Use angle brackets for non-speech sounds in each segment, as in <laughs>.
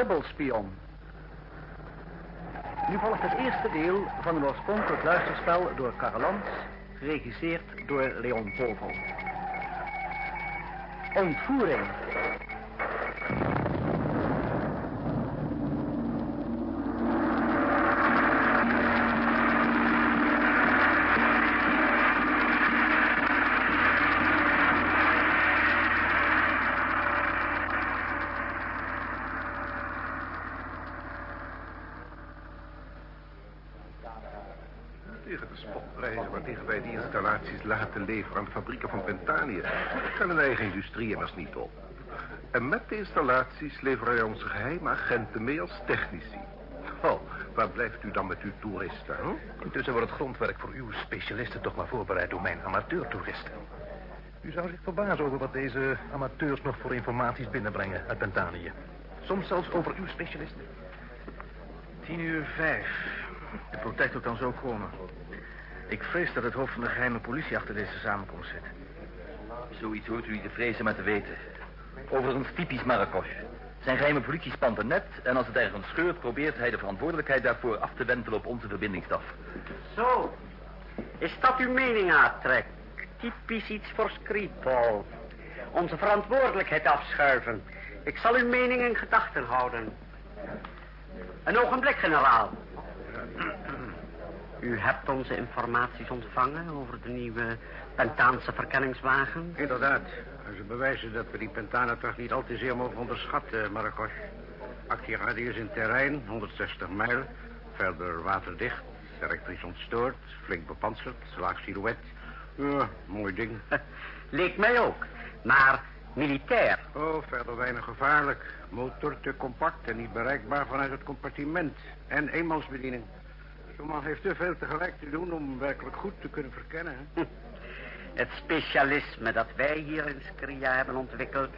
dubbelspion. Nu volgt het eerste deel van een oorspronkelijk luisterspel door Karel geregisseerd door Leon Povel. Ontvoering. Laten leveren aan de fabrieken van Pentanië. kan een eigen industrie immers niet op. En met de installaties leveren wij onze geheime agenten mee als technici. Oh, waar blijft u dan met uw toeristen? Hè? Intussen wordt het grondwerk voor uw specialisten toch maar voorbereid door mijn amateurtoeristen. U zou zich verbazen over wat deze amateurs nog voor informaties binnenbrengen uit Pentanië. Soms zelfs over uw specialisten. Tien uur vijf. De protector kan zo komen. Ik vrees dat het hoofd van de geheime politie achter deze samenkomst zit. Zoiets hoort u niet te vrezen, maar te weten. Overigens typisch Marrakesh. Zijn geheime politie spant een net... en als het ergens scheurt, probeert hij de verantwoordelijkheid daarvoor af te wentelen op onze verbindingsstaf. Zo. Is dat uw mening, Atrek? Typisch iets voor Skripal. Onze verantwoordelijkheid afschuiven. Ik zal uw mening in gedachten houden. Een ogenblik, generaal. U hebt onze informaties ontvangen over de nieuwe Pentaanse verkenningswagen? Inderdaad. Ze bewijzen dat we die Pentanen toch niet al te zeer mogen onderschatten, Marrakesh. Actieradius in terrein, 160 mijl. Verder waterdicht, elektrisch ontstoord, flink bepanserd, laag silhouet. Ja, mooi ding. <laughs> Leek mij ook, maar militair. Oh, verder weinig gevaarlijk. Motor te compact en niet bereikbaar vanuit het compartiment. En eenmansbediening. Zo'n man heeft te veel tegelijk te doen om werkelijk goed te kunnen verkennen. Hè? Het specialisme dat wij hier in Skria hebben ontwikkeld...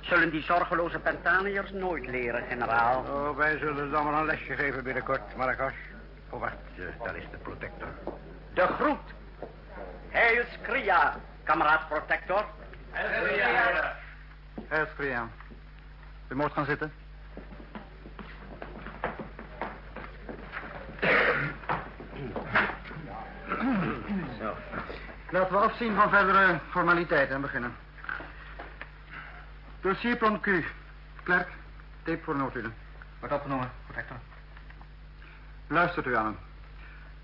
zullen die zorgeloze Pentaniërs nooit leren, generaal. Oh, wij zullen dan maar een lesje geven binnenkort, Marrakesh. Oh, wacht, uh, daar is de protector. De groet. Heil Skria, kameraad protector. Heil Skria. Heil Skria. U moet gaan zitten. Zo. Laten we afzien van verdere formaliteiten en beginnen. Dossierplan Q. Klerk, tape voor noodhulen. Wordt opgenomen, protector. Luistert u aan hem.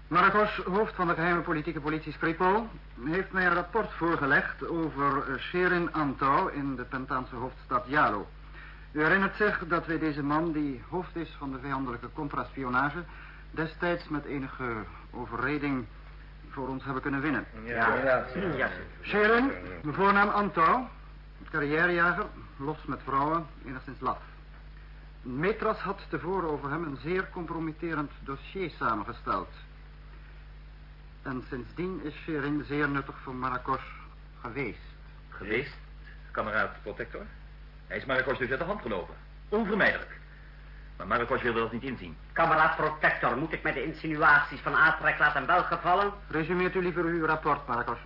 Marcos, hoofd van de geheime politieke politie Skripal, heeft mij een rapport voorgelegd over Sherin Antau in de Pentaanse hoofdstad Jalo. U herinnert zich dat wij deze man, die hoofd is van de vijandelijke contraspionage, destijds met enige overreding voor ons hebben kunnen winnen. Ja, ja. ja. Sharon, voornaam Antou, carrièrejager, los met vrouwen, enigszins laf. Metras had tevoren over hem een zeer compromitterend dossier samengesteld. En sindsdien is Sherin zeer nuttig voor Marrakesh geweest. Geweest, kameraad protector? Hij is Marrakesh dus uit de hand gelopen. Onvermijdelijk. Maar Marrakesh wilde dat niet inzien. Kameraad Protector, moet ik met de insinuaties van Atrek laten welgevallen? Resumeert u liever uw rapport, Marrakesh.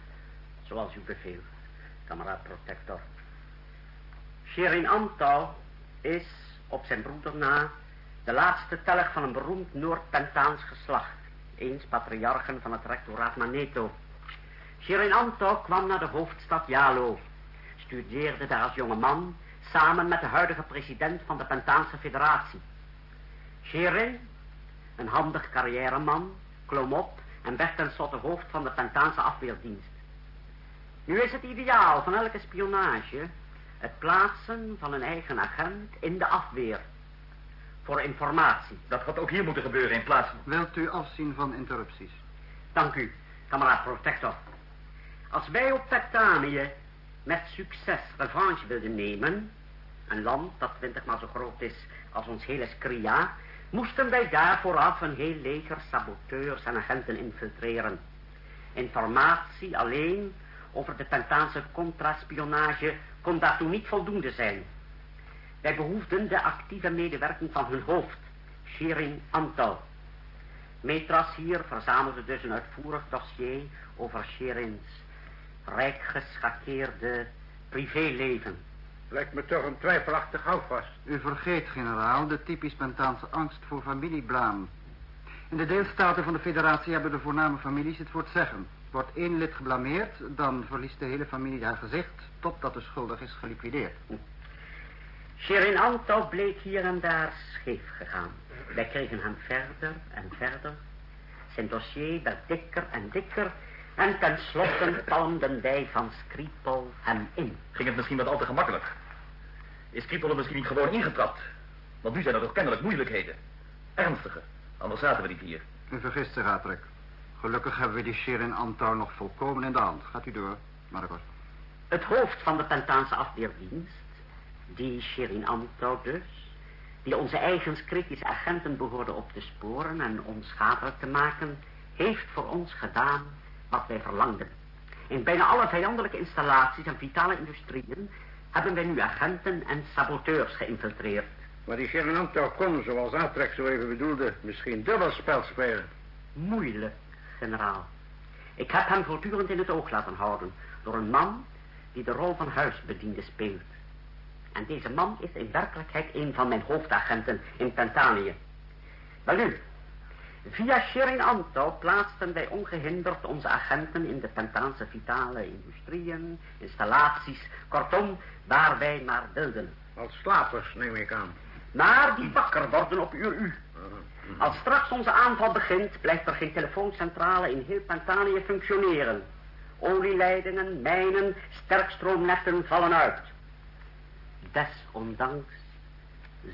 Zoals u beveelt, kameraad Protector. Sherin Antal is, op zijn broeder na, de laatste telg van een beroemd Noord-Pentaans geslacht. Eens patriarchen van het rectoraat Maneto. Sherin Antal kwam naar de hoofdstad Jalo. Studeerde daar als jonge man samen met de huidige president van de Pentaanse Federatie. Sherin, een handig carrièreman, klom op en werd tenslotte hoofd van de Pentaanse afweerdienst. Nu is het ideaal van elke spionage het plaatsen van een eigen agent in de afweer. Voor informatie. Dat had ook hier moeten gebeuren in plaats van... Wilt u afzien van interrupties? Dank u, kameraad protector. Als wij op Petanië met succes revanche wilden nemen... een land dat twintigmaal zo groot is als ons hele Skria moesten wij daar vooraf een heel leger saboteurs en agenten infiltreren. Informatie alleen over de Pentaanse contraspionage kon daartoe niet voldoende zijn. Wij behoefden de actieve medewerking van hun hoofd, Sherin Antal. Metras hier verzamelde dus een uitvoerig dossier over Sherins rijk geschakeerde privéleven. Lijkt me toch een twijfelachtig houvast. U vergeet, generaal, de typisch Pentaanse angst voor familieblaam. In de deelstaten van de federatie hebben de voorname families het het zeggen. Wordt één lid geblameerd, dan verliest de hele familie haar gezicht... totdat de schuldig is geliquideerd. Sherin Antal bleek hier en daar scheef gegaan. Wij kregen hem verder en verder. Zijn dossier werd dikker en dikker... en tenslotte palmden wij van Skripal hem in. Ging het misschien wat al te gemakkelijk? Is er misschien niet gewoon ingetrapt? Want nu zijn er toch kennelijk moeilijkheden. Ernstige. Anders zaten we niet hier. U vergist zich, Atrek. Gelukkig hebben we die Sherin Antal nog volkomen in de hand. Gaat u door, Marcos. Het hoofd van de Pentaanse afweerdienst, die Sherin Antal dus, die onze eigen kritische agenten behoorde op te sporen en onschadelijk te maken, heeft voor ons gedaan wat wij verlangden. In bijna alle vijandelijke installaties en vitale industrieën hebben wij nu agenten en saboteurs geïnfiltreerd. Maar die Gerenanto kon, zoals Atrek zo even bedoelde, misschien dubbelspel spelen. Moeilijk, generaal. Ik heb hem voortdurend in het oog laten houden door een man die de rol van huisbediende speelt. En deze man is in werkelijkheid een van mijn hoofdagenten in Pentanië. Welnu, via Sherin Anto plaatsten wij ongehinderd onze agenten in de Pentaanse vitale industrieën, installaties, kortom, waar wij maar wilden. Als slapers, neem ik aan. Maar die wakker worden op uur u. Als straks onze aanval begint, blijft er geen telefooncentrale in heel Pentanië functioneren. Olieleidingen, mijnen, sterkstroomnetten vallen uit. Desondanks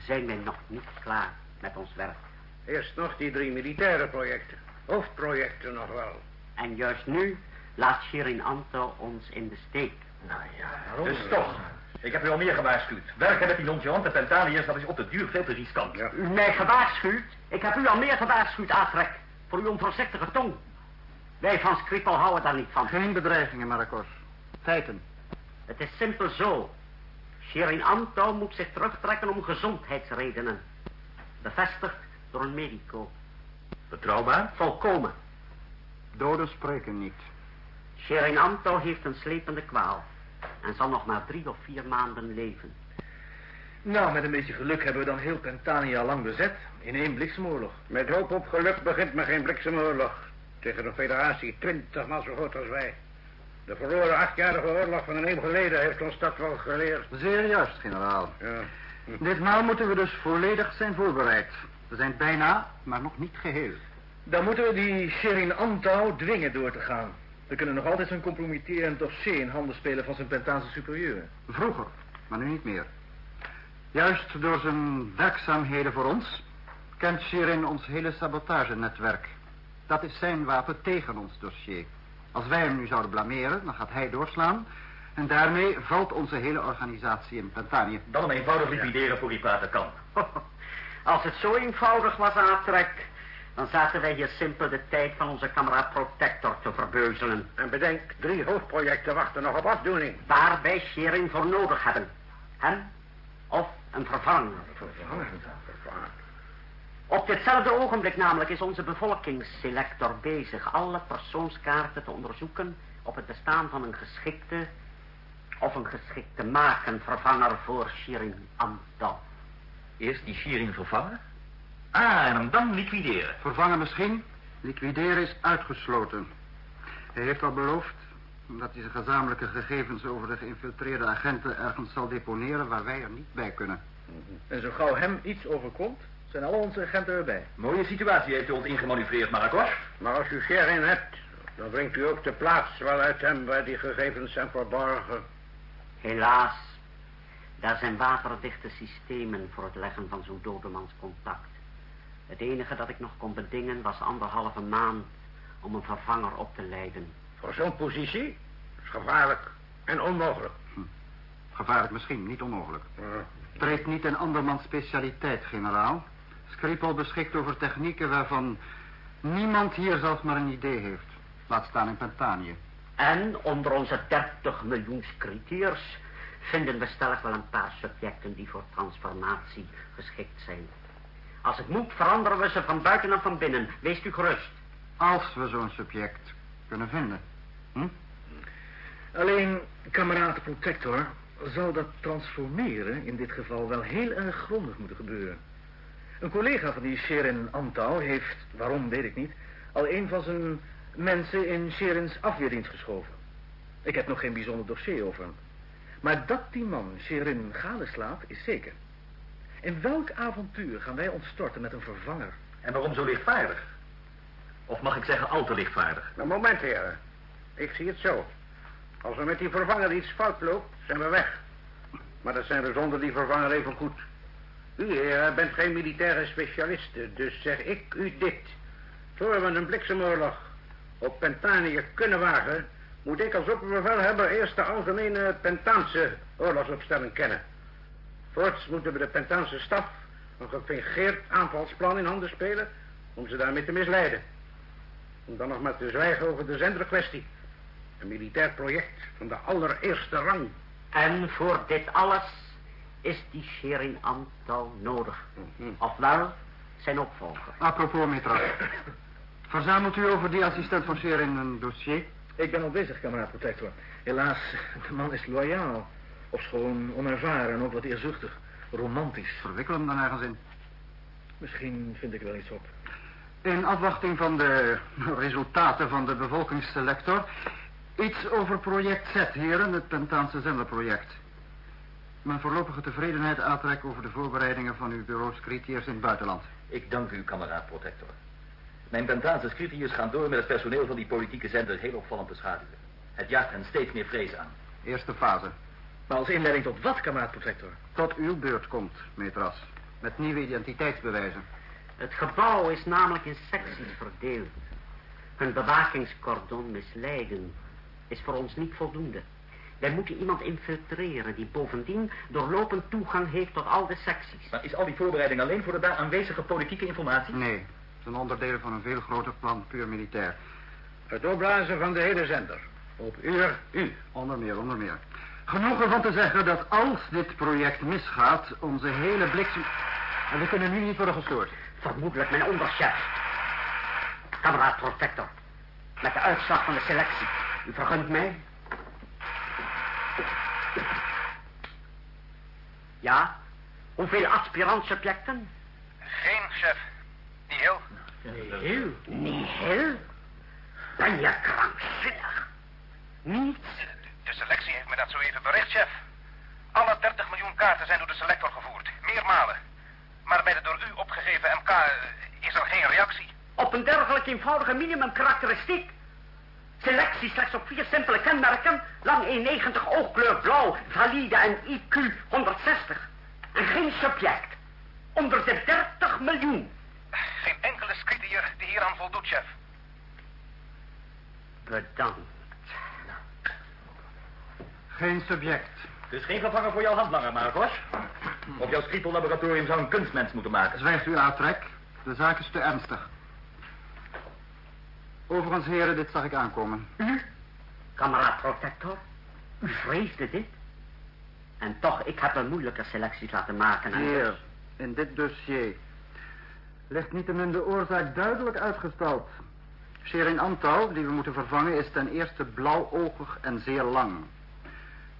zijn wij nog niet klaar met ons werk. Eerst nog die drie militaire projecten. Hoofdprojecten nog wel. En juist nu laat Shirin Anto ons in de steek. Nou ja, dus toch. Ik heb u al meer gewaarschuwd. Werken met die nonchalante Pentaniërs, dat is op de duur veel te riskant. Ja. U mij gewaarschuwd? Ik heb u al meer gewaarschuwd, Atrek. Voor uw onvoorzichtige tong. Wij van Skripal houden daar niet van. Geen bedreigingen, Marcos. Feiten. Het is simpel zo. Sherin Anto moet zich terugtrekken om gezondheidsredenen. Bevestigd door een medico. Betrouwbaar? Volkomen. Doden spreken niet. Sherin Anto heeft een slepende kwaal. En zal nog maar drie of vier maanden leven. Nou, met een beetje geluk hebben we dan heel Pentania lang bezet. In één bliksemoorlog. Met hoop op geluk begint men geen bliksemoorlog. Tegen een federatie twintigmaal zo groot als wij. De verloren achtjarige oorlog van een eeuw geleden heeft ons dat wel geleerd. Zeer juist, generaal. Ja. Ditmaal moeten we dus volledig zijn voorbereid. We zijn bijna, maar nog niet geheel. Dan moeten we die Sherin Antau dwingen door te gaan. We kunnen nog altijd zo'n compromitterend dossier in handen spelen van zijn Pentaanse superieur. Vroeger, maar nu niet meer. Juist door zijn werkzaamheden voor ons... kent Shirin ons hele sabotagenetwerk. Dat is zijn wapen tegen ons dossier. Als wij hem nu zouden blameren, dan gaat hij doorslaan... en daarmee valt onze hele organisatie in Pentanië. Dan hem eenvoudig liquideren voor hij praten kan. <laughs> Als het zo eenvoudig was, Atrek... dan zaten wij hier simpel de tijd van onze kameraad Protector te verbeuzelen. En bedenk, drie hoofdprojecten wachten nog op afdoening. Waar wij Sherin voor nodig hebben. Hem of een vervanger. Op ditzelfde ogenblik namelijk is onze bevolkingsselector bezig alle persoonskaarten te onderzoeken op het bestaan van een geschikte of een geschikte maken vervanger voor Shirin Amdal. Eerst die Shirin vervangen. Ah, en hem dan liquideren. Vervangen misschien, liquideren is uitgesloten. Hij heeft al beloofd dat hij zijn gezamenlijke gegevens over de geïnfiltreerde agenten ergens zal deponeren waar wij er niet bij kunnen. En zo gauw hem iets overkomt, zijn al onze agenten erbij. Mooie situatie heeft u ons ingemanoeuvreerd, Maracos. Maar als u Sherin hebt, dan brengt u ook de plaats wel uit hem waar die gegevens zijn verborgen. Helaas, daar zijn waterdichte systemen voor het leggen van zo'n dodemanscontact. Het enige dat ik nog kon bedingen was anderhalve maand om een vervanger op te leiden. Voor zo'n positie is gevaarlijk en onmogelijk. Gevaarlijk misschien, niet onmogelijk. Ja. Treedt niet in andermans specialiteit, generaal. Skripal beschikt over technieken waarvan niemand hier zelfs maar een idee heeft. Laat staan in Pentanië. En onder onze 30 miljoen kritiers vinden we stellig wel een paar subjecten die voor transformatie geschikt zijn. Als het moet, veranderen we ze van buiten en van binnen. Wees u gerust. Als we zo'n subject kunnen vinden. Hm? Alleen, kameraad Protector, zal dat transformeren in dit geval wel heel erg grondig moeten gebeuren. Een collega van die Sherin Antal heeft, waarom weet ik niet, al een van zijn mensen in Sherins afweerdienst geschoven. Ik heb nog geen bijzonder dossier over hem. Maar dat die man Sherin gadeslaat is zeker. In welk avontuur gaan wij ons storten met een vervanger? En waarom zo lichtvaardig? Of mag ik zeggen al te lichtvaardig? Een moment, heren. Ik zie het zo. Als er met die vervanger iets fout loopt, zijn we weg. Maar dat zijn we zonder die vervanger even goed. U, heren, bent geen militaire specialisten, dus zeg ik u dit. Voor we een bliksemoorlog op Pentanië kunnen wagen... moet ik als opperbevelhebber eerst de algemene Pentaanse oorlogsopstelling kennen. Voorts moeten we de Pentaanse staf een gefingeerd aanvalsplan in handen spelen... om ze daarmee te misleiden. Om dan nog maar te zwijgen over de zenderkwestie. Een militair project van de allereerste rang. En voor dit alles is die Sherin Antal nodig. Ofwel zijn opvolger. Apropos, Mitra. Verzamelt u over die assistent van Sherin een dossier? Ik ben al bezig, kameraad protector. Helaas, de man is loyaal. Of gewoon onervaren en ook wat eerzuchtig. Romantisch. Verwikkel hem dan ergens in. Misschien vind ik wel iets op. In afwachting van de resultaten van de bevolkingsselector... iets over project Z, heren, het Pentaanse zenderproject. Mijn voorlopige tevredenheid aantrek over de voorbereidingen van uw bureaus in het buitenland. Ik dank u, kameraad protector. Mijn Pentaanse scrutiërs gaan door met het personeel van die politieke zender heel opvallend te schaduwen. Het jaagt hen steeds meer vrees aan. Eerste fase. Maar als inleiding tot wat, kameraad protector? Tot uw beurt komt, metras. Met nieuwe identiteitsbewijzen. Het gebouw is namelijk in secties verdeeld. Hun bewakingscordon misleiden is voor ons niet voldoende. Wij moeten iemand infiltreren die bovendien doorlopend toegang heeft tot al de secties. Maar is al die voorbereiding alleen voor de daar aanwezige politieke informatie? Nee, zijn onderdelen van een veel groter plan, puur militair. Het opblazen van de hele zender. Op uur u. Onder meer, onder meer. Genoeg ervan te zeggen dat als dit project misgaat, onze hele bliksem... En we kunnen nu niet worden gestoord. Vermoedelijk mijn onderchef. Kameraad protector. Met de uitslag van de selectie. U vergunt mij? Ja? Hoeveel aspirant-subjecten? Geen, chef. Heel. Heel? Nihil? Ben je krankzinnig? Niets? De selectie heeft me dat zo even bericht, chef. Alle 30 miljoen kaarten zijn door de selector gevoerd. Meermalen. Maar bij de door u opgegeven MK eh, is er geen reactie. Op een dergelijk eenvoudige minimumkarakteristiek? Selectie slechts op vier simpele kenmerken. Lang 1,90 oogkleur blauw, valide en IQ 160. En geen subject. Onder de 30 miljoen. Geen enkele scrutier die hieraan voldoet, chef. Bedankt. Geen subject. Dus geen vervanger voor jouw handlanger, Marcos. Of jouw skrippellaboratorium zou een kunstmens moeten maken. Zwijgt u aantrek. De zaak is te ernstig. Overigens, heren, dit zag ik aankomen. U, kameraad protector, u vreesde dit? En toch, ik heb een moeilijke selecties laten maken. En Heer, in dit dossier ligt niettemin de oorzaak duidelijk uitgestald. Sherin Antal, die we moeten vervangen, is ten eerste blauwoogig en zeer lang.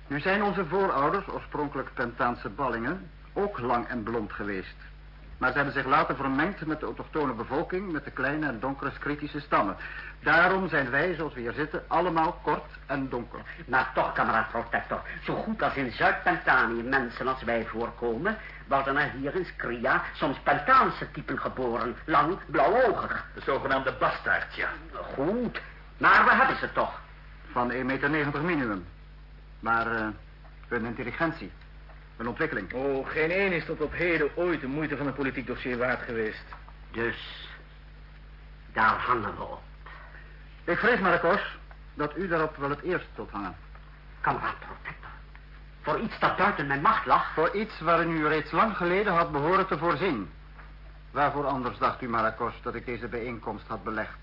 Nu zijn onze voorouders, oorspronkelijk Pentaanse ballingen, ook lang en blond geweest. Maar ze hebben zich later vermengd met de autochtone bevolking, met de kleine en donkere kritische stammen. Daarom zijn wij, zoals we hier zitten, allemaal kort en donker. Maar toch, kameraad protector, zo goed als in Zuid-Pentanië mensen als wij voorkomen, worden er hier in Skria soms Pentaanse typen geboren, lang, blauwogig. De zogenaamde bastaard, ja. Goed, maar we hebben ze toch. Van 1,90 meter minimum. Maar eh, hun intelligentie, hun ontwikkeling. Oh, geen één is tot op heden ooit de moeite van een politiek dossier waard geweest. Dus, daar hangen we op. Ik vrees, Marcos, dat u daarop wel het eerst zult hangen. Kameraad protector, voor iets dat buiten mijn macht lag, Voor iets waarin u reeds lang geleden had behoren te voorzien. Waarvoor anders dacht u, Marcos, dat ik deze bijeenkomst had belegd...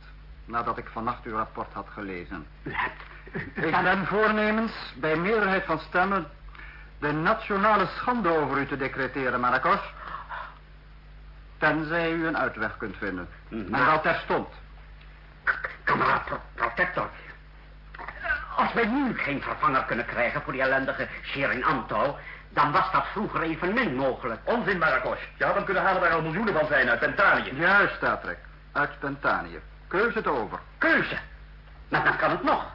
nadat ik vannacht uw rapport had gelezen. u hebt... Ik ben voornemens, bij meerderheid van stemmen... de nationale schande over u te decreteren, Marcos. Tenzij u een uitweg kunt vinden. Mhm. En wel terstond. Kameraad pro- protector. Als wij nu geen vervanger kunnen krijgen voor die ellendige Sherin Anto... dan was dat vroeger evenmin mogelijk. Onzin, Marakos. Je had hem kunnen halen waar er al miljoenen van zijn uit Pentanië. Juist, Star Trek. Uit Pentanië. Keus het over. Keuze. Maar dan kan het nog.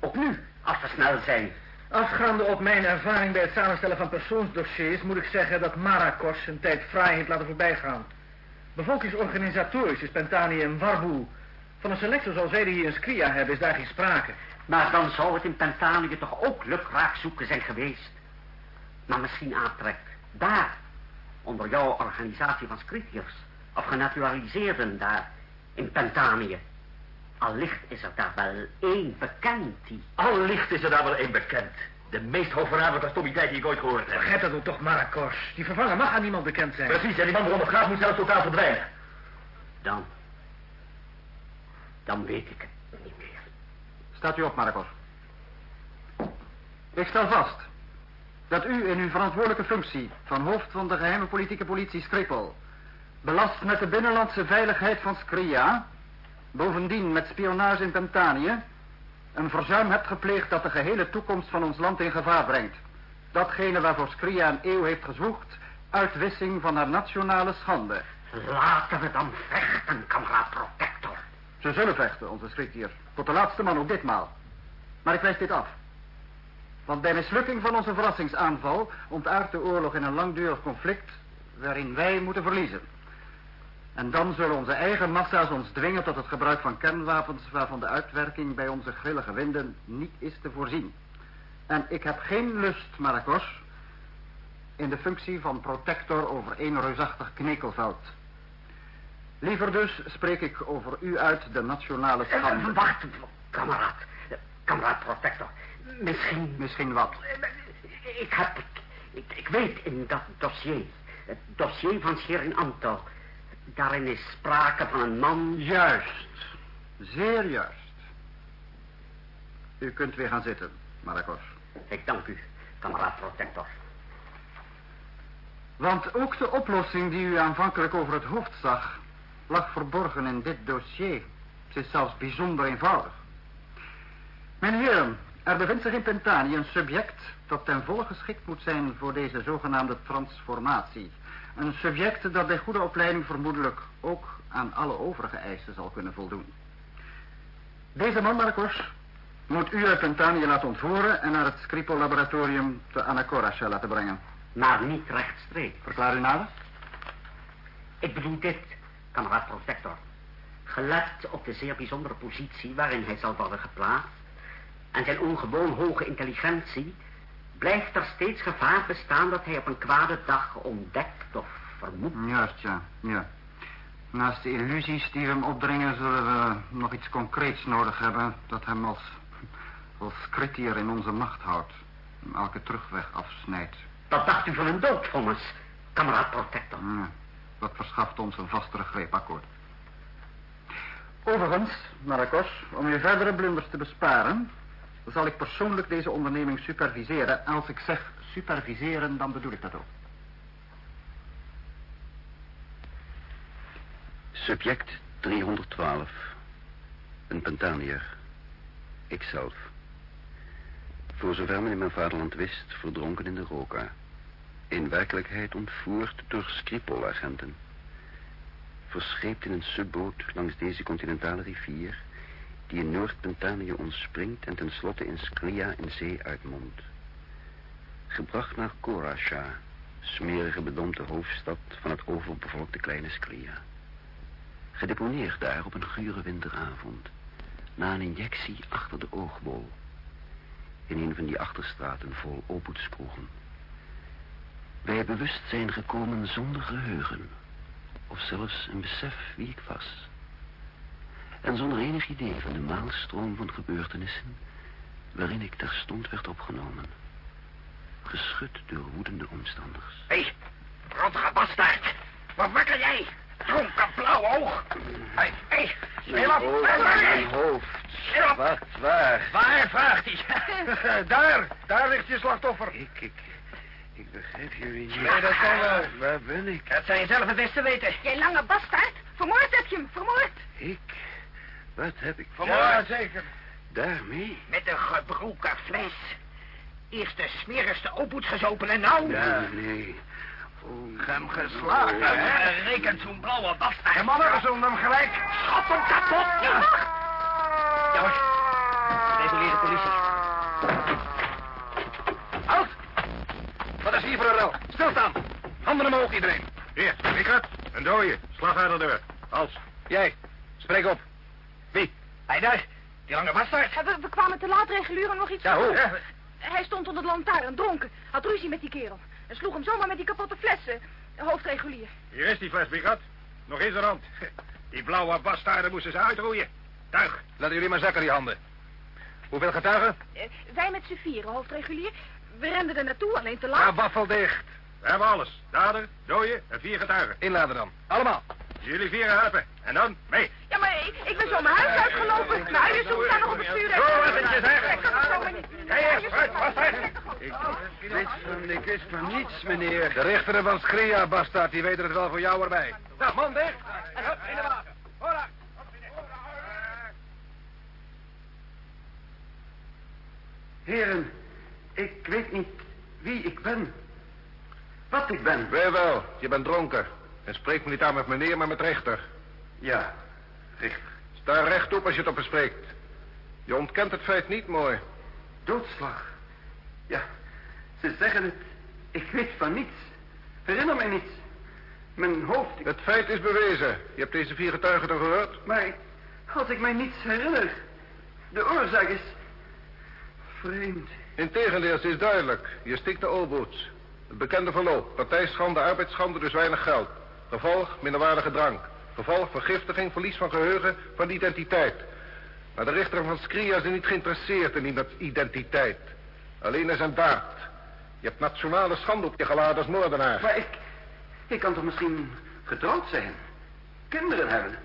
Ook nu, als we snel zijn. Afgaande op mijn ervaring bij het samenstellen van persoonsdossiers... moet ik zeggen dat Maracos een tijd fraai heeft laten voorbijgaan. Bevolkingsorganisatorisch is Pentanië een warboel. Van een selector zoals wij die hier in Skria hebben is daar geen sprake. Maar dan zou het in Pentanië toch ook lukraak zoeken zijn geweest. Maar misschien aantrek. Daar. Onder jouw organisatie van scriptiers. Of genaturaliseerden daar. In Pentanië. Allicht is er daar wel één bekend die... Allicht is er daar wel één bekend. De meest hoogverraderlijke stomiteit die ik ooit gehoord heb. Vergeet dat ook toch, Maracos. Die vervanger mag aan niemand bekend zijn. Precies, en die man waaronder gaat moet zelfs totaal verdwijnen. Dan. Dan weet ik het. Staat u op, Marcos. Ik stel vast dat u in uw verantwoordelijke functie van hoofd van de geheime politieke politie Skripal, belast met de binnenlandse veiligheid van Skria, bovendien met spionage in Pentanië, een verzuim hebt gepleegd dat de gehele toekomst van ons land in gevaar brengt. Datgene waarvoor Skria een eeuw heeft gezwoegd, uitwissing van haar nationale schande. Laten we dan vechten, kameraad Protector. Ze zullen vechten, onze schriktier. Tot de laatste man ook ditmaal. Maar ik wijs dit af. Want bij mislukking van onze verrassingsaanval ontaart de oorlog in een langdurig conflict waarin wij moeten verliezen. En dan zullen onze eigen massa's ons dwingen tot het gebruik van kernwapens waarvan de uitwerking bij onze grillige winden niet is te voorzien. En ik heb geen lust, Maracos, in de functie van protector over één reusachtig knekelveld. Liever dus spreek ik over u uit de nationale Eh, schande. Wacht, kameraad. Eh, Kameraad Protector. Misschien... Misschien wat. Eh, Ik heb... Ik, ik, weet in dat dossier... Het dossier van Sherin Anto... Daarin is sprake van een man... Juist. Zeer juist. U kunt weer gaan zitten, Maracos. Ik dank u, kameraad Protector. Want ook de oplossing die u aanvankelijk over het hoofd zag... lag verborgen in dit dossier. Het is zelfs bijzonder eenvoudig. Mijn heren, er bevindt zich in Pentanië een subject... dat ten volle geschikt moet zijn voor deze zogenaamde transformatie. Een subject dat bij goede opleiding vermoedelijk ook aan alle overige eisen zal kunnen voldoen. Deze man, Marcos, moet u uit Pentanië laten ontvoeren... en naar het Scripol-laboratorium te Anacorasha laten brengen. Maar niet rechtstreeks. Verklaar u nader? Ik bedoel dit, kameraad Protector. Gelet op de zeer bijzondere positie waarin hij zal worden geplaatst... en zijn ongewoon hoge intelligentie... blijft er steeds gevaar bestaan dat hij op een kwade dag ontdekt of vermoedt. Juist, ja. ja. Naast de illusies die we hem opdringen... zullen we nog iets concreets nodig hebben... dat hem als, als kritier in onze macht houdt. Elke terugweg afsnijdt. Wat dacht u van een doodvonnis, kameraad Protector? Ja, dat verschaft ons een vastere greep, akkoord. Overigens, Maracos, om u verdere blunders te besparen... zal ik persoonlijk deze onderneming superviseren. En als ik zeg superviseren, dan bedoel ik dat ook. Subject 312. Een Pentaniër. Ikzelf. Voor zover men in mijn vaderland wist, verdronken in de Roka. In werkelijkheid ontvoerd door Skripol-agenten. Verscheept in een subboot langs deze continentale rivier... die in Noord-Pentanië ontspringt en tenslotte in Sklia in zee uitmondt. Gebracht naar Korasha, smerige bedompte hoofdstad van het overbevolkte kleine Sklia. Gedeponeerd daar op een gure winteravond. Na een injectie achter de oogbol. In een van die achterstraten vol opoetskroegen. Bij bewustzijn gekomen zonder geheugen. Of zelfs een besef wie ik was. En zonder enig idee van de maalstroom van gebeurtenissen... waarin ik terstond werd opgenomen. Geschud door woedende omstanders. Hé, hey, rottige bastaard. Wat wakker jij? Dronken blauw oog. Hé, hé, heel op. Mijn hoofd. Wat, waar? Waar vraagt hij? <laughs> daar, daar ligt je slachtoffer. Ik, ik, ik begrijp jullie niet. Nee, dat kan wel. Waar ben ik? Dat zou je zelf het beste weten. Jij lange bastaard. Vermoord heb je hem, vermoord. Ik? Wat heb ik? Ja, zeker. Daarmee? Met een gebroken fles. Eerst de smerigste oppoets gezopen en nou... Ja, nee. Oh, Hem geslagen, hè? Rekent zo'n blauwe bastard. De mannen zullen hem gelijk. Schot hem kapot. Ja. Jongens, reguliere politie. Halt! Wat is hier voor een rel? Stilstaan! Handen omhoog, iedereen. Hier, Richard, een dooie. Slag uit de deur. Als. Jij, spreek op. Wie? Hij daar, die lange bastard. Ja, we, we kwamen te laat regulier om nog iets Ja, te hoe? Hij stond onder de lantaarn, dronken. Had ruzie met die kerel. En sloeg hem zomaar met die kapotte flessen. Hoofdregulier. Hier is die fles, Brigat. Nog eens de rand. <laughs> Die blauwe bastaarden moesten ze uitroeien. Tuig. Laten jullie maar zakken, die handen. Hoeveel getuigen? Eh, wij met z'n vieren, hoofdregulier. We renden er naartoe, alleen te laat. Ja, waffel dicht. We hebben alles. Dader, dooie en vier getuigen. Inladen dan. Allemaal. Jullie vieren helpen. En dan mee. Ja, maar ik, ik ben zo mijn huis uitgelopen. Mijn zoon staat nog op het vuur. Zo. Ik kan het zo maar niet. Hé, hier, vooruit, bastard. Ik wist van, ik wist van niets, meneer. De rechter van Skria, bastard, die weten het wel voor jou erbij. Nou, man dicht. En hup, in de wagen. Hola. Heren, ik weet niet wie ik ben. Wat ik ben. Wij wel. Je bent dronken. En spreek me niet aan met meneer, maar met rechter. Ja, richter. Sta rechtop als je het op me spreekt. Je ontkent het feit niet, mooi. Doodslag. Ja, ze zeggen het. Ik weet van niets. Herinner mij niets. Mijn hoofd... Het feit is bewezen. Je hebt deze vier getuigen toch gehoord? Maar als ik mij niets herinner... De oorzaak is... Vreemd. Integendeel, ze is duidelijk. Je stikt de olboots. Het bekende verloop. Partijschande, arbeidsschande, dus weinig geld. Gevolg, minderwaardige drank. Gevolg, vergiftiging, verlies van geheugen, van identiteit. Maar de rechter van Skria is er niet geïnteresseerd in die identiteit. Alleen in zijn daad. Je hebt nationale schande op je geladen als moordenaar. Maar ik... Ik kan toch misschien getrouwd zijn? Kinderen hebben?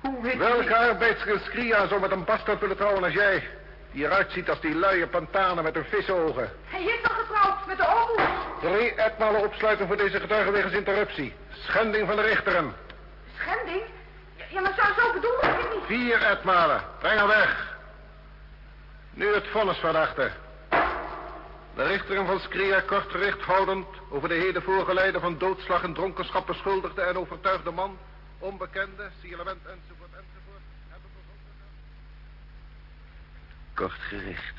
Hoe weet Welke arbeidsger in Skria zou met een bastard willen trouwen als jij? Die eruit ziet als die luie pantanen met hun visogen. Hij is al getrouwd met de oboe. Drie etmalen opsluiting voor deze getuigen wegens interruptie. Schending van de rechteren. Schending? Ja, maar zo, zo bedoel ik het niet. Vier etmalen. Breng haar weg. Nu het vonnisverdachte. De rechteren van Skria kort gericht houdend over de heden voorgeleide van doodslag en dronkenschap beschuldigde en overtuigde man, onbekende, signalement enzovoort, hebben bevonden. Kort gericht.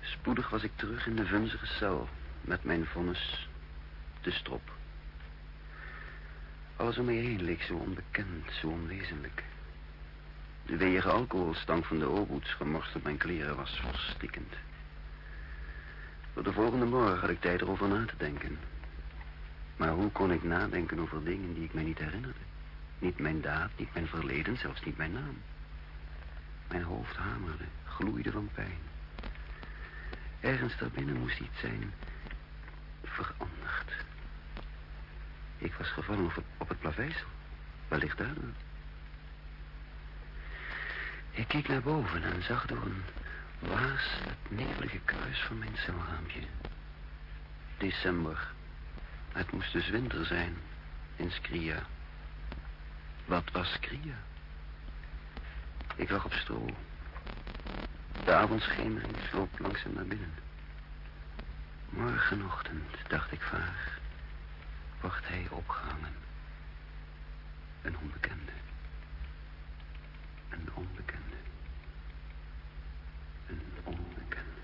Spoedig was ik terug in de vunzige cel met mijn vonnis de strop. Alles om mij heen leek zo onbekend, zo onwezenlijk. De weeige alcoholstank van de oboets gemorst op mijn kleren was verstikkend. Voor de volgende morgen had ik tijd erover na te denken. Maar hoe kon ik nadenken over dingen die ik mij niet herinnerde? Niet mijn daad, niet mijn verleden, zelfs niet mijn naam. Mijn hoofd hamerde, gloeide van pijn. Ergens daarbinnen moest iets zijn veranderd. Ik was gevallen op het, op het plaveisel. Wellicht daardoor. Ik keek naar boven en zag door een waas het nevelige kruis van mijn celraampje. December. Het moest dus winter zijn in Skria. Wat was Skria? Ik lag op stro. De avondschemering sloop langzaam naar binnen. Morgenochtend, dacht ik vaag, wordt hij opgehangen. Een onbekende. Een onbekende. Een onbekende.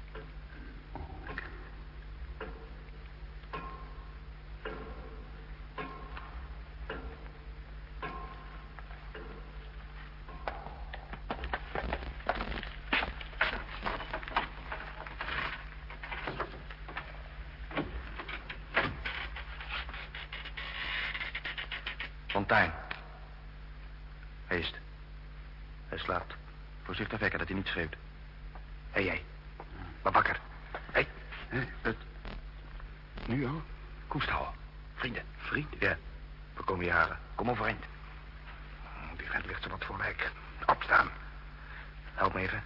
Een onbekende. Fontijn. Hij is het. Hij slaapt. Voorzichtig wekken dat hij niet schreeuwt. Hé, jij. Maar wakker. Hé. Hé, het... Nu al? Koest houden. Vrienden. Vriend? Ja. We komen je halen. Kom overeind. Die vent ligt zo wat voor lijk. Opstaan. Help me even.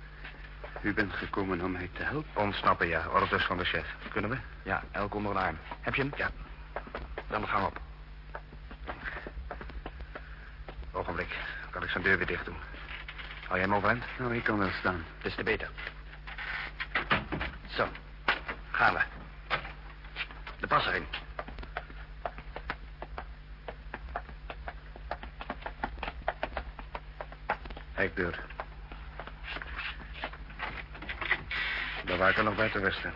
U bent gekomen om mij te helpen. Ontsnappen, ja. Orders van de chef. Kunnen we? Ja, elk onder een arm. Heb je hem? Ja. Dan gaan we op. Ogenblik. Dan kan ik zijn deur weer dicht doen. Hou jij hem overeind? Nou, ik kan wel staan. Des te beter. Zo. Gaan we. De pas erin. Hekdeur. Buiten westen.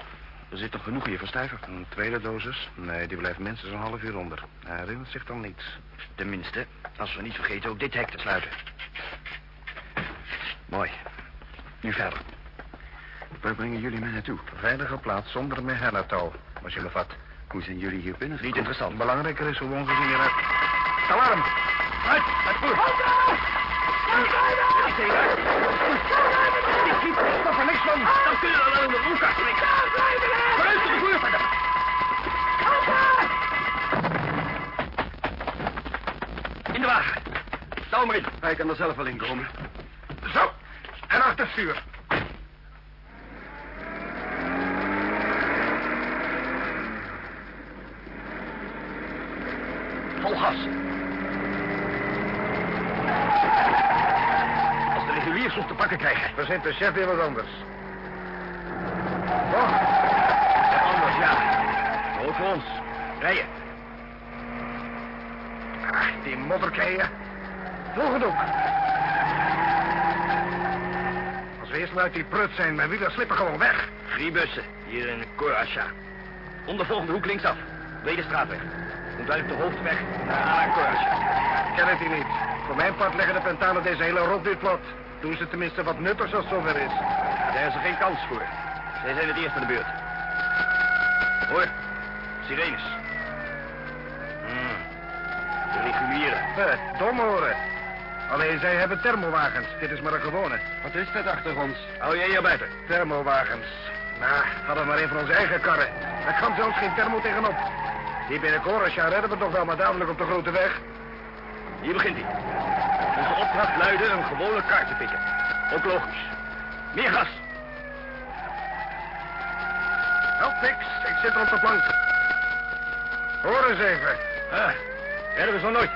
Er zit nog genoeg hier voor Stuyver. Een tweede dosis? Nee, die blijft minstens een half uur onder. Hij herinnert zich dan niets. Tenminste, als we niet vergeten ook dit hek te sluiten. Mooi. Nu verder. Waar brengen jullie mij naartoe? Veilige plaats zonder meer hennetouw, als je me vat. Hoe zijn jullie hier binnen? Niet interessant. Belangrijker is hoe we ongezien hieruit... Alarm! Uit! Uit voer! Ik zeg uit! Ik zie er niks van! Dan kun je dan wel in de roelkast springen! Vooruit tot de voer verder! In de wagen! Touw maar in! Hij kan er zelf wel in komen. Zo! En achter het stuur. Vol gas. Als de reguliers ons te pakken Verzint de chef weer wat anders. Oh, anders, ja. Ook voor ons. Rijden. Ach, die modderkeien. Volgende ook. Als we eerst uit die prut zijn, mijn wielen slippen gewoon weg. Drie bussen, hier in Korasha. Om de volgende hoek linksaf. Tweede straatweg. Komt uit de hoofdweg naar Korasha. Ken het hier niet. Voor mijn part leggen de pentanen deze hele rotdeur plat. Doen ze tenminste wat nuttigs als het zover is. Daar is er geen kans voor. Zij zijn het eerst aan de beurt. Hoor, sirenes. Hmm. De regulieren. Eh, dom horen. Alleen zij hebben thermowagens. Dit is maar een gewone. Wat is dat achter ons? Hou jij hier buiten. Thermowagens. Nou, hadden we maar een van onze eigen karren. Daar kan zelfs geen thermo tegenop. Die binnen Korasja redden we toch wel, maar dadelijk op de grote weg. Hier begint hij. Onze opdracht luidde een gewone kaart te pikken. Ook logisch. Meer gas. Help niks, ik zit er op de plank. Hoor eens even. Ah, redden we zo nooit.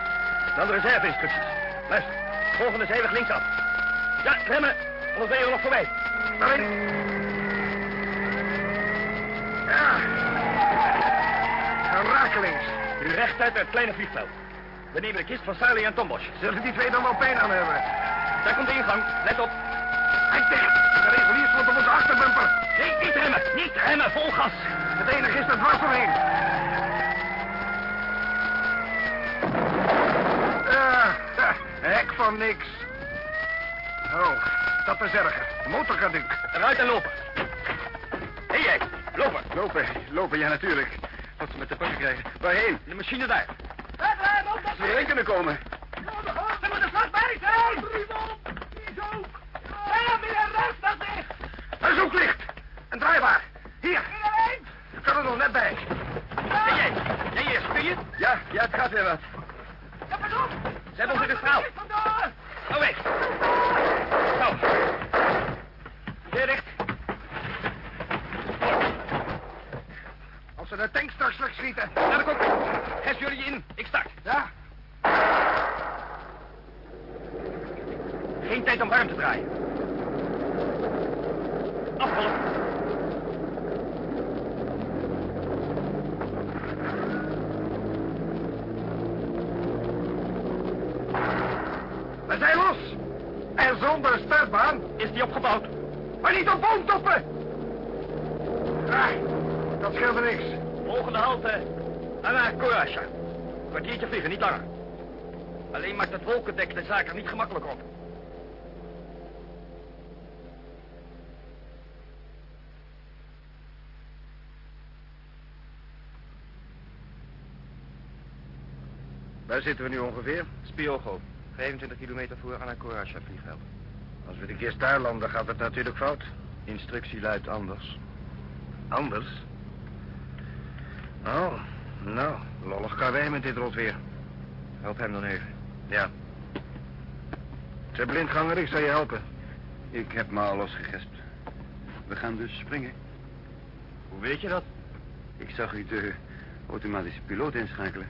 Dan de reserveinstructies. Luister, volgende zijweg linksaf. Ja, remmen, anders ben je er nog voorbij. Daarin. Ja. Rakelings. Nu rechtuit naar het kleine vliegveld. We nemen de kist van Sarli en Tombosch. Zullen die twee dan wel pijn aan hebben? Daar komt de ingang. Let op. Hij dicht. De reguliers wordt op onze achterbumper. Nee, niet remmen. Niet remmen. Vol gas. Het enige is dat dwars doorheen. Ah, ha, hek van niks. Oh, dat is erger. Motorkaduk. Eruit en lopen. Hé jij, lopen. Lopen, lopen, ja natuurlijk. Wat ze met de pakken krijgen. Waarheen? De machine daar. Kunnen komen. Ze moeten vlakbij zijn! Niet ook! Ja, meer rechts dan zich! Hij is ook licht. En draaibaar. Hier. Ik kan er nog net bij. En jij? Jij eerst, kun je? Ja, ja, het gaat weer wat. Ja, pas op! Ze hebben ons in de straal. Vandaar! Hou weg. Zo. Zeer dicht. Als ze de tank straks slecht schieten. Naar de cockpit. Gest jullie in. Ik start. Ja? Geen tijd om warm te draaien. Afvallen. We zijn los. En zonder startbaan. Is die opgebouwd? Maar niet op boomtoppen. Ah, dat scheelde niks. Volgende halte. Anna Korasha. Alleen maakt het wolkendek de zaak er niet gemakkelijker op. Waar zitten we nu ongeveer? Spiogo. 25 kilometer voor Anakorasha vliegveld. Als we de keer daar landen, gaat het natuurlijk fout. Instructie luidt anders. Anders? Oh, nou, lollig karwei met dit rotweer. Help hem dan even. Ja. Zeg, blindganger, ik zal je helpen. Ik heb me al losgegespt. We gaan dus springen. Hoe weet je dat? Ik zag u de automatische piloot inschakelen.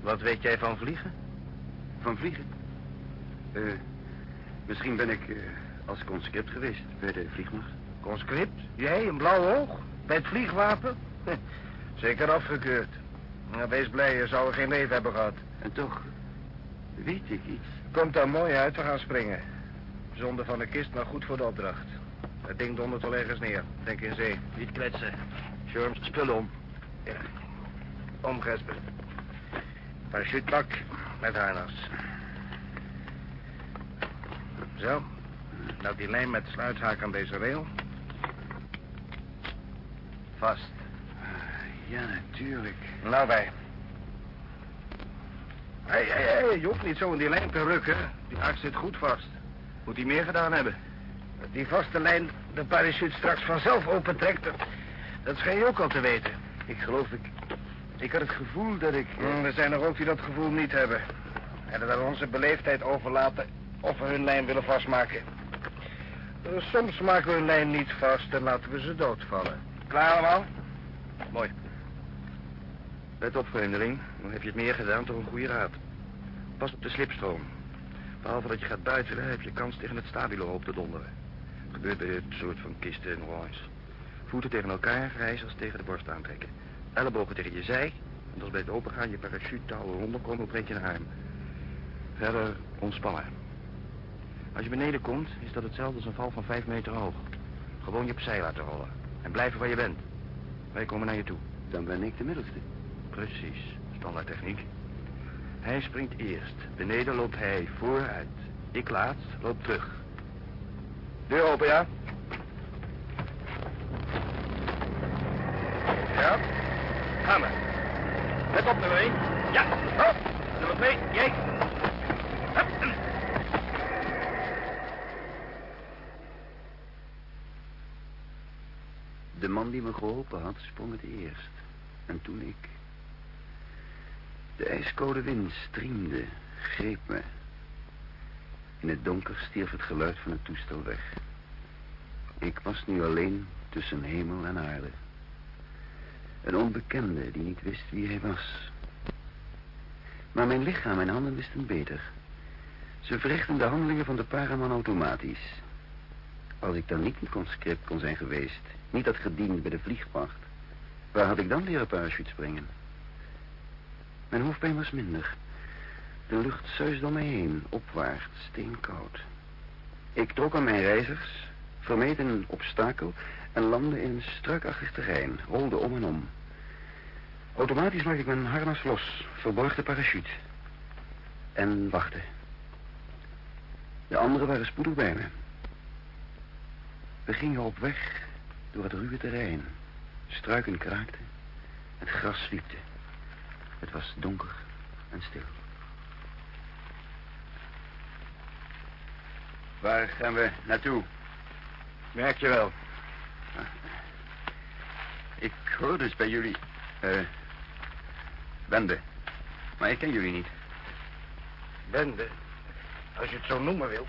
Wat weet jij van vliegen? Van vliegen. Eh, Misschien ben ik eh, als conscript geweest bij de vliegmacht. Conscript? Jij, een blauw oog? Bij het vliegwapen? <laughs> Zeker afgekeurd. Nou, wees blij, je zou er geen leven hebben gehad. En toch weet ik iets. Komt daar mooi uit, we gaan springen. Zonde van de kist, maar goed voor de opdracht. Het ding dondert al ergens neer. Denk in zee. Niet kletsen. Sherms, spullen om. Ja. Om, Gesper. Parachutepak met harnas. Zo. Nou, die lijn met sluithaak aan deze rail. Vast. Ja, natuurlijk. Nou, bij. Hé, hé, hé, je hoeft niet zo in die lijn te rukken. Die haak zit goed vast. Moet hij meer gedaan hebben. Dat die vaste lijn de parachute straks vanzelf opentrekt, dat, dat schijn je ook al te weten. Ik geloof, ik... Ik had het gevoel dat ik... eh, Mm, Er zijn er ook die dat gevoel niet hebben. En dat aan onze beleefdheid overlaten of we hun lijn willen vastmaken. Eh, Soms maken we hun lijn niet vast en laten we ze doodvallen. Klaar allemaal? Mooi. Let op, vreemdeling. Dan heb je het meer gedaan door een goede raad. Pas op de slipstroom. Behalve dat je gaat buitelen, heb je kans tegen het stabilo op te donderen. Het gebeurt bij dit soort van kisten en rollings. Voeten tegen elkaar, als tegen de borst aantrekken. Ellebogen tegen je zij. En als bij het opengaan je parachute touwen rondkomen, breek je een arm. Verder ontspannen. Als je beneden komt, is dat hetzelfde als een val van vijf meter hoog. Gewoon je opzij laten rollen. En blijven waar je bent. Wij komen naar je toe. Dan ben ik de middelste. Precies, standaard techniek. Hij springt eerst. Beneden loopt hij vooruit. Ik laatst loop terug. Deur open, ja? Ja? Gaan we. Let op, nummer 1. Ja. Hop. Nummer 2, jij. De man die me geholpen had, sprong het eerst. En toen ik. De ijskoude wind striemde, greep me. In het donker stierf het geluid van het toestel weg. Ik was nu alleen tussen hemel en aarde. Een onbekende die niet wist wie hij was. Maar mijn lichaam en handen wisten beter. Ze verrichten de handelingen van de paraman automatisch. Als ik dan niet een conscript kon zijn geweest, niet had gediend bij de vliegmacht, waar had ik dan leren parachute springen? Mijn hoofdpijn was minder. De lucht zuisde om mij heen, opwaarts, steenkoud. Ik trok aan mijn reizers, vermeed een obstakel en landde in een struikachtig terrein, rolde om en om. Automatisch maakte ik mijn harnas los, verborg de parachute. En wachtte. De anderen waren spoedig bij me. We gingen op weg door het ruwe terrein. Struiken kraakten, het gras zwiepte. Het was donker en stil. Waar gaan we naartoe? Merk je wel. Ik hoor dus bij jullie... eh bende. Maar ik ken jullie niet. Bende, als je het zo noemen wil.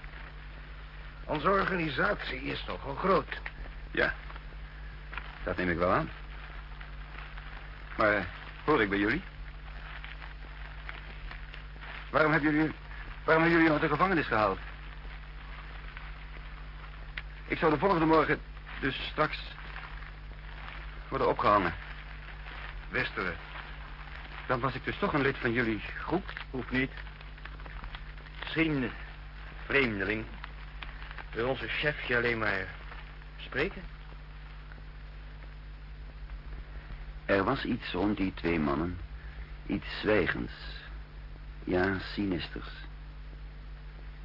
Onze organisatie is nogal groot. Ja, dat neem ik wel aan. Maar eh, hoor ik bij jullie? Waarom hebben jullie, waarom hebben jullie uit de gevangenis gehaald? Ik zou de volgende morgen dus straks worden opgehangen. Wisten we. Dan was ik dus toch een lid van jullie groep. Hoeft niet. Misschien, vreemdeling, wil onze chef je alleen maar spreken? Er was iets rond die twee mannen. Iets zwijgends. Ja, sinisters.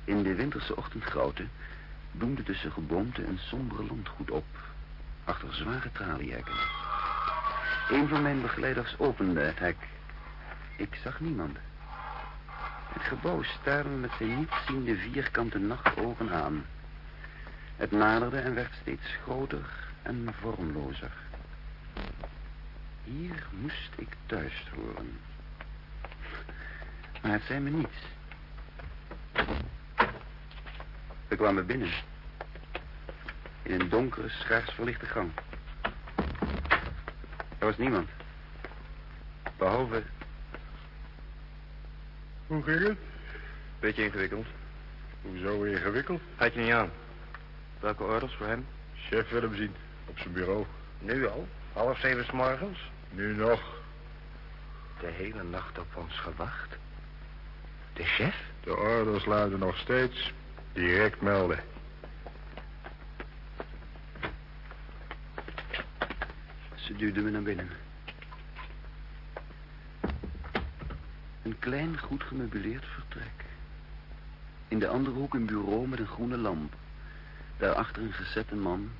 In de winterse ochtendgrauwte bloemde tussen geboomte een sombere landgoed op. Achter zware traliehekken. Een van mijn begeleiders opende het hek. Ik zag niemand. Het gebouw staarde me met zijn nietziende vierkante nachtogen aan. Het naderde en werd steeds groter en vormlozer. Hier moest ik thuis horen. Maar het zei me niets. We kwamen binnen. In een donkere, schaars verlichte gang. Er was niemand. Behalve... Hoe ging het? Beetje ingewikkeld. Hoezo ingewikkeld? Had je niet aan. Welke orders voor hem? Chef wil hem zien. Op zijn bureau. Nu al? Half zeven s morgens? Nu nog. De hele nacht op ons gewacht? De chef? De orders luiden nog steeds. Direct melden. Ze duwde me naar binnen. Een klein, goed gemeubileerd vertrek. In de andere hoek een bureau met een groene lamp. Daarachter een gezette man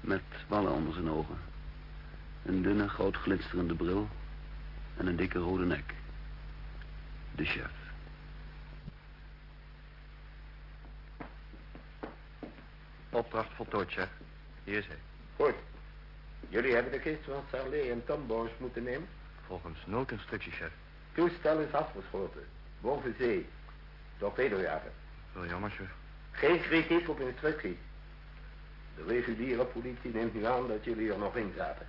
met wallen onder zijn ogen. Een dunne, goud glinsterende bril en een dikke rode nek. De chef. Opdracht voltooid, chef. Hier is hij. Goed. Jullie hebben de kist van Sarlet en Tomboos moeten nemen. Volgens noodinstructie, chef. Toestel is afgeschoten. Boven zee. Torpedojager. Wel jammer, chef. Geen kritiek op instructies. De reguliere politie neemt nu aan dat jullie er nog in zaten.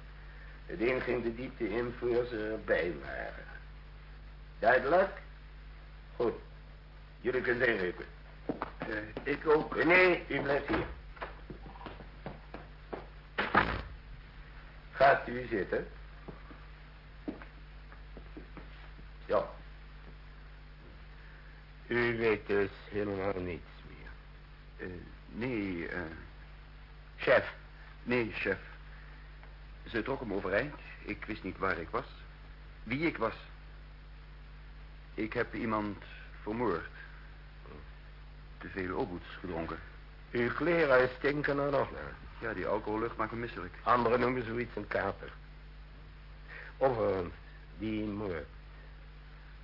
Het een ging de diepte in voor ze erbij waren. Duidelijk? Goed. Jullie kunnen inrukken. Eh, ik ook. Nee, u blijft hier. Gaat u zitten. Ja. U weet dus helemaal niets meer. Eh, nee, eh, Chef, nee, chef. Ze trok hem overeind. Ik wist niet waar ik was. Wie ik was. Ik heb iemand vermoord. Te veel oboots gedronken. uw kleren stinken er nog naar. Ja, die alcohollucht maakt me misselijk. Anderen noemen zoiets een kater. Overigens, die moord.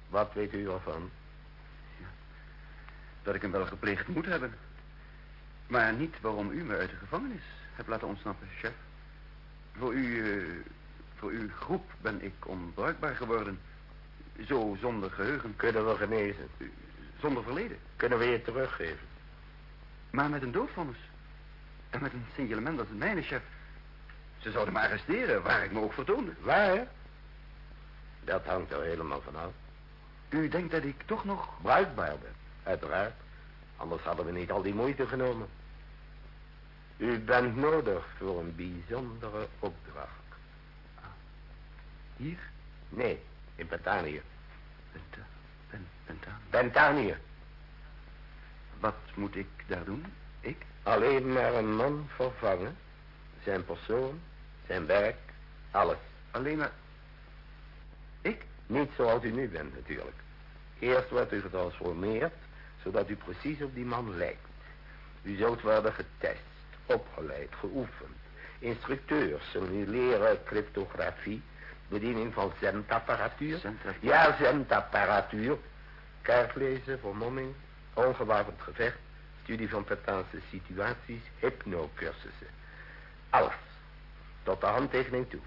Wat weet u ervan? Dat ik hem wel gepleegd moet hebben. Maar niet waarom u me uit de gevangenis hebt laten ontsnappen, chef. Voor u, eh, voor uw groep ben ik onbruikbaar geworden. Zo zonder geheugen, Kunnen we genezen? zonder verleden. Kunnen we je teruggeven? Maar met een doodvonnis. En met een signalement als het mijne, chef. Ze zouden me arresteren, waar ik me ook vertoonde. Waar? Dat hangt er helemaal vanaf. U denkt dat ik toch nog... Bruikbaar ben, uiteraard. Anders hadden we niet al die moeite genomen. U bent nodig voor een bijzondere opdracht. Hier? Nee, in Pentanië. Penta... Pen, Penta... Pentanië. Wat moet ik daar doen? Ik? Alleen maar een man vervangen. Zijn persoon, zijn werk, alles. Alleen maar... Ik? Niet zoals u nu bent natuurlijk. Eerst wordt u getransformeerd, zodat u precies op die man lijkt. U zult worden getest, opgeleid, geoefend. Instructeurs zullen u leren cryptografie, bediening van zendapparatuur. Zendapparatuur? Ja, zendapparatuur. Kaartlezen, vermomming, ongewapend gevecht, studie van Petaanse situaties, hypnocursussen. Alles. Tot de handtekening toe.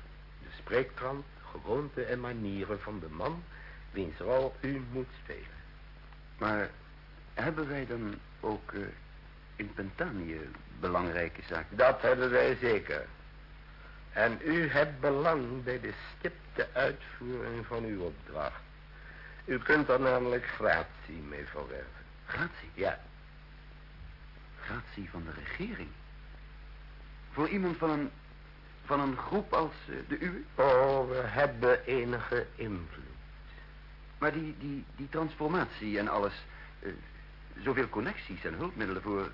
De spreektrand, gewoonten en manieren van de man wiens rol u moet spelen. Maar hebben wij dan ook eh, in Pentanië belangrijke zaken? Dat hebben wij zeker. En u hebt belang bij de stipte uitvoering van uw opdracht. U kunt er namelijk gratie mee verwerven. Gratie? Ja, Van de regering? Voor iemand van een, van een groep als eh, de uwe? oh, we hebben enige invloed. Maar die, die, die transformatie en alles... eh, zoveel connecties en hulpmiddelen voor...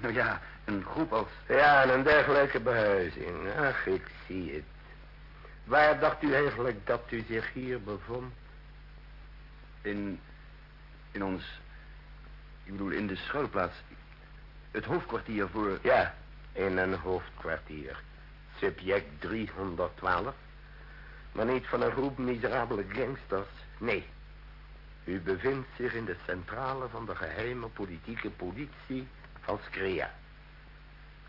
Nou ja, een groep als... Ja, en een dergelijke behuizing. Ach, ik zie het. Waar dacht u eigenlijk dat u zich hier bevond? In, in ons... Ik bedoel, in de schuilplaats. Het hoofdkwartier voor... Ja, in een hoofdkwartier. Subject 312. Maar niet van een groep miserabele gangsters. Nee. U bevindt zich in de centrale van de geheime politieke politie van Skria.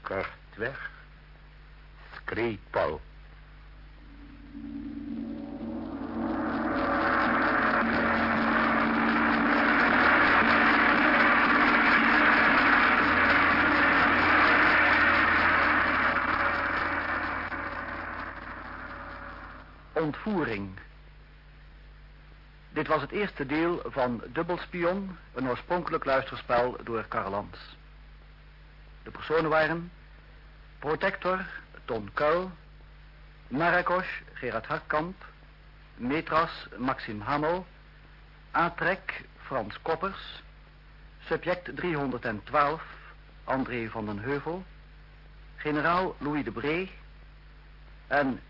Kortweg, Skripal. Ontvoering. Dit was het eerste deel van Dubbelspion, een oorspronkelijk luisterspel door Karl Lans. De personen waren Protector, Ton Kuil, Marakos, Gerard Hartkamp, Metras, Maxim Hamel, Atrek, Frans Koppers, Subject 312, André van den Heuvel, generaal Louis de Bree en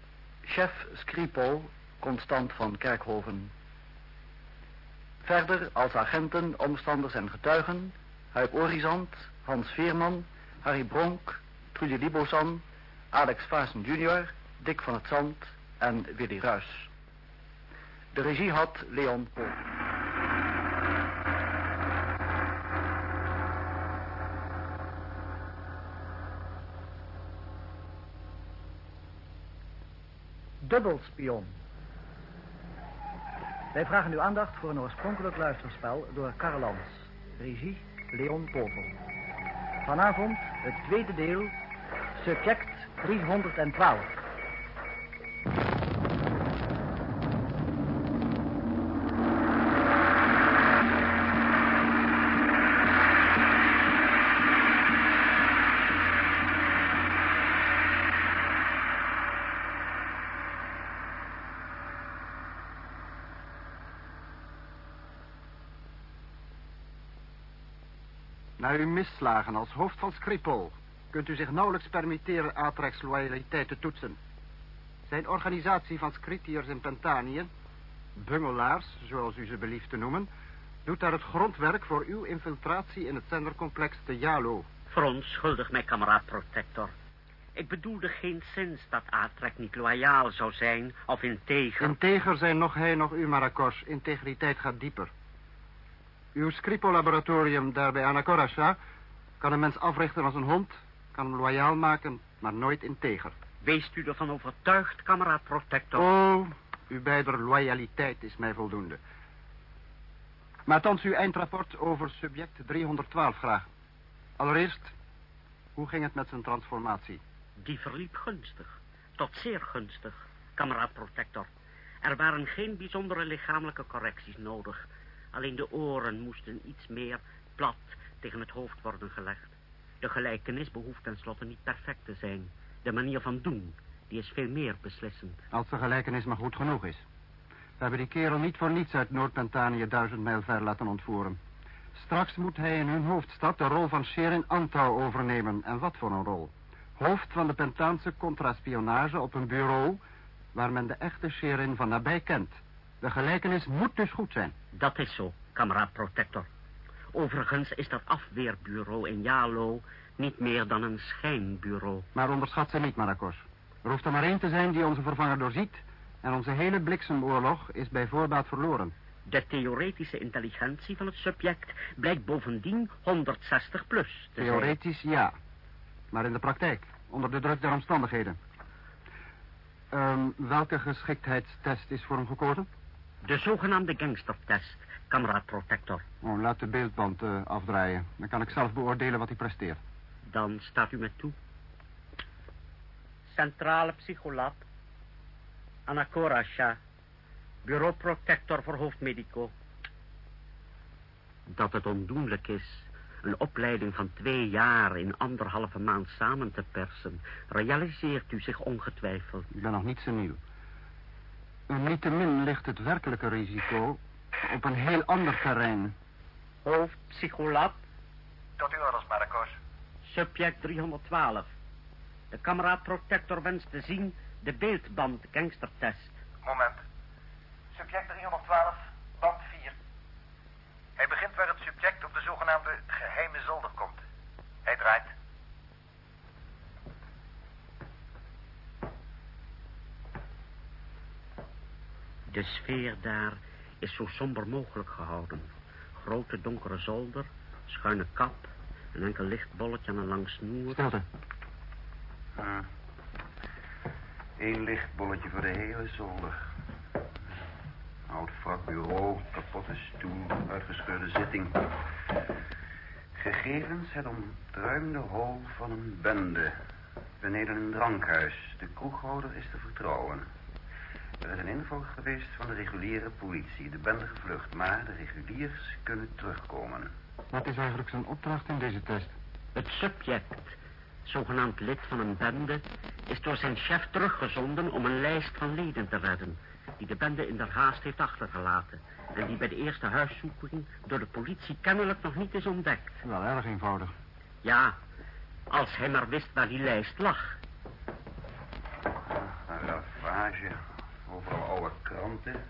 chef Skripal, Constant van Kerkhoven. Verder als agenten, omstanders en getuigen, Huip Orizant, Hans Veerman, Harry Bronk, Trudy Libosan, Alex Vaassen junior, Dick van het Zand en Willy Ruis. De regie had Leon Pool. Dubbelspion. Wij vragen uw aandacht voor een oorspronkelijk luisterspel door Karl Lans. Regie Leon Povel. Vanavond het tweede deel, subject 312. Uw misslagen als hoofd van Skripal kunt u zich nauwelijks permitteren Atrex loyaliteit te toetsen. Zijn organisatie van scritiërs in Pentanië, bungelaars, zoals u ze belieft te noemen, doet daar het grondwerk voor uw infiltratie in het zendercomplex te Jalo. Verontschuldig mij, kameraad Protector. Ik bedoelde geen zins dat Atrek niet loyaal zou zijn, of integer. Integer zijn nog hij nog u, Marakos. Integriteit gaat dieper. Uw Scripo-laboratorium daar bij Anacorasha kan een mens africhten als een hond, kan hem loyaal maken, maar nooit integer. Weest u ervan overtuigd, kameraad Protector? Oh, uw beider loyaliteit is mij voldoende. Maar thans uw eindrapport over subject 312 graag. Allereerst, hoe ging het met zijn transformatie? Die verliep gunstig, tot zeer gunstig, kameraad Protector. Er waren geen bijzondere lichamelijke correcties nodig. Alleen de oren moesten iets meer plat tegen het hoofd worden gelegd. De gelijkenis behoeft tenslotte niet perfect te zijn. De manier van doen, die is veel meer beslissend. Als de gelijkenis maar goed genoeg is. We hebben die kerel niet voor niets uit Noord-Pentanië duizend mijl ver laten ontvoeren. Straks moet hij in hun hoofdstad de rol van Sherin Antau overnemen. En wat voor een rol? Hoofd van de Pentaanse contraspionage op een bureau... waar men de echte Sherin van nabij kent. De gelijkenis moet dus goed zijn. Dat is zo, kameraad Protector. Overigens is dat afweerbureau in Jalo niet meer dan een schijnbureau. Maar onderschat ze niet, Marakos. Er hoeft er maar één te zijn die onze vervanger doorziet... en onze hele bliksemoorlog is bij voorbaat verloren. De theoretische intelligentie van het subject blijkt bovendien 160 plus te Theoretisch ja, maar in de praktijk, onder de druk der omstandigheden. Um, welke geschiktheidstest is voor hem gekozen? De zogenaamde gangstertest, kameraad Protector. Oh, laat de beeldband uh, afdraaien. Dan kan ik zelf beoordelen wat hij presteert. Dan staat u me toe. Centrale Psycholab. Anacorasha. Bureau Protector voor hoofdmedico. Dat het ondoenlijk is een opleiding van twee jaar in anderhalve maand samen te persen, realiseert u zich ongetwijfeld. Ik ben nog niet zo nieuw. Niettemin ligt het werkelijke risico op een heel ander terrein. Hoofdpsycholab. Tot uw orders, Marcos. Subject 312. De kameraad Protector wenst te zien de beeldband gangstertest. Moment. Subject 312, band 4. Hij begint waar het subject op de zogenaamde geheime zolder komt. Hij draait. De sfeer daar is zo somber mogelijk gehouden. Grote donkere zolder, schuine kap, een enkel lichtbolletje aan een lang snoer. Stilte. Ah. Eén lichtbolletje voor de hele zolder. Oud vak bureau, kapotte stoel, uitgescheurde zitting. Gegevens het ontruimde hol van een bende. Beneden een drankhuis. De kroeghouder is te vertrouwen. Er is een inval geweest van de reguliere politie. De bende gevlucht, maar de reguliers kunnen terugkomen. Wat is eigenlijk zijn opdracht in deze test? Het subject, zogenaamd lid van een bende, is door zijn chef teruggezonden om een lijst van leden te redden, die de bende in der haast heeft achtergelaten en die bij de eerste huiszoeking door de politie kennelijk nog niet is ontdekt. Wel erg eenvoudig. Ja, als hij maar wist waar die lijst lag. Een ravage. Overal oude kranten.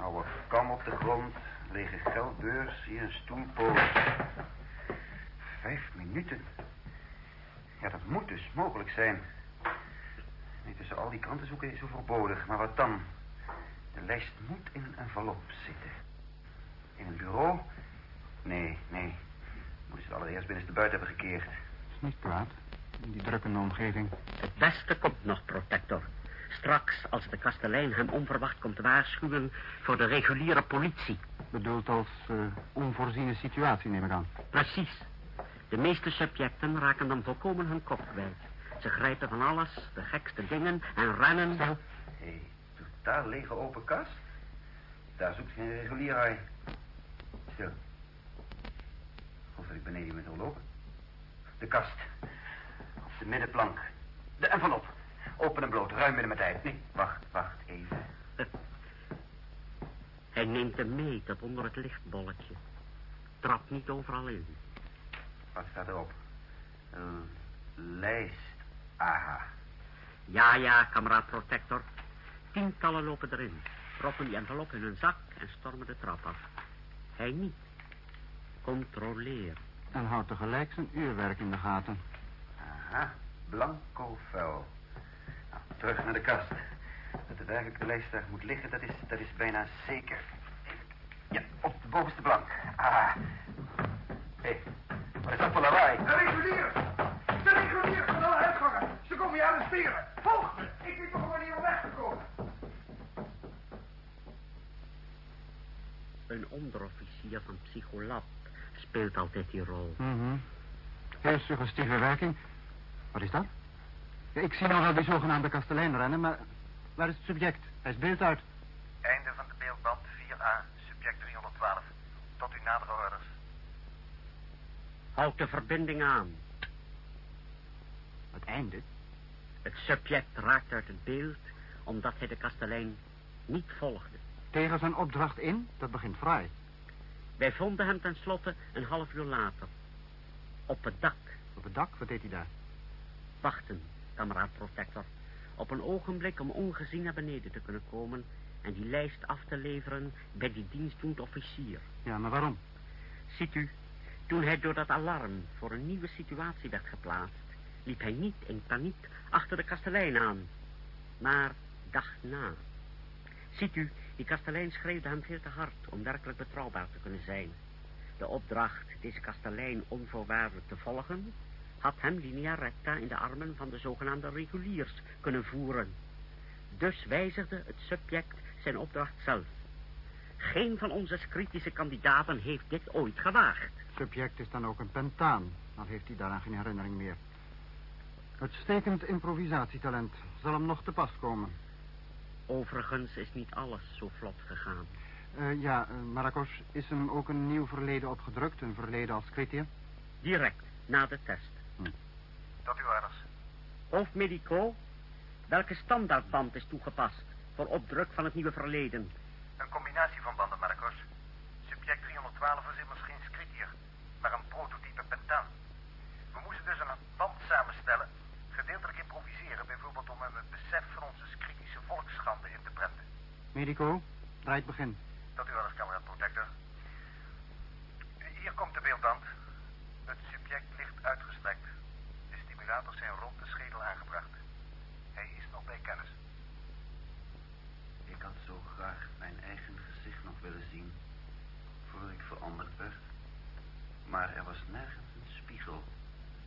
Oude kam op de grond. Lege geldbeurs. Hier een stoelpoot. Vijf minuten. Ja, dat moet dus mogelijk zijn. Nee, tussen al die kranten zoeken is overbodig. Maar wat dan? De lijst moet in een envelop zitten. In een bureau? Nee, nee. Moeten ze het allereerst binnenste buiten hebben gekeerd. Dat is niet kwaad. In die drukkende omgeving. Het beste komt nog, protector. Straks, als de kastelein hem onverwacht komt waarschuwen voor de reguliere politie. Bedoeld als uh, onvoorziene situatie, neem ik aan. Precies. De meeste subjecten raken dan volkomen hun kop kwijt. Ze grijpen van alles, de gekste dingen, en rennen... Hé, hey, totaal lege open kast? Daar zoekt geen regulierij. Stil. Of ik beneden moet lopen. De kast. De middenplank. De envelop. Open en bloot, ruim midden met tijd. Nee, wacht, wacht even. <laughs> Hij neemt hem mee tot onder het lichtbolletje. Trap niet overal in. Wat staat erop? Een lijst. Aha. Ja, ja, kameraad protector. Tientallen lopen erin. Proppen die envelop in hun zak en stormen de trap af. Hij niet. Controleer. En houdt tegelijk zijn uurwerk in de gaten. Aha, blanco vel. Terug naar de kast. Dat de werkelijke lijst daar moet liggen, dat is, dat is bijna zeker. Ja, op de bovenste plank. Ah. Hé, hey, wat is dat voor lawaai? De regulier! De regulier van alle uitgangen! Ze komen je arresteren! Volg me! Ik weet nog een manier om weg te komen. Een onderofficier van Psycholab speelt altijd die rol. Mm -hmm. Heel suggestieve werking. Wat is dat? Ja, ik zie nog wel die zogenaamde kastelein rennen, maar waar is het subject? Hij is beeld uit. Einde van de beeldband 4a, subject 312. Tot uw nadere orders. Houd de verbinding aan. Het einde? Het subject raakt uit het beeld omdat hij de kastelein niet volgde. Tegen zijn opdracht in? Dat begint vrij. Wij vonden hem tenslotte een half uur later. Op het dak. Op het dak? Wat deed hij daar? Wachten, kameraad protector. Op een ogenblik om ongezien naar beneden te kunnen komen... en die lijst af te leveren bij die dienstdoend officier. Ja, maar waarom? Ziet u, toen hij door dat alarm voor een nieuwe situatie werd geplaatst... liep hij niet in paniek achter de kastelein aan. Maar dacht na. Ziet u, die kastelein schreeuwde hem veel te hard om werkelijk betrouwbaar te kunnen zijn. De opdracht deze kastelein onvoorwaardelijk te volgen... had hem linea recta in de armen van de zogenaamde reguliers kunnen voeren. Dus wijzigde het subject zijn opdracht zelf. Geen van onze kritische kandidaten heeft dit ooit gewaagd. Subject is dan ook een pentaan, dan heeft hij daaraan geen herinnering meer. Uitstekend improvisatietalent. Zal hem nog te pas komen. Overigens is niet alles zo vlot gegaan. Uh, ja, uh, Maracos, is hem ook een nieuw verleden opgedrukt? Een verleden als kritier? Direct, na de test. Tot uw orders. Hoofdmedico, welke standaardband is toegepast voor opdruk van het nieuwe verleden? Een combinatie van banden, Marcos. Subject 312 is immers geen scritier, maar een prototype pentaan. We moesten dus een band samenstellen, gedeeltelijk improviseren, bijvoorbeeld om hem het besef van onze kritische volksschande in te prenten. Medico, draai het begin. Tot uw orders, kameraad protector. Hier komt de beeldband. Het subject ligt uitgestrekt. De stimulators zijn aangebracht. Hij is nog bij kennis. Ik had zo graag mijn eigen gezicht nog willen zien... voordat ik veranderd werd. Maar er was nergens een spiegel...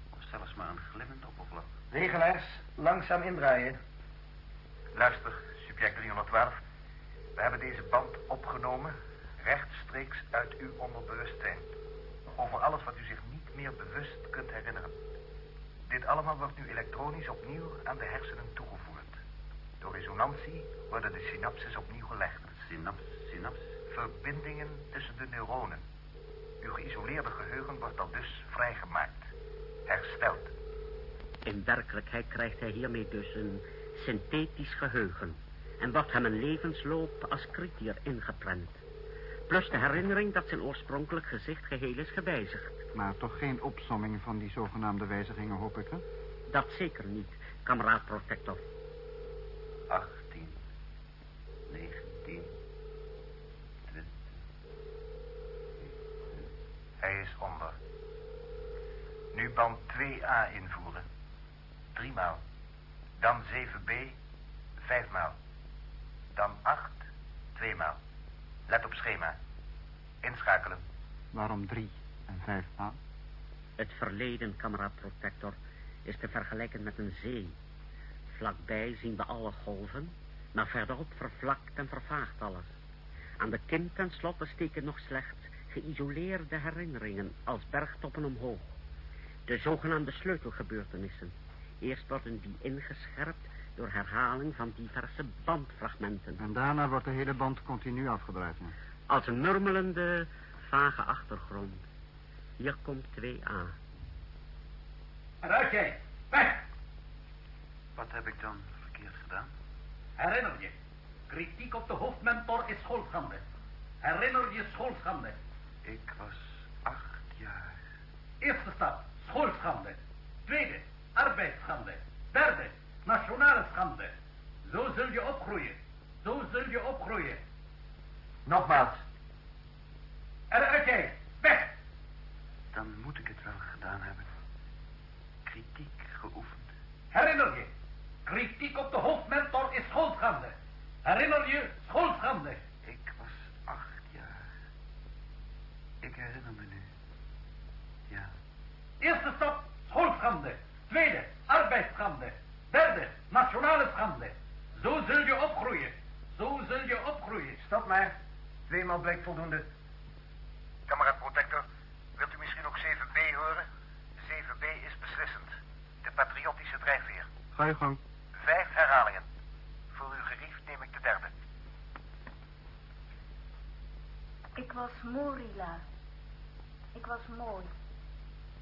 of zelfs maar een glimmend oppervlak. Regelaars, langzaam indraaien. Luister, subject 312. We hebben deze band opgenomen... rechtstreeks uit uw onderbewustzijn. Over alles wat u zich niet meer bewust kunt herinneren. Dit allemaal wordt nu elektronisch opnieuw aan de hersenen toegevoegd. Door resonantie worden de synapses opnieuw gelegd. Synaps, synaps. Verbindingen tussen de neuronen. Uw geïsoleerde geheugen wordt al dus vrijgemaakt. Hersteld. In werkelijkheid krijgt hij hiermee dus een synthetisch geheugen. En wordt hem een levensloop als kritier ingepland. Plus de herinnering dat zijn oorspronkelijk gezicht geheel is gewijzigd. Maar toch geen opsomming van die zogenaamde wijzigingen, hoop ik, hè? Dat zeker niet, kameraad protector. 18, 19, 20. Hij is onder. Nu band 2a invoeren. Driemaal. Dan 7b, vijfmaal. Dan 8, tweemaal. Let op schema. Inschakelen. Waarom drie en? Het verleden, kameraad protector, is te vergelijken met een zee. Vlakbij zien we alle golven, maar verderop vervlakt en vervaagt alles. Aan de kin tenslotte steken nog slechts geïsoleerde herinneringen als bergtoppen omhoog. De zogenaamde sleutelgebeurtenissen. Eerst worden die ingescherpt door herhaling van diverse bandfragmenten. En daarna wordt de hele band continu afgedraaid. ja. Als een murmelende, vage achtergrond. Hier komt 2a. Eruit jij! Weg! Wat heb ik dan verkeerd gedaan? Herinner je. Kritiek op de hoofdmentor is schoolschande. Herinner je schoolschande. Ik was acht jaar. Eerste stap, schoolschande. Tweede, arbeidsschande. Derde, nationale schande. Zo zul je opgroeien. Zo zul je opgroeien. Nogmaals. Eruit jij! Dan moet ik het wel gedaan hebben. Kritiek geoefend. Herinner je. Kritiek op de hoofdmentor is schoolschande. Herinner je schoolschande. Ik was acht jaar. Ik herinner me nu. Ja. Eerste stap, schoolschande. Tweede, arbeidsschande. Derde, nationale schande. Zo zul je opgroeien. Zo zul je opgroeien. Stop maar. Tweemaal blijkt voldoende. Kameraad Protector, u ook 7b horen? 7b is beslissend. De patriotische drijfveer. Ga je gang. Vijf herhalingen. Voor uw gerief neem ik de derde. Ik was Morila. Ik was mooi.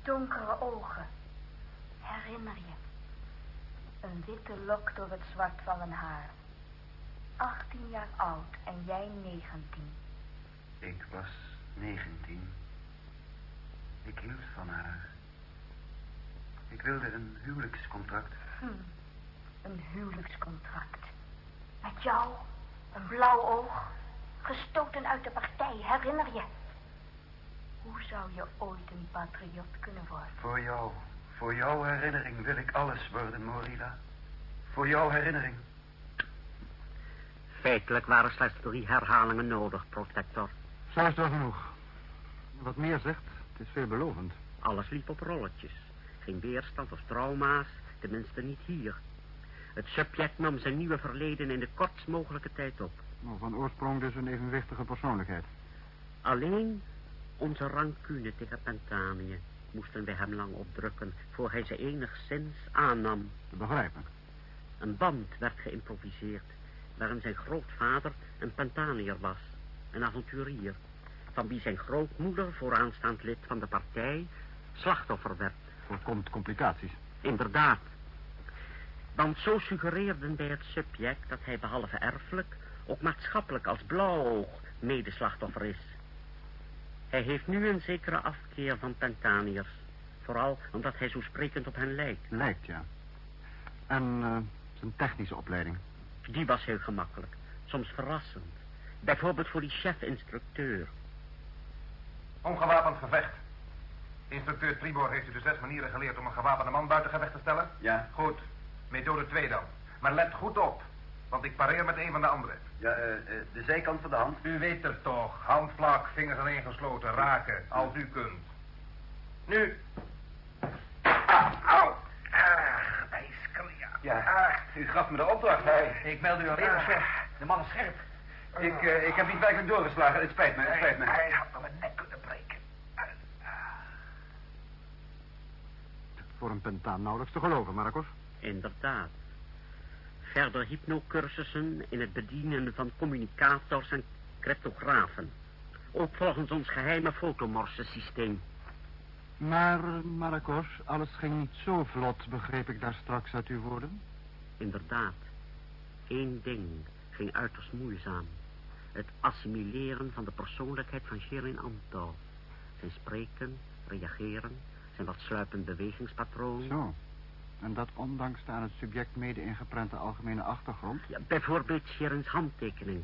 Donkere ogen. Herinner je? Een witte lok door het zwart van mijn haar. 18 jaar oud en jij 19. Ik was negentien. Ik hield van haar. Ik wilde een huwelijkscontract. Hm. Een huwelijkscontract. Met jou, een blauw oog, gestoten uit de partij, herinner je? Hoe zou je ooit een patriot kunnen worden? Voor jou, voor jouw herinnering wil ik alles worden, Morila. Voor jouw herinnering. Feitelijk waren slechts drie herhalingen nodig, protector. Zo is het wel genoeg. Wat meer zegt, het is veelbelovend. Alles liep op rolletjes. Geen weerstand of trauma's, tenminste niet hier. Het subject nam zijn nieuwe verleden in de kortst mogelijke tijd op. Maar van oorsprong dus een evenwichtige persoonlijkheid. Alleen onze rancune tegen Pentanië moesten wij hem lang opdrukken... voor hij ze enigszins aannam. Te begrijpen. Een band werd geïmproviseerd... waarin zijn grootvader een Pentaniër was. Een avonturier. Van wie zijn grootmoeder, vooraanstaand lid van de partij... slachtoffer werd. Voorkomt complicaties. Inderdaad. Want zo suggereerden bij het subject dat hij behalve erfelijk... ook maatschappelijk als blauwoog medeslachtoffer is. Hij heeft nu een zekere afkeer van Pentaniërs. Vooral omdat hij zo sprekend op hen lijkt. Lijkt, ja. En eh, zijn technische opleiding. Die was heel gemakkelijk. Soms verrassend. Bijvoorbeeld voor die chef-instructeur. Ongewapend gevecht. Instructeur Tribor heeft u de zes manieren geleerd om een gewapende man buiten gevecht te stellen? Ja. Goed. Methode 2 dan. Maar let goed op, want ik pareer met een van de anderen. Ja, eh, eh, de zijkant van de hand. U weet het toch. Hand vlak, vingers aaneengesloten, raken, als u kunt. Nu. Ah, au. Ah, ijsklia. Ja, u gaf me de opdracht. Hij... Ik meld u al even, chef. De man is scherp. Ik, eh, ik heb niet werkelijk doorgeslagen. Het spijt me, het spijt me. Hij had me mijn nek kunnen breken. Voor een pentaan nauwelijks te geloven, Marcos. Inderdaad. Verder hypnocursussen in het bedienen van communicators en cryptografen. Ook volgens ons geheime fotomorsensysteem. Maar, Marcos, alles ging niet zo vlot, begreep ik daar straks uit uw woorden. Inderdaad. Eén ding ging uiterst moeizaam. Het assimileren van de persoonlijkheid van Shirin Anto. Zijn spreken, reageren, zijn wat sluipend bewegingspatroon. Zo. En dat ondanks de aan het subject mede ingeprente algemene achtergrond? Ja, bijvoorbeeld Shirin's handtekening.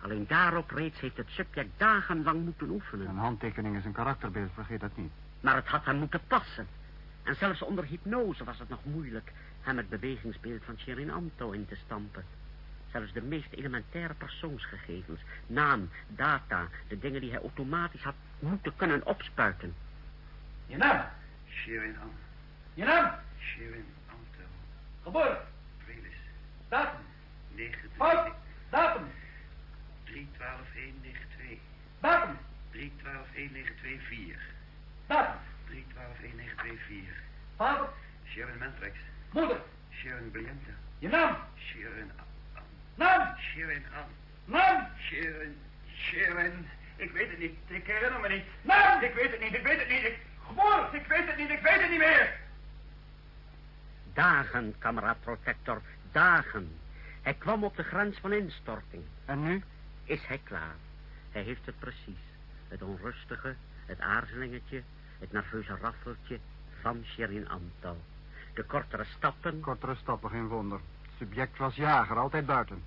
Alleen daarop reeds heeft het subject dagenlang moeten oefenen. Een handtekening is een karakterbeeld, vergeet dat niet. Maar het had hem moeten passen. En zelfs onder hypnose was het nog moeilijk hem het bewegingsbeeld van Shirin Anto in te stampen. Zelfs de meest elementaire persoonsgegevens, naam, data, de dingen die hij automatisch had moeten kunnen opspuiten. Je naam? Shirin Anto. Je naam? Shirin Anto. Geboren? Tweelis. Datum? 9 Fout. Datum? 3 12 192. Datum? 3 12 1924. Datum? 3 12 1924. Vader? Sharon Mentrix. Moeder? Sharon Brianta. Je naam? Sharon An. Naam? Sharon An. Naam? Sharon. Sharon. Ik weet het niet. Ik herinner me niet. Naam? Ik weet het niet. Ik weet het niet. Ik... Geboren? Ik weet het niet. Ik weet het niet meer. Dagen, kameraad protector, dagen. Hij kwam op de grens van instorting. En nu? Is hij klaar. Hij heeft het precies. Het onrustige, het aarzelingetje, het nerveuze raffeltje van Sherin Antal. De kortere stappen... Kortere stappen, geen wonder. Het subject was jager, altijd buiten.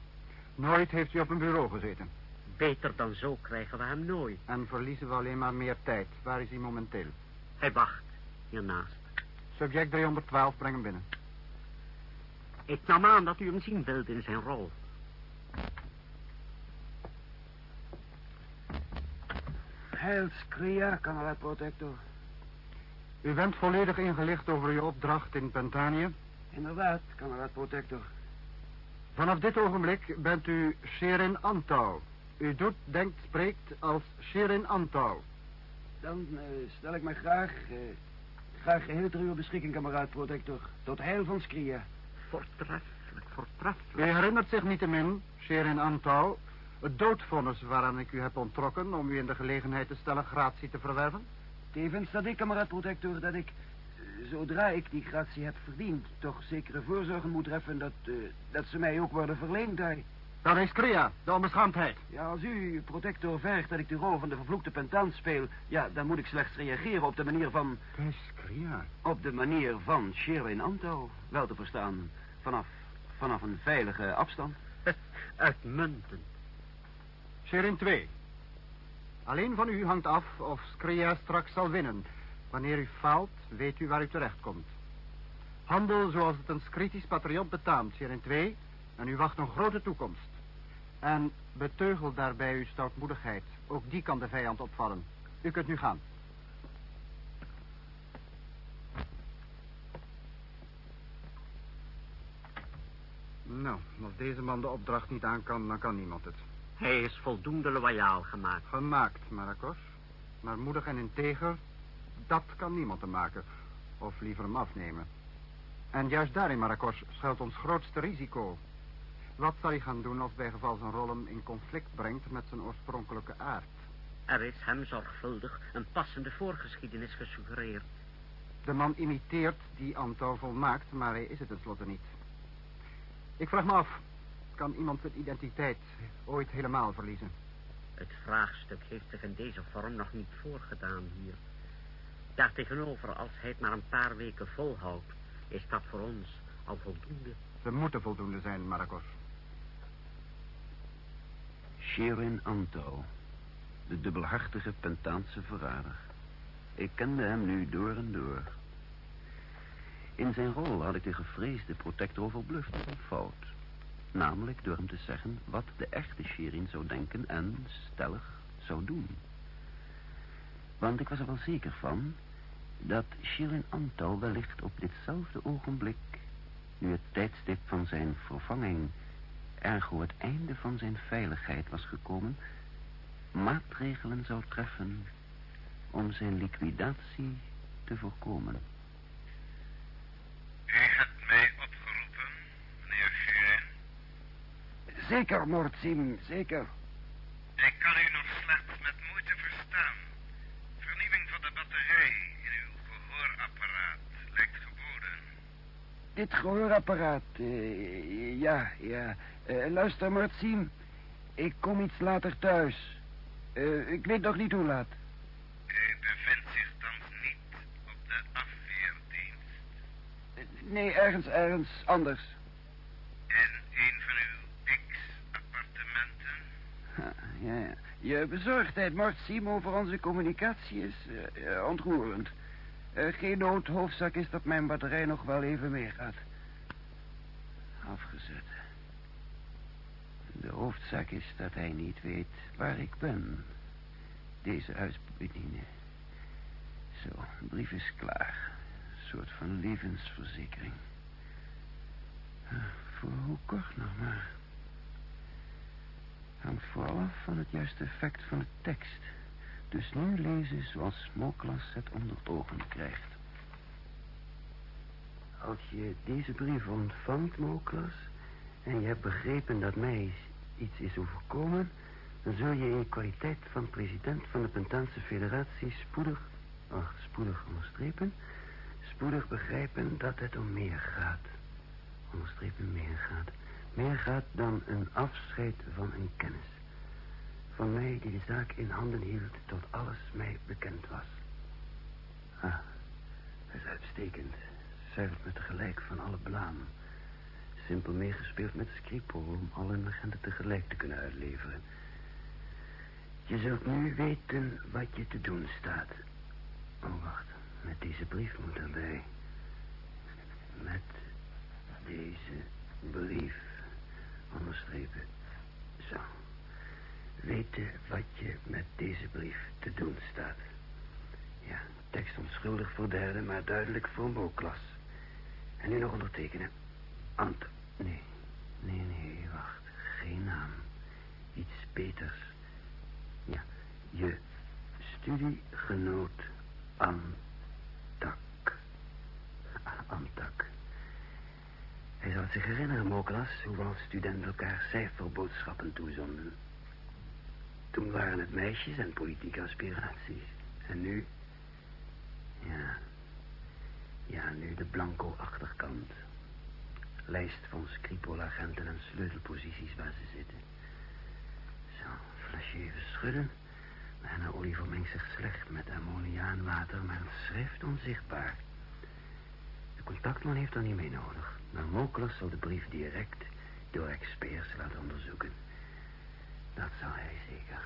Nooit heeft hij op een bureau gezeten. Beter dan zo krijgen we hem nooit. En verliezen we alleen maar meer tijd. Waar is hij momenteel? Hij wacht, hiernaast. Subject 312, breng hem binnen. Ik nam aan dat u hem zien wilde in zijn rol. Heils Crea, kameraad protector. U bent volledig ingelicht over uw opdracht in Pentanië. Inderdaad, kameraad protector. Vanaf dit ogenblik bent u Sherin Antau. U doet, denkt, spreekt als Sherin Antau. Dan eh, stel ik mij graag, eh, graag geheel ter uw beschikking, kameraad protector. Tot heil van Skria. Voortreffelijk, U voortreffelijk. herinnert zich niettemin, Sherin Antau, het doodvonnis waaraan ik u heb ontrokken om u in de gelegenheid te stellen gratie te verwerven? Tevens dat ik, kameraad protector, dat ik, eh, zodra ik die gratie heb verdiend, toch zekere voorzorgen moet treffen dat, eh, dat ze mij ook worden verleend daar. Dat is Kria, de onbeschaamdheid. Ja, als u, protector, vergt dat ik de rol van de vervloekte pentant speel, ja, dan moet ik slechts reageren op de manier van... Dat is. Op de manier van Sherin Anto, wel te verstaan, vanaf, vanaf een veilige afstand. <laughs> Uitmuntend. Sherin 2. Alleen van u hangt af of Skria straks zal winnen. Wanneer u faalt, weet u waar u terechtkomt. Handel zoals het een skritisch patriot betaamt, Sherin 2. En u wacht een grote toekomst. En beteugel daarbij uw stoutmoedigheid. Ook die kan de vijand opvallen. U kunt nu gaan. Nou, als deze man de opdracht niet aan kan, dan kan niemand het. Hij is voldoende loyaal gemaakt. Gemaakt, Maracos. Maar moedig en integer, dat kan niemand hem maken. Of liever hem afnemen. En juist daarin, Maracos, schuilt ons grootste risico. Wat zal hij gaan doen als bij geval zijn rol hem in conflict brengt met zijn oorspronkelijke aard? Er is hem zorgvuldig een passende voorgeschiedenis gesuggereerd. De man imiteert die Anto volmaakt, maar hij is het tenslotte niet. Ik vraag me af, kan iemand zijn identiteit ooit helemaal verliezen? Het vraagstuk heeft zich in deze vorm nog niet voorgedaan hier. Daartegenover, als hij het maar een paar weken volhoudt, is dat voor ons al voldoende. Ze moeten voldoende zijn, Maracos. Sherin Anto, de dubbelhartige Pentaanse verrader. Ik kende hem nu door en door. In zijn rol had ik de gevreesde protector overbluft een fout. Namelijk door hem te zeggen wat de echte Sherin zou denken en, stellig, zou doen. Want ik was er wel zeker van dat Sherin Anto wellicht op ditzelfde ogenblik, nu het tijdstip van zijn vervanging ergo het einde van zijn veiligheid was gekomen, maatregelen zou treffen om zijn liquidatie te voorkomen. U hebt mij opgeroepen, meneer Sherin. zeker, Mortsim, zeker. Ik kan u nog slechts met moeite verstaan. Vernieuwing van de batterij in uw gehoorapparaat lijkt geboden. Dit gehoorapparaat, eh, ja, ja. Eh, luister, Mortsim. Ik kom iets later thuis. Eh, ik weet nog niet hoe laat. U bevindt zich thans niet op de afweerdienst. Nee, ergens, ergens anders. In een van uw X-appartementen? Ha, ja, ja. Je bezorgdheid, Mortsim, over onze communicatie is eh, eh, ontroerend. Eh, geen nood, hoofdzak is dat mijn batterij nog wel even meegaat. De hoofdzaak is dat hij niet weet waar ik ben. Deze huisbediende. Zo, de brief is klaar. Een soort van levensverzekering. Eh, Voor hoe kort nog maar. Hangt vooral af van het juiste effect van de tekst. Dus nu lezen zoals Moklas het onder ogen krijgt. Als je deze brief ontvangt, Moklas, en je hebt begrepen dat mij iets is overkomen, dan zul je in je kwaliteit van president van de Pentaanse Federatie spoedig, ach, spoedig onderstrepen, spoedig begrijpen dat het om meer gaat. Onderstrepen meer gaat. Meer gaat dan een afscheid van een kennis. Van mij die de zaak in handen hield tot alles mij bekend was. Ah, dat is uitstekend. Zuivert me tegelijk van alle blaam. Simpel meegespeeld met Scripo om alle agenten tegelijk te kunnen uitleveren. Je zult nu weten wat je te doen staat. Oh, wacht. Met deze brief moet erbij. Met deze brief. Onderstrepen. Zo. Weten wat je met deze brief te doen staat. Ja, tekst onschuldig voor derde, maar duidelijk voor Moklas. En nu nog ondertekenen. Ant... Nee, nee, nee, wacht. Geen naam. Iets beters. Ja, je studiegenoot Antak. Antak. Hij zal zich herinneren, Moklas, hoe we studenten elkaar cijferboodschappen toezonden. Toen waren het meisjes en politieke aspiraties. En nu... Ja... Ja, nu de blanco achterkant. Lijst van Skripol-agenten en sleutelposities waar ze zitten. Zo, flesje even schudden. Bijna olie vermengt zich slecht met ammoniaanwater, maar het schrift onzichtbaar. De contactman heeft er niet mee nodig. Maar Mokelas zal de brief direct door experts laten onderzoeken. Dat zal hij zeker.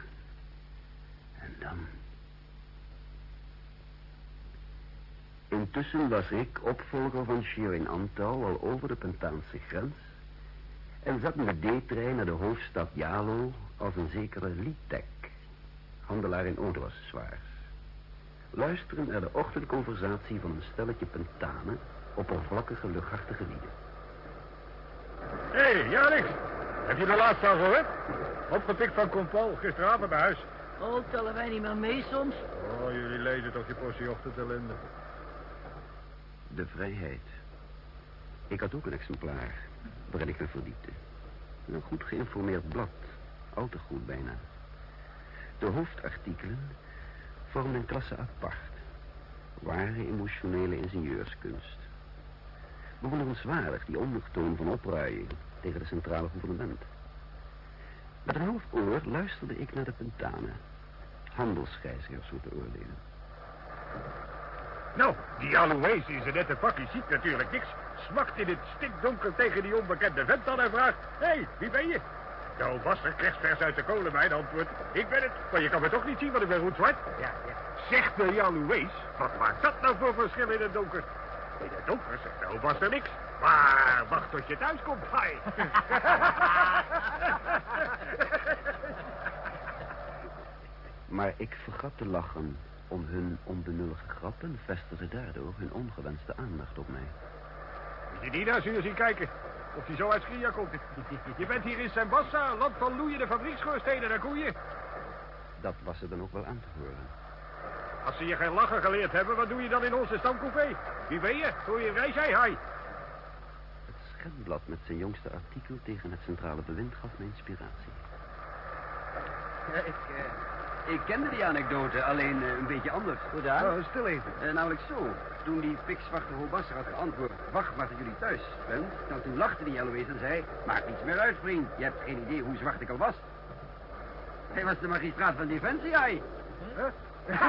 En dan... Intussen was ik, opvolger van Shirin Antau, al over de Pentaanse grens... en zat met de D-trein naar de hoofdstad Jalo als een zekere Litek, handelaar in autoaccessoires. Luisteren naar de ochtendconversatie van een stelletje Pentanen... oppervlakkige, luchthartige lieden. Hé, hey, Janik. Heb je de laatste al gehoord? Opgepikt van Compal, gisteravond bij huis. Oh, tellen wij niet meer mee soms? Oh, jullie lezen toch je portie ochtendellende. De vrijheid. Ik had ook een exemplaar waarin ik me verdiepte. Een goed geïnformeerd blad. Al te goed bijna. De hoofdartikelen vormden een klasse apart. Ware emotionele ingenieurskunst. Bewonderenswaardig die ondertoon van opruiing tegen de centrale gouvernement. Met een half oor luisterde ik naar de Pentanen. Handelsreizigers zo te oordelen. Nou, die Alois is een nette pakje ziet natuurlijk niks. Smakt in het stikdonker tegen die onbekende vent aan en vraagt... Hé, hey, wie ben je? Nou, Baster krijgt vers uit de kolenmijn antwoord. Ik ben het, maar je kan me toch niet zien, want ik ben goed zwart. Ja, ja. Zegt de Jan wat maakt dat nou voor verschil in het donker? In het donker zegt de Baster niks. Maar wacht tot je thuis komt, hai. <laughs> Maar ik vergat te lachen om hun onbenullige grappen... vestigde daardoor hun ongewenste aandacht op mij. Moet je die nou eens zien kijken? Of die zo uit Schria komt. Je bent hier in Sambassa, land van loeiende fabriekschoorstenen en koeien. Dat was er dan ook wel aan te horen. Als ze je geen lachen geleerd hebben, wat doe je dan in onze stamcoupé? Wie ben je? Doe je reis, hij, hai? Het agentblad met zijn jongste artikel tegen het centrale bewind gaf me inspiratie. Ja, ik, eh, ik kende die anekdote, alleen eh, een beetje anders. Hoe dan? Oh, stil even. Eh, namelijk zo. Toen die pikzwarte Hobasser had geantwoord... wacht maar tot jullie thuis bent... Nou, toen lachte die Eloise en zei... maakt niets meer uit, vriend. Je hebt geen idee hoe zwart ik al was. Hij was de magistraat van Defensie, hij. <laughs>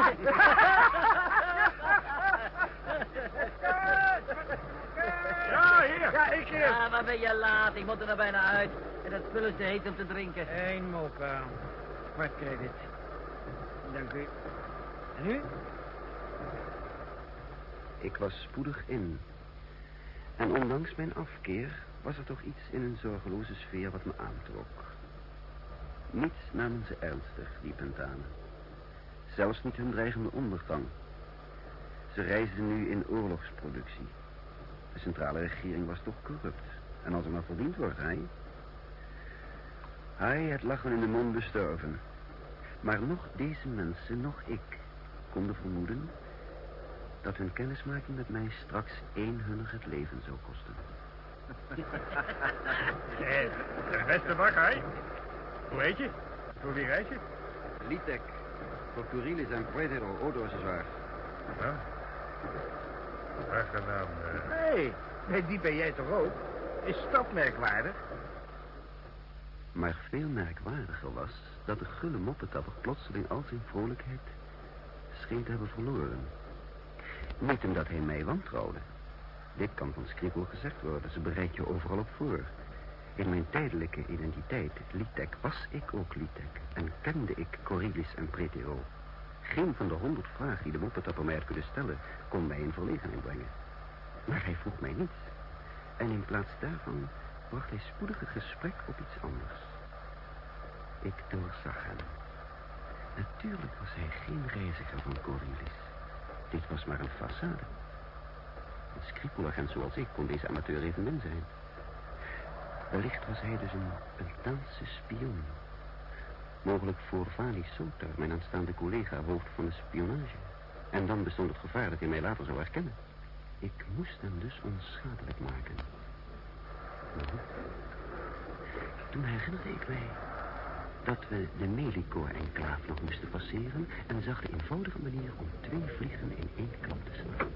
Ja, hier. Ja, ik hier. Ja, maar ben je laat. Ik moet er nou bijna uit. En dat spul is te heet om te drinken. Eén mocha. Kwart credit. Dank u. En? Ik was spoedig in. En ondanks mijn afkeer was er toch iets in hun zorgeloze sfeer wat me aantrok. Niets namen ze ernstig, die Pentanen. Zelfs niet hun dreigende ondergang. Ze reisden nu in oorlogsproductie. De centrale regering was toch corrupt. En als er maar verdiend wordt, hij... Hij het lachen in de mond bestorven. Maar nog deze mensen, nog ik, konden vermoeden... dat hun kennismaking met mij straks één hunner het leven zou kosten. Eh, de beste bak, hij. Hoe heet je? Voor wie reis je? Litek. Voor Curilis en Quedero, Odo-zwaar. Ja. Aangenaam. eh. Nee, nee, die ben jij toch ook? Is dat merkwaardig? Maar veel merkwaardiger was dat de gulle moppetapper plotseling al zijn vrolijkheid scheen te hebben verloren. Niet omdat hij mij wantrouwde. Dit kan van Skripel gezegd worden, ze bereidt je overal op voor. In mijn tijdelijke identiteit, Litek, was ik ook Litek en kende ik Corellis en Pretero. Geen van de honderd vragen die de moppetapper mij had kunnen stellen, kon mij in verlegenheid brengen. Maar hij vroeg mij niets. En in plaats daarvan bracht hij spoedig het gesprek op iets anders. Ik doorzag hem. Natuurlijk was hij geen reiziger van Corellis. Dit was maar een façade. Een skripelagent zoals ik kon deze amateur evenmin zijn. Wellicht was hij dus een Pentaanse spion. Mogelijk voor Vali Soter, mijn aanstaande collega, hoofd van de spionage. En dan bestond het gevaar dat hij mij later zou herkennen. Ik moest hem dus onschadelijk maken. Toen herinnerde ik mij dat we de Melikor-enclave nog moesten passeren... en zag de eenvoudige manier om twee vliegen in één klap te slaan.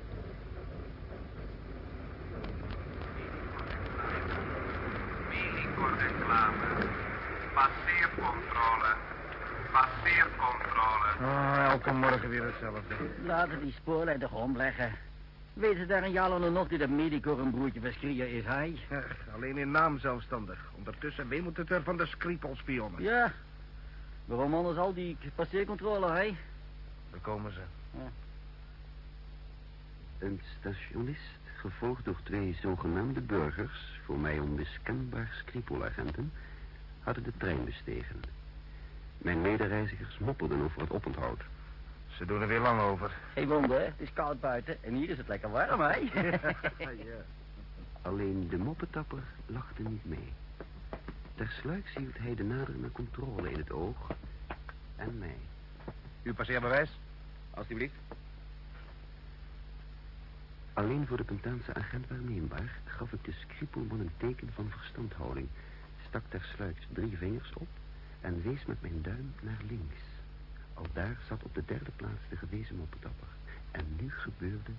Melikor-enclave. Passeercontrole. Passeercontrole. Oh, elke morgen weer hetzelfde. Laten die spoorleider omleggen. Weet ze daar een Jalo nog die dat Medicor een broertje van Skrier is, hij? Ach, alleen in naam zelfstandig. Ondertussen wemelt het er van de skripelspionnen. Ja. Waarom anders al die passeercontrole, hij? Daar komen ze. Een stationist, gevolgd door twee zogenaamde burgers, voor mij onmiskenbaar skripelagenten, hadden de trein bestegen. Mijn medereizigers moppelden over het oponthoud. Ze doen er weer lang over. Geen wonder, hè? het is koud buiten en hier is het lekker warm, hè? ja. <laughs> Alleen de moppetapper lachte niet mee. Tersluiks hield hij de naderende controle in het oog en mij. Uw passeerbewijs? Alsjeblieft. Alleen voor de Pentaanse agent waarneembaar gaf ik de skripelman een teken van verstandhouding, stak tersluiks drie vingers op en wees met mijn duim naar links. Al daar zat op de derde plaats de gewezen moppetapper. En nu gebeurde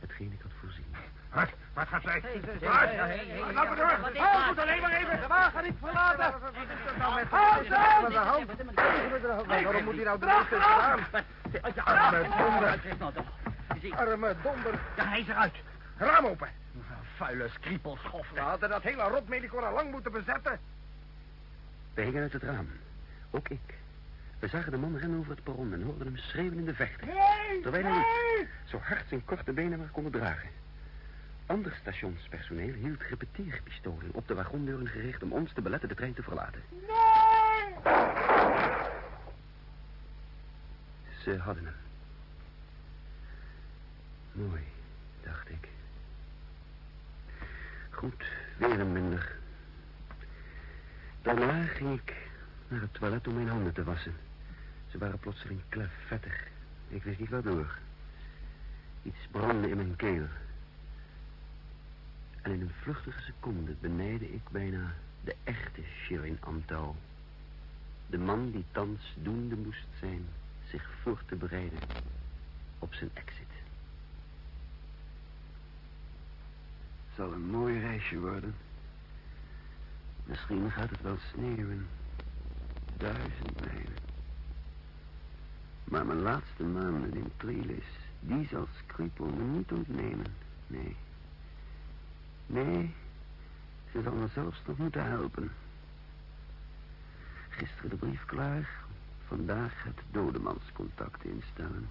hetgeen ik had voorzien. Wat? Wat gaat zij? Wat? Laat me door. ik moet alleen maar even. De wagen niet verlaten. Nou met de hand? Waarom moet hij nou de Draag meeste aan! aan? Arme donder. Nou. Arme donder. Ja, hij is eruit. Raam open. Vuile skriepelschof. We hadden dat hele rotmedicor al lang moeten bezetten. We hingen uit het raam. Ook ik. We zagen de man rennen over het perron en hoorden hem schreeuwen in de vechten. Nee! Terwijl hij zo hard zijn korte benen maar konden dragen. Ander stationspersoneel hield repeteerpistolen op de wagondeuren gericht om ons te beletten de trein te verlaten. Ze hadden hem. Mooi, dacht ik. Goed, weer een minder. Daarna ging ik naar het toilet om mijn handen te wassen. Ze waren plotseling klef, vettig. Ik wist niet waardoor. Iets brandde in mijn keel. En in een vluchtige seconde benijde ik bijna de echte Shirin Antal. De man die thans doende moest zijn zich voor te bereiden op zijn exit. zal een mooi reisje worden. Misschien gaat het wel sneeuwen. Duizend mijlen. Maar mijn laatste maanden in Trilis, die zal Skripal me niet ontnemen. Nee. Nee, ze zal me zelfs nog moeten helpen. Gisteren de brief klaar. Vandaag het dodemanscontact instellen.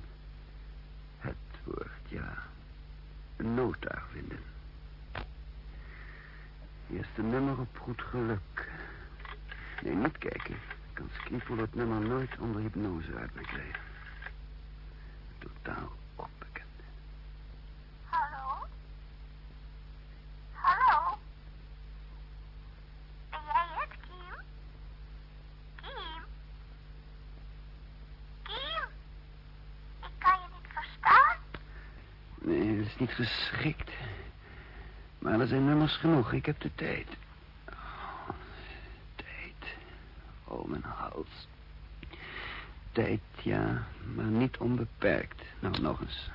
Het woord, ja. Een notaar vinden. Eerste nummer op goed geluk. Nee, niet kijken. Kan Skripal het nummer nooit onder hypnose uit me krijgen. Totaal onbekend. Hallo? Hallo? Ben jij het, Kiem? Kiem? Kiem? Ik kan je niet verstaan. Nee, dat is niet geschikt. Maar er zijn nummers genoeg. Ik heb de tijd. Oh, tijd. Oh, mijn hals. Tijd, ja, maar niet onbeperkt. Nou, nog eens.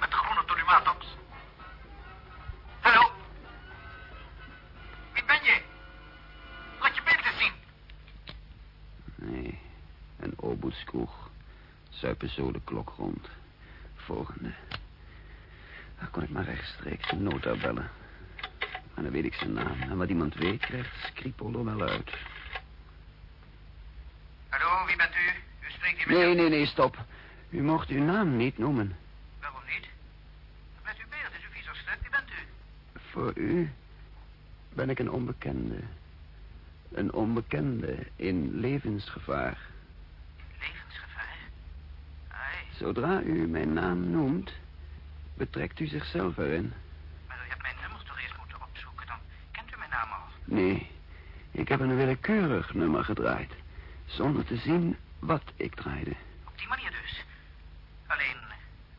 Met de groene tolimatops. Hallo? Wie ben je? Laat je beelden zien. Nee, een oboeskroeg. Zuipen zo de klok rond. Volgende. Kon ik maar rechtstreeks een nota bellen. Maar dan weet ik zijn naam. En wat iemand weet, krijgt Skripol er wel uit. Hallo, wie bent u? U spreekt hier met... Nee, nee, nee, stop. U mocht uw naam niet noemen. Waarom niet? Met uw beeld is uw vies stuk. Wie bent u? Voor u ben ik een onbekende. Een onbekende in levensgevaar. Levensgevaar? Ai, Zodra u mijn naam noemt, betrekt u zichzelf erin. maar u hebt mijn nummers toch eerst moeten opzoeken. Dan kent u mijn naam al. Nee, ik heb een willekeurig nummer gedraaid. Zonder te zien wat ik draaide. Op die manier dus. Alleen,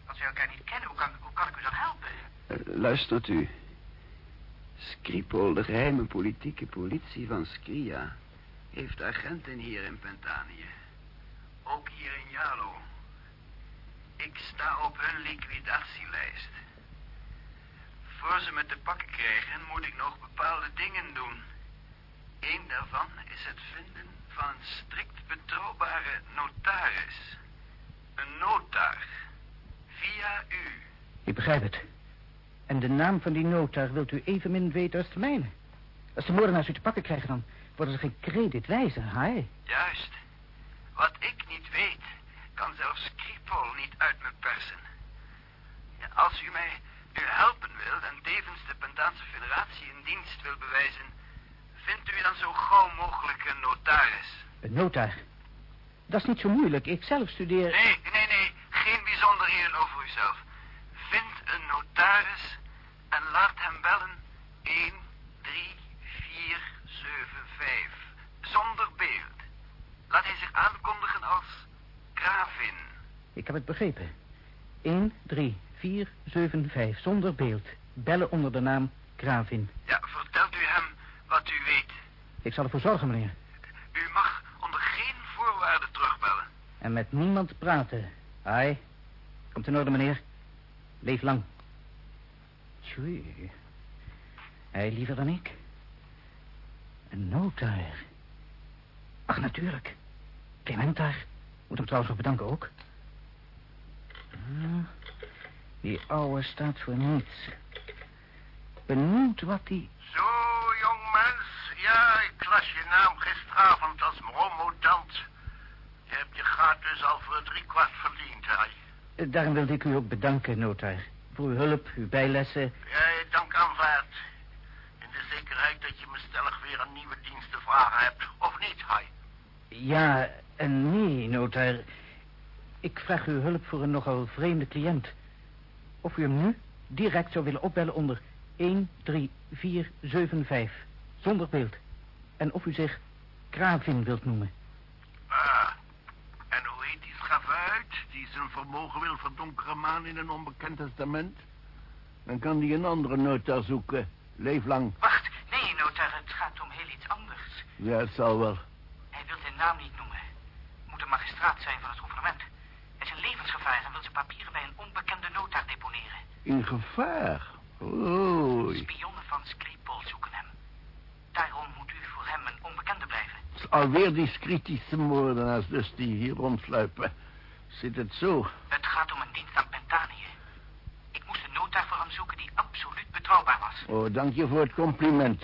als we elkaar niet kennen, hoe kan, hoe kan ik u dan helpen? Eh, luistert u. Skripol, de geheime politieke politie van Skria, heeft agenten hier in Pentanië. Ook hier in Jalo. Ik sta op hun liquidatielijst. Voor ze me te pakken krijgen, moet ik nog bepaalde dingen doen. Eén daarvan is het vinden van een strikt betrouwbare notaris. Een notaar. Via u. Ik begrijp het. En de naam van die notaar wilt u evenmin weten als de mijne. Als de moordenaars u te pakken krijgen, dan worden ze geen krediet wijzen, hai. Juist. Wat ik niet weet, zelfs Kripol niet uit me persen. Ja, als u mij nu helpen wilt en tevens de Pentaanse Federatie een dienst wil bewijzen, vindt u dan zo gauw mogelijk een notaris? Een notaar. Dat is niet zo moeilijk. Ik zelf studeer... Nee, nee, nee. Geen bijzonderheden over uzelf. Vind een notaris en laat hem bellen 1, 3, 4, 7, 5. Zonder beeld. Laat hij zich aankondigen als Gravin. Ik heb het begrepen. 1, 3, 4, 7, 5. Zonder beeld. Bellen onder de naam Gravin. Ja, vertelt u hem wat u weet. Ik zal ervoor zorgen, meneer. U mag onder geen voorwaarden terugbellen. En met niemand praten. Hai. Komt in orde, meneer. Leef lang. Tjoei. Hij liever dan ik. Een notaar. Ach, natuurlijk. Clement daar. Moet hem trouwens nog bedanken ook. Ah, die ouwe staat voor niets. Benieuwd wat die... Zo, jongmens. Ja, ik las je naam gisteravond als bromotant. Je hebt je gaat dus al voor driekwart verdiend, hè? Eh, Daarom wilde ik u ook bedanken, notaar. Voor uw hulp, uw bijlessen. Jij dank aanvaard. In de zekerheid dat je me stellig weer een nieuwe dienst te vragen hebt. Of niet, Hai? Ja en nee, notaar. Ik vraag uw hulp voor een nogal vreemde cliënt. Of u hem nu direct zou willen opbellen onder 13475. Zonder beeld. En of u zich Kravin wilt noemen. Ah, en hoe heet die schavuit? die zijn vermogen wil verdonkeren maan in een onbekend testament? Dan kan die een andere nota zoeken. Leef lang. Wacht, nee, notaris, het gaat om heel iets anders. Ja, het zal wel. Naam niet noemen. Moet een magistraat zijn van het gouvernement. Hij is in levensgevaar en wil zijn papieren bij een onbekende nota deponeren. In gevaar? Oei. Spionnen van Skripal zoeken hem. Daarom moet u voor hem een onbekende blijven. Het is alweer die kritische moordenaars dus die hier rondsluipen. Zit het zo? Het gaat om een dienst aan Pentanië. Ik moest een nota voor hem zoeken die absoluut betrouwbaar was. Oh, dank je voor het compliment.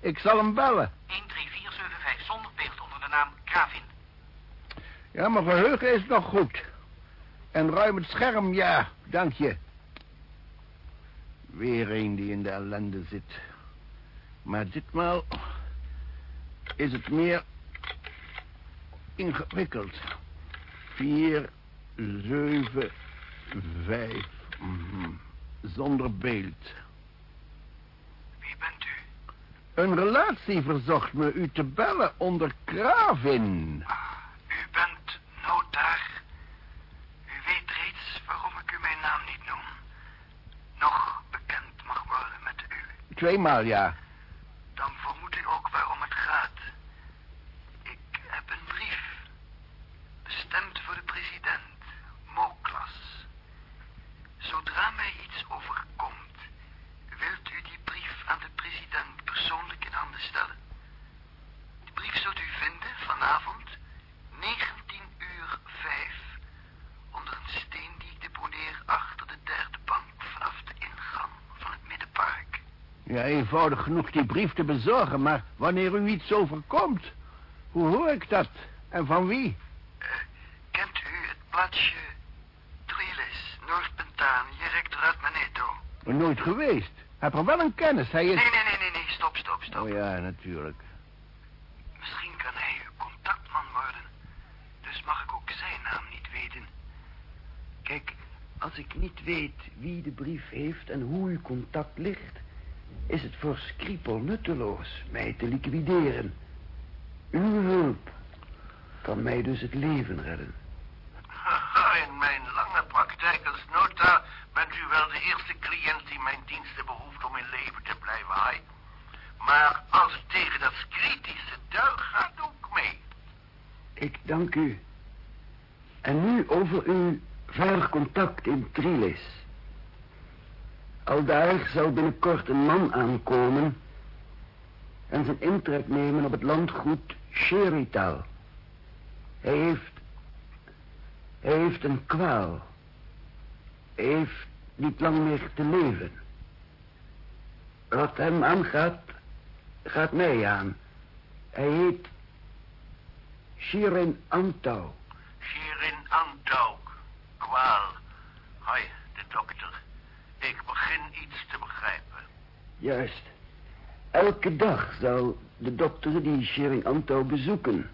Ik zal hem bellen. 13475 zonder beeld onder de naam Gravin. Ja, mijn geheugen is nog goed. En ruim het scherm, ja, dank je. Weer een die in de ellende zit. Maar ditmaal is het meer ingewikkeld. Vier, zeven, vijf. mhm, Zonder beeld. Wie bent u? Een relatie verzocht me u te bellen onder Kravin. U bent notaar. U weet reeds waarom ik u mijn naam niet noem. Nog bekend mag worden met u. Tweemaal, ja. Dan vermoedt u ook waarom het gaat. Ik heb een brief. Bestemd voor de president, Moklas. Zodra mij iets overkomt, wilt u die brief aan de president persoonlijk in handen stellen. Die brief zult u vinden vanavond, 19 uur 5, onder een steen die ik deponeer achter de derde bank vanaf de ingang van het middenpark. Ja, eenvoudig genoeg die brief te bezorgen, maar wanneer u iets overkomt, hoe hoor ik dat? En van wie? Kent u het plaatsje Trilis, Noord-Pentanië, rectoraat Maneto? Nooit geweest. Heb er wel een kennis, hij is... Nee, nee, nee, nee, nee, stop, stop, stop. Oh ja, natuurlijk. Misschien kan hij uw contactman worden. Dus mag ik ook zijn naam niet weten. Kijk, als ik niet weet wie de brief heeft en hoe uw contact ligt... is het voor Skripal nutteloos mij te liquideren. Uw hulp kan mij dus het leven redden. In mijn lange praktijk als nota bent u wel de eerste cliënt die mijn diensten behoeft om in leven te blijven, hai. Maar als het tegen dat kritische duig gaat, ook mee. Ik dank u. En nu over uw verder contact in Trilis. Aldaar zal binnenkort een man aankomen... en zijn intrek nemen op het landgoed Sherital. Hij heeft... Hij heeft een kwaal. Hij heeft niet lang meer te leven. Wat hem aangaat, gaat mij aan. Hij heet Shirin Antau. Shirin Antauk. Kwaal. Hoi, de dokter. Ik begin iets te begrijpen. Juist. Elke dag zal de dokter die Shirin Antau bezoeken.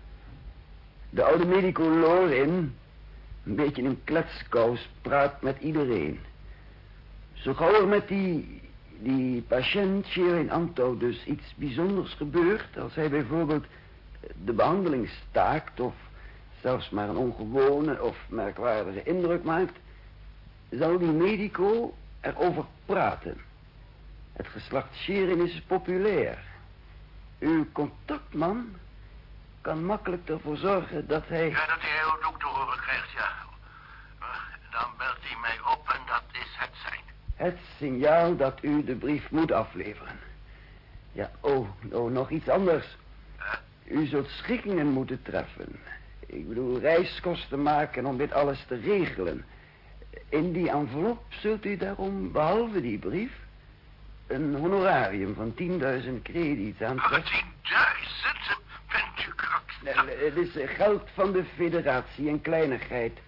De oude medico Lorin, een beetje in kletskous, praat met iedereen. Zo gauw er met die, die patiënt Shirin Antau dus iets bijzonders gebeurt... als hij bijvoorbeeld de behandeling staakt... of zelfs maar een ongewone of merkwaardige indruk maakt... zal die medico erover praten. Het geslacht Shirin is populair. Uw contactman kan makkelijk ervoor zorgen dat hij... Ja, dat hij heel ook te horen krijgt, ja. Dan belt hij mij op en dat is het zijn. Het signaal dat u de brief moet afleveren. Ja, oh, oh, nog iets anders. U zult schikkingen moeten treffen. Ik bedoel, reiskosten maken om dit alles te regelen. In die envelop zult u daarom, behalve die brief... een honorarium van 10.000 krediets aantreffen. Duizend, bent u. Nee, Het is eh, geld van de federatie, een kleinigheid.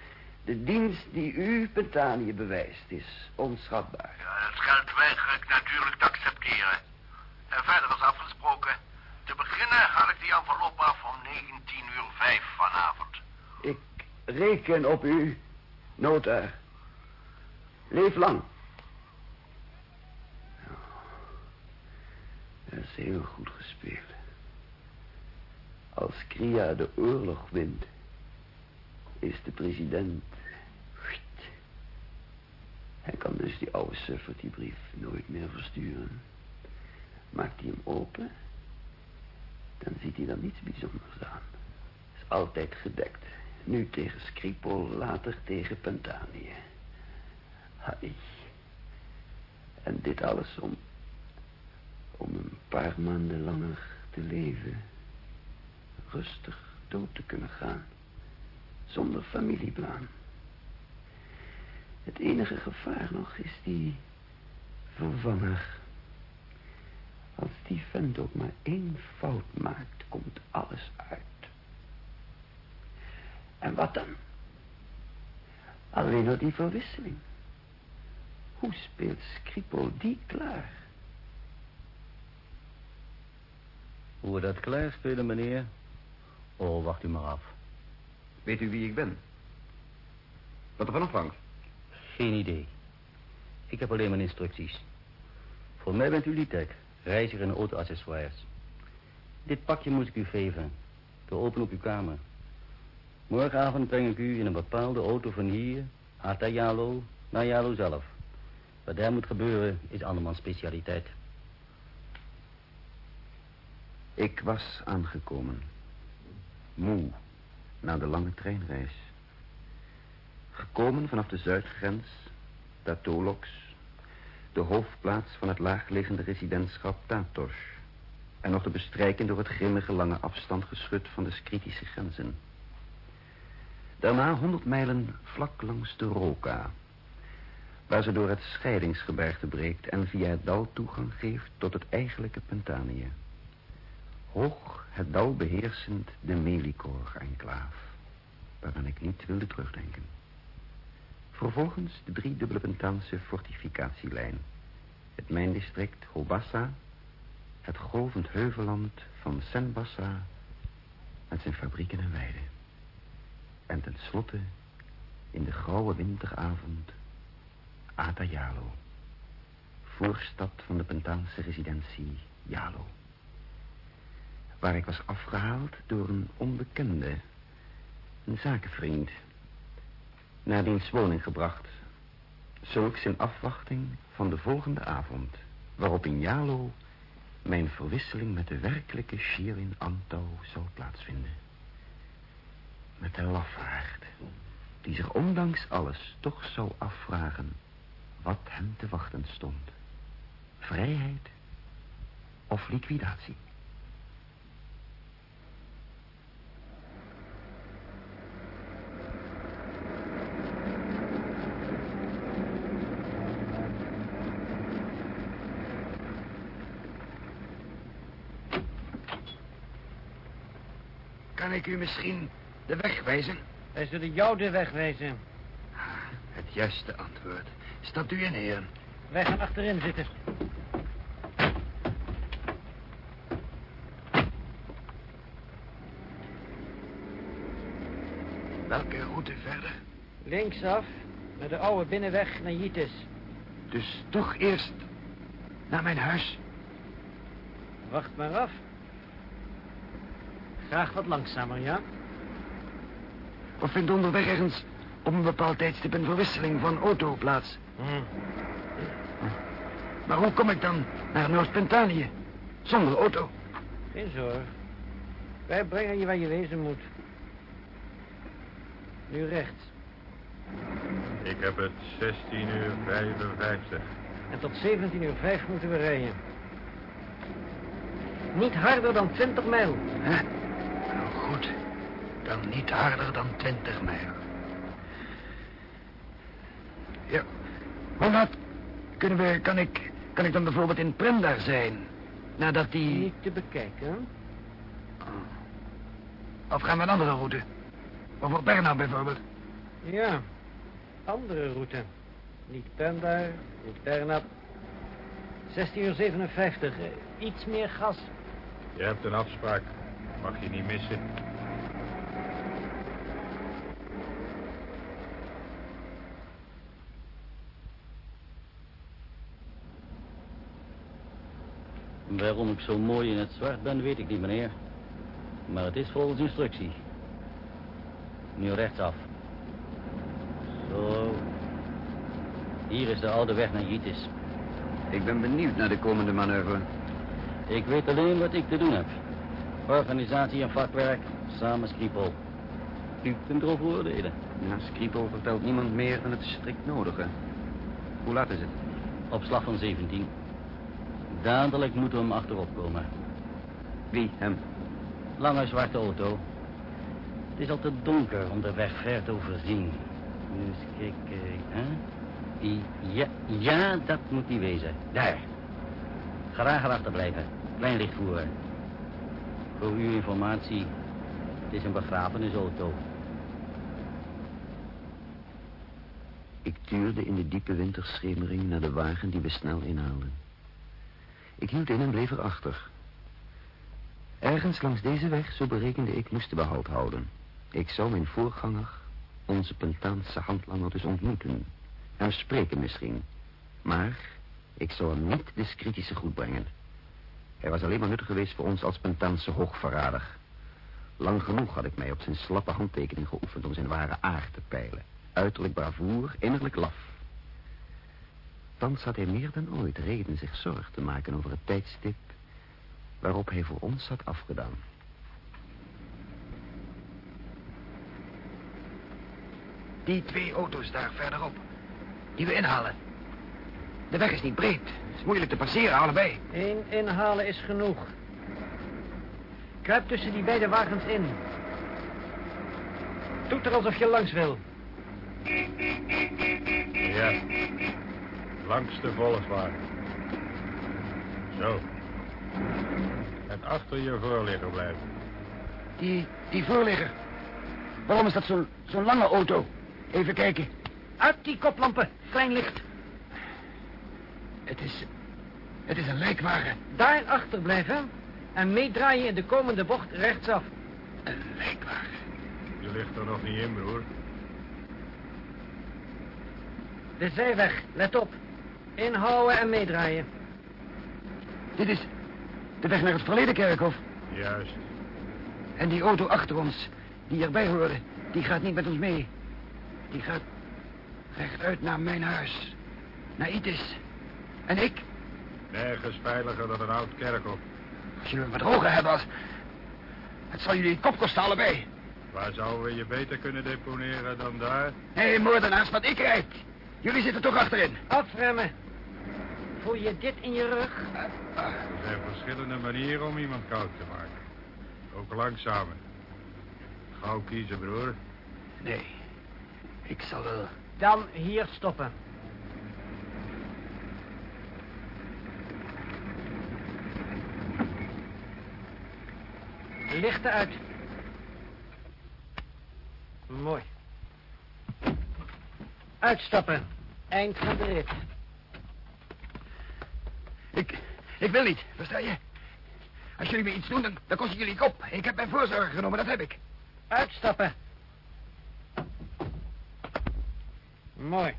De dienst die u Pentanië bewijst is onschatbaar. Ja, dat geld weiger ik natuurlijk te accepteren. En verder is afgesproken. Te beginnen haal ik die envelop af om 19 uur 5 vanavond. Ik reken op u, nota. Leef lang. Dat is heel goed gespeeld. Als Kria de oorlog wint, is de president Hij kan dus die oude suffert die brief nooit meer versturen. Maakt hij hem open, dan ziet hij er niets bijzonders aan. Is altijd gedekt. Nu tegen Skripol, later tegen Pentanië. Hai. En dit alles om... om een paar maanden langer te leven. Rustig dood te kunnen gaan. Zonder familieblaan. Het enige gevaar nog is die vervanner. Als die vent ook maar één fout maakt, komt alles uit. En wat dan? Alleen nog die verwisseling. Hoe speelt Skripal die klaar? Hoe we dat klaar spelen, meneer? Oh, wacht u maar af. Weet u wie ik ben? Wat er van afhangt? Geen idee. Ik heb alleen mijn instructies. Voor mij bent u Litek, reiziger en auto-accessoires. Dit pakje moet ik u geven. Te open op uw kamer. Morgenavond breng ik u in een bepaalde auto van hier, Arta Jalo, naar Jalo zelf. Wat daar moet gebeuren is andermans specialiteit. Ik was aangekomen. Moe, na de lange treinreis. Gekomen vanaf de zuidgrens, Tatolox, de hoofdplaats van het laagliggende residentschap Tatos. En nog te bestrijken door het grimmige lange afstand geschut van de kritische grenzen. Daarna honderd mijlen vlak langs de Roka, waar ze door het scheidingsgebergte breekt en via het dal toegang geeft tot het eigenlijke Pentanië. Hoog het dal beheersend de Melikor-enclaaf, waaraan ik niet wilde terugdenken. Vervolgens de driedubbele Pentaanse fortificatielijn. Het mijndistrict Hobassa, het golvend heuvelland van Senbassa met zijn fabrieken en weiden. En tenslotte, in de grauwe winteravond, Atayalo, voorstad van de Pentaanse residentie Jalo. Waar ik was afgehaald door een onbekende, een zakenvriend, naar diens woning gebracht. Zulks in afwachting van de volgende avond, waarop in Jalo mijn verwisseling met de werkelijke Shirin Anto zou plaatsvinden. Met de lafaard, die zich ondanks alles toch zou afvragen wat hem te wachten stond. Vrijheid of liquidatie. Ik u misschien de weg wijzen? Wij zullen jou de weg wijzen. Het juiste antwoord. Stapt u in, heren. Wij gaan achterin zitten. Welke route verder? Linksaf, naar de oude binnenweg naar Jitis. Dus toch eerst naar mijn huis? Wacht maar af. Graag wat langzamer, ja? Of vindt onderweg ergens op een bepaald tijdstip een verwisseling van auto plaats? Hm. Maar hoe kom ik dan naar Noord-Pentanië? Zonder auto. Geen zorg. Wij brengen je waar je wezen moet. Nu rechts. Ik heb het 16 uur 55. En tot 17 uur 5 moeten we rijden. Niet harder dan 20 mijl. Hè? Goed. Dan niet harder dan 20 mijl. Ja. Hoe laat kunnen we, kan ik, kan ik dan bijvoorbeeld in Prendar zijn? Nadat die... Niet te bekijken. Of gaan we een andere route? Over Bernau bijvoorbeeld? Ja, andere route. Niet Pendar, niet Bernab. 16 uur 57. eh, Iets meer gas. Je hebt een afspraak. Mag je niet missen. Waarom ik zo mooi in het zwart ben, weet ik niet, meneer. Maar het is volgens instructie. Nu rechtsaf. Zo. Hier is de oude weg naar Jitis. Ik ben benieuwd naar de komende manoeuvre. Ik weet alleen wat ik te doen heb. Organisatie en vakwerk, samen Skripal. U kunt erover oordelen. Ja, Skripal vertelt niemand meer dan het strikt nodige. Hoe laat is het? Op slag van 17. Dadelijk moeten we hem achterop komen. Wie, hem? Lange zwarte auto. Het is al te donker om de weg ver te overzien. Dus kijk, hè? Die, ja, ja, dat moet die wezen. Daar. Graag erachter blijven. Klein licht voeren. Voor uw informatie, het is een begrafenisauto. Ik tuurde in de diepe winterschemering naar de wagen die we snel inhaalden. Ik hield in en bleef erachter. Ergens langs deze weg, zo berekende ik, moesten we halt houden. Ik zou mijn voorganger, onze Pentaanse handlanger, dus ontmoeten. Hem spreken misschien. Maar ik zou hem niet de kritische goed brengen. Hij was alleen maar nuttig geweest voor ons als Pentaanse hoogverrader. Lang genoeg had ik mij op zijn slappe handtekening geoefend om zijn ware aard te peilen. Uiterlijk bravoer, innerlijk laf. Thans had hij meer dan ooit reden zich zorg te maken over het tijdstip waarop hij voor ons had afgedaan. Die twee auto's daar verderop. Die we inhalen. De weg is niet breed. Het is moeilijk te passeren, allebei. Eén inhalen is genoeg. Kruip tussen die beide wagens in. Doet er alsof je langs wil. Ja. Langs de volkswagen. Zo. En achter je voorligger blijven. Die, die voorligger. Waarom is dat zo'n zo'n lange auto? Even kijken. Uit die koplampen. Klein licht. Het is... Het is een lijkwagen. Daar achter blijven. En meedraaien in de komende bocht rechtsaf. Een lijkwagen. Je ligt er nog niet in, broer. De zijweg. Let op. Inhouden en meedraaien. Dit is de weg naar het verleden kerkhof. Juist. En die auto achter ons, die erbij hoorde, die gaat niet met ons mee. Die gaat rechtuit naar mijn huis. Naar Itis. En ik? Nergens veiliger dan een oud kerkhof. Als jullie me bedrogen hebben, als... Het zal jullie het kop kosten allebei. Waar zouden we je beter kunnen deponeren dan daar? Nee, moordenaars, want ik rijd. Jullie zitten toch achterin. Afremmen. Voel je dit in je rug? Er zijn verschillende manieren om iemand koud te maken. Ook langzamer. Gauw kiezen, broer. Nee. Ik zal wel... Dan hier stoppen. Lichten uit. Mooi. Uitstappen. Eind van de rit. Ik, ik wil niet, versta je? Als jullie me iets doen, dan, dan kost het jullie kop. Ik heb mijn voorzorg genomen, dat heb ik. Uitstappen. Mooi.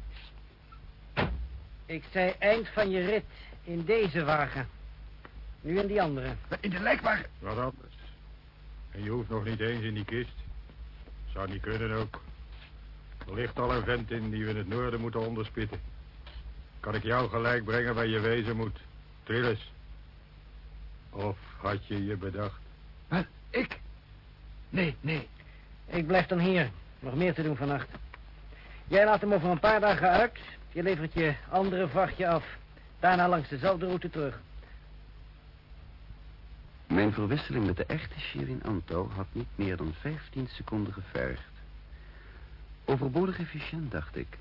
Ik zei eind van je rit in deze wagen. Nu in die andere. In de lijkwagen? Wat anders. Je hoeft nog niet eens in die kist. Zou niet kunnen ook. Er ligt al een vent in die we in het noorden moeten onderspitten. Kan ik jou gelijk brengen waar je wezen moet. Trillis. Of had je je bedacht? Wat? Ik? Nee, nee. Ik blijf dan hier. Nog meer te doen vannacht. Jij laat hem over een paar dagen uit. Je levert je andere vrachtje af. Daarna langs dezelfde route terug. Mijn verwisseling met de echte Shirin Anto had niet meer dan 15 seconden gevergd. Overbodig efficiënt, dacht ik.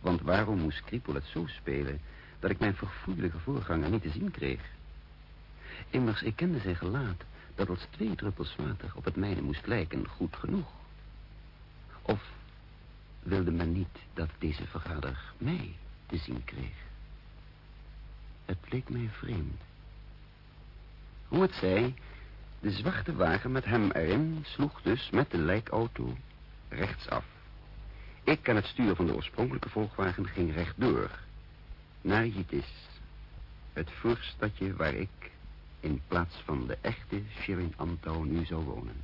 Want waarom moest Kriepel het zo spelen... dat ik mijn verfoeilijke voorganger niet te zien kreeg? Immers, ik kende zijn gelaat... dat als twee druppels water op het mijne moest lijken goed genoeg. Of wilde men niet dat deze verrader mij te zien kreeg? Het leek mij vreemd. Hoe het zij, de zwarte wagen met hem erin sloeg dus met de lijkauto rechtsaf. Ik aan het stuur van de oorspronkelijke volgwagen ging rechtdoor. Naar Jitis. Het voorstadje waar ik in plaats van de echte Shirin Antau nu zou wonen.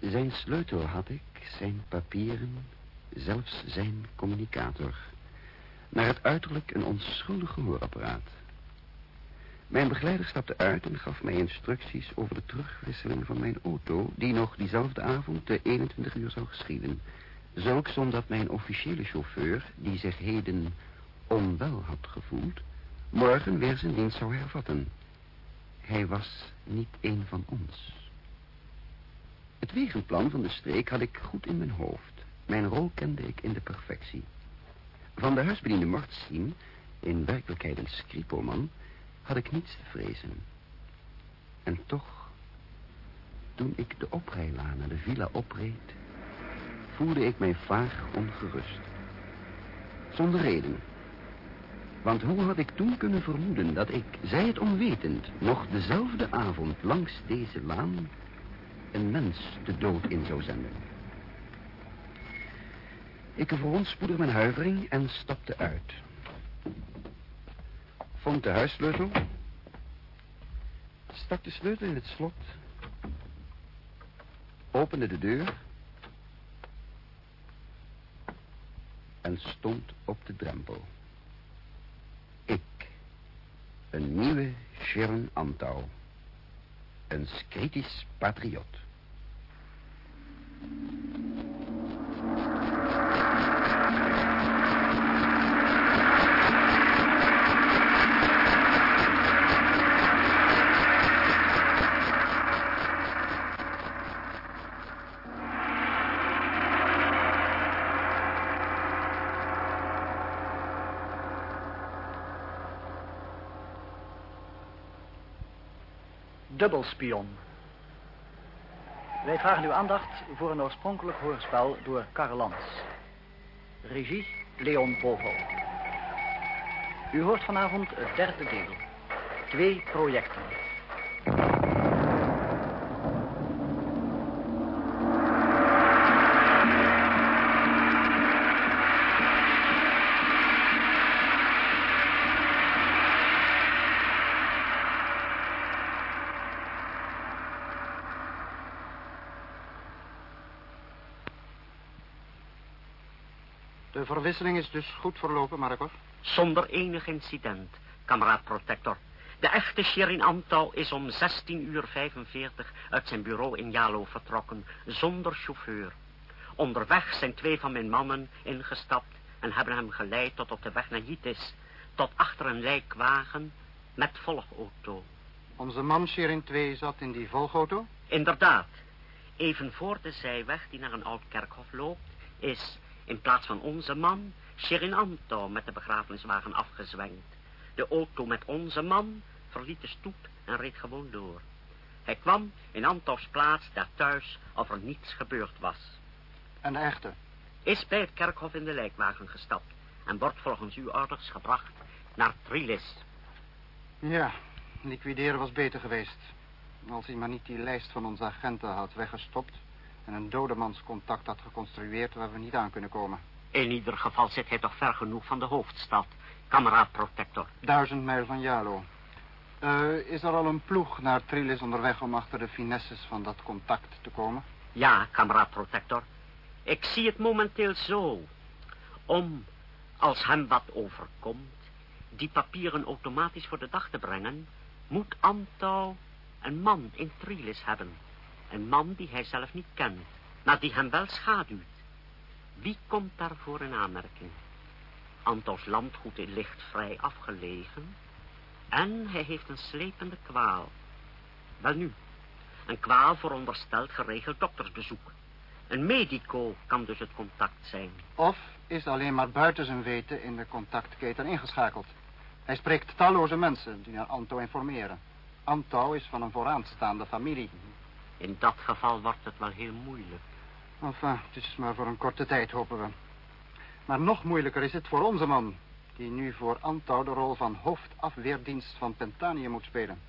Zijn sleutel had ik, zijn papieren, zelfs zijn communicator. Naar het uiterlijk een onschuldig gehoorapparaat. Mijn begeleider stapte uit en gaf mij instructies over de terugwisseling van mijn auto... die nog diezelfde avond te 21 uur zou geschieden. Zulks omdat mijn officiële chauffeur, die zich heden onwel had gevoeld... morgen weer zijn dienst zou hervatten. Hij was niet een van ons. Het wegenplan van de streek had ik goed in mijn hoofd. Mijn rol kende ik in de perfectie. Van de huisbediende Martien, in werkelijkheid een scripoman, had ik niets te vrezen. En toch, toen ik de oprijlaan naar de villa opreed, voelde ik mij vaag ongerust. Zonder reden. Want hoe had ik toen kunnen vermoeden dat ik, zij het onwetend, nog dezelfde avond langs deze laan een mens de dood in zou zenden? Ik verontspoedde mijn huivering en stapte uit. Vond de huissleutel. Stak de sleutel in het slot. Opende de deur. En stond op de drempel. Ik. Een nieuwe Sharon Antau. Een kritisch patriot. Dubbelspion. Wij vragen uw aandacht voor een oorspronkelijk hoorspel door Karl Lans. Regie Leon Povo. U hoort vanavond het derde deel. Twee projecten. De verwisseling is dus goed verlopen, Marcos. Zonder enig incident, kameraad Protector. De echte Sherin Antau is om 16 uur 45 uit zijn bureau in Jalo vertrokken, zonder chauffeur. Onderweg zijn twee van mijn mannen ingestapt en hebben hem geleid tot op de weg naar Jitis, tot achter een lijkwagen met volgauto. Onze man Sherin 2 zat in die volgauto? Inderdaad. Even voor de zijweg die naar een oud kerkhof loopt, is in plaats van onze man Sherin Antau met de begrafeniswagen afgezwengd. De auto met onze man verliet de stoet en reed gewoon door. Hij kwam in Antau's plaats daar thuis of er niets gebeurd was. En de echte? Is bij het kerkhof in de lijkwagen gestapt en wordt volgens uw orders gebracht naar Trilis. Ja, liquideren was beter geweest. Als hij maar niet die lijst van onze agenten had weggestopt... en een dodemanscontact had geconstrueerd waar we niet aan kunnen komen. In ieder geval zit hij toch ver genoeg van de hoofdstad, kameraad Protector. Duizend mijl van Jalo. Eh, is er al een ploeg naar Trilis onderweg om achter de finesses van dat contact te komen? Ja, kameraad Protector. Ik zie het momenteel zo. Om, als hem wat overkomt, die papieren automatisch voor de dag te brengen, moet Antau een man in Trilis hebben. Een man die hij zelf niet kent, maar die hem wel schaduwt. Wie komt daarvoor in aanmerking? Antaus landgoed ligt vrij afgelegen. En hij heeft een slepende kwaal. Welnu, een kwaal veronderstelt geregeld doktersbezoek. Een medico kan dus het contact zijn. Of is alleen maar buiten zijn weten in de contactketen ingeschakeld. Hij spreekt talloze mensen die naar Anto informeren. Anto is van een vooraanstaande familie. In dat geval wordt het wel heel moeilijk. Enfin, het is maar voor een korte tijd, hopen we. Maar nog moeilijker is het voor onze man... die nu voor Antau de rol van hoofdafweerdienst van Pentanië moet spelen.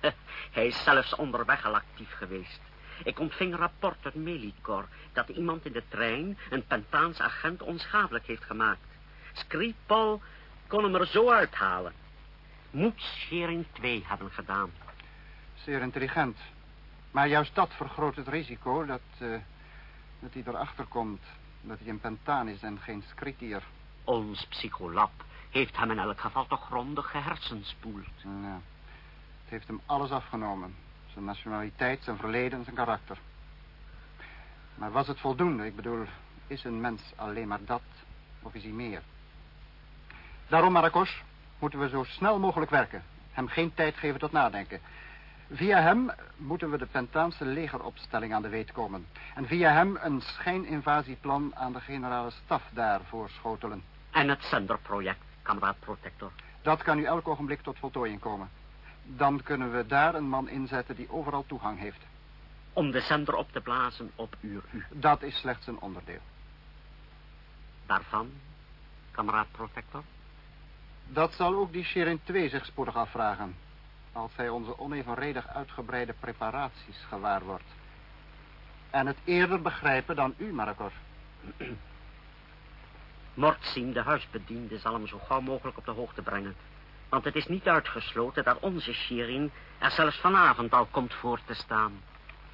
<laughs> Hij is zelfs onderweg al actief geweest. Ik ontving rapport uit Melikor... dat iemand in de trein een Pentaans agent onschadelijk heeft gemaakt. Skripal kon hem er zo uithalen. Moet Schering 2 hebben gedaan. Zeer intelligent. Maar juist dat vergroot het risico dat, uh, dat hij erachter komt. Dat hij een pentaan is en geen skritier. Ons psycholab heeft hem in elk geval toch grondig gehersenspoeld. Ja. Het heeft hem alles afgenomen. Zijn nationaliteit, zijn verleden, zijn karakter. Maar was het voldoende? Ik bedoel, is een mens alleen maar dat? Of is hij meer? Daarom, Marakos, moeten we zo snel mogelijk werken. Hem geen tijd geven tot nadenken. Via hem moeten we de Pentaanse legeropstelling aan de weet komen. En via hem een schijninvasieplan aan de generale staf daar voorschotelen. En het zenderproject, kameraad Protector. Dat kan u elk ogenblik tot voltooiing komen. Dan kunnen we daar een man inzetten die overal toegang heeft. Om de zender op te blazen op uur u. Dat is slechts een onderdeel. Daarvan, kameraad Protector? Dat zal ook die Sherin 2 zich spoedig afvragen. Als hij onze onevenredig uitgebreide preparaties gewaar wordt. En het eerder begrijpen dan u, Marakos. <clears throat> Mortzien, de huisbediende, zal hem zo gauw mogelijk op de hoogte brengen. Want het is niet uitgesloten dat onze Shirin er zelfs vanavond al komt voor te staan.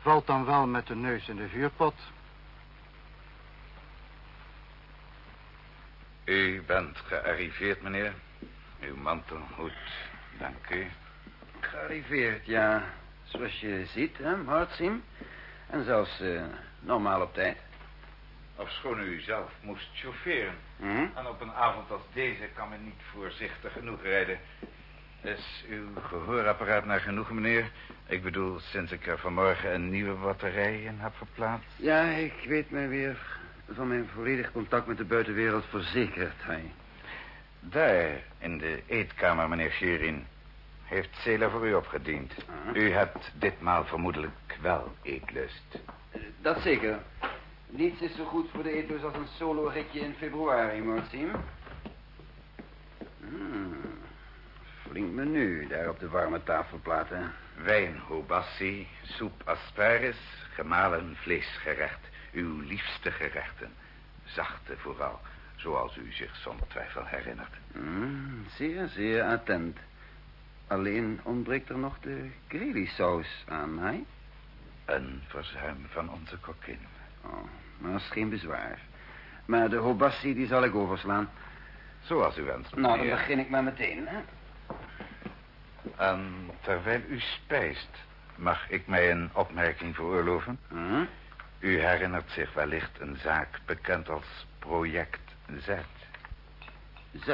Valt dan wel met de neus in de vuurpot. U bent gearriveerd, meneer. Uw mantel, goed. Dank u. Gearriveerd, ja. Zoals je ziet, hè, Martsim. En zelfs uh, normaal op tijd. Ofschoon u zelf moest chaufferen. Hm? En op een avond als deze kan men niet voorzichtig genoeg rijden. Is uw gehoorapparaat naar genoeg, meneer? Ik bedoel, sinds ik er vanmorgen een nieuwe batterij in heb geplaatst. Ja, ik weet mij weer van mijn volledig contact met de buitenwereld verzekerd, hij. Daar, in de eetkamer, meneer Sherin, heeft Sela voor u opgediend. U hebt ditmaal vermoedelijk wel eetlust. Dat zeker. Niets is zo goed voor de eetlust als een solo-ritje in februari, Martien. Hmm. Flink menu daar op de warme tafelplaten. Wijn, hobassi, soep asparis, gemalen vleesgerecht. Uw liefste gerechten. Zachte vooral, zoals u zich zonder twijfel herinnert. Mm, zeer, zeer attent. Alleen ontbreekt er nog de gravy-saus aan, hè? Een verzuim van onze kokkin. Oh, maar dat is geen bezwaar. Maar de hobassi, die zal ik overslaan. Zoals u wenst, Nou, dan begin ik maar meteen, hè? En terwijl u spijst, mag ik mij een opmerking veroorloven? Hm? U herinnert zich wellicht een zaak bekend als Project Z. Z.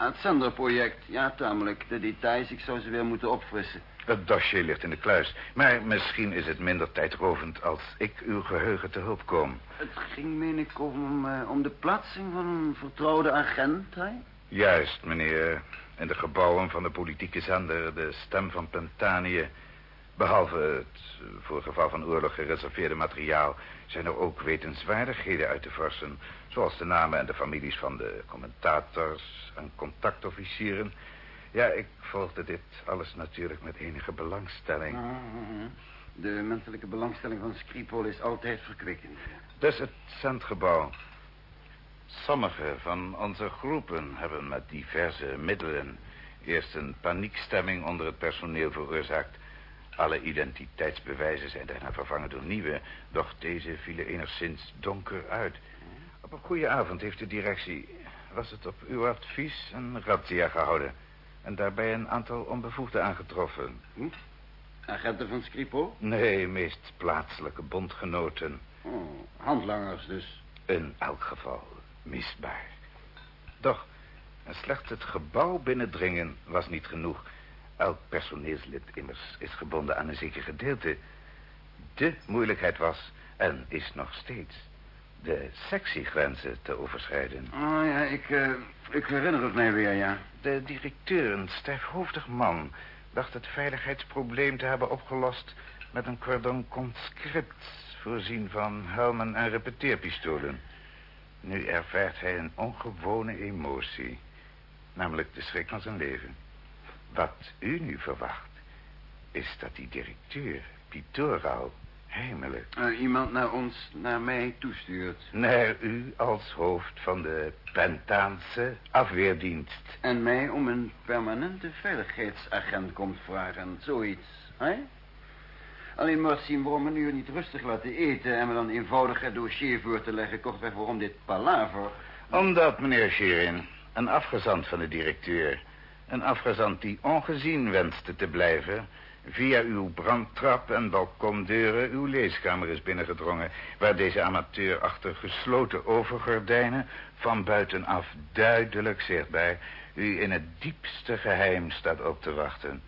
Het zenderproject, ja, tamelijk. De details, ik zou ze weer moeten opfrissen. Het dossier ligt in de kluis. Maar misschien is het minder tijdrovend als ik uw geheugen te hulp kom. Het ging, meen ik, om, eh, om de plaatsing van een vertrouwde agent, hè? Juist, meneer. In de gebouwen van de politieke zender, de stem van Pentanië. Behalve het eh, voor geval van oorlog gereserveerde materiaal... zijn er ook wetenswaardigheden uit te vorsen. Zoals de namen en de families van de commentators en contactofficieren. Ja, ik volgde dit alles natuurlijk met enige belangstelling. Ah. De menselijke belangstelling van Skripal is altijd verkwikkend. Dus het zendgebouw. Sommige van onze groepen hebben met diverse middelen... eerst een paniekstemming onder het personeel veroorzaakt. Alle identiteitsbewijzen zijn daarna vervangen door nieuwe... doch deze vielen enigszins donker uit. Op een goede avond heeft de directie... was het op uw advies een razzia gehouden... en daarbij een aantal onbevoegden aangetroffen. Hm? Agenten van Skripal? Nee, meest plaatselijke bondgenoten. Oh, handlangers dus. In elk geval misbaar. Doch, slechts het gebouw binnendringen was niet genoeg. Elk personeelslid immers is gebonden aan een zeker gedeelte. De moeilijkheid was, en is nog steeds, de sectiegrenzen te overschrijden. Oh ja, ik, eh, ik herinner het mij weer, ja. De directeur, een stijfhoofdig man, dacht het veiligheidsprobleem te hebben opgelost met een cordon conscript, voorzien van helmen en repeteerpistolen. Nu ervaart hij een ongewone emotie, namelijk de schrik van zijn leven. Wat u nu verwacht, is dat die directeur, Pitoral, heimelijk... Eh, iemand naar ons, naar mij toestuurt. Naar u als hoofd van de Pentaanse afweerdienst. En mij om een permanente veiligheidsagent komt vragen. Zoiets, hè? Alleen Marcien, waarom me nu niet rustig laten eten... en me dan eenvoudig het dossier voor te leggen... kortweg waarom dit palaver... Omdat, meneer Sherin, een afgezant van de directeur... een afgezant die ongezien wenste te blijven... via uw brandtrap en balkondeuren uw leeskamer is binnengedrongen... waar deze amateur achter gesloten overgordijnen... van buitenaf duidelijk zichtbaar... u in het diepste geheim staat op te wachten.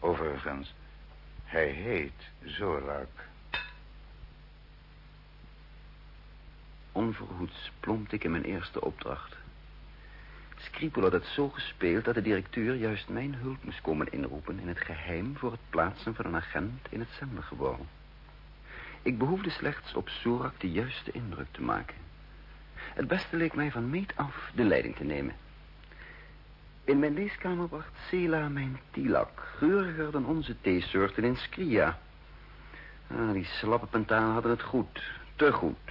Overigens, hij heet Zorak. Onverhoeds plompte ik in mijn eerste opdracht. Skripel had het zo gespeeld dat de directeur juist mijn hulp moest komen inroepen... in het geheim voor het plaatsen van een agent in het zendergebouw. Ik behoefde slechts op Sorak de juiste indruk te maken. Het beste leek mij van meet af de leiding te nemen. In mijn leeskamer bracht Sela mijn tilak, geuriger dan onze theesoorten in Skria. Ah, die slappe pentanen hadden het goed, te goed.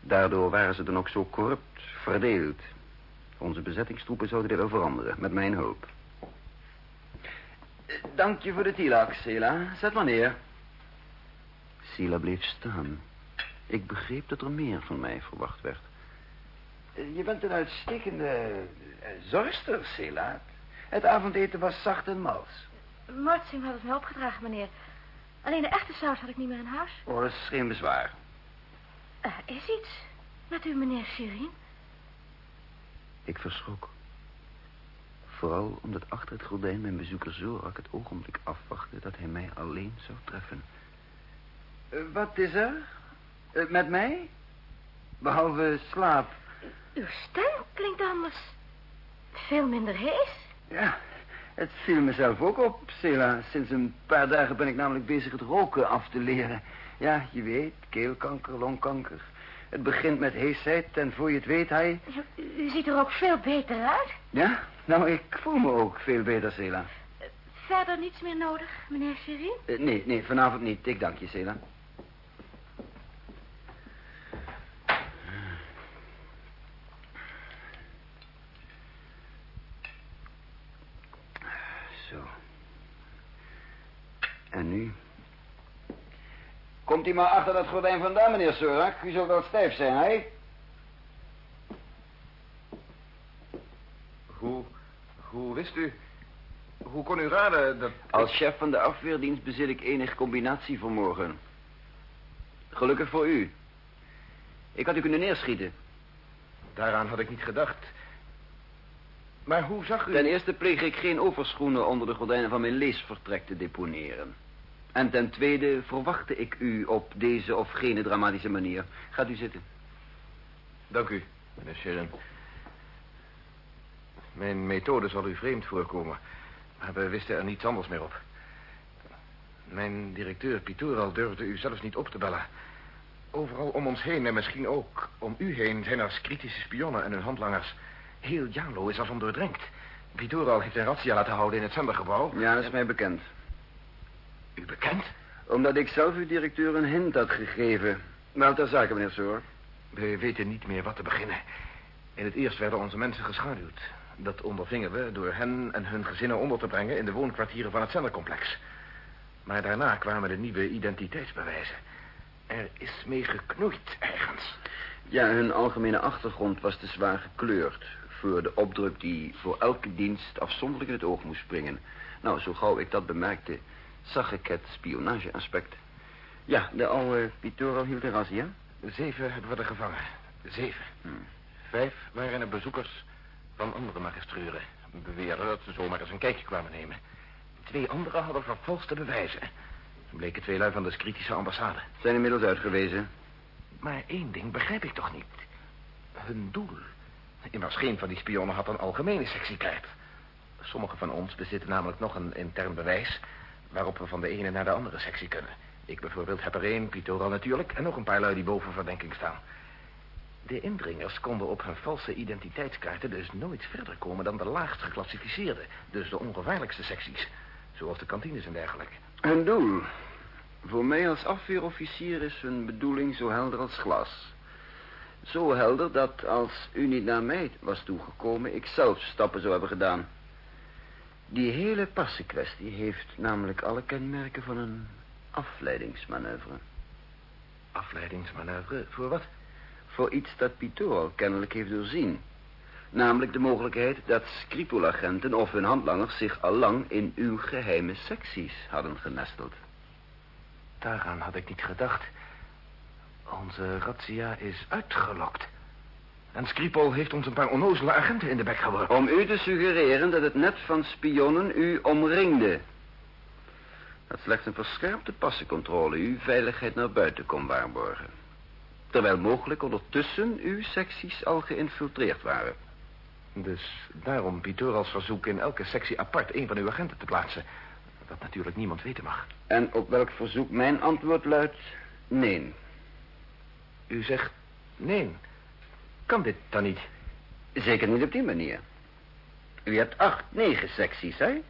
Daardoor waren ze dan ook zo corrupt, verdeeld. Onze bezettingstroepen zouden dit wel veranderen, met mijn hulp. Dank je voor de tilak, Sela. Zet maar neer. Sela bleef staan. Ik begreep dat er meer van mij verwacht werd. Je bent een uitstekende eh, zorgster, Sela. Het avondeten was zacht en mals. Martin had het mij opgedragen, meneer. Alleen de echte saus had ik niet meer in huis. Oh, dat is geen bezwaar. Er is iets met u, meneer Shirin. Ik verschrok. Vooral omdat achter het gordijn mijn bezoeker Zorak het ogenblik afwachtte dat hij mij alleen zou treffen. Uh, wat is er? Uh, met mij? Behalve slaap. Uw stem klinkt anders. Veel minder hees. Ja, het viel mezelf ook op, Sela. Sinds een paar dagen ben ik namelijk bezig het roken af te leren. Ja, je weet, keelkanker, longkanker. Het begint met heesheid en voor je het weet, hij... U, u ziet er ook veel beter uit. Ja? Nou, ik voel me ook veel beter, Sela. Verder niets meer nodig, meneer Cherie? Uh, nee, nee, vanavond niet. Ik dank je, Sela. Zo. En nu? Komt u maar achter dat gordijn vandaan, meneer Sorak. U zult wel stijf zijn, hè? Hoe, hoe wist u... Hoe kon u raden dat... Als chef van de afweerdienst bezit ik enig combinatievermogen. Gelukkig voor u. Ik had u kunnen neerschieten. Daaraan had ik niet gedacht. Maar hoe zag u... Ten eerste pleeg ik geen overschoenen onder de gordijnen van mijn leesvertrek te deponeren. En ten tweede verwachtte ik u op deze of gene dramatische manier. Gaat u zitten. Dank u, meneer Sharon. Mijn methode zal u vreemd voorkomen, maar we wisten er niets anders meer op. Mijn directeur Pitoral durfde u zelfs niet op te bellen. Overal om ons heen en misschien ook om u heen zijn er kritische spionnen en hun handlangers. Heel Jalo is als ondoordrenkt. Pitoral heeft een razzia laten houden in het zendergebouw. Ja, dat is mij bekend. U bekend? Omdat ik zelf uw directeur een hint had gegeven. Maar ter zake, meneer Soor. We weten niet meer wat te beginnen. In het eerst werden onze mensen geschaduwd. Dat ondervingen we door hen en hun gezinnen onder te brengen... in de woonkwartieren van het zendercomplex. Maar daarna kwamen de nieuwe identiteitsbewijzen. Er is mee geknoeid, ergens. Ja, hun algemene achtergrond was te zwaar gekleurd... voor de opdruk die voor elke dienst afzonderlijk in het oog moest springen. Nou, zo gauw ik dat bemerkte zag ik het spionageaspect. Ja, de oude Pitoro hield de razzia. Zeven hebben we er gevangen. Zeven. Hmm. Vijf waren er bezoekers van andere magistraturen. Beweerden dat ze zomaar eens een kijkje kwamen nemen. Twee anderen hadden vervalste bewijzen. Ze bleken twee lui van de kritische ambassade. Zijn inmiddels uitgewezen. Maar één ding begrijp ik toch niet. Hun doel. Immers geen van die spionnen had een algemene sectiekaart. Sommigen van ons bezitten namelijk nog een intern bewijs waarop we van de ene naar de andere sectie kunnen. Ik bijvoorbeeld heb er één, Pitoral natuurlijk... en nog een paar lui die boven verdenking staan. De indringers konden op hun valse identiteitskaarten dus nooit verder komen... dan de laagst geclassificeerde, dus de ongevaarlijkste secties. Zoals de kantines en dergelijke. Hun doel? Voor mij als afweerofficier is hun bedoeling zo helder als glas. Zo helder dat als u niet naar mij was toegekomen... ik zelf stappen zou hebben gedaan... Die hele passenkwestie heeft namelijk alle kenmerken van een afleidingsmanoeuvre. Afleidingsmanoeuvre? Voor wat? Voor iets dat Pitot al kennelijk heeft doorzien. Namelijk de mogelijkheid dat Skripol-agenten of hun handlangers zich al lang in uw geheime secties hadden genesteld. Daaraan had ik niet gedacht. Onze razzia is uitgelokt. En Skripal heeft ons een paar onnozele agenten in de bek geworpen. Om u te suggereren dat het net van spionnen u omringde. Dat slechts een verscherpte passencontrole uw veiligheid naar buiten kon waarborgen. Terwijl mogelijk ondertussen uw secties al geïnfiltreerd waren. Dus daarom Pieter als verzoek in elke sectie apart een van uw agenten te plaatsen. Dat natuurlijk niemand weten mag. En op welk verzoek mijn antwoord luidt, nee. U zegt nee. Kan dit dan niet? Zeker niet op die manier. U hebt acht, negen secties, hè?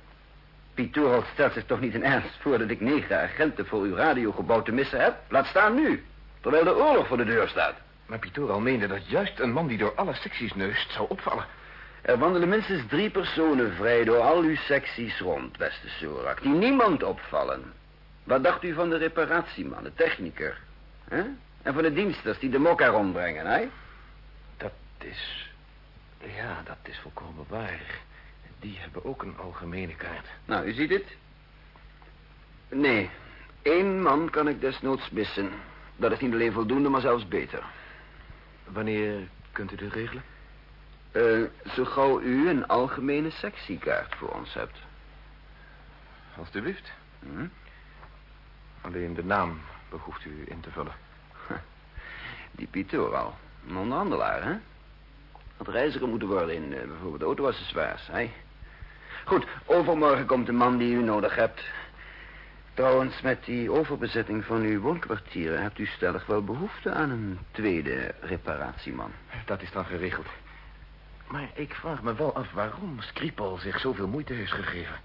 Pieter stelt zich toch niet in ernst voor dat ik negen agenten voor uw radiogebouw te missen heb? Laat staan nu, terwijl de oorlog voor de deur staat. Maar Pieter al meende dat juist een man die door alle secties neust zou opvallen. Er wandelen minstens drie personen vrij door al uw secties rond, beste Sorak, die niemand opvallen. Wat dacht u van de reparatieman, de techniker? hè? En van de diensters die de mokka rondbrengen, hè? Is... Ja, dat is volkomen waar. Die hebben ook een algemene kaart. Nou, u ziet het. Nee, één man kan ik desnoods missen. Dat is niet alleen voldoende, maar zelfs beter. Wanneer kunt u dit regelen? Eh, zo gauw u een algemene sectiekaart voor ons hebt. Alsjeblieft. Hm? Alleen de naam behoeft u in te vullen. <laughs> Die Pieter al. Een onderhandelaar, hè? Reiziger moeten worden in eh, bijvoorbeeld autoaccessoires, hè? Goed, overmorgen komt de man die u nodig hebt. Trouwens, met die overbezetting van uw woonkwartieren... hebt u stellig wel behoefte aan een tweede reparatieman. Dat is dan geregeld. Maar ik vraag me wel af waarom Skripal zich zoveel moeite heeft gegeven.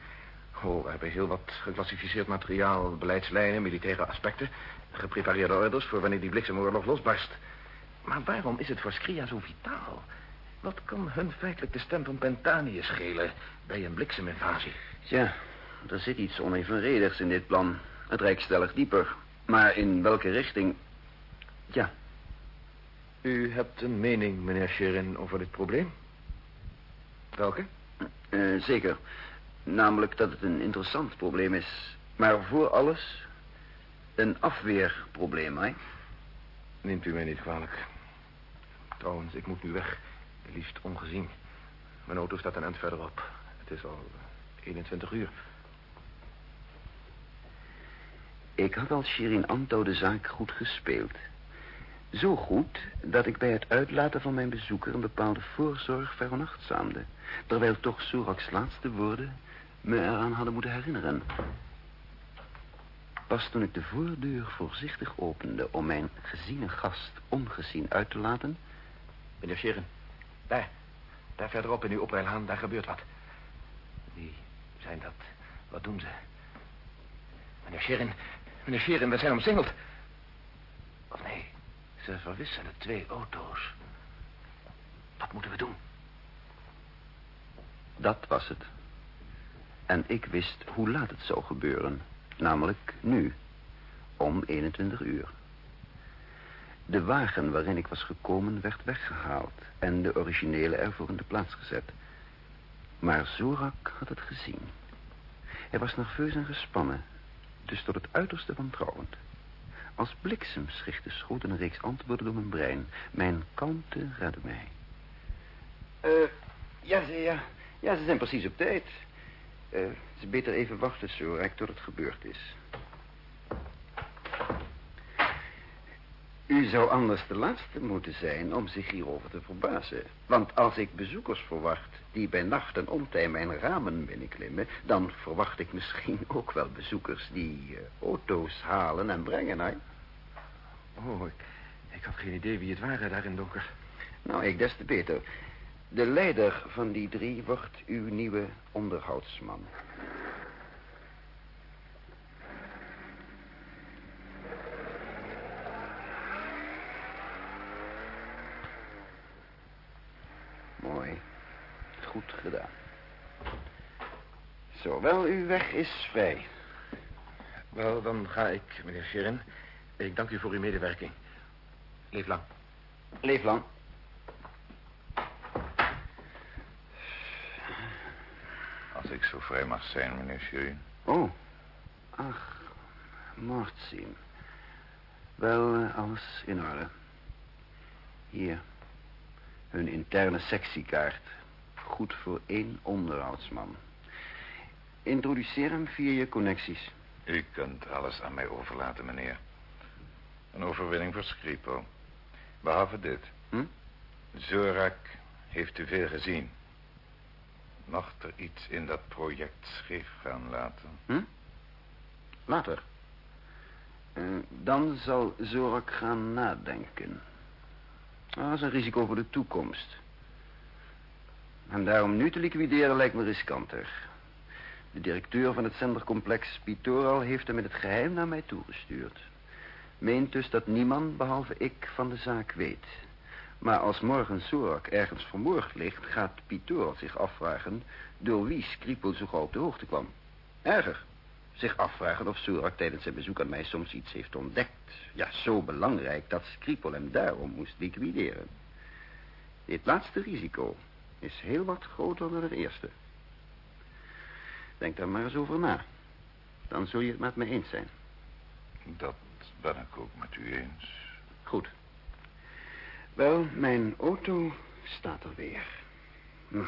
Oh, we hebben heel wat geclassificeerd materiaal, beleidslijnen, militaire aspecten... geprepareerde orders voor wanneer die bliksemoorlog losbarst. Maar waarom is het voor Skria zo vitaal? Wat kan hun feitelijk de stem van Pentanië schelen bij een blikseminvasie? Tja, er zit iets onevenredigs in dit plan. Het reikt stellig dieper. Maar in welke richting... Ja, U hebt een mening, meneer Sherin, over dit probleem? Welke? eh, zeker. Namelijk dat het een interessant probleem is. Maar voor alles een afweerprobleem, hè? Neemt u mij niet kwalijk. Trouwens, ik moet nu weg. Liefst ongezien. Mijn auto staat een eind verderop. Het is al eh, 21 uur. Ik had als Shirin Anto de zaak goed gespeeld. Zo goed dat ik bij het uitlaten van mijn bezoeker een bepaalde voorzorg veronachtzaamde. Terwijl toch Soraks laatste woorden me eraan hadden moeten herinneren. Pas toen ik de voordeur voorzichtig opende om mijn geziene gast ongezien uit te laten... Meneer Sherin, daar. Daar verderop in uw oprijlaan, daar gebeurt wat. Wie zijn dat? Wat doen ze? Meneer Sherin, meneer Sherin, we zijn omsingeld. Of nee, ze verwisselen twee auto's. Wat moeten we doen? Dat was het. En ik wist hoe laat het zou gebeuren. Namelijk nu. Om 21 uur. De wagen waarin ik was gekomen werd weggehaald... en de originele ervoor in de plaats gezet. Maar Zorak had het gezien. Hij was nerveus en gespannen... dus tot het uiterste wantrouwend. Als bliksemschichten schoten een reeks antwoorden door mijn brein. Mijn kalmte redde mij. Eh, ja, ze, ja, ja, ze zijn precies op tijd. Eh, is beter even wachten, Zorak, tot het gebeurd is. U zou anders de laatste moeten zijn om zich hierover te verbazen. Want als ik bezoekers verwacht die bij nacht en ontij mijn ramen binnenklimmen... dan verwacht ik misschien <laughs> ook wel bezoekers die eh, auto's halen en brengen, hè? Oh, ik, ik had geen idee wie het waren daar in donker. Nou, ik des te beter. De leider van die drie wordt uw nieuwe onderhoudsman. Mooi. Goed gedaan. Zo, wel, uw weg is vrij. Wel, dan ga ik, meneer Sherin. Ik dank u voor uw medewerking. Leef lang. Leef lang. Als ik zo vrij mag zijn, meneer Sherin. Oh, ach, moordzien. Wel, eh, alles in orde. Hier, hun interne sectiekaart. Goed voor één onderhoudsman. Introduceer hem via je connecties. U kunt alles aan mij overlaten, meneer. Een overwinning voor Skripo. Behalve dit. Hm? Zorak heeft u veel gezien. Mag er iets in dat project scheef gaan laten? Hm? Later. Eh, dan zal Zorak gaan nadenken. Dat is een risico voor de toekomst. En daarom nu te liquideren lijkt me riskanter. De directeur van het zendercomplex Pitoral heeft hem in het geheim naar mij toegestuurd. Meent dus dat niemand behalve ik van de zaak weet. Maar als morgen Sorak ergens vermoord ligt, gaat Pitoral zich afvragen door wie Skripel zo gauw op de hoogte kwam. Erger, zich afvragen of Sorak tijdens zijn bezoek aan mij soms iets heeft ontdekt. Ja, zo belangrijk dat Skripel hem daarom moest liquideren. Dit laatste risico is heel wat groter dan het eerste. Denk daar maar eens over na. Dan zul je het met me eens zijn. Dat ben ik ook met u eens. Goed. Wel, mijn auto staat er weer. Nou,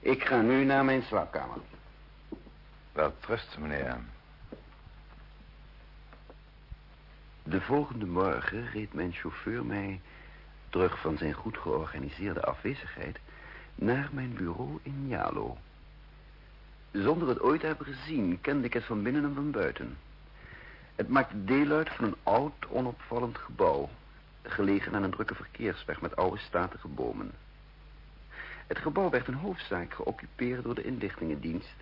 ik ga nu naar mijn slaapkamer. Wel trust, meneer. De volgende morgen reed mijn chauffeur mij, terug van zijn goed georganiseerde afwezigheid, naar mijn bureau in Jalo. Zonder het ooit te hebben gezien, kende ik het van binnen en van buiten. Het maakte deel uit van een oud, onopvallend gebouw, gelegen aan een drukke verkeersweg met oude statige bomen. Het gebouw werd in hoofdzaak geoccupeerd door de inlichtingendienst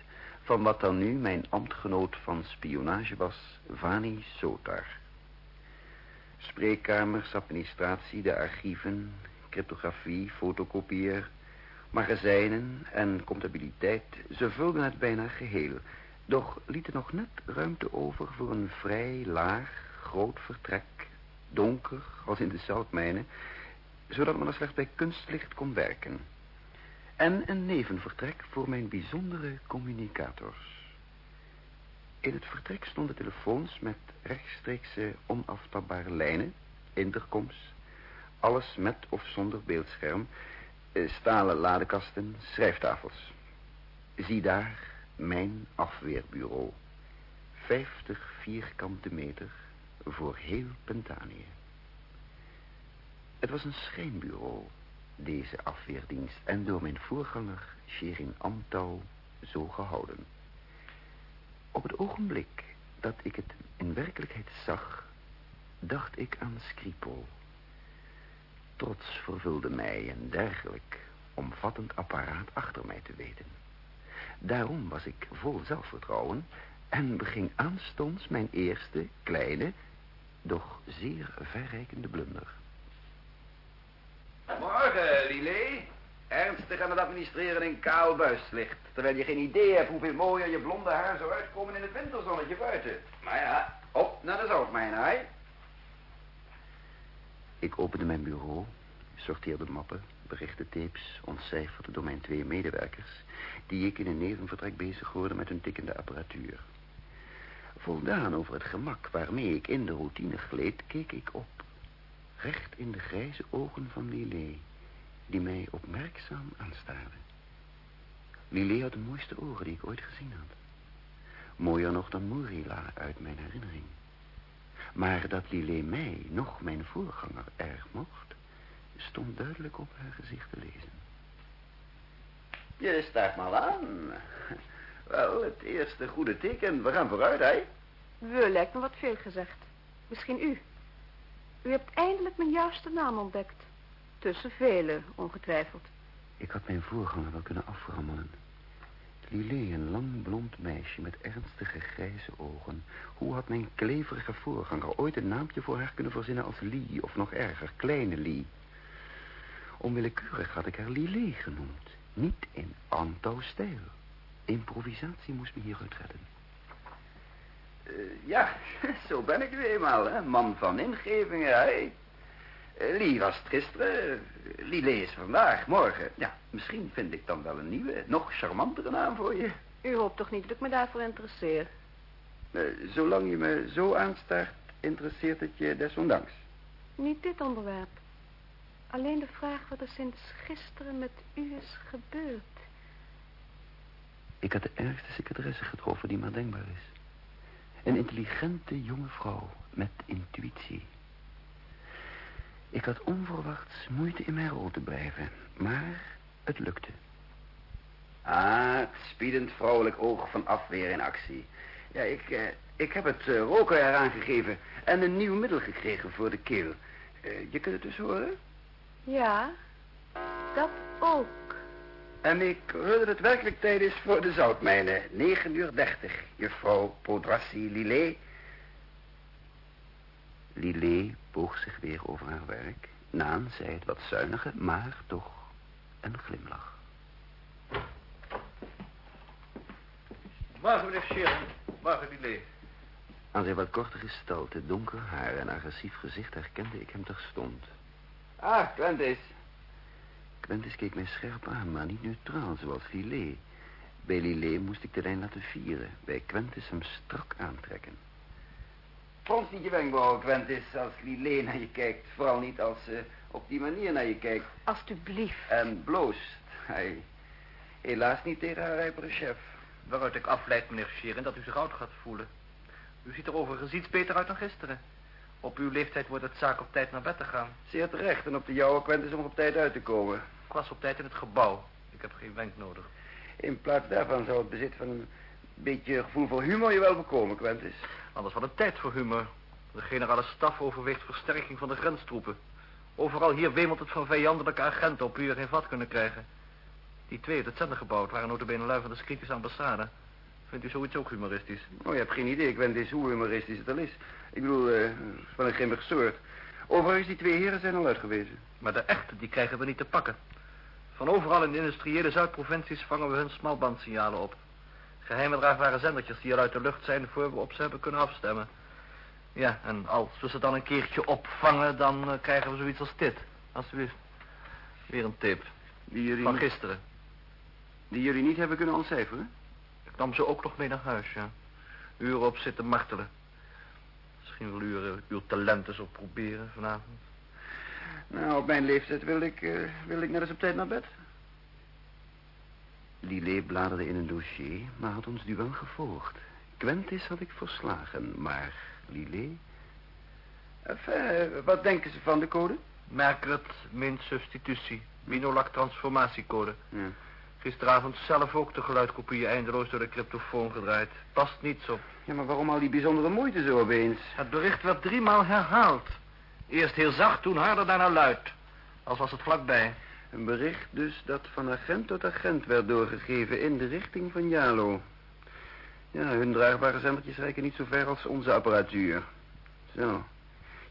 van wat dan nu mijn ambtgenoot van spionage was, Vani Sotar. Spreekkamers, administratie, de archieven, cryptografie, fotokopieer, magazijnen en comptabiliteit, ze vulden het bijna geheel, doch lieten nog net ruimte over voor een vrij laag, groot vertrek, donker als in de zoutmijnen, zodat men er slechts bij kunstlicht kon werken. En een nevenvertrek voor mijn bijzondere communicators. In het vertrek stonden telefoons met rechtstreekse onaftabare lijnen, intercoms, alles met of zonder beeldscherm, stalen ladekasten, schrijftafels. Zie daar mijn afweerbureau. 50 vierkante meter voor heel Pentanië. Het was een schijnbureau, deze afweerdienst, en door mijn voorganger Sherin Amtau zo gehouden. Op het ogenblik dat ik het in werkelijkheid zag, dacht ik aan Skripal. Trots vervulde mij een dergelijk omvattend apparaat achter mij te weten. Daarom was ik vol zelfvertrouwen en beging aanstonds mijn eerste, kleine, doch zeer verrijkende blunder. Morgen, Lillet. Ernstig aan het administreren in kaal buislicht. Terwijl je geen idee hebt hoeveel mooier je blonde haar zou uitkomen in het winterzonnetje buiten. Maar ja, op naar de zoutmijn, hè? Ik opende mijn bureau, sorteerde mappen, berichtentapes, ontcijferde door mijn twee medewerkers, die ik in een nevenvertrek bezig hoorde met hun tikkende apparatuur. Voldaan over het gemak waarmee ik in de routine gleed, keek ik op. Recht in de grijze ogen van Lillet, die mij opmerkzaam aanstaarde. Lillet had de mooiste ogen die ik ooit gezien had. Mooier nog dan Morila uit mijn herinnering. Maar dat Lillet mij, nog mijn voorganger, erg mocht, stond duidelijk op haar gezicht te lezen. Je staat maar aan. Wel, het eerste goede teken. We gaan vooruit, hè? We lijkt me wat veel gezegd. Misschien u. U hebt eindelijk mijn juiste naam ontdekt. Tussen velen, ongetwijfeld. Ik had mijn voorganger wel kunnen aframmelen. Lillet, een lang blond meisje met ernstige grijze ogen. Hoe had mijn kleverige voorganger ooit een naampje voor haar kunnen verzinnen als Lee, of nog erger, kleine Lee? Onwillekeurig had ik haar Lillet genoemd. Niet in Anto-stijl. Improvisatie moest me hieruit redden. Eh, ja, <laughs> zo ben ik nu eenmaal, hè. Man van ingevingen, hè. Eh, Lie was het gisteren. Lie lees vandaag, morgen. Ja, misschien vind ik dan wel een nieuwe, nog charmantere naam voor je. U hoopt toch niet dat ik me daarvoor interesseer? Eh, zolang je me zo aanstaart, interesseert het je desondanks. Niet dit onderwerp. Alleen de vraag wat er sinds gisteren met u is gebeurd. Ik had de ergste secretaresse getroffen die maar denkbaar is. Een intelligente jonge vrouw met intuïtie. Ik had onverwachts moeite in mijn rol te blijven, maar het lukte. Ah, het spiedend vrouwelijk oog van afweer in actie. Ja, ik, eh, ik heb het uh, roken eraan gegeven en een nieuw middel gekregen voor de keel. Eh, je kunt het dus horen? Ja, dat ook. En ik hoorde het werkelijk tijd is voor de zoutmijnen. 9 uur 30, juffrouw Podrassi Lillet. Lillet boog zich weer over haar werk. Naan zei het wat zuinige, maar toch een glimlach. Morgen, meneer Sheeran. Morgen, Lillet. Aan zijn wat korte gestalte, donker haar en agressief gezicht herkende ik hem terstond. Ah, Quentis. Quentis keek mij scherp aan, maar niet neutraal, zoals Lillet. Bij Lillet moest ik de lijn laten vieren. Bij Quentis hem strak aantrekken. Frons niet je wenkbrauwen, Quentis, als Lillet naar je kijkt. Vooral niet als ze op die manier naar je kijkt. Alsjeblieft. En bloost. Hij, helaas niet tegen haar rijpere chef. Waaruit ik afleid, meneer Sheeran, dat u zich oud gaat voelen. U ziet er overigens iets beter uit dan gisteren. Op uw leeftijd wordt het zaak op tijd naar bed te gaan. Zeer terecht, en op de jouwe Quentis om op tijd uit te komen. Ik was op tijd in het gebouw. Ik heb geen wenk nodig. In plaats daarvan zou het bezit van een beetje gevoel voor humor je wel bekomen, Quentis. Anders wat een tijd voor humor. De generale staf overweegt versterking van de grenstroepen. Overal hier wemelt het van vijandelijke agenten op wie we geen vat kunnen krijgen. Die twee uit het zendergebouw waren notabene lui van de kritische ambassade. Vindt u zoiets ook humoristisch? Oh, je hebt geen idee, Quentis, hoe humoristisch het al is. Ik bedoel, eh, van een grimmig soort. Overigens, die twee heren zijn al uitgewezen. Maar de echte, die krijgen we niet te pakken. Van overal in de industriële Zuidprovincies vangen we hun smalbandsignalen op. Geheime draagbare zendertjes die al uit de lucht zijn voor we op ze hebben kunnen afstemmen. Ja, en als we ze dan een keertje opvangen, dan eh, krijgen we zoiets als dit. Alsjeblieft. Weer een tip. Die jullie Van gisteren. Die jullie niet hebben kunnen ontcijferen? Ik nam ze ook nog mee naar huis, ja. Uren op zitten martelen. Misschien wil u er uw talent eens op proberen vanavond. Nou, op mijn leeftijd wil ik, eh, wil ik net eens op tijd naar bed. Lillet bladerde in een dossier, maar had ons duel gevolgd. Quentis had ik verslagen, maar Lillet... Enfin, wat denken ze van de code? Merkert, min substitutie. Binolac transformatiecode. Ja. Gisteravond zelf ook de geluidkopieën eindeloos door de cryptofoon gedraaid. Past niets op. Ja, maar waarom al die bijzondere moeite zo opeens? Het bericht werd driemaal herhaald. Eerst heel zacht, toen harder, daarna luid. Als was het vlakbij. Een bericht dus dat van agent tot agent werd doorgegeven in de richting van Jalo. Ja, hun draagbare zendertjes reiken niet zo ver als onze apparatuur. Zo.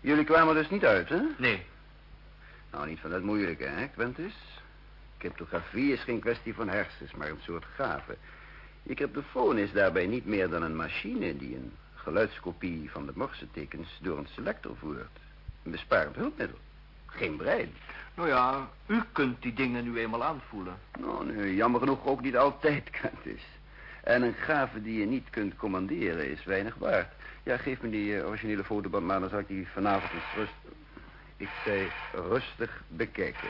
Jullie kwamen dus niet uit, hè? Nee. Nou, niet van dat moeilijke, hè, Quentis? Cryptografie is geen kwestie van hersens, maar een soort gave. Je cryptofoon is daarbij niet meer dan een machine die een geluidskopie van de morsetekens door een selector voert. Een bespaard hulpmiddel. Geen brein. Nou ja, u kunt die dingen nu eenmaal aanvoelen. Nou, nu, jammer genoeg ook niet altijd, <laughs> Quentis. En een gave die je niet kunt commanderen is weinig waard. Ja, geef me die eh, originele fotoband maar, dan zal ik die vanavond eens rustig... Ik zei rustig bekijken.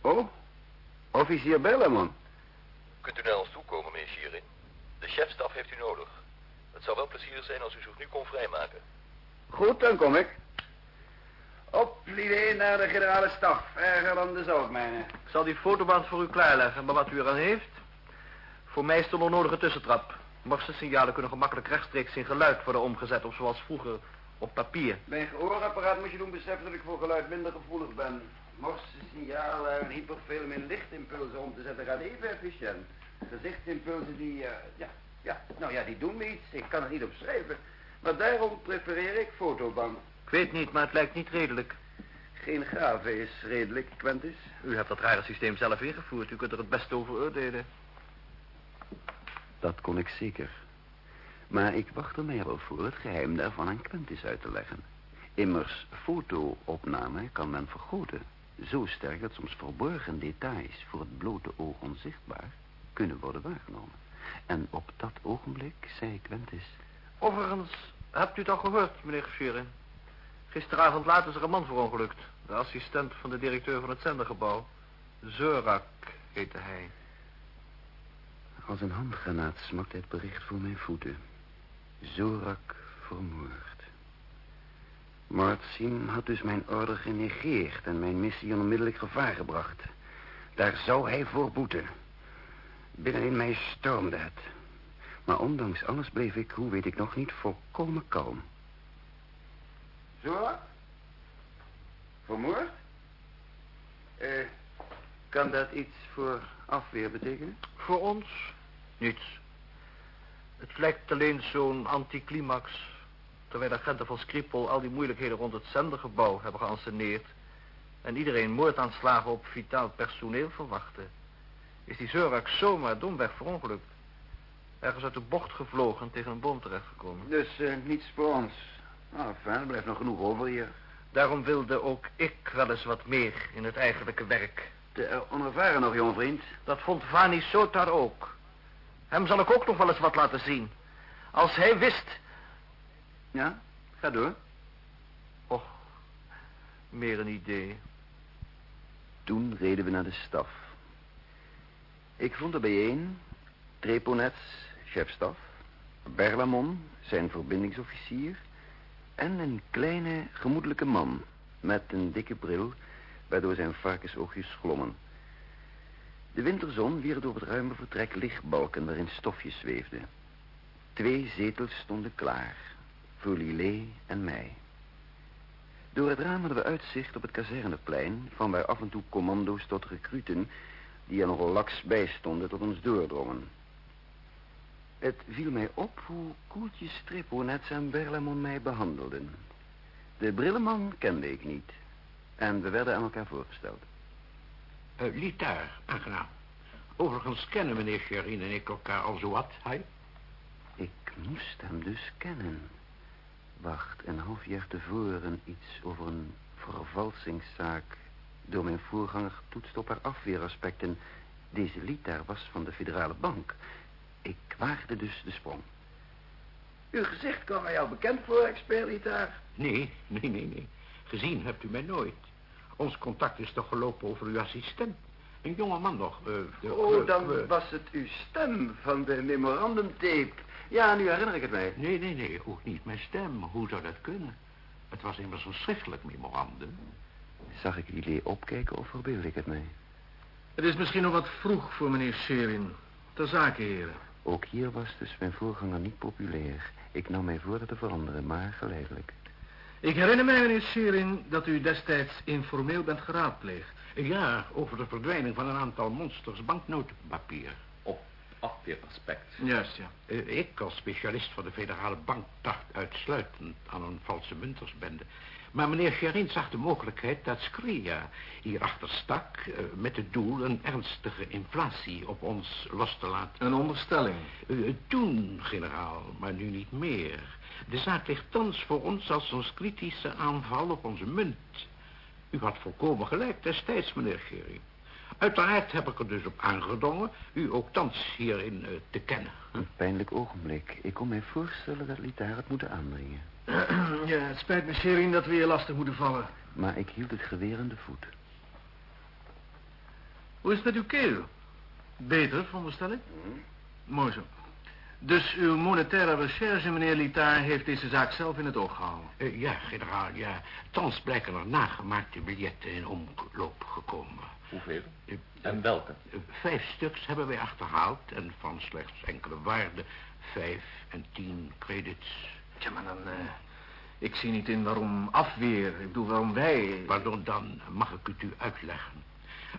Oh, officier Belleman. Kunt u naar ons toe komen, meneer Schierin? De chefstaf heeft u nodig. Het zou wel plezierig zijn als u zich nu kon vrijmaken. Goed, dan kom ik. Op, Lillet, naar de generale staf. Erger dan de zoutmijnen. Ik zal die fotoband voor u klaarleggen, maar wat u eraan heeft... Voor mij is de onnodige tussentrap. Morse-signalen kunnen gemakkelijk rechtstreeks in geluid worden omgezet... of zoals vroeger op papier. Mijn gehoorapparaat moet je doen beseffen dat ik voor geluid minder gevoelig ben. Morse signalen en hyperfilm in lichtimpulsen om te zetten gaat even efficiënt. Gezichtsimpulsen die, eh, ja, ja, nou ja, die doen me iets. Ik kan het niet opschrijven. Maar daarom prefereer ik fotoband. Ik weet niet, maar het lijkt niet redelijk. Geen gave is redelijk, Quentis. U hebt dat rare systeem zelf ingevoerd. U kunt er het beste over oordelen. Dat kon ik zeker. Maar ik wacht er mij wel voor het geheim daarvan aan Quentis uit te leggen. Immers, fotoopname kan men vergroten. Zo sterk dat soms verborgen details voor het blote oog onzichtbaar kunnen worden waargenomen. En op dat ogenblik zei Quentis... Overigens, hebt u het al gehoord, meneer Schering? Gisteravond laat is er een man verongelukt. De assistent van de directeur van het zendergebouw. Zorak heette hij. Als een handgranaat smakt het bericht voor mijn voeten. Zorak vermoord. Martsim had dus mijn order genegeerd en mijn missie onmiddellijk gevaar gebracht. Daar zou hij voor boeten. Binnenin mij stormde het. Maar ondanks alles bleef ik, hoe weet ik nog niet, volkomen kalm. Zorak? Vermoord? Eh, kan dat iets voor afweer betekenen? Voor ons niets. Het lijkt alleen zo'n anticlimax. Terwijl de agenten van Skripal al die moeilijkheden rond het zendergebouw hebben geanceneerd... en iedereen moordaanslagen op vitaal personeel verwachtte... is die Zorak zomaar domweg verongelukt. Ergens uit de bocht gevlogen en tegen een boom terechtgekomen. Dus uh, niets voor ons. Nou, fijn, er blijft nog genoeg over hier. Daarom wilde ook ik wel eens wat meer in het eigenlijke werk. Te uh, onervaren nog, jonge vriend. Dat vond Vani Sotar ook. Hem zal ik ook nog wel eens wat laten zien. Als hij wist... Ja, ga door. Och, meer een idee. Toen reden we naar de staf. Ik vond er bijeen Treponets, chefstaf, Berlamon, zijn verbindingsofficier... en een kleine, gemoedelijke man met een dikke bril... waardoor zijn varkensoogjes glommen. De winterzon wierp door het ruime vertrek lichtbalken waarin stofjes zweefden. Twee zetels stonden klaar, voor Lillet en mij. Door het raam hadden we uitzicht op het kazerneplein... van waar af en toe commando's tot recruten... die er nogal laks bij stonden tot ons doordrongen. Het viel mij op hoe koeltjes Triponets en Berlemon mij behandelden. De brillenman kende ik niet. En we werden aan elkaar voorgesteld. Uh, Litaar, aangenaam. Overigens kennen meneer Sherin en ik elkaar al zo wat, hij? Ik moest hem dus kennen. Wacht, een half jaar tevoren iets over een vervalsingszaak... door mijn voorganger getoetst op haar afweeraspecten. Deze Litaar was van de federale bank. Ik waagde dus de sprong. Uw gezicht kwam mij al bekend voor, Litaar. Nee, nee, nee, nee. Gezien hebt u mij nooit. Ons contact is toch gelopen over uw assistent. Een jonge man nog. Uh, de, oh, dan was het uw stem van de memorandumtape. Ja, nu herinner ik het mij. Nee, nee, nee, ook niet mijn stem. Hoe zou dat kunnen? Het was immers een schriftelijk memorandum. Zag ik jullie opkijken of verbeeld ik het mij? Het is misschien nog wat vroeg voor meneer Sherin. Ter zake, heren. Ook hier was dus mijn voorganger niet populair. Ik nam mij voor te veranderen, maar geleidelijk. Ik herinner mij, meneer Sherin, dat u destijds informeel bent geraadpleegd. Ja, over de verdwijning van een aantal monsters banknotenpapier. Op afweeraspect. Juist, ja. Uh, ik als specialist van de federale bank dacht uitsluitend aan een valse muntersbende. Maar meneer Sherin zag de mogelijkheid dat Skria hierachter stak... Uh, met het doel een ernstige inflatie op ons los te laten. Een onderstelling? Uh, toen, generaal, maar nu niet meer. De zaak ligt thans voor ons als een kritische aanval op onze munt. U had volkomen gelijk destijds, meneer Sherin. Uiteraard heb ik er dus op aangedrongen u ook thans hierin uh, te kennen. Een pijnlijk ogenblik. Ik kon mij voorstellen dat Litaar het moeten aandringen. <clears throat> ja, het spijt me, Sherin, dat we je lastig moeten vallen. Maar ik hield het geweer aan de voet. Hoe is het met uw keel? Beter, veronderstel ik? Mm. Mooi zo. Dus uw monetaire recherche, meneer Litaar, heeft deze zaak zelf in het oog gehouden? Uh, ja, generaal, ja. Thans blijken er nagemaakte biljetten in omloop gekomen. Hoeveel? Uh, en welke? Uh, vijf stuks hebben wij achterhaald en van slechts enkele waarden. Vijf en tien credits. Tja, maar dan... ik zie niet in waarom afweer. Ik bedoel, waarom wij... Pardon, dan mag ik het u uitleggen.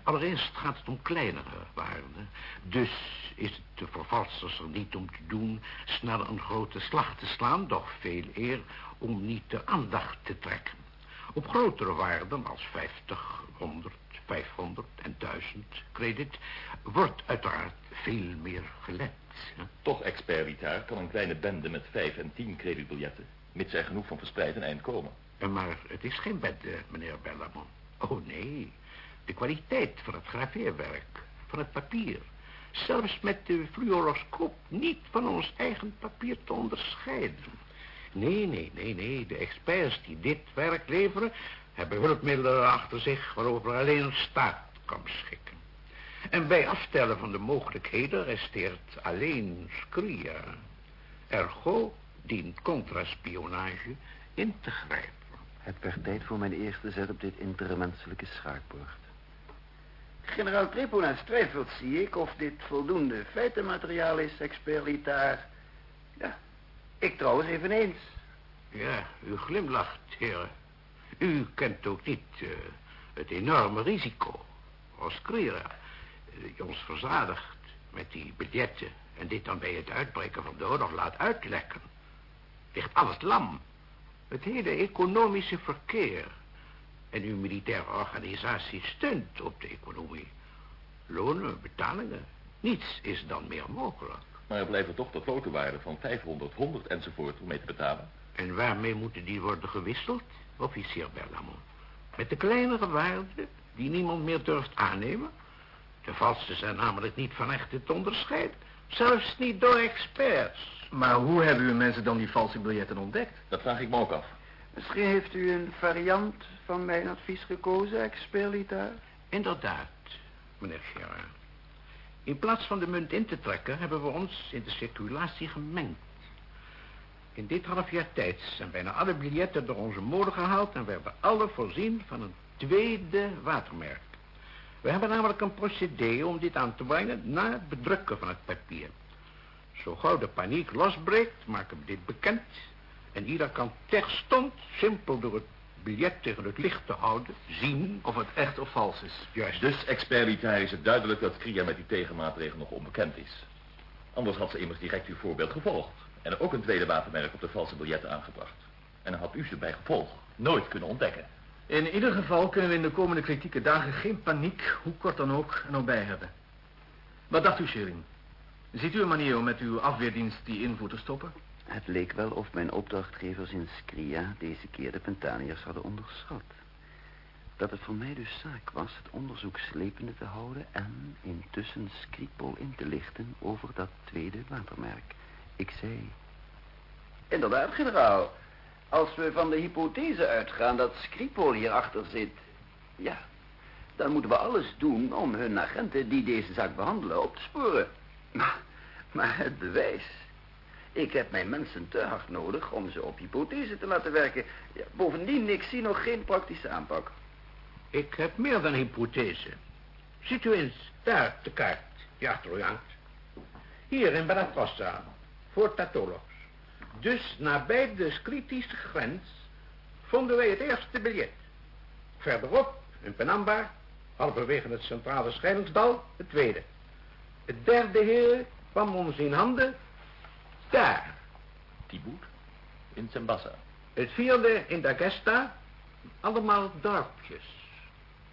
Allereerst gaat het om kleinere waarden. Dus is het de vervalsers er niet om te doen snel een grote slag te slaan, doch veel eer om niet de aandacht te trekken. Op grotere waarden als 50, 100, 500 en 1000 credit, wordt uiteraard veel meer gelet. hè. Toch, expert kan een kleine bende met vijf en tien creditbiljetten, mits er genoeg van verspreid een eind komen. Eh, Maar het is geen bende, meneer Bellamont. Oh nee, de kwaliteit van het graveerwerk, van het papier... zelfs met de fluoroscoop niet van ons eigen papier te onderscheiden. Nee, nee, nee, nee, de experts die dit werk leveren... hebben hulpmiddelen achter zich waarover alleen een staat kan beschikken. En bij aftellen van de mogelijkheden resteert alleen Scria. Ergo dient contraspionage in te grijpen. Het werd tijd voor mijn eerste zet op dit intermenselijke schaakbord. Generaal Treponas twijfelt, zie ik, of dit voldoende feitenmateriaal is, expert Litaar. Ja, ik trouwens eveneens. Ja, u glimlacht, heren. U kent ook niet eh, het enorme risico als Crera, eh, ons verzadigt met die biljetten en dit dan bij het uitbreken van de oorlog laat uitlekken. Ligt alles lam. Het hele economische verkeer en uw militaire organisatie steunt op de economie. Lonen, betalingen, niets is dan meer mogelijk. Maar er blijven toch de grote waarden van 500, 100 enzovoort om mee te betalen. En waarmee moeten die worden gewisseld, officier Berlamont? Met de kleinere waarden die niemand meer durft aannemen? De valse zijn namelijk niet van echte te onderscheiden. Zelfs niet door experts. Maar hoe hebben uw mensen dan die valse biljetten ontdekt? Dat vraag ik me ook af. Misschien heeft u een variant van mijn advies gekozen, expert? Inderdaad, meneer Gerard. In plaats van de munt in te trekken... hebben we ons in de circulatie gemengd. In dit half jaar tijd zijn bijna alle biljetten door onze molen gehaald... en werden alle voorzien van een tweede watermerk. We hebben namelijk een procedé om dit aan te brengen... na het bedrukken van het papier. Zo gauw de paniek losbreekt, maken we dit bekend... en ieder kan terstond, simpel door het biljet tegen het licht te houden... zien Of het echt of vals is. Juist. Dus, expert Litaar, is het duidelijk dat Kria met die tegenmaatregel nog onbekend is. Anders had ze immers direct uw voorbeeld gevolgd. En er ook een tweede wapenmerk op de valse biljetten aangebracht. En dan had u ze bij gevolg nooit kunnen ontdekken. In ieder geval kunnen we in de komende kritieke dagen geen paniek, hoe kort dan ook, er nog bij hebben. Wat dacht u, Sherin? Ziet u een manier om met uw afweerdienst die invoer te stoppen? Het leek wel of mijn opdrachtgevers in Scria deze keer de Pentaniërs hadden onderschat. Dat het voor mij dus zaak was het onderzoek slepende te houden en intussen Skripal in te lichten over dat tweede watermerk. Ik zei, Inderdaad, generaal. Als we van de hypothese uitgaan dat Skripal hierachter zit... ja, dan moeten we alles doen om hun agenten die deze zaak behandelen op te sporen. Maar, maar het bewijs... Ik heb mijn mensen te hard nodig om ze op hypothese te laten werken. Ja, bovendien, ik zie nog geen praktische aanpak. Ik heb meer dan hypothese. Ziet u eens, daar de kaart die achter u hangt. Hier in Baratrossa, voor Tatolos. Dus nabij de kritische grens vonden wij het eerste biljet. Verderop, in Penamba, halverwege het centrale scheidingsdal, het tweede. Het derde heer kwam ons in handen, daar. Tibut in Sembassa. Het vierde in D'Agesta, allemaal dorpjes.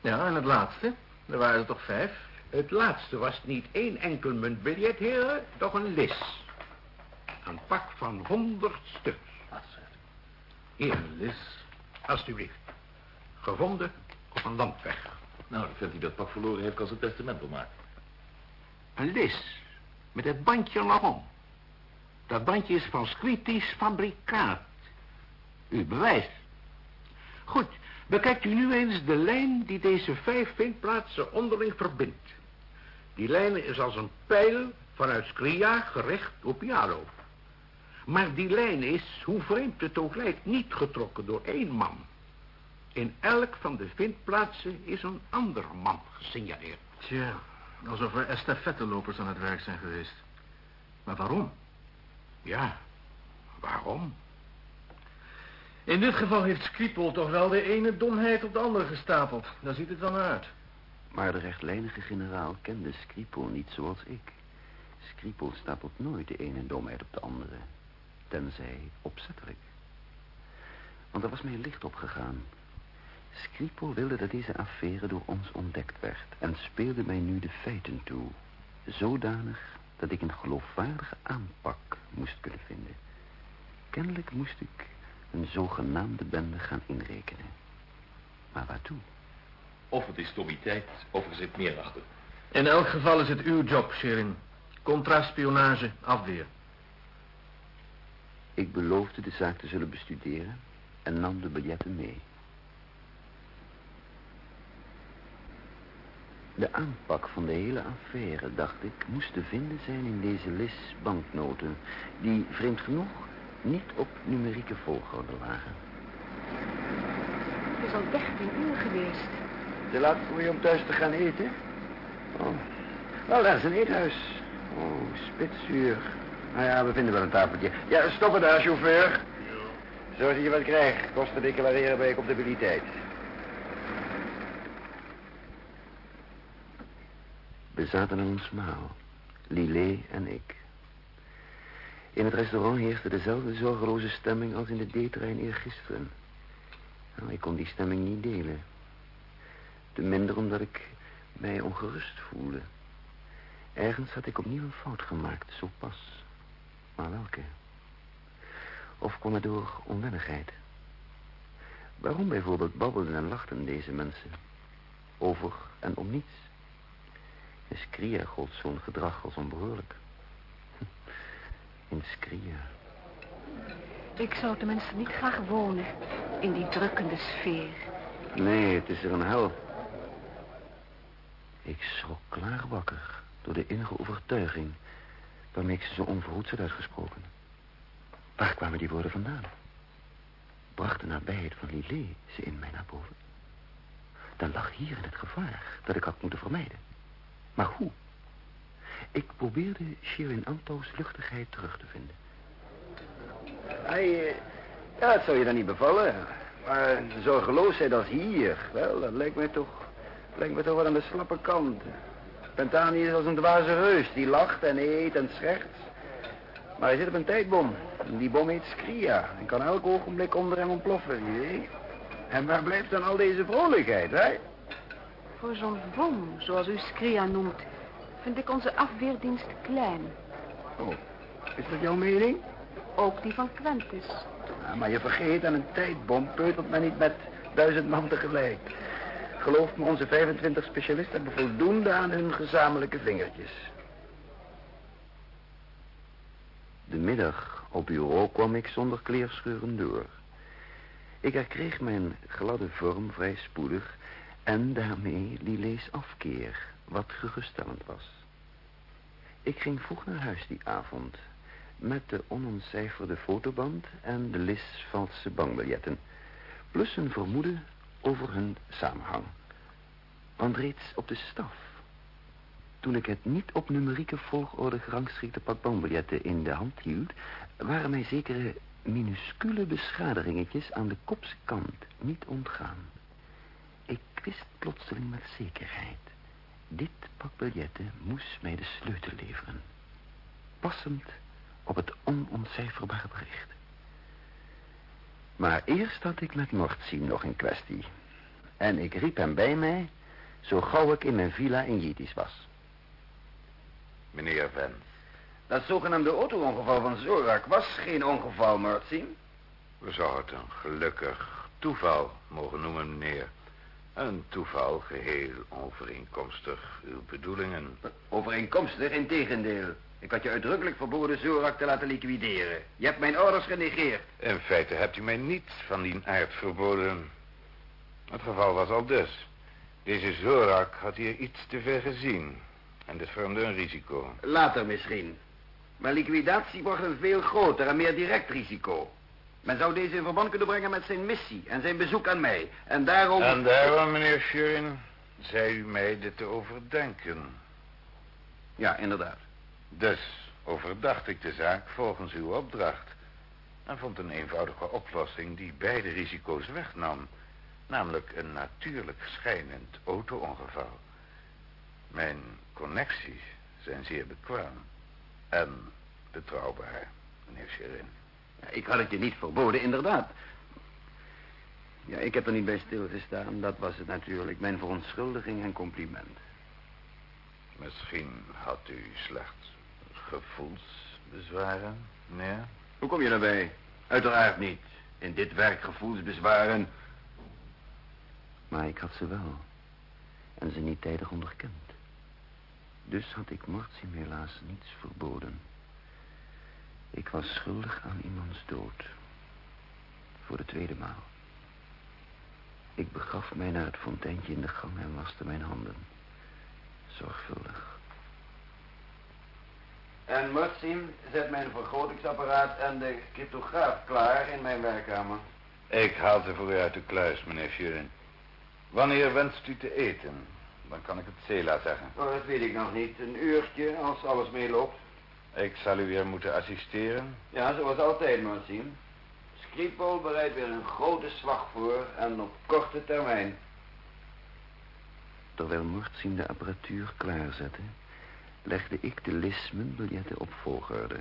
Ja, en het laatste? Er waren er toch vijf? Het laatste was niet één enkel muntbiljet, heren, doch een lis. Een pak van honderd stuks. Hier, een lis. Alsjeblieft. Gevonden op een landweg. Nou, dan vindt hij dat pak verloren heeft, kan zijn testament opmaken. Een lis. Met het bandje nog om. Dat bandje is van Scritisch fabrikaat. U bewijst. Goed, bekijkt u nu eens de lijn die deze vijf vindplaatsen onderling verbindt. Die lijn is als een pijl vanuit Skria gericht op Jalo. Maar die lijn is, hoe vreemd het ook lijkt, niet getrokken door één man. In elk van de vindplaatsen is een ander man gesignaleerd. Tja, alsof er estafettelopers aan het werk zijn geweest. Maar waarom? Ja, waarom? In dit geval heeft Skripal toch wel de ene domheid op de andere gestapeld. Daar ziet het naar uit. Maar de rechtlijnige generaal kende Skripal niet zoals ik. Skripal stapelt nooit de ene domheid op de andere. Tenzij opzettelijk. Want er was mij licht opgegaan. Scripo wilde dat deze affaire door ons ontdekt werd en speelde mij nu de feiten toe. Zodanig dat ik een geloofwaardige aanpak moest kunnen vinden. Kennelijk moest ik een zogenaamde bende gaan inrekenen. Maar waartoe? Of het is stommiteit, of er zit meer achter. In elk geval is het uw job, Sherin. Contraspionage, afweer. Ik beloofde de zaak te zullen bestuderen en nam de biljetten mee. De aanpak van de hele affaire, dacht ik, moest te vinden zijn in deze lis banknoten, die vreemd genoeg niet op numerieke volgorde lagen. Het is al 13 uur geweest. Te laat voor je om thuis te gaan eten? Oh. Wel, daar is een eethuis. Oh, spitsuur. Nou ja, we vinden wel een tafeltje. Ja, stoppen daar, chauffeur. Zorg dat je wat krijgt. Kosten declareren bij comptabiliteit. We zaten aan ons maal, Lillet en ik. In het restaurant heerste dezelfde zorgeloze stemming als in de D-trein eergisteren. Nou, ik kon die stemming niet delen. Te minder omdat ik mij ongerust voelde. Ergens had ik opnieuw een fout gemaakt, zo pas. Maar welke? Of kwam het door onwennigheid? Waarom bijvoorbeeld babbelden en lachten deze mensen? Over en om niets. In Skria gold zo'n gedrag als onbehoorlijk. In Skria. Ik zou tenminste niet graag wonen in die drukkende sfeer. Nee, het is er een hel. Ik schrok klaar wakker door de innige overtuiging waarmee ik ze zo onverhoeds had uitgesproken. Waar kwamen die woorden vandaan? Bracht de nabijheid van Lillet ze in mij naar boven? Dan lag hier in het gevaar dat ik had moeten vermijden. Maar hoe? Ik probeerde Shirin Anto's luchtigheid terug te vinden. Hij, eh, ja, het zou je dan niet bevallen. Maar zorgeloosheid als hier, wel, dat lijkt mij toch, lijkt mij toch wel aan de slappe kant. Pentani is als een dwaze reus, die lacht en eet en scherts. Maar hij zit op een tijdbom. En die bom heet Skria en kan elk ogenblik onder hem ontploffen, je weet. En waar blijft dan al deze vrolijkheid, hè? Voor zo'n bom, zoals u Skria noemt, vind ik onze afweerdienst klein. Oh, is dat jouw mening? Ook die van Quentis. Ja, maar je vergeet, aan een tijdbom peutelt men niet met duizend man tegelijk. Geloof me, onze 25 specialisten hebben voldoende aan hun gezamenlijke vingertjes. De middag op bureau kwam ik zonder kleerscheuren door. Ik herkreeg mijn gladde vorm vrij spoedig en daarmee Lille's afkeer, wat geruststellend was. Ik ging vroeg naar huis die avond met de onontcijferde fotoband en de lis valse bankbiljetten, plus een vermoeden over hun samenhang. Want reeds op de staf, toen ik het niet op numerieke volgorde gerangschikte pak bankbiljetten in de hand hield, waren mij zekere minuscule beschadigingetjes aan de kopskant niet ontgaan. Ik wist plotseling met zekerheid. Dit pak biljetten moest mij de sleutel leveren. Passend op het onontcijferbare bericht. Maar eerst had ik met Mortzien nog een kwestie. En ik riep hem bij mij, zo gauw ik in mijn villa in Jitis was. Meneer Vens. Dat zogenaamde auto-ongeval van Zorak was geen ongeval, Mortzien. We zouden het een gelukkig toeval mogen noemen, meneer. Een toeval geheel overeenkomstig uw bedoelingen. Overeenkomstig, in tegendeel. Ik had je uitdrukkelijk verboden Zorak te laten liquideren. Je hebt mijn orders genegeerd. In feite hebt u mij niets van die aard verboden. Het geval was al dus. Deze Zorak had hier iets te ver gezien. En dit vormde een risico. Later misschien. Maar liquidatie wordt een veel groter en meer direct risico. Men zou deze in verband kunnen brengen met zijn missie en zijn bezoek aan mij. En daarom... En daarom, meneer Schurin, zei u mij dit te overdenken. Ja, inderdaad. Dus overdacht ik de zaak volgens uw opdracht. En vond een eenvoudige oplossing die beide risico's wegnam. Namelijk een natuurlijk schijnend auto-ongeval. Mijn connecties zijn zeer bekwaam. En betrouwbaar, meneer Sherin. Ik had het je niet verboden, inderdaad. Ja, ik heb er niet bij stilgestaan. Dat was het natuurlijk. Mijn verontschuldiging en compliment. Misschien had u slechts gevoelsbezwaren, meneer? Hoe kom je daarbij? Uiteraard niet. In dit werk gevoelsbezwaren. Maar ik had ze wel. En ze niet tijdig onderkend. Dus had ik Mortsim helaas niets verboden. Ik was schuldig aan iemands dood. Voor de tweede maal. Ik begaf mij naar het fonteintje in de gang en waste mijn handen. Zorgvuldig. En Mortsim zet mijn vergrotingsapparaat en de cryptograaf klaar in mijn werkkamer. Ik haal ze voor u uit de kluis, meneer Furin. Wanneer wenst u te eten? Dan kan ik het Cela zeggen. Oh, dat weet ik nog niet. Een uurtje, als alles meeloopt. Ik zal u weer moeten assisteren. Ja, zoals altijd, Marcin. Skripal bereidt weer een grote slag voor en op korte termijn. Terwijl Marcin de apparatuur klaarzette, legde ik de lismenbiljetten op volgorde.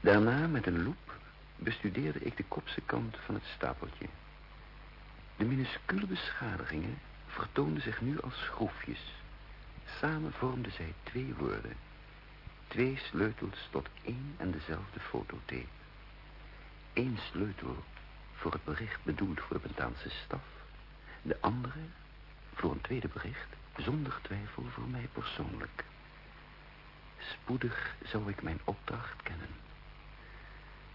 Daarna met een loep bestudeerde ik de kopse kant van het stapeltje. De minuscule beschadigingen vertoonden zich nu als schroefjes. Samen vormden zij twee woorden. Twee sleutels tot één en dezelfde fototape. Eén sleutel voor het bericht bedoeld voor de Bentaanse staf. De andere voor een tweede bericht, zonder twijfel voor mij persoonlijk. Spoedig zou ik mijn opdracht kennen.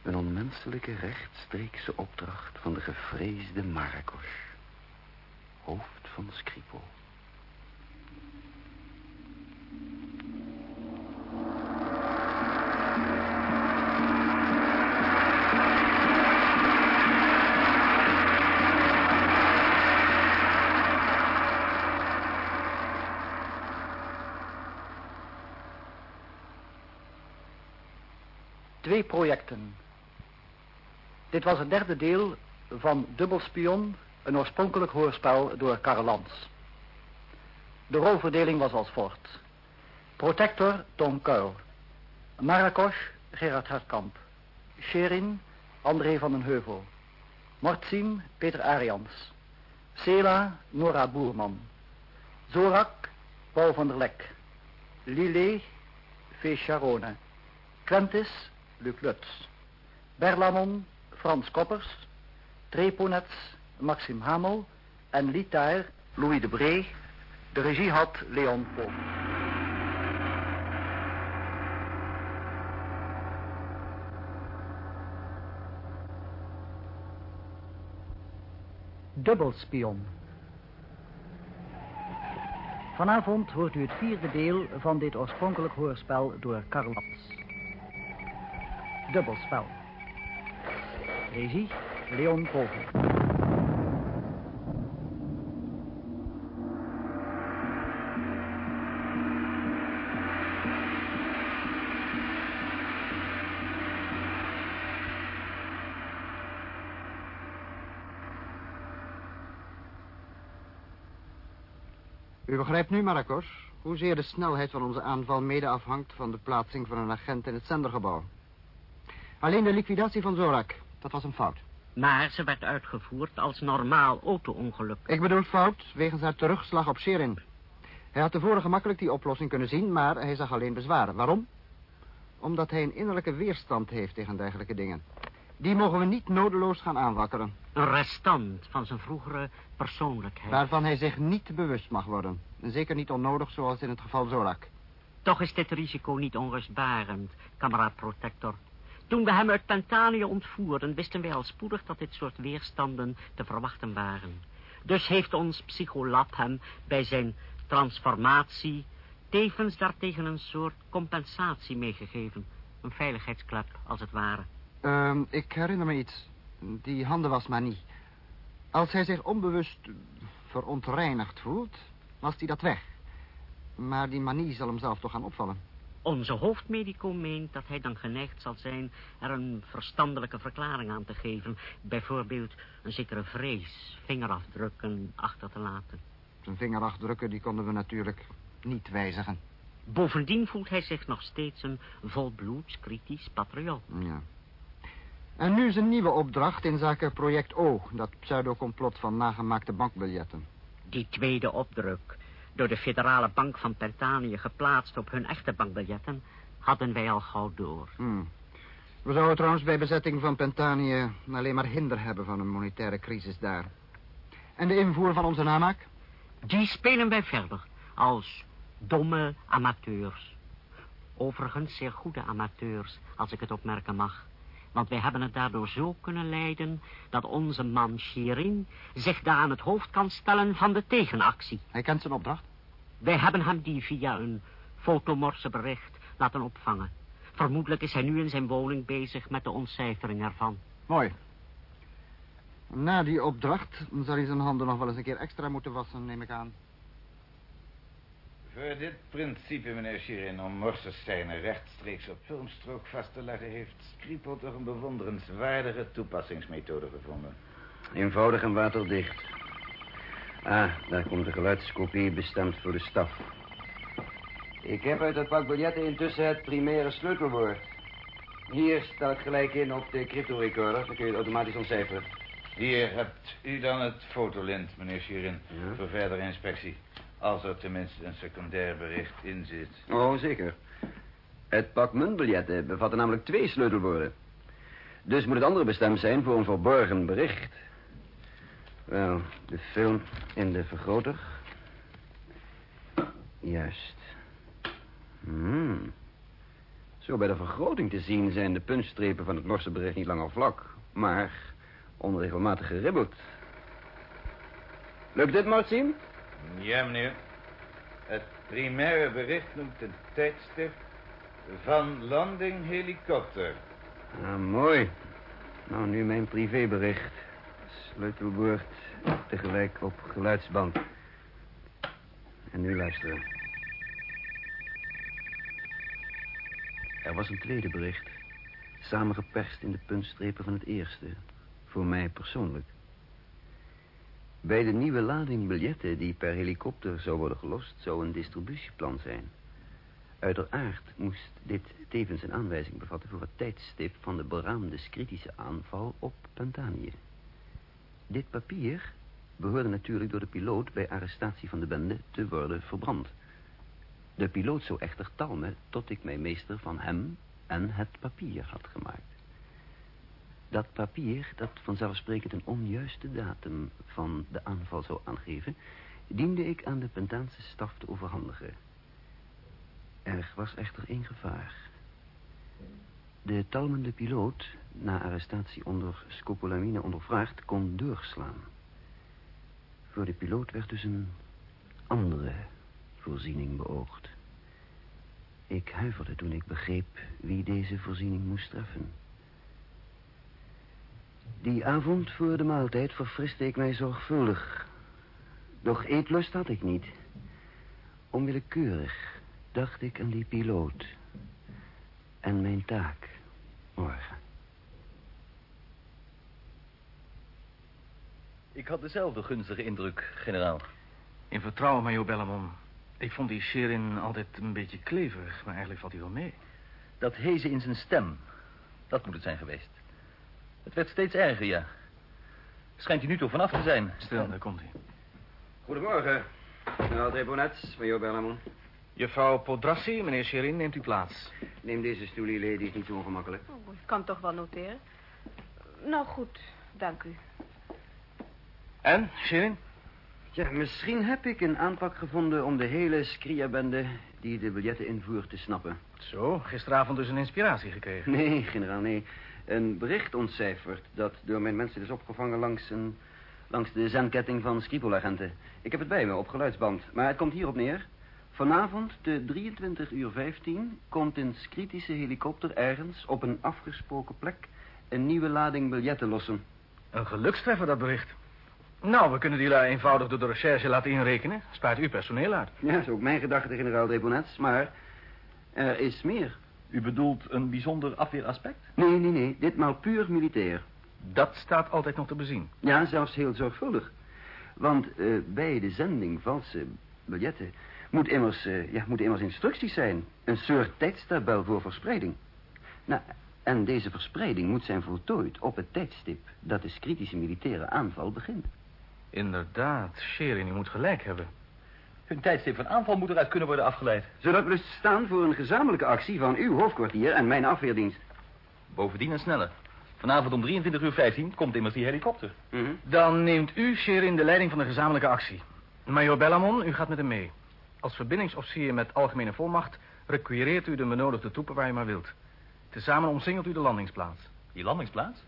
Een onmenselijke rechtstreekse opdracht van de gevreesde Marcos. Hoofd van Skripal. Twee projecten. Dit was het derde deel van Dubbelspion, een oorspronkelijk hoorspel door Karl Lans. De rolverdeling was als volgt. Protector Tom Kuil. Marrakesh Gerard Hartkamp. Sherin André van den Heuvel. Mortsim Peter Arians. Sela Nora Boerman. Zorak Paul van der Lek. Lillet V. Charone. Quentis Luc Lutz. Berlamon Frans Koppers. Treponets Maxim Hamel en Litaar Louis de Bree. De regie had Leon Pol. Dubbelspion. Vanavond hoort u het vierde deel van dit oorspronkelijk hoorspel door Karl Lans. Dubbelspel. Regie Leon Povel. U begrijpt nu, Marcos, hoezeer de snelheid van onze aanval mede afhangt van de plaatsing van een agent in het zendergebouw. Alleen de liquidatie van Zorak, dat was een fout. Maar ze werd uitgevoerd als normaal auto-ongeluk. Ik bedoel fout wegens haar terugslag op Sherin. Hij had tevoren gemakkelijk die oplossing kunnen zien, maar hij zag alleen bezwaren. Waarom? Omdat hij een innerlijke weerstand heeft tegen dergelijke dingen. Die mogen we niet nodeloos gaan aanwakkeren. Een restant van zijn vroegere persoonlijkheid. Waarvan hij zich niet bewust mag worden. En zeker niet onnodig zoals in het geval Zorak. Toch is dit risico niet onrustbarend, kameraad Protector. Toen we hem uit Pentanië ontvoerden, wisten wij al spoedig dat dit soort weerstanden te verwachten waren. Dus heeft ons psycholab hem bij zijn transformatie tevens daartegen een soort compensatie meegegeven. Een veiligheidsklep, als het ware. Uh, ik herinner me iets. Die handenwasmanie. Als hij zich onbewust verontreinigd voelt, was hij dat weg. Maar die manie zal hem zelf toch gaan opvallen. Onze hoofdmedico meent dat hij dan geneigd zal zijn er een verstandelijke verklaring aan te geven. Bijvoorbeeld een zekere vrees, vingerafdrukken achter te laten. Zijn vingerafdrukken die konden we natuurlijk niet wijzigen. Bovendien voelt hij zich nog steeds een volbloeds kritisch patriot. Ja. En nu is een nieuwe opdracht in zaken project O, dat pseudocomplot van nagemaakte bankbiljetten. Die tweede opdruk, door de federale bank van Pentanië geplaatst op hun echte bankbiljetten, hadden wij al gauw door. Hmm. We zouden trouwens bij bezetting van Pentanië alleen maar hinder hebben van een monetaire crisis daar. En de invoer van onze namaak? Die spelen wij verder, als domme amateurs. Overigens zeer goede amateurs, als ik het opmerken mag. Want wij hebben het daardoor zo kunnen leiden... dat onze man Shirin zich daar aan het hoofd kan stellen van de tegenactie. Hij kent zijn opdracht? Wij hebben hem die via een fotomorsebericht laten opvangen. Vermoedelijk is hij nu in zijn woning bezig met de ontcijfering ervan. Mooi. Na die opdracht zal hij zijn handen nog wel eens een keer extra moeten wassen, neem ik aan. Voor dit principe, meneer Shirin, om morsestenen rechtstreeks op filmstrook vast te leggen... heeft Skripal toch een bewonderenswaardige toepassingsmethode gevonden. Eenvoudig en waterdicht. Ah, daar komt de geluidskopie bestemd voor de staf. Ik heb uit het pak biljetten intussen het primaire sleutelwoord. Hier stel ik gelijk in op de cryptorecorder. Dan kun je het automatisch ontcijferen. Hier hebt u dan het fotolint, meneer Shirin, voor verdere inspectie. Als er tenminste een secundair bericht in zit. Oh, zeker. Het pak muntbiljetten bevatte namelijk twee sleutelwoorden. Dus moet het andere bestemd zijn voor een verborgen bericht. Wel, de film in de vergroter. Juist. Hmm. Zo bij de vergroting te zien zijn de puntstrepen van het morsebericht niet langer vlak, maar onregelmatig geribbeld. Lukt dit, Martin? Ja, meneer. Het primaire bericht noemt een tijdstip van landing helikopter. Ah, mooi. Nou, nu mijn privébericht. Sleutelwoord tegelijk op geluidsband. En nu luisteren. Er was een tweede bericht. Samengeperst in de puntstrepen van het eerste. Voor mij persoonlijk. Bij de nieuwe lading biljetten die per helikopter zou worden gelost... zou een distributieplan zijn. Uiteraard moest dit tevens een aanwijzing bevatten... voor het tijdstip van de beraamde kritische aanval op Pentanië. Dit papier behoorde natuurlijk door de piloot... bij arrestatie van de bende te worden verbrand. De piloot zou echter talmen tot ik mij meester van hem en het papier had gemaakt. Dat papier, dat vanzelfsprekend een onjuiste datum van de aanval zou aangeven... diende ik aan de Pentaanse staf te overhandigen. Er was echter één gevaar. De talmende piloot, na arrestatie onder scopolamine ondervraagd, kon doorslaan. Voor de piloot werd dus een andere voorziening beoogd. Ik huiverde toen ik begreep wie deze voorziening moest treffen. Die avond voor de maaltijd verfriste ik mij zorgvuldig. Doch eetlust had ik niet. Onwillekeurig dacht ik aan die piloot. En mijn taak morgen. Ik had dezelfde gunstige indruk, generaal. In vertrouwen, major Bellamon. Ik vond die Sherin altijd een beetje kleverig, maar eigenlijk valt hij wel mee. Dat hezen in zijn stem, dat moet het zijn geweest. Het werd steeds erger, ja. Schijnt hij nu toch vanaf te zijn. Stil, daar komt hij. Goedemorgen. Generaal Drebonets, major Bellamon. Juffrouw Podrassi, meneer Sherin, neemt u plaats. Neem deze stoel, die lady, is niet zo ongemakkelijk. Oh, ik kan toch wel noteren. Nou goed, dank u. En, Sherin? Ja, misschien heb ik een aanpak gevonden om de hele Skria-bende die de biljetten invoert te snappen. Zo, gisteravond dus een inspiratie gekregen? Nee, generaal, nee. Een bericht ontcijferd dat door mijn mensen is opgevangen langs, een, langs de zendketting van Skripol-agenten. Ik heb het bij me op geluidsband, maar het komt hierop neer. Vanavond, de 23 uur 15, komt een kritische helikopter ergens op een afgesproken plek een nieuwe lading biljetten lossen. Een gelukstreffer, dat bericht. Nou, we kunnen die lui eenvoudig door de recherche laten inrekenen. Spaart u personeel uit. Ja, dat is ook mijn gedachte, generaal Debonets. Maar er is meer. U bedoelt een bijzonder afweeraspect? Nee, nee, nee. Ditmaal puur militair. Dat staat altijd nog te bezien. Ja, zelfs heel zorgvuldig. Want uh, bij de zending valse biljetten moet immers, uh, ja, moet immers instructies zijn. Een soort tijdstabel voor verspreiding. Nou, En deze verspreiding moet zijn voltooid op het tijdstip dat de kritische militaire aanval begint. Inderdaad, Sherin, u moet gelijk hebben. Hun tijdstip van aanval moet eruit kunnen worden afgeleid. Zodat we dus staan voor een gezamenlijke actie van uw hoofdkwartier en mijn afweerdienst. Bovendien een snelle. Vanavond om 23 uur 15 komt immers die helikopter. Mhm. Dan neemt u, Sherin, de leiding van de gezamenlijke actie. Major Bellamon, u gaat met hem mee. Als verbindingsofficier met algemene volmacht... requireert u de benodigde troepen waar u maar wilt. Tezamen omsingelt u de landingsplaats. Die landingsplaats?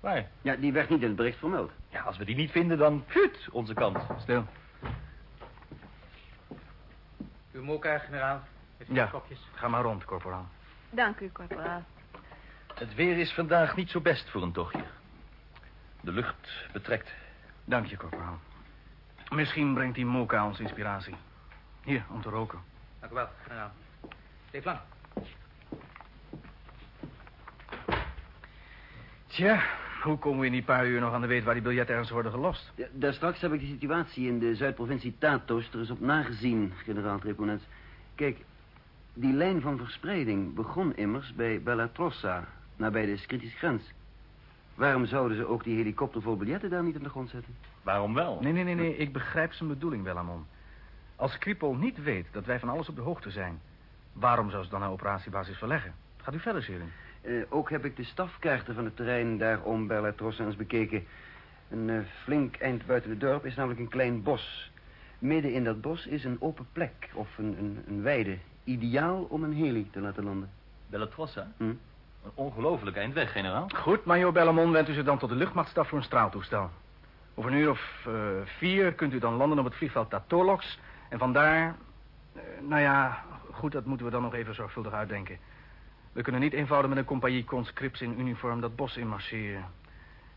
Waar? Ja, die werd niet in het bericht vermeld. Ja, als we die niet vinden, dan... Put, onze kant. Stil. Uw moka, generaal. Heeft u Ja, kopjes? ga maar rond, corporaal. Dank u, corporaal. Het weer is vandaag niet zo best voor een tochtje. De lucht betrekt. Dank je, corporaal. Misschien brengt die moka ons inspiratie. Hier, om te roken. Dank u wel, generaal. Steef lang. Tja, hoe komen we in die paar uur nog aan de weet waar die biljetten ergens worden gelost? Ja, daar straks heb ik de situatie in de Zuidprovincie Tatos er eens op nagezien, generaal Treponens. Kijk, die lijn van verspreiding begon immers bij Bellatrossa, nabij de kritische grens. Waarom zouden ze ook die helikopter vol biljetten daar niet op de grond zetten? Waarom wel? Nee, nee, nee, nee. Ik begrijp zijn bedoeling, Bellamon. Als Kriepel niet weet dat wij van alles op de hoogte zijn... waarom zou ze dan naar operatiebasis verleggen? Gaat u verder, Sherin. Eh, ook heb ik de stafkaarten van het terrein daar om Bellatrossa eens bekeken. Een eh, flink eind buiten het dorp is namelijk een klein bos. Midden in dat bos is een open plek, of een, een, een weide. Ideaal om een heli te laten landen. Bellatrossa? Hm? Een ongelooflijk eind weg, generaal. Goed, major Bellamon wendt u zich dan tot de luchtmachtstaf voor een straaltoestel. Over een uur of eh, vier kunt u dan landen op het vliegveld Tatolox. En vandaar... eh, nou ja, goed, dat moeten we dan nog even zorgvuldig uitdenken. We kunnen niet eenvoudig met een compagnie conscripts in uniform dat bos inmarcheren.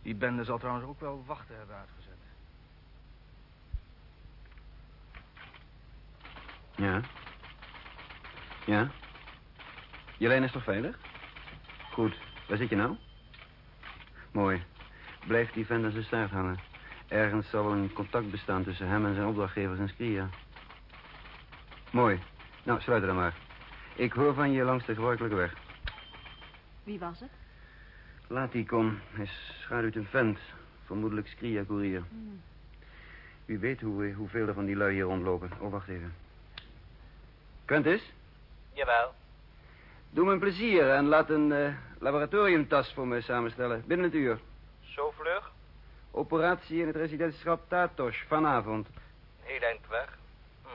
Die bende zal trouwens ook wel wachten hebben uitgezet. Ja. Ja. Jelijn is toch veilig? Goed. Waar zit je nou? Mooi. Blijft die vent aan zijn staart hangen. Ergens zal wel een contact bestaan tussen hem en zijn opdrachtgevers in Skria. Mooi. Nou, sluit er dan maar. Ik hoor van je langs de gebruikelijke weg. Wie was het? Laat die kom. Hij schaduwt een vent. Vermoedelijk Skria-courier. Hmm. Wie weet hoe, eh, hoeveel er van die lui hier rondlopen. Oh, wacht even. Quentis? Jawel. Doe me een plezier en laat een eh, laboratoriumtas voor me samenstellen. Binnen het uur. Zo vlug? Operatie in het residentschap Tatos vanavond. Heel eind weg. Hm.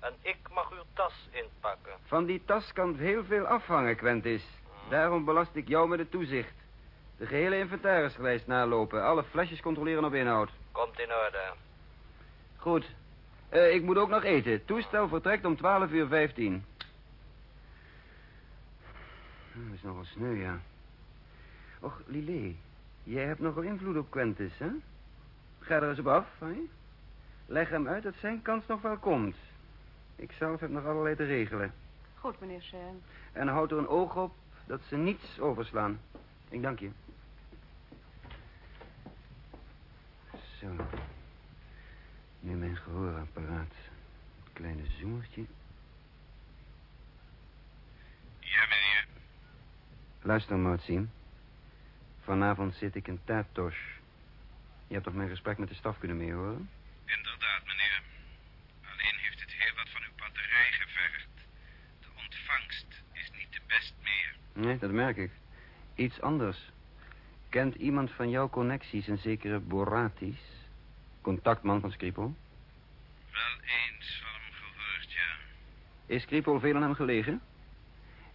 En ik mag uw tas inpakken. Van die tas kan heel veel afhangen, Quentis. Daarom belast ik jou met het toezicht. De gehele inventarislijst nalopen. Alle flesjes controleren op inhoud. Komt in orde. Goed. Eh, ik moet ook nog eten. Toestel vertrekt om 12 uur 15. Hm, Dat is nogal sneu, ja. Och, Lilé. Jij hebt nogal invloed op Quentis, hè? Ga er eens op af, hè? Leg hem uit dat zijn kans nog wel komt. Ik zelf heb nog allerlei te regelen. Goed, meneer Sharon. En houd er een oog op dat ze niets overslaan. Ik dank je. Zo. Nu mijn gehoorapparaat. Het kleine zoemertje. Ja, meneer. Luister, Martien. Vanavond zit ik in Tatos. Je hebt toch mijn gesprek met de staf kunnen meehoren? Inderdaad, meneer. Alleen heeft het heel wat van uw batterij gevergd. De ontvangst is niet de best meer. Nee, dat merk ik. Iets anders. Kent iemand van jouw connecties een zekere Boratis? Contactman van Skripal? Wel eens van hem gehoord, ja. Is Skripal veel aan hem gelegen?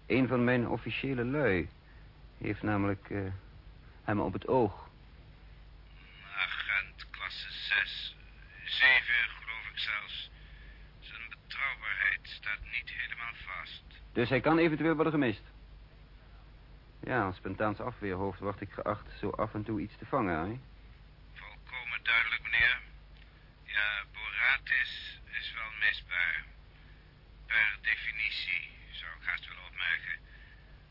Een van mijn officiële lui heeft namelijk eh, hem op het oog. Agent klasse 6. 7, geloof ik zelfs. Zijn betrouwbaarheid staat niet helemaal vast. Dus hij kan eventueel worden gemist. Ja, als Pentaans afweerhoofd word ik geacht zo af en toe iets te vangen, hè? Volkomen duidelijk, meneer. Ja, Boratis is wel misbaar. Per definitie, zou ik haast willen opmerken.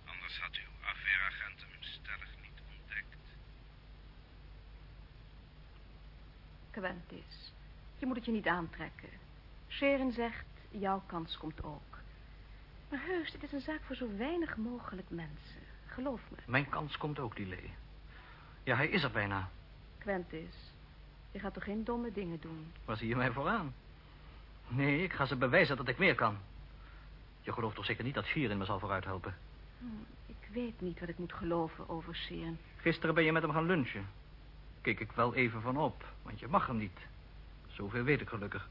Anders had uw afweeragent hem stellig niet ontdekt. Quentis, je moet het je niet aantrekken. Sharon zegt, jouw kans komt ook. Maar heus, dit is een zaak voor zo weinig mogelijk mensen. Geloof me. Mijn kans komt ook, die lee. Ja, hij is er bijna. Quentis, je gaat toch geen domme dingen doen? Waar zie je mij voor aan? Nee, ik ga ze bewijzen dat ik meer kan. Je gelooft toch zeker niet dat Shirin me zal vooruit helpen? Hm, ik weet niet wat ik moet geloven over Sharon. Gisteren ben je met hem gaan lunchen. Keek ik wel even van op, want je mag hem niet. Zoveel weet ik gelukkig.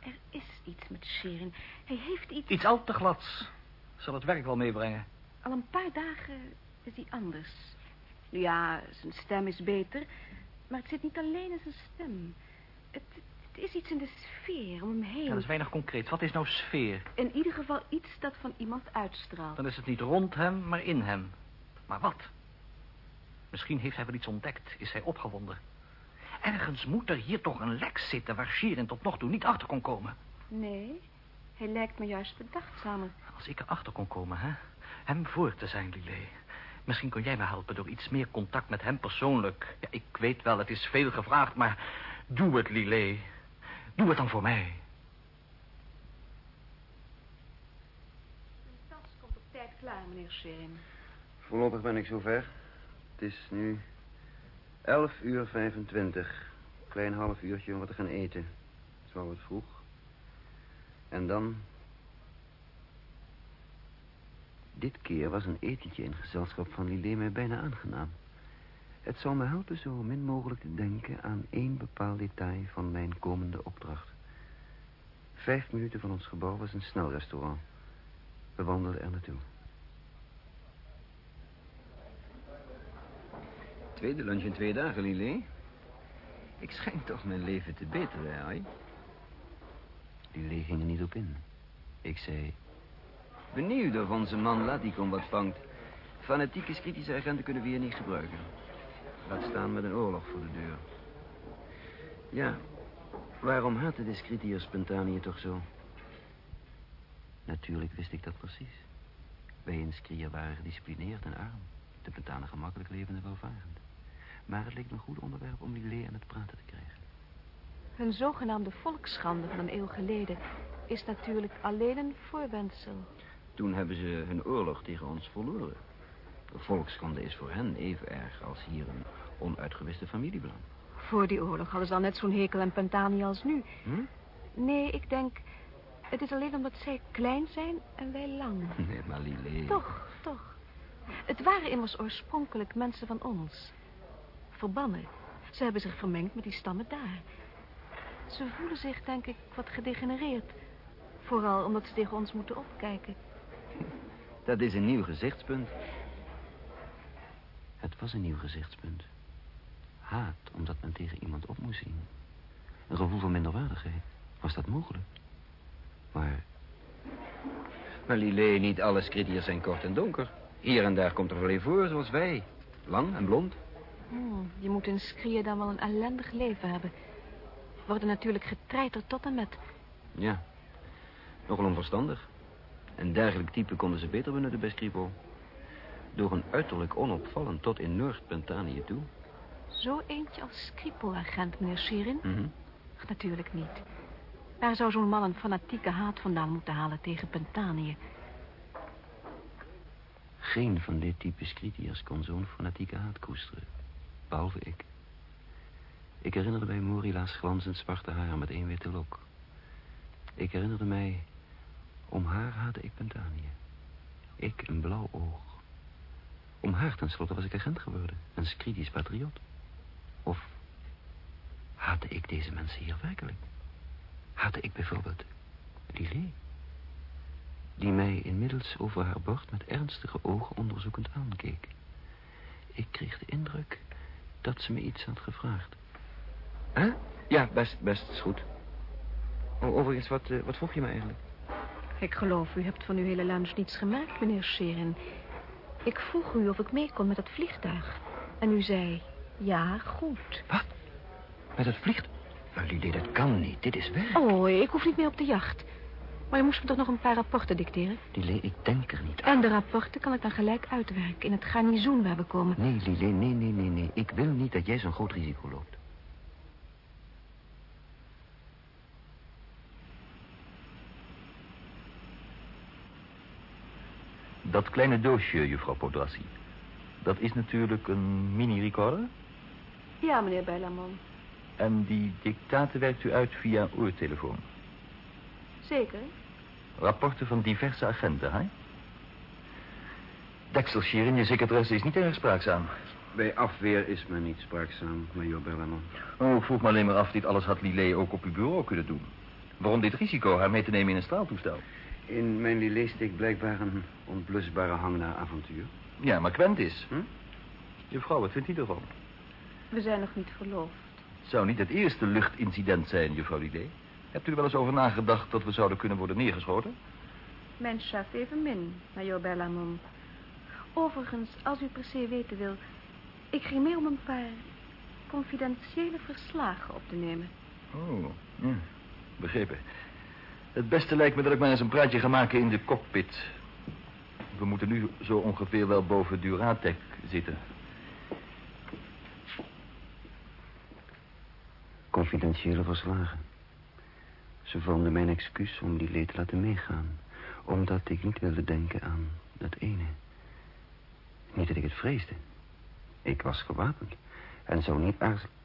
Er is iets met Sharon. Hij heeft iets... Iets al te glads. Zal het werk wel meebrengen. Al een paar dagen is hij anders. Nu ja, zijn stem is beter, maar het zit niet alleen in zijn stem. Het, het is iets in de sfeer om hem heen. Ja, dat is weinig concreet. Wat is nou sfeer? In ieder geval iets dat van iemand uitstraalt. Dan is het niet rond hem, maar in hem. Maar wat? Misschien heeft hij wel iets ontdekt. Is hij opgewonden? Ergens moet er hier toch een lek zitten waar Shirin tot nog toe niet achter kon komen. Nee, hij lijkt me juist bedachtzamer. Als ik erachter kon komen, hè? Hem voor te zijn, Lillet. Misschien kun jij me helpen door iets meer contact met hem persoonlijk. Ja, ik weet wel, het is veel gevraagd, maar doe het, Lillet. Doe het dan voor mij. De tas komt op tijd klaar, meneer Sharon. Voorlopig ben ik zover. Het is nu 11 uur 25. Klein half uurtje om wat te gaan eten. Het is wel wat vroeg. En dan... Dit keer was een etentje in gezelschap van Lillet mij bijna aangenaam. Het zou me helpen zo min mogelijk te denken aan één bepaald detail van mijn komende opdracht. Vijf minuten van ons gebouw was een snelrestaurant. We wandelden er naartoe. Tweede lunch in twee dagen, Lillet. Ik schijn toch mijn leven te beteren, hè? Lillet ging er niet op in. Ik zei... Benieuwd of onze man Laticon wat vangt. Fanatieke kritische agenten kunnen we hier niet gebruiken. Laat staan met een oorlog voor de deur. Ja, waarom haatte de Scritiërs Pentanië toch zo? Natuurlijk wist ik dat precies. Wij in Skria waren gedisciplineerd en arm. De Pentanen gemakkelijk levend en welvarend. Maar het leek me een goed onderwerp om Lillet aan het praten te krijgen. Hun zogenaamde volksschande van een eeuw geleden is natuurlijk alleen een voorwendsel. Toen hebben ze hun oorlog tegen ons verloren. De volksschande is voor hen even erg als hier een onuitgewiste familiebelang. Voor die oorlog hadden ze al net zo'n hekel aan Pentanië als nu. Hm? Nee, ik denk... Het is alleen omdat zij klein zijn en wij lang. <laughs> Nee, maar Lillet... Toch, toch. Het waren immers oorspronkelijk mensen van ons. Verbannen. Ze hebben zich vermengd met die stammen daar. Ze voelen zich, denk ik, wat gedegenereerd. Vooral omdat ze tegen ons moeten opkijken. <laughs> Dat is een nieuw gezichtspunt. Het was een nieuw gezichtspunt. Haat, omdat men tegen iemand op moest zien. Een gevoel van minderwaardigheid. Was dat mogelijk? Maar... Maar niet alle kritiërs zijn kort en donker. Hier en daar komt er wel een voor, zoals wij. Lang en blond. Hmm, je moet in Skria dan wel een ellendig leven hebben. Worden natuurlijk getreiterd tot en met. Ja, nogal onverstandig. Een dergelijk type konden ze beter benutten bij Scripo. Door een uiterlijk onopvallend tot in Noord-Pentanië toe. Zo eentje als Skripal-agent, meneer Shirin? Mhm. Natuurlijk niet. Waar zou zo'n man een fanatieke haat vandaan moeten halen tegen Pentanië? Geen van dit type Scritiërs kon zo'n fanatieke haat koesteren. Behalve ik. Ik herinnerde mij Morila's glanzend zwarte haar met één witte lok. Ik herinnerde mij... Om haar haatte ik Pentanië. Ik een blauw oog. Om haar tenslotte was ik agent geworden. Een Scritisch patriot. Of... Haatte ik deze mensen hier werkelijk? Haatte ik bijvoorbeeld... Lillet? Die mij inmiddels over haar bord met ernstige ogen onderzoekend aankeek. Ik kreeg de indruk dat ze me iets had gevraagd. Huh? Ja, best, best, is goed. Overigens, wat, eh, wat vroeg je me eigenlijk? Ik geloof, u hebt van uw hele lunch niets gemerkt, meneer Shirin. Ik vroeg u of ik mee kon met het vliegtuig. En u zei, ja, goed. Wat? Met het vliegtuig? Maar Lili, dat kan niet. Dit is werk. Oh, ik hoef niet meer op de jacht. Maar je moest me toch nog een paar rapporten dicteren? Lili, ik denk er niet En de rapporten kan ik dan gelijk uitwerken in het garnizoen waar we komen. Nee, Lili, nee, nee, nee, nee. Ik wil niet dat jij zo'n groot risico loopt. Dat kleine doosje, juffrouw Podrassi. dat is natuurlijk een mini-recorder. Ja, meneer Bijlamon. En die dictaten werkt u uit via oortelefoon. Zeker. Rapporten van diverse agenten, hè? Dekselschir in je secretaresse is niet erg spraakzaam. Bij afweer is men niet spraakzaam, major Bellamont. Oh, ik vroeg me alleen maar af, dit alles had Lillet ook op uw bureau kunnen doen. Waarom dit risico haar mee te nemen in een straaltoestel? In mijn Lillet steekt blijkbaar een onblusbare hang naar avontuur. Ja, maar Quentis. Hm? Juffrouw, wat vindt u ervan? We zijn nog niet verloofd. Het zou niet het eerste luchtincident zijn, juffrouw Lillet. Hebt u er wel eens over nagedacht dat we zouden kunnen worden neergeschoten? Mijn chef evenmin, major Bellamont. Overigens, als u per se weten wil... ik ging mee om een paar confidentiële verslagen op te nemen. Oh, ja. Begrepen. Het beste lijkt me dat ik maar eens een praatje ga maken in de cockpit. We moeten nu zo ongeveer wel boven Duratec zitten. Confidentiële verslagen. Ze vormden mijn excuus om die te laten meegaan. Omdat ik niet wilde denken aan dat ene. Niet dat ik het vreesde. Ik was gewapend. En zou niet aarzelen.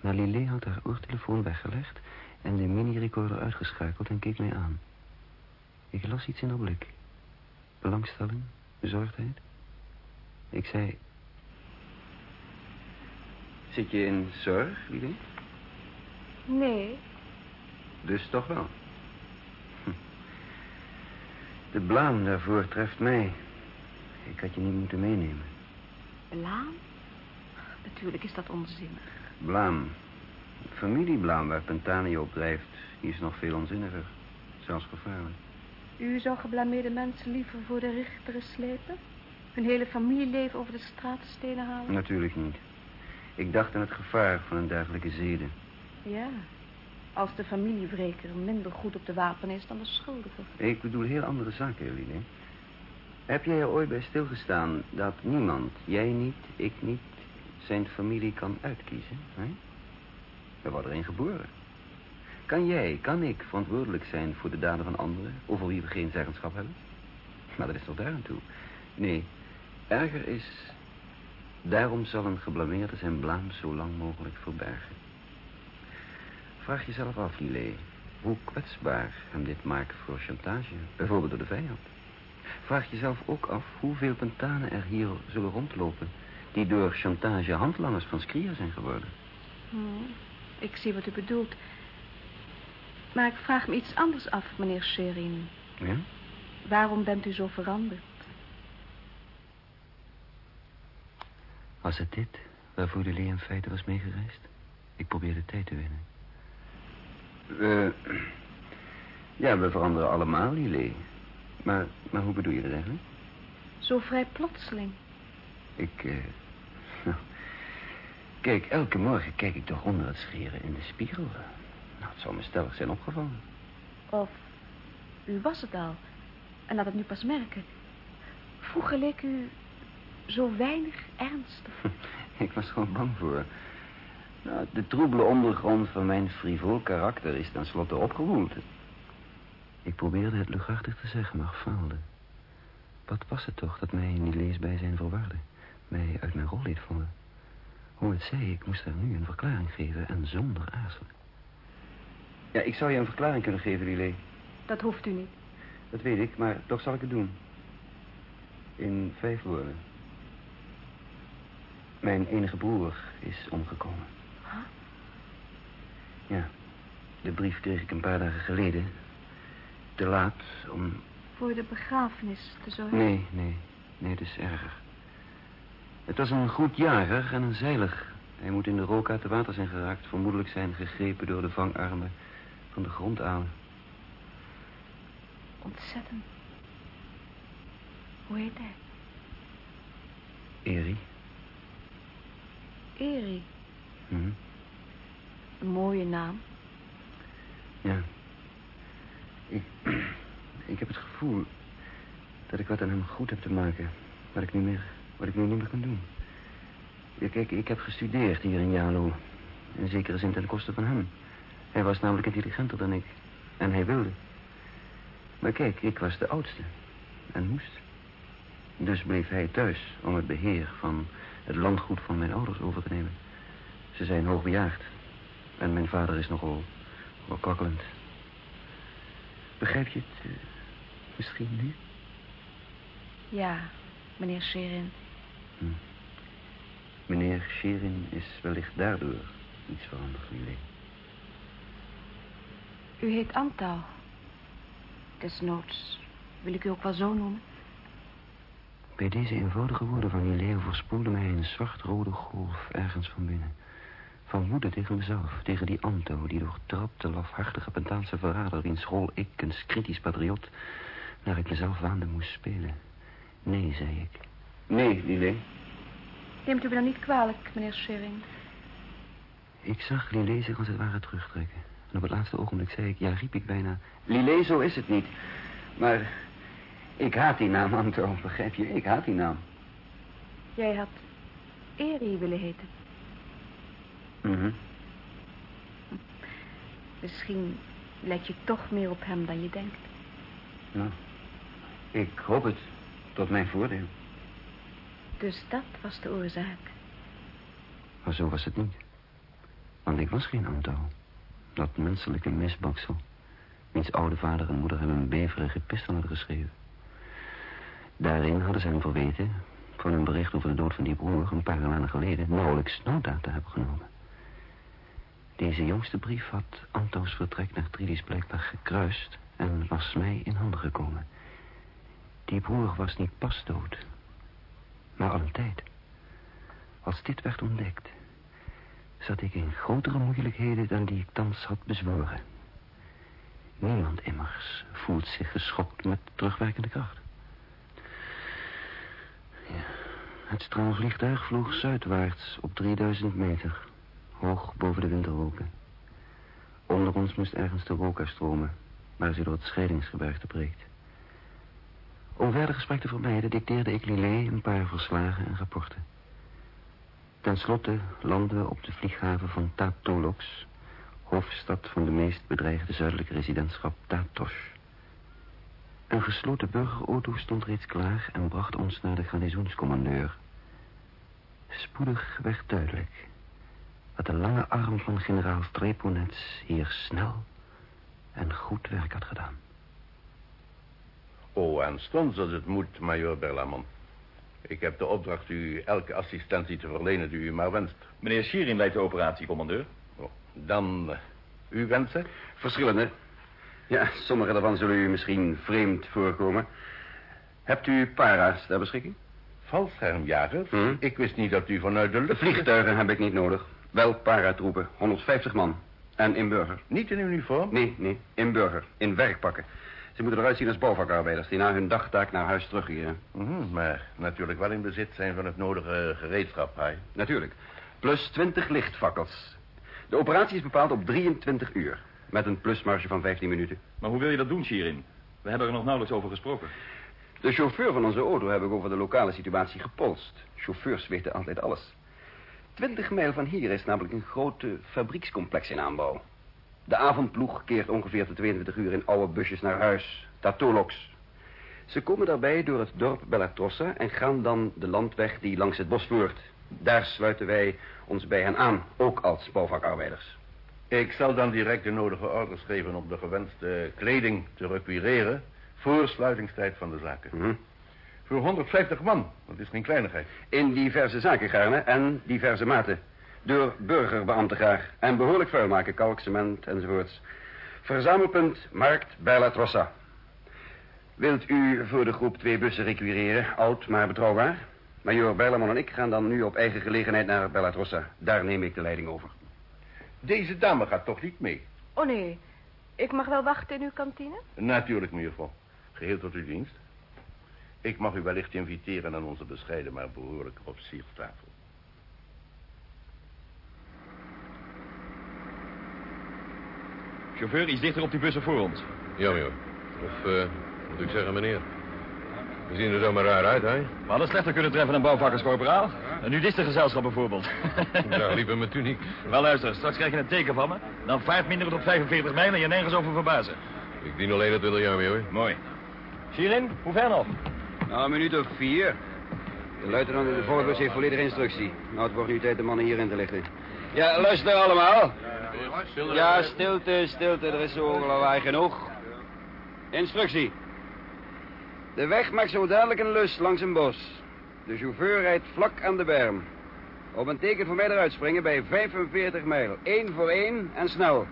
Maar Lillet had haar oortelefoon weggelegd... en de mini-recorder uitgeschakeld en keek mij aan. Ik las iets in haar blik. Belangstelling, bezorgdheid. Ik zei... Zit je in zorg, Lillet? Nee, Dus toch wel. Hm. De blaam daarvoor treft mij. Ik had je niet moeten meenemen. blaam? Natuurlijk is dat onzinnig. Blaam. Familieblaam waar Pentanio op drijft, is nog veel onzinniger. Zelfs gevaarlijk. U zou geblameerde mensen liever voor de richteren slepen? Hun hele familieleven over de straatstenen halen? Natuurlijk niet. Ik dacht aan het gevaar van een dergelijke zeden. Ja, als de familiewreker minder goed op de wapen is dan de schuldige. Ik bedoel heel andere zaken, Eline. Heb jij er ooit bij stilgestaan dat niemand, jij niet, ik niet, zijn familie kan uitkiezen? Hè? We worden erin geboren. Kan jij, kan ik verantwoordelijk zijn voor de daden van anderen, over wie we geen zeggenschap hebben? Maar dat is toch daar aan toe? Nee, erger is, daarom zal een geblameerde zijn blaam zo lang mogelijk verbergen. Vraag jezelf af, Lillet, hoe kwetsbaar hem dit maakt voor chantage, bijvoorbeeld door de vijand. Vraag jezelf ook af hoeveel pentanen er hier zullen rondlopen... die door chantage handlangers van Skria zijn geworden. Hm, ik zie wat u bedoelt. Maar ik vraag me iets anders af, meneer Sherin. Ja? Waarom bent u zo veranderd? Was het dit waarvoor de Lee in feite was meegereisd? Ik probeerde tijd te winnen. We... Ja, we veranderen allemaal, Lillet. Maar, maar hoe bedoel je dat eigenlijk? Zo vrij plotseling. Ik, eh... <laughs> nou, Kijk, elke morgen kijk ik toch onder het scheren in de spiegel. Nou, het zou me stellig zijn opgevallen. Of u was het al en laat het nu pas merken. Vroeger leek u zo weinig ernstig. <laughs> Ik was gewoon bang voor. Nou, de troebele ondergrond van mijn frivol karakter is tenslotte opgewoeld. Ik probeerde het luchthartig te zeggen, maar faalde. Wat was het toch dat mij in die leesbijzijn verwarde? Mij uit mijn rol liet vallen. Hoe het zij, ik moest haar nu een verklaring geven en zonder aarzelen. Ja, ik zou je een verklaring kunnen geven, Lillet. Dat hoeft u niet. Dat weet ik, maar toch zal ik het doen. In vijf woorden. Mijn enige broer is omgekomen. Huh? Ja, de brief kreeg ik een paar dagen geleden. Te laat om... Voor de begrafenis te zorgen? Nee, nee, nee, het is erger. Het was een goed jager en een zeilig. Hij moet in de rook uit de water zijn geraakt. Vermoedelijk zijn gegrepen door de vangarmen van de grondalen. Ontzettend. Hoe heet hij? Eri. Eri. Mhm. Een mooie naam. Ja. Ik, <clears throat> ik heb het gevoel dat ik wat aan hem goed heb te maken. Wat ik niet meer, wat ik nu niet meer kan doen. Ja, kijk, ik heb gestudeerd hier in Jalo. In zekere zin ten koste van hem. Hij was namelijk intelligenter dan ik. En hij wilde. Maar kijk, ik was de oudste. En moest. Dus bleef hij thuis om het beheer van het landgoed van mijn ouders over te nemen. Ze zijn hoogbejaagd. En mijn vader is nogal, nogal kwakkelend. Begrijp je het eh, misschien nu? Ja, meneer Sherin. Hm. Meneer Sherin is wellicht daardoor iets veranderd, jullie. U heet Antal. Desnoods wil ik u ook wel zo noemen. Bij deze eenvoudige woorden van Lileo verspoelde mij een zwart-rode golf ergens van binnen. Van woede tegen mezelf, tegen die Anto, die doortrapte, lafhartige Pentaanse verrader, wiens rol ik, een kritisch patriot, naar ik mezelf waande moest spelen. Nee, zei ik. Nee, Lilé. Neemt u me dan niet kwalijk, meneer Sherin. Ik zag Lilé zich als het ware terugtrekken. En op het laatste ogenblik zei ik, ja, riep ik bijna... Lilé, zo is het niet. Maar ik haat die naam, Anto, begrijp je? Ik haat die naam. Jij had Eri willen heten. Mhm. Misschien lijk je toch meer op hem dan je denkt. Nou, ik hoop het. Tot mijn voordeel. Dus dat was de oorzaak. Maar zo was het niet. Want ik was geen Anto. Dat menselijke misbaksel. Wiens oude vader en moeder hem een beverige epistel hadden geschreven. Daarin hadden ze hem verweten... van een bericht over de dood van die broer... een paar maanden geleden nauwelijks nota te hebben genomen. Deze jongste brief had Anto's vertrek naar Trilis blijkbaar gekruist... en was mij in handen gekomen. Die broer was niet pas dood, maar al een tijd. Als dit werd ontdekt, zat ik in grotere moeilijkheden dan die ik thans had bezworen. Niemand immers voelt zich geschokt met terugwerkende kracht. Ja, het straalvliegtuig vloog zuidwaarts op 3000 meter, hoog boven de winterwolken. Onder ons moest ergens de roka stromen, waar ze door het scheidingsgebergte breekt. Om verder gesprek te vermijden dicteerde ik Lillet een paar verslagen en rapporten. Ten slotte landden we op de vlieghaven van Tatolox, hoofdstad van de meest bedreigde zuidelijke residentschap Tatosh. Een gesloten burgerauto stond reeds klaar en bracht ons naar de garnizoenscommandeur. Spoedig werd duidelijk dat de lange arm van generaal Streponets hier snel en goed werk had gedaan. Oh, aanstonds als het moet, majoor Berlamont. Ik heb de opdracht u elke assistentie te verlenen die u maar wenst. Meneer Shirin leidt de operatie, commandeur. Oh, dan uh, uw wensen? Verschillende. Ja, sommige daarvan zullen u misschien vreemd voorkomen. Hebt u para's ter beschikking? Valschermjagers? Hm? Ik wist niet dat u vanuit de lucht... Vliegtuigen heb ik niet nodig. Wel paratroepen, 150 man. En in burger. Niet in uniform? Nee, nee, in burger. In werkpakken. Ze moeten eruit zien als bouwvakarbeiders die na hun dagtaak naar huis terugkeren. Mm, maar natuurlijk wel in bezit zijn van het nodige gereedschap, hij. Natuurlijk. Plus 20 lichtfakkels. De operatie is bepaald op 23 uur. Met een plusmarge van 15 minuten. Maar hoe wil je dat doen, Shirin? We hebben er nog nauwelijks over gesproken. De chauffeur van onze auto heb ik over de lokale situatie gepolst. Chauffeurs weten altijd alles. 20 mijl van hier is namelijk een grote fabriekscomplex in aanbouw. De avondploeg keert ongeveer te 22 uur in oude busjes naar huis. Tatolox. Ze komen daarbij door het dorp Bellatrossa en gaan dan de landweg die langs het bos voert. Daar sluiten wij ons bij hen aan, ook als bouwvakarbeiders. Ik zal dan direct de nodige orders geven om de gewenste kleding te requireren... voor sluitingstijd van de zaken. Mhm. Voor 150 man, dat is geen kleinigheid. In diverse zaken, Gaarne, en diverse maten. Door burgerbeambten graag. En behoorlijk vuil maken, kalk, cement enzovoorts. Verzamelpunt, markt, Bella Trossa. Wilt u voor de groep twee bussen requireren, oud maar betrouwbaar? Major Bijlerman en ik gaan dan nu op eigen gelegenheid naar Bella Trossa. Daar neem ik de leiding over. Deze dame gaat toch niet mee? Oh nee, ik mag wel wachten in uw kantine? Natuurlijk, mevrouw. Geheel tot uw dienst. Ik mag u wellicht inviteren aan onze bescheiden, maar behoorlijke officierstafel. Chauffeur, iets dichter op die bussen voor ons. Ja, joh. Of, uh, moet ik zeggen, meneer. We zien er zomaar raar uit, hè? We hadden slechter kunnen treffen dan bouwvakkerscorporaal. Een nudistengezelschap bijvoorbeeld. <laughs> Ja, liever met tuniek. Wel luister, straks krijg je een teken van me. Dan vaart minder tot 45 mijl en je nergens over verbazen. Ik dien alleen het willen jou mee, hoor. Mooi. Shirin, hoe ver nog? Nou, een minuut of vier. De luitenant in de voorbus heeft volledige instructie. Nou, het wordt nu tijd de mannen hierin te lichten. Ja, luister allemaal. Ja, stilte, stilte. Er is zo lawaai genoeg. Instructie. De weg maakt zo dadelijk een lus langs een bos. De chauffeur rijdt vlak aan de berm. Op een teken voor mij eruit springen bij 45 mijl. Eén voor één en snel.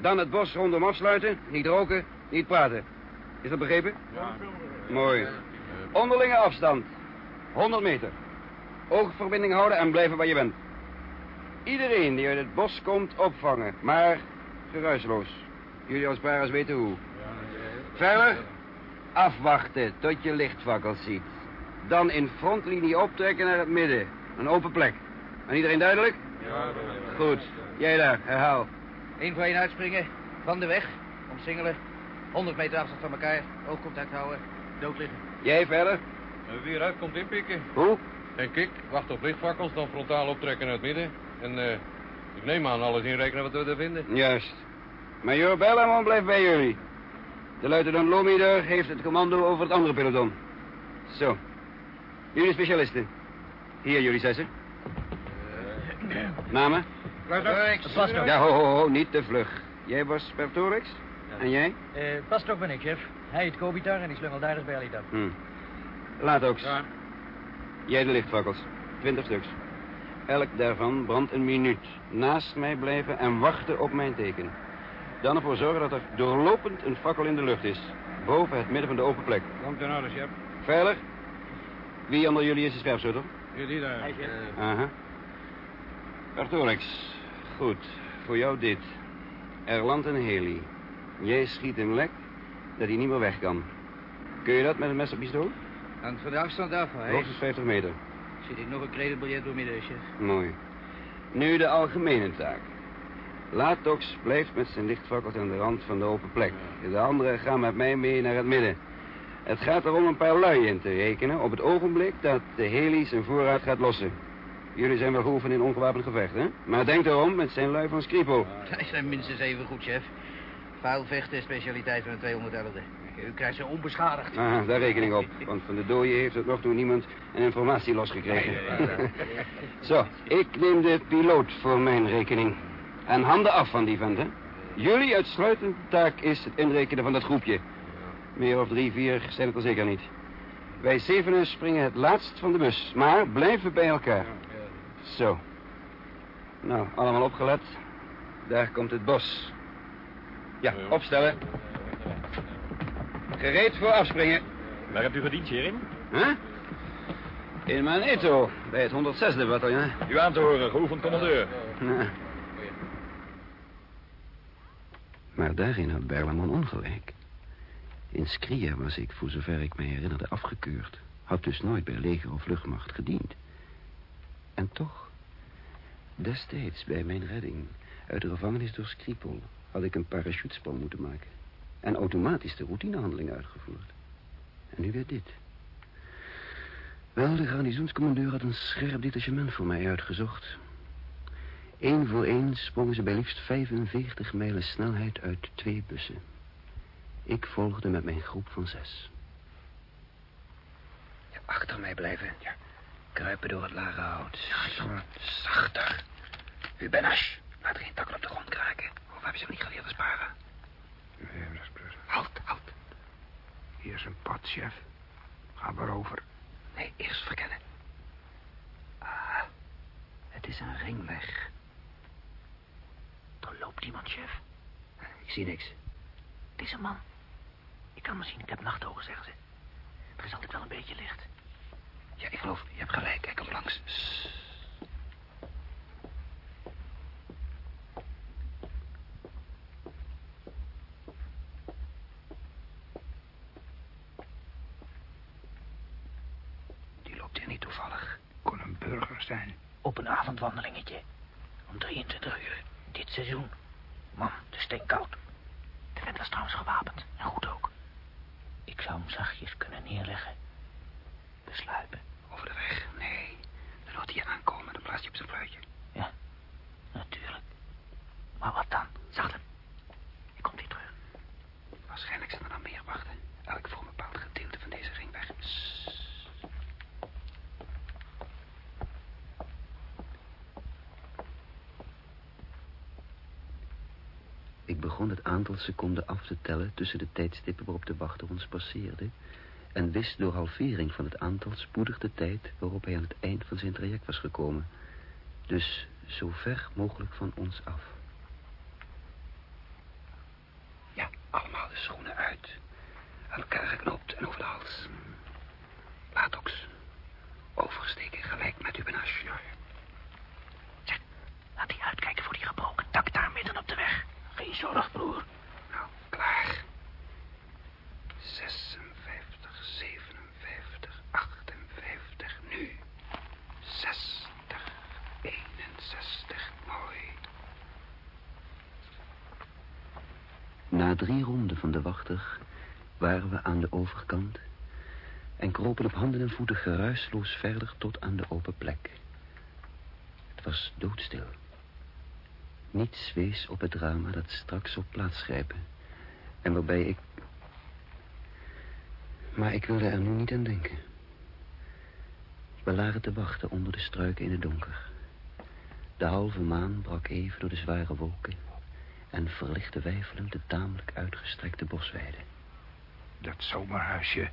Dan het bos rondom afsluiten. Niet roken, niet praten. Is dat begrepen? Ja. Mooi. Onderlinge afstand. 100 meter. Oogverbinding houden en blijven waar je bent. Iedereen die uit het bos komt opvangen, maar geruisloos. Jullie als paras weten hoe. Verder, afwachten tot je lichtvakkels ziet. Dan in frontlinie optrekken naar het midden. Een open plek. En iedereen duidelijk? Ja, Goed. Jij daar, herhaal. Eén voor één uitspringen. Van de weg. Omsingelen. 100 meter afstand van elkaar. Oogcontact houden. Dood liggen. Jij verder? Wie eruit komt inpikken. Hoe? En kik, wacht op lichtvakkels, dan frontaal optrekken naar het midden. En eh, ik neem aan alles inrekenen wat we er vinden. Juist. Major Bellamont blijft bij jullie. De luitenant Lomieder heeft het commando over het andere peloton. Zo. Jullie specialisten. Hier, jullie zessen. Namen? Pastok. Ja, ho, ho, ho, niet te vlug. Jij was Pertorix? En jij? Eh, Pastok ben ik, chef. Hij heet Kobitar en die slungelt daar dus bij Alita. Hm. Laat ook. Jij de lichtvakkels. Twintig stuks. Elk daarvan brandt een minuut. Naast mij blijven en wachten op mijn teken. Dan ervoor zorgen dat er doorlopend een fakkel in de lucht is. Boven het midden van de open plek. Komt in orde, chef. Veilig? Wie onder jullie is de scherpschutter? Die daar. Aha. Artorix, goed. Voor jou dit. Er landt een heli. Jij schiet hem lek dat hij niet meer weg kan. Kun je dat met een messerpistool? Hangt van de afstand af, hij. Hoogstens 50 meter. Zit ik nog een creditbiljet door midden, chef. Mooi. Nu de algemene taak. Latox blijft met zijn lichtvakkels aan de rand van de open plek. De anderen gaan met mij mee naar het midden. Het gaat erom een paar lui in te rekenen op het ogenblik dat de heli zijn voorraad gaat lossen. Jullie zijn wel geoefend in ongewapend gevecht, hè? Maar denk erom, met zijn lui van Skripo. Zij zijn minstens even goed, chef. Vuil vechten is specialiteit van de 211e. U krijgt ze onbeschadigd. Ah, daar rekening op. Want van de dooie heeft tot nog toe niemand een informatie losgekregen. <laughs> Zo, ik neem de piloot voor mijn rekening. En handen af van die vent, hè? Jullie uitsluitende taak is het inrekenen van dat groepje. Meer of drie, vier zijn het er zeker niet. Wij zevenen springen het laatst van de bus, maar blijven bij elkaar. Zo. Nou, allemaal opgelet. Daar komt het bos. Ja, opstellen. Gereed voor afspringen. Waar hebt u gediend, Sherin? Huh? In Maneto, bij het 106e bataljon. U aan te horen, geoefend commandeur. Ja. Maar daarin had Berleman ongelijk. In Skria was ik, voor zover ik me herinnerde, afgekeurd. Had dus nooit bij leger of luchtmacht gediend. En toch, destijds bij mijn redding uit de gevangenis door Skripal... had ik een parachutesprong moeten maken. En automatisch de routinehandeling uitgevoerd. En nu weer dit. Wel, de garnizoenscommandeur had een scherp detachement voor mij uitgezocht. Eén voor één sprongen ze bij liefst 45 mijlen snelheid uit twee bussen. Ik volgde met mijn groep van zes. Ja, achter mij blijven. Ja. Kruipen door het lage hout. Zachter. Zachter. U bent Asch. Laat geen takken op de grond kraken. Of hebben ze hem niet geleerd te sparen? Nee, dat is plus. Halt, halt. Hier is een pad, chef. Ga maar over. Nee, eerst verkennen. Ah, het is een ringweg. Er loopt iemand, chef. Ik zie niks. Het is een man. Ik kan hem zien, ik heb nachtogen, zeggen ze. Er is altijd wel een beetje licht. Ja, ik geloof, je hebt gelijk. Kijk op langs. Sst. Die loopt hier niet toevallig. Kon een burger zijn. Avondwandelingetje. Om 23 uur. Dit seizoen. Man, het is steenkoud. De vent was trouwens gewapend. En goed ook. Ik zou hem zachtjes kunnen neerleggen. Besluipen. Over de weg? Nee. Dan laat hij aankomen. Dan plaats je op zijn fluitje. Ja, natuurlijk. Maar wat dan? Zachter. Ik kom weer terug. Waarschijnlijk zijn er dan meer wachten. Elk voor een bepaald gedeelte van deze ringweg. Sst. Ik begon het aantal seconden af te tellen tussen de tijdstippen waarop de wachter ons passeerde... en wist door halvering van het aantal spoedig de tijd waarop hij aan het eind van zijn traject was gekomen. Dus zo ver mogelijk van ons af. Ja, allemaal de schoenen uit. Aan elkaar geknoopt en over de hals. Latox. Oversteken gelijk met uw benasje. Zeg, laat die uitkijken voor die gebroken Geen zorg, broer. Nou, klaar. 56, 57, 58, nu. 60, 61, mooi. Na drie ronden van de wachter waren we aan de overkant en kropen op handen en voeten geruisloos verder tot aan de open plek. Het was doodstil. Niets wees op het drama dat straks zou plaatsgrijpen en waarbij ik... Maar ik wilde er nu niet aan denken. We lagen te wachten onder de struiken in het donker. De halve maan brak even door de zware wolken en verlichtte weifelend de tamelijk uitgestrekte bosweide. Dat zomerhuisje.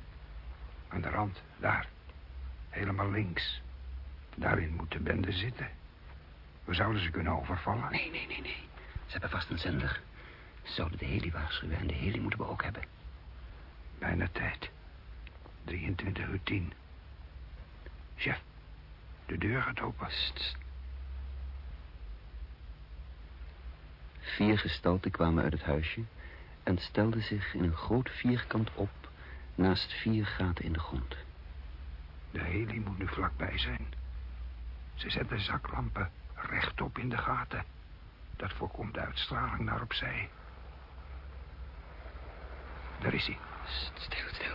Aan de rand, daar. Helemaal links. Daarin moet de bende zitten. We zouden ze kunnen overvallen. Nee, nee, nee, nee. Ze hebben vast een zender. Ze zouden de heli waarschuwen en de heli moeten we ook hebben. Bijna tijd. 23 uur 10. Chef, de deur gaat open. Vier gestalten kwamen uit het huisje en stelden zich in een groot vierkant op naast vier gaten in de grond. De heli moet nu vlakbij zijn. Ze zetten zaklampen rechtop in de gaten. Dat voorkomt de uitstraling naar opzij. Daar is hij. Stil, stil.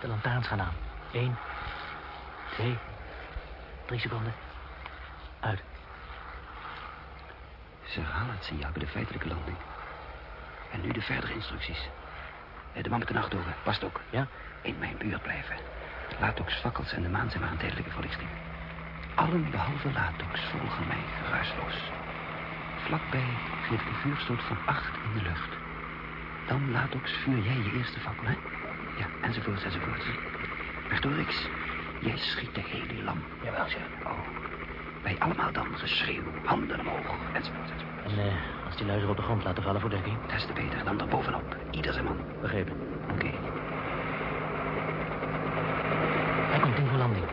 De lantaarns gaan aan. Eén, twee, drie seconden. Uit. Ze herhalen het signaal bij de feitelijke landing. En nu de verdere instructies. Eh, De man met de past ook. Ja? In mijn buurt blijven. Latox, fakkels en de maan zijn maar een tijdelijke verlichting. Allen behalve Latox volgen mij geruisloos. Vlakbij geef ik een vuurstoot van acht in de lucht. Dan, Latox, vuur jij je eerste fakkel, hè? Ja, enzovoorts, enzovoorts. Bertorix, jij schiet de hele lam. Jawel, chef. Oh, wij allemaal dan geschreeuw, handen omhoog, enzovoorts, enzovoorts. En eh, als die luizen op de grond laten vallen voor dekking? Des te beter, dan er bovenop. Ieder zijn man. Begrepen. Oké. Hij komt in voor landing.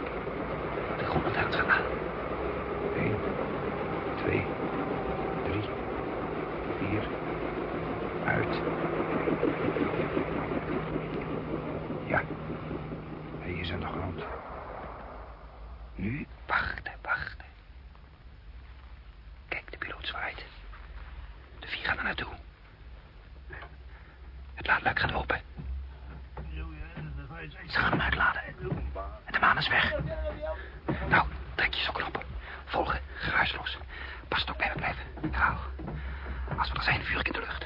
De grondlantaarns gaan aan. 1, 2, 3, 4. Uit. Ja. Hij is aan de grond. Nu wachten, wachten. Kijk, de piloot zwaait. De vier gaan er naartoe. Het laadluik gaat open. Ze gaan hem uitladen. En de maan is weg. Nou, trek je sokken op. Volgen, geruisloos. Pas ook bij me blijven. Herhaal. Als we er zijn, vuur ik in de lucht.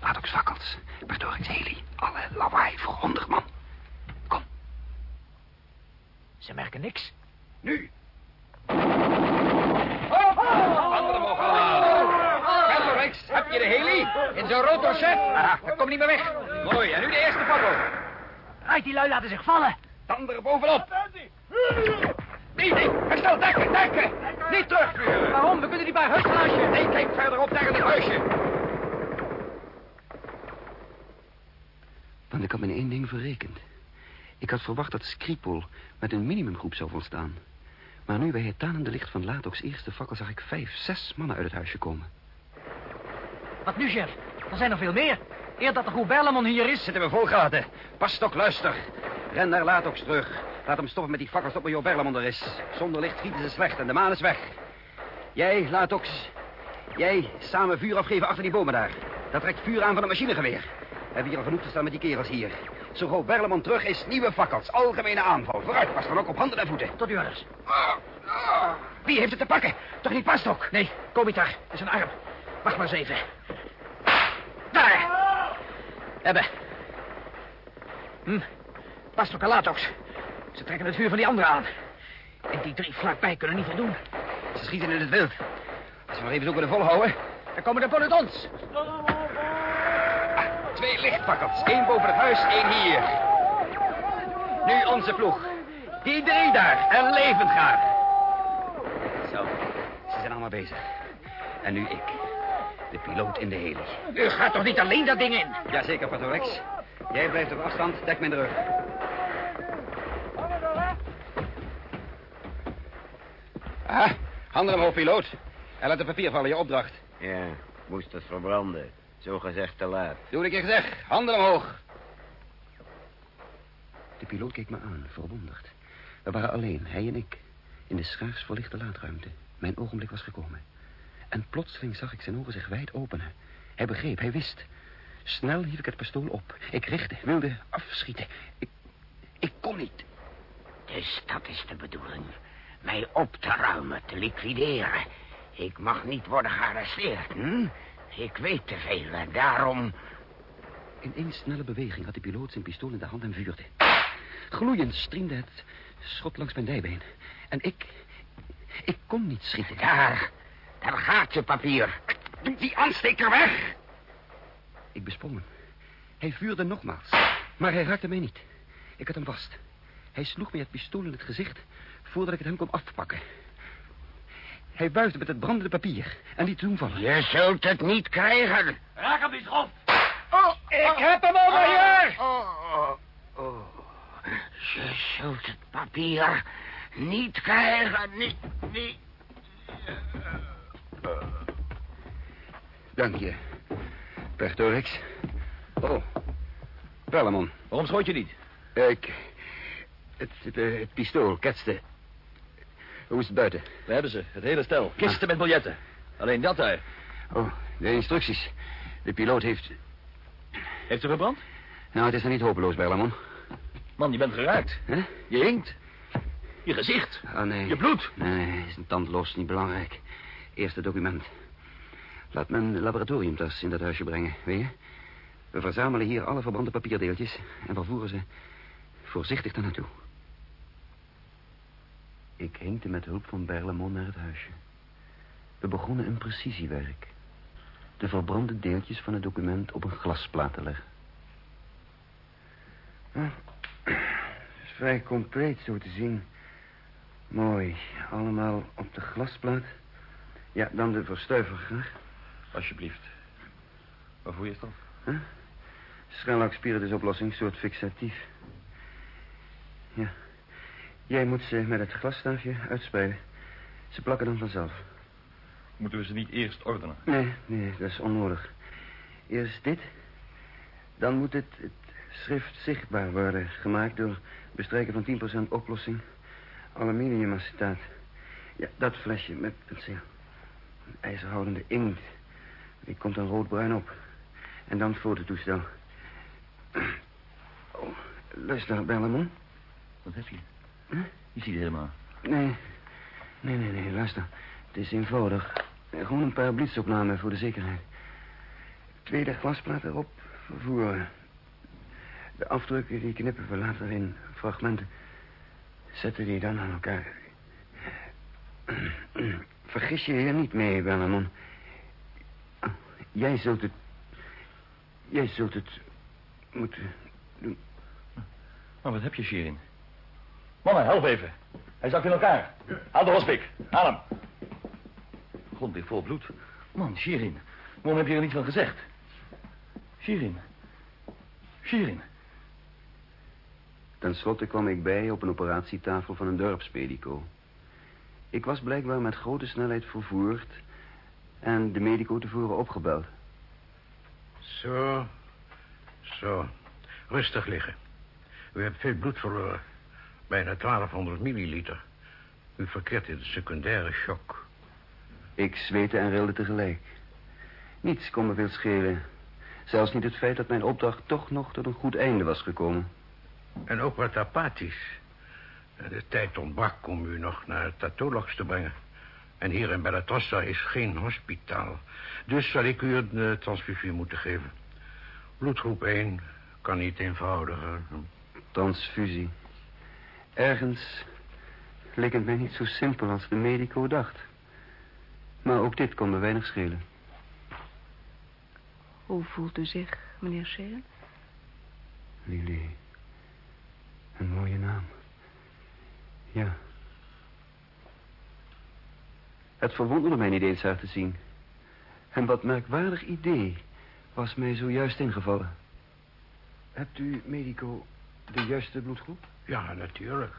Laat ook fakkels. Bertorix heli. Alle lawaai voor honderd man. Ze merken niks. Nu. Anderen mogen halen. Bertorix, heb je de heli? In zo'n rotor, chef? Ah, dat komt niet meer weg. Mooi, en nu de eerste fakkel. Uit, die lui laten zich vallen. De andere bovenop. Nee, nee, herstel dekken, dekken. Niet terugvuren. Waarom? We kunnen die bij huisglaasje. Nee, kijk verderop tegen het huisje. Want ik had me in één ding verrekend. Ik had verwacht dat Skripol met een minimumgroep zou volstaan. Maar nu bij het tanende licht van Latox eerste fakkel zag ik vijf, zes mannen uit het huisje komen. Wat nu, chef? Er zijn er veel meer. Eer dat de groep Berlemon hier is... Zitten we volgaten. Pastok, luister. Ren naar Latox terug. Laat hem stoppen met die fakkels tot Major Berlemon er is. Zonder licht schieten ze slecht en de maan is weg. Jij, Latox. Jij, samen vuur afgeven achter die bomen daar. Dat trekt vuur aan van het machinegeweer. We hebben hier al genoeg te staan met die kerels hier. Zo gauw Berlemon terug is, nieuwe fakkels. Algemene aanval. Vooruit, pas dan ook op handen en voeten. Tot uw orders. Wie heeft het te pakken? Toch niet Pastok? Nee, Komitar. Dat is een arm. Wacht maar eens even. Daar. Hebben. Hm. Pas ook Latox. Ze trekken het vuur van die anderen aan. En die drie vlakbij kunnen niet voldoen. Ze schieten in het wild. Als we nog even zo kunnen volhouden, dan komen de pelotons. Ah, twee lichtfakkels. Eén boven het huis, één hier. Nu onze ploeg. Die drie daar. En levend graag. Zo, ze zijn allemaal bezig. En nu ik. De piloot in de heli. U gaat toch niet alleen dat ding in? Jazeker, Patorex. Jij blijft op afstand, dek mijn rug. Ah, handen omhoog, piloot. En laat het papier vallen, je opdracht. Ja, moest het verbranden. Zo gezegd te laat. Doe wat ik je zeg. Handen omhoog. De piloot keek me aan, verwonderd. We waren alleen, hij en ik, in de schaars verlichte laadruimte. Mijn ogenblik was gekomen. En plotseling zag ik zijn ogen zich wijd openen. Hij begreep, hij wist. Snel hief ik het pistool op. Ik richtte, wilde afschieten. Ik, ik kon niet. Dus dat is de bedoeling. Mij op te ruimen, te liquideren. Ik mag niet worden gearresteerd, hm? Ik weet te veel en daarom... In één snelle beweging had de piloot zijn pistool in de hand en vuurde. Gloeiend striemde het schot langs mijn dijbeen. En ik... Ik kon niet schieten. Daar, daar gaat je papier. Doe die aansteker weg. Ik besprong hem. Hij vuurde nogmaals. Maar hij raakte mij niet. Ik had hem vast. Hij sloeg mij het pistool in het gezicht... voordat ik het hem kon afpakken. Hij wuifde met het brandende papier en liet toen vallen. Je zult het niet krijgen. Raak hem niet, schot. Oh, ik heb hem over hier. Oh, oh, oh. Je zult het papier niet krijgen. Niet, niet. Dank je. Pertorix. Oh, Bellemon. Waarom schoot je niet? Ik... Het, het, het pistool ketste. Hoe is het buiten? We hebben ze, het hele stel. Kisten met biljetten. Alleen dat daar. Oh, de instructies. De piloot heeft... Heeft ze verbrand? Nou, het is er niet hopeloos, Berlamon. Man, je bent geraakt. Hè? Je hinkt. Je gezicht. Oh, nee. Je bloed. Nee, is een tand los, niet belangrijk. Eerste document. Laat mijn laboratoriumtas in dat huisje brengen, weet je? We verzamelen hier alle verbrande papierdeeltjes... en vervoeren ze voorzichtig daar naartoe. Ik hinkte met hulp van Berlemont naar het huisje. We begonnen een precisiewerk. De verbrande deeltjes van het document op een glasplaat te leggen. Het is vrij compleet zo te zien. Mooi. Allemaal op de glasplaat. Ja, dan de verstuiver graag. Alsjeblieft. Waarvoor is dat? Huh? Schellakspiritusoplossing, soort fixatief. Ja. Jij moet ze met het glasstaafje uitspreiden. Ze plakken dan vanzelf. Moeten we ze niet eerst ordenen? Nee, nee, dat is onnodig. Eerst dit. Dan moet het, het schrift zichtbaar worden gemaakt door bestrijken van 10% oplossing aluminiumacetaat. Ja, dat flesje met penseel. IJzerhoudende inkt. Die komt dan roodbruin op. En dan het fototoestel. <clears throat> Oh, luister, Bellamon. Wat heb je? Huh? Je ziet het helemaal. Nee. Nee, nee, nee, luister. Het is eenvoudig. Gewoon een paar blitsopnamen voor de zekerheid. Tweede glasplaat erop vervoeren. De afdrukken die knippen we later in fragmenten. Zetten die dan aan elkaar. <clears throat> Vergis je hier niet mee, Bellamon. Jij zult het... Jij zult het moeten doen. Maar wat heb je, Shirin? Mannen, help even. Hij zakt in elkaar. Haal de hospik. Haal hem. Grond ligt vol bloed. Man, Shirin. Waarom heb je er niet van gezegd? Shirin. Shirin. Ten slotte kwam ik bij op een operatietafel van een dorpsmedico. Ik was blijkbaar met grote snelheid vervoerd... en de medico tevoren opgebeld. Zo, zo. Rustig liggen. U hebt veel bloed verloren. Bijna 1200 milliliter. U verkeert in de secundaire shock. Ik zweette en rilde tegelijk. Niets kon me veel schelen. Zelfs niet het feit dat mijn opdracht toch nog tot een goed einde was gekomen. En ook wat apathisch. De tijd ontbrak om u nog naar het Tatologs te brengen. En hier in Bellatrossa is geen hospitaal. Dus zal ik u een uh, transfusie moeten geven. Bloedgroep 1 kan niet eenvoudiger. Transfusie. Ergens leek het mij niet zo simpel als de medico dacht. Maar ook dit kon me weinig schelen. Hoe voelt u zich, meneer Sharon? Lily. Een mooie naam. Ja. Het verwonderde mij niet eens haar te zien. En wat merkwaardig idee was mij zojuist ingevallen. Hebt u, medico, de juiste bloedgroep? Ja, natuurlijk.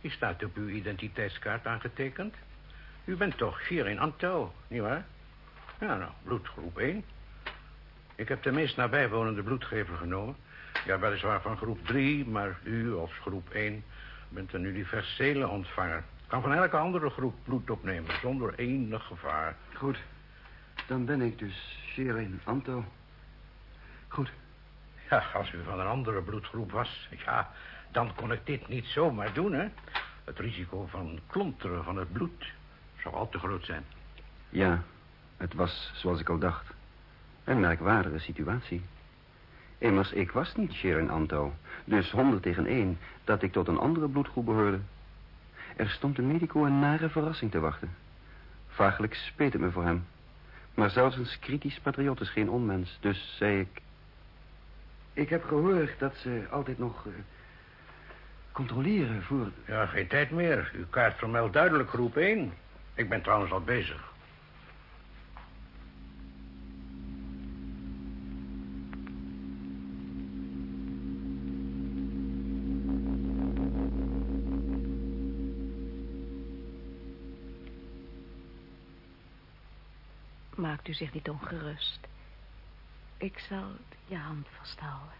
Die staat op uw identiteitskaart aangetekend. U bent toch Shirin Anto, nietwaar? Ja, nou, bloedgroep 1. Ik heb de meest nabijwonende bloedgever genomen. Ja, weliswaar van groep 3, maar u als groep 1 bent een universele ontvanger. Kan van elke andere groep bloed opnemen, zonder enig gevaar. Goed. Dan ben ik dus Shirin Anto. Goed. Ja, als u van een andere bloedgroep was, ja, dan kon ik dit niet zomaar doen, hè. Het risico van klonteren van het bloed zou al te groot zijn. Ja, het was zoals ik al dacht. Een merkwaardige situatie. Immers, ik was niet Sharon Anto. Dus honderd tegen één dat ik tot een andere bloedgroep behoorde. Er stond een medico een nare verrassing te wachten. Vaaglijk speet het me voor hem. Maar zelfs een kritisch patriot is geen onmens. Dus zei ik... Ik heb gehoord dat ze altijd nog... Controleren voor... Ja, geen tijd meer. Uw kaart vermeldt duidelijk groep 1. Ik ben trouwens al bezig. Maakt u zich niet ongerust. Ik zal je hand vasthouden.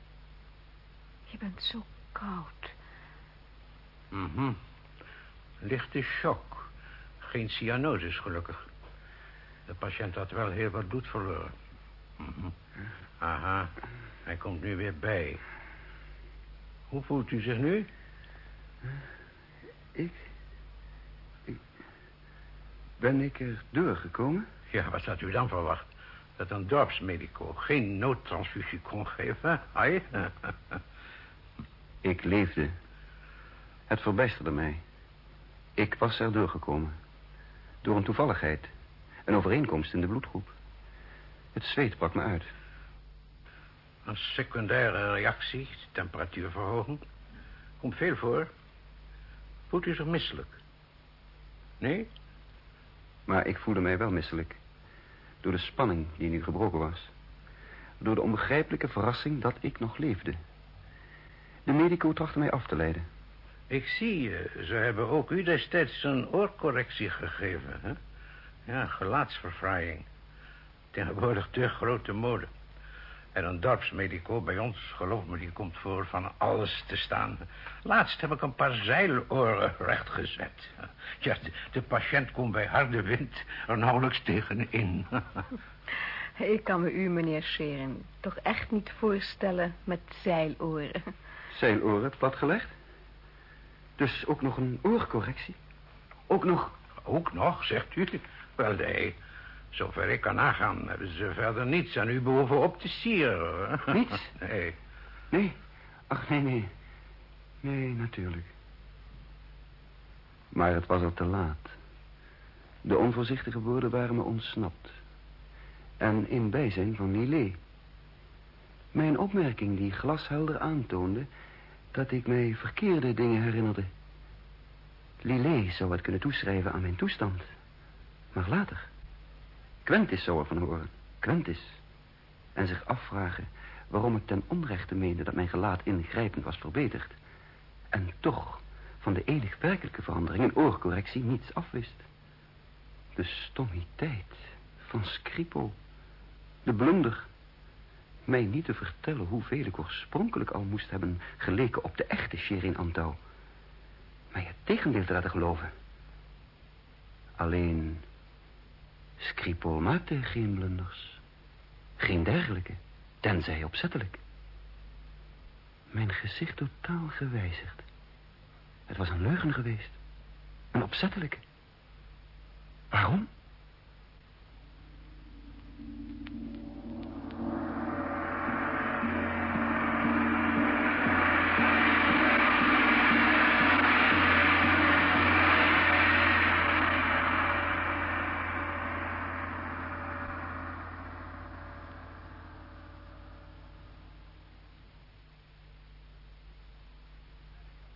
Je bent zo koud. Mhm. Lichte shock. Geen cyanosis, gelukkig. De patiënt had wel heel wat bloed verloren. Mhm. Aha, hij komt nu weer bij. Hoe voelt u zich nu? Ik? ik... Ben ik er doorgekomen? Ja, wat had u dan verwacht? Dat een dorpsmedico geen noodtransfusie kon geven? Ai? ik leefde. Het verbijsterde mij. Ik was er doorgekomen. Door een toevalligheid. Een overeenkomst in de bloedgroep. Het zweet brak me uit. Een secundaire reactie, temperatuurverhoging. Komt veel voor. Voelt u zich misselijk? Nee? Maar ik voelde mij wel misselijk. Door de spanning die nu gebroken was. Door de onbegrijpelijke verrassing dat ik nog leefde. De medico trachtte mij af te leiden. Ik zie, ze hebben ook u destijds een oorcorrectie gegeven, hè? Ja, gelaatsverfraaiing. Tegenwoordig te grote mode. En een dorpsmedico bij ons, geloof me, die komt voor van alles te staan. Laatst heb ik een paar zeiloren rechtgezet. Ja, de, de patiënt komt bij harde wind er nauwelijks tegenin. <laughs> Ik kan me u, meneer Scheren, toch echt niet voorstellen met zeiloren. Zeiloren, platgelegd? Dus ook nog een oorcorrectie? Ook nog... Ook nog, zegt u? Wel, nee. Zover ik kan nagaan, hebben ze verder niets aan u behoeven op te sieren. Niets? <laughs> Nee. Nee? Ach, nee, nee. Nee, natuurlijk. Maar het was al te laat. De onvoorzichtige woorden waren me ontsnapt. En in bijzijn van Lillet. Mijn opmerking die glashelder aantoonde... dat ik mij verkeerde dingen herinnerde. Lillet zou het kunnen toeschrijven aan mijn toestand. Maar later... Quentis zou ervan horen. Quentis. En zich afvragen waarom ik ten onrechte meende dat mijn gelaat ingrijpend was verbeterd. En toch van de enig werkelijke verandering een oorcorrectie niets afwist. De stommiteit van Scripo. De blunder. Mij niet te vertellen hoeveel ik oorspronkelijk al moest hebben geleken op de echte Sherin Antau. Mij het tegendeel te laten geloven. Alleen Scripol maakte geen blunders. Geen dergelijke, tenzij opzettelijk. Mijn gezicht totaal gewijzigd. Het was een leugen geweest. Een opzettelijke. Waarom?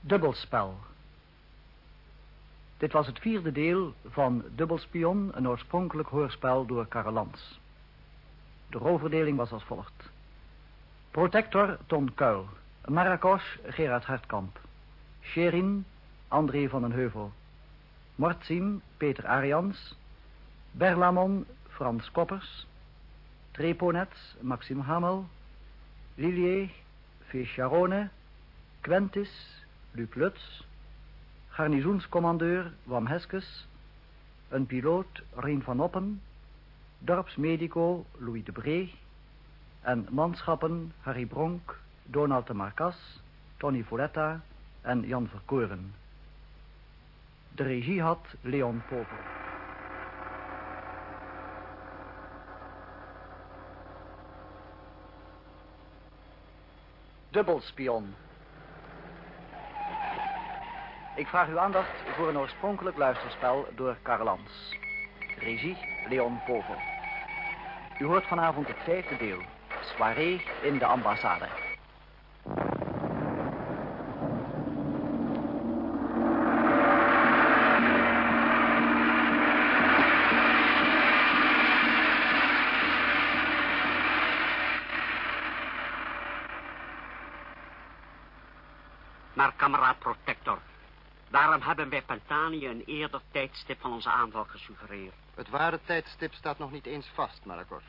Dubbelspel. Dit was het vierde deel van Dubbelspion, een oorspronkelijk hoorspel door Karel Lans. De rolverdeling was als volgt. Protector Ton Kuil. Marrakesh Gerard Hartkamp. Sherin André van den Heuvel. Mortsim Peter Arians. Berlamon Frans Koppers. Treponets Maxime Hamel. Lilier Charone. Quentis Luc Lutz. Garnizoenscommandeur Wam Heskes. Een piloot Rien van Oppen. Dorpsmedico Louis de Bree. En manschappen Harry Bronk, Donald de Marcas, Tony Folletta en Jan Verkoren. De regie had Leon Popel. Dubbelspion. Ik vraag uw aandacht voor een oorspronkelijk luisterspel door Karlans. Regie Leon Povel. U hoort vanavond het vijfde deel. Soirée in de ambassade. Maar kameraad Protector, hebben wij Pentanië een eerder tijdstip van onze aanval gesuggereerd? Het ware tijdstip staat nog niet eens vast, Maracos.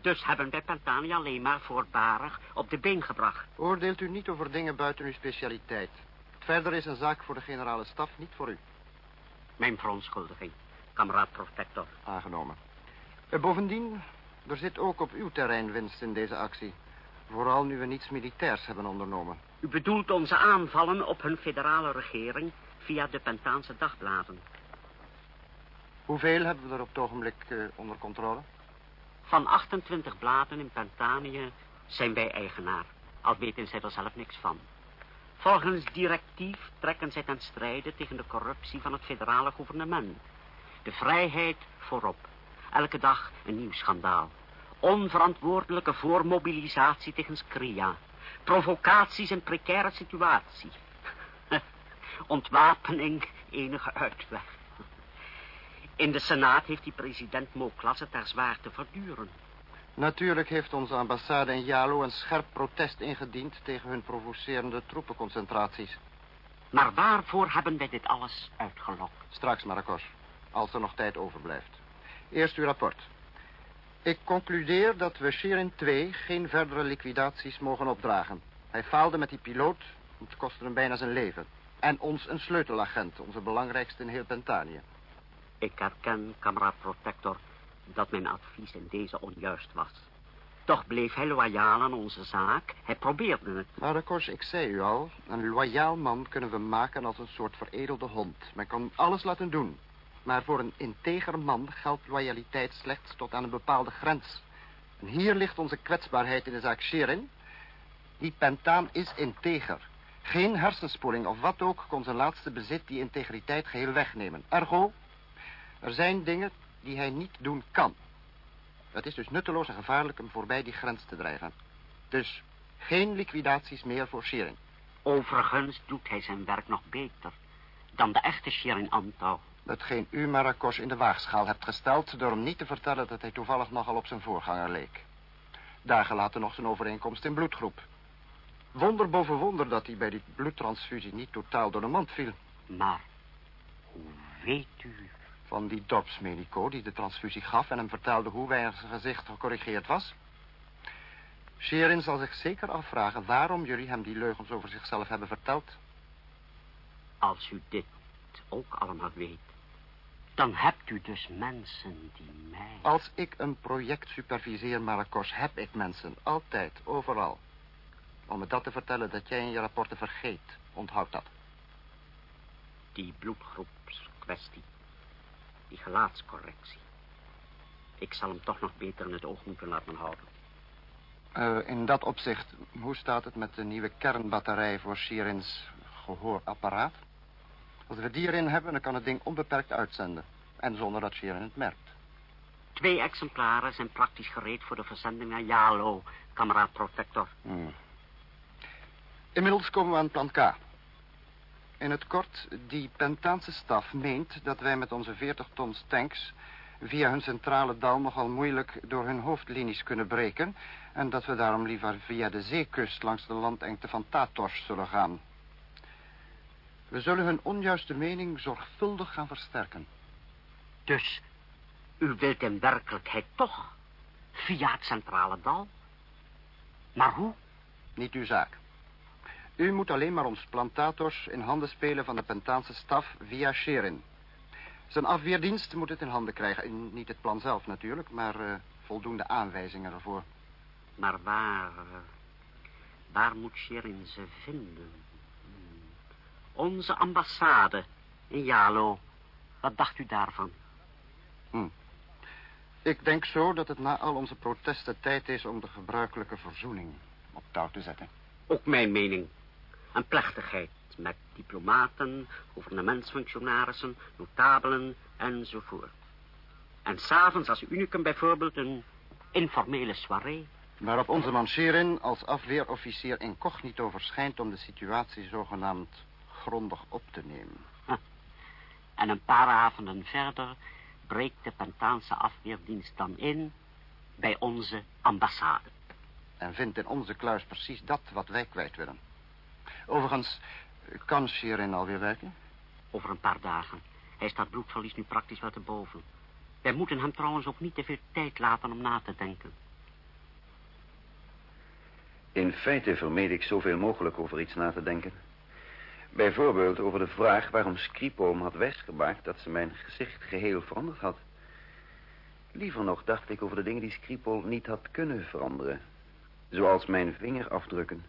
Dus hebben wij Pentanië alleen maar voorbarig op de been gebracht. Oordeelt u niet over dingen buiten uw specialiteit. Verder is een zaak voor de generale staf, niet voor u. Mijn verontschuldiging, kameraad Protector. Aangenomen. Uh, bovendien, er zit ook op uw terrein winst in deze actie. Vooral nu we niets militairs hebben ondernomen. U bedoelt onze aanvallen op hun federale regering via de Pentaanse dagbladen. Hoeveel hebben we er op het ogenblik uh, onder controle? Van 28 bladen in Pentanië zijn wij eigenaar. Al weten zij er zelf niks van. Volgens directief trekken zij ten strijde tegen de corruptie van het federale gouvernement. De vrijheid voorop. Elke dag een nieuw schandaal. Onverantwoordelijke voormobilisatie tegen Skria. Provocaties in precaire situatie. Ontwapening, enige uitweg. In de Senaat heeft die president Moklas het daar zwaar te verduren. Natuurlijk heeft onze ambassade in Jalo een scherp protest ingediend tegen hun provocerende troepenconcentraties. Maar waarvoor hebben wij dit alles uitgelokt? Straks, Maracos, als er nog tijd overblijft. Eerst uw rapport. Ik concludeer dat we Shirin 2 geen verdere liquidaties mogen opdragen. Hij faalde met die piloot, het kostte hem bijna zijn leven. En ons een sleutelagent, onze belangrijkste in heel Pentanië. Ik herken, kameraad Protector, dat mijn advies in deze onjuist was. Toch bleef hij loyaal aan onze zaak. Hij probeerde het. Maar de kors, ik zei u al, een loyaal man kunnen we maken als een soort veredelde hond. Men kan alles laten doen. Maar voor een integer man geldt loyaliteit slechts tot aan een bepaalde grens. En hier ligt onze kwetsbaarheid in de zaak Sherin. Die pentaan is integer. Geen hersenspoeling of wat ook kon zijn laatste bezit die integriteit geheel wegnemen. Ergo, er zijn dingen die hij niet doen kan. Het is dus nutteloos en gevaarlijk hem voorbij die grens te drijven. Dus geen liquidaties meer voor Sherin. Overigens doet hij zijn werk nog beter dan de echte Sherin Antau. Hetgeen u Marrakesh in de waagschaal hebt gesteld... door hem niet te vertellen dat hij toevallig nogal op zijn voorganger leek. Daar gelaten nog zijn overeenkomst in bloedgroep. Wonder boven wonder dat hij bij die bloedtransfusie niet totaal door de mand viel. Maar, hoe weet u... Van die dorpsmedico die de transfusie gaf en hem vertelde hoe wij zijn gezicht gecorrigeerd was. Sherin zal zich zeker afvragen waarom jullie hem die leugens over zichzelf hebben verteld. Als u dit ook allemaal weet, dan hebt u dus mensen die mij... Als ik een project superviseer, Maracos, heb ik mensen. Altijd, overal. Om me dat te vertellen dat jij in je rapporten vergeet. Onthoud dat. Die bloedgroepskwestie. Die gelaatscorrectie. Ik zal hem toch nog beter in het oog moeten laten houden. Uh, in dat opzicht, hoe staat het met de nieuwe kernbatterij voor Shirins gehoorapparaat? Als we die erin hebben, dan kan het ding onbeperkt uitzenden. En zonder dat Shirin het merkt. Twee exemplaren zijn praktisch gereed voor de verzending naar Jalo, kameraad Protector. Hmm. Inmiddels komen we aan plan K. In het kort, die Pentaanse staf meent dat wij met onze 40 tons tanks... via hun centrale dal nogal moeilijk door hun hoofdlinies kunnen breken... en dat we daarom liever via de zeekust langs de landengte van Tators zullen gaan. We zullen hun onjuiste mening zorgvuldig gaan versterken. Dus u wilt in werkelijkheid toch via het centrale dal? Maar hoe? Niet uw zaak. U moet alleen maar ons plantators in handen spelen van de Pentaanse staf via Sherin. Zijn afweerdienst moet het in handen krijgen. Niet het plan zelf natuurlijk, maar uh, voldoende aanwijzingen ervoor. Maar waar... Uh, waar moet Sherin ze vinden? Onze ambassade in Jalo. Wat dacht u daarvan? Hm. Ik denk zo dat het na al onze protesten tijd is om de gebruikelijke verzoening op touw te zetten. Ook mijn mening. Een plechtigheid met diplomaten, gouvernementsfunctionarissen, notabelen enzovoort. En s'avonds als unicum bijvoorbeeld een informele soirée. Waarop onze man Sherin als afweerofficier incognito verschijnt om de situatie zogenaamd grondig op te nemen. En een paar avonden verder breekt de Pentaanse afweerdienst dan in bij onze ambassade. En vindt in onze kluis precies dat wat wij kwijt willen. Overigens, kan Sherin alweer werken? Over een paar dagen. Hij staat bloedverlies nu praktisch wel te boven. Wij moeten hem trouwens ook niet te veel tijd laten om na te denken. In feite vermeed ik zoveel mogelijk over iets na te denken. Bijvoorbeeld over de vraag waarom Skripo me had wijsgemaakt dat ze mijn gezicht geheel veranderd had. Liever nog dacht ik over de dingen die Skripo niet had kunnen veranderen. Zoals mijn vingerafdrukken.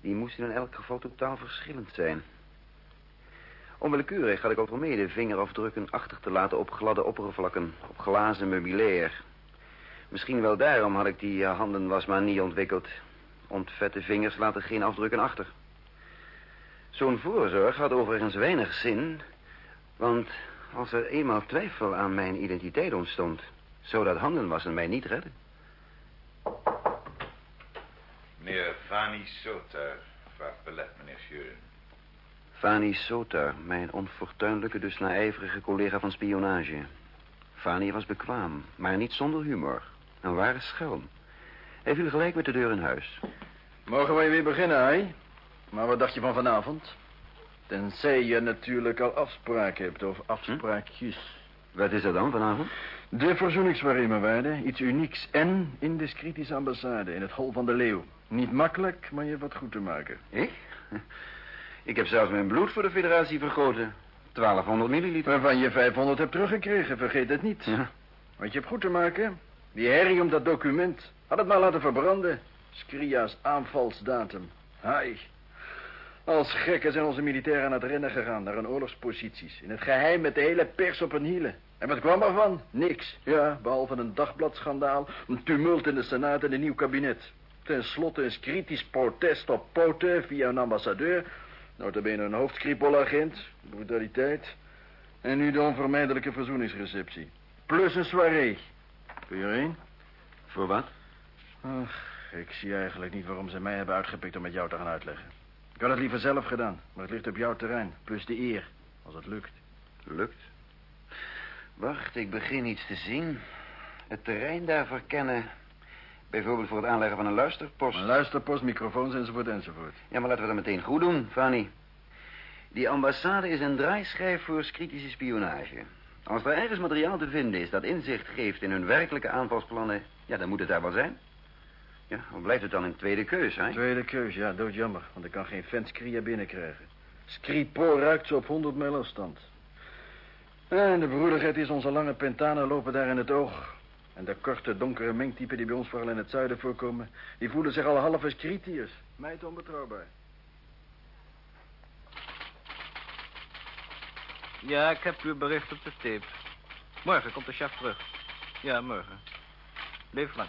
Die moesten in elk geval totaal verschillend zijn. Onwillekeurig had ik ook vermeden vingerafdrukken achter te laten op gladde oppervlakken, op glazen meubilair. Misschien wel daarom had ik die eh, handenwasmanie ontwikkeld. Ontvette vingers laten geen afdrukken achter. Zo'n voorzorg had overigens weinig zin, want als er eenmaal twijfel aan mijn identiteit ontstond, zou dat handenwassen mij niet redden. Meneer Vani Sotar vraagt belet, meneer Schuren. Fani Sotar, mijn onfortuinlijke, dus naijverige collega van spionage. Fani was bekwaam, maar niet zonder humor. Een ware schelm. Hij viel gelijk met de deur in huis. Mogen wij weer beginnen, hè? Maar wat dacht je van vanavond? Tenzij je natuurlijk al afspraken hebt, of afspraakjes. Wat is er dan vanavond? De verzoeningssoirée, mijn waarde. Iets unieks en in de Scritische ambassade, in het Hol van de Leeuw. Niet makkelijk, maar je wat goed te maken. Ik? Ik heb zelfs mijn bloed voor de federatie vergoten. 1200 milliliter. Waarvan je 500 hebt teruggekregen, vergeet het niet. Ja. Wat je hebt goed te maken? Die herrie om dat document. Had het maar laten verbranden. Skria's aanvalsdatum. Hai. Als gekken zijn onze militairen aan het rennen gegaan naar hun oorlogsposities. In het geheim met de hele pers op hun hielen. En wat kwam ervan? Niks. Ja, behalve een dagbladschandaal, een tumult in de Senaat en een nieuw kabinet. Ten slotte een kritisch protest op poten via een ambassadeur. Notabene een hoofdkripolagent. Brutaliteit. En nu de onvermijdelijke verzoeningsreceptie. Plus een soirée. Kun je erheen? Voor wat? Ach, ik zie eigenlijk niet waarom ze mij hebben uitgepikt om met jou te gaan uitleggen. Ik had het liever zelf gedaan, maar het ligt op jouw terrein. Plus de eer, als het lukt. Lukt? Wacht, ik begin iets te zien. Het terrein daar verkennen. Bijvoorbeeld voor het aanleggen van een luisterpost. Een luisterpost, microfoons enzovoort enzovoort. Ja, maar laten we dat meteen goed doen, Fanny. Die ambassade is een draaischijf voor kritische spionage. Als er ergens materiaal te vinden is dat inzicht geeft in hun werkelijke aanvalsplannen... ja, dan moet het daar wel zijn. Ja, hoe blijft het dan in tweede keus, hè? Tweede keus, ja, doodjammer. Want ik kan geen vent Skria binnenkrijgen. Skripo ruikt ze op 100 mijl afstand. En de broederheid is onze lange pentanen lopen daar in het oog. En de korte, donkere mengtypen die bij ons vooral in het zuiden voorkomen... die voelen zich al half als kritiërs. Mij onbetrouwbaar. Ja, ik heb uw bericht op de tape. Morgen komt de chef terug. Ja, morgen. Leef lang.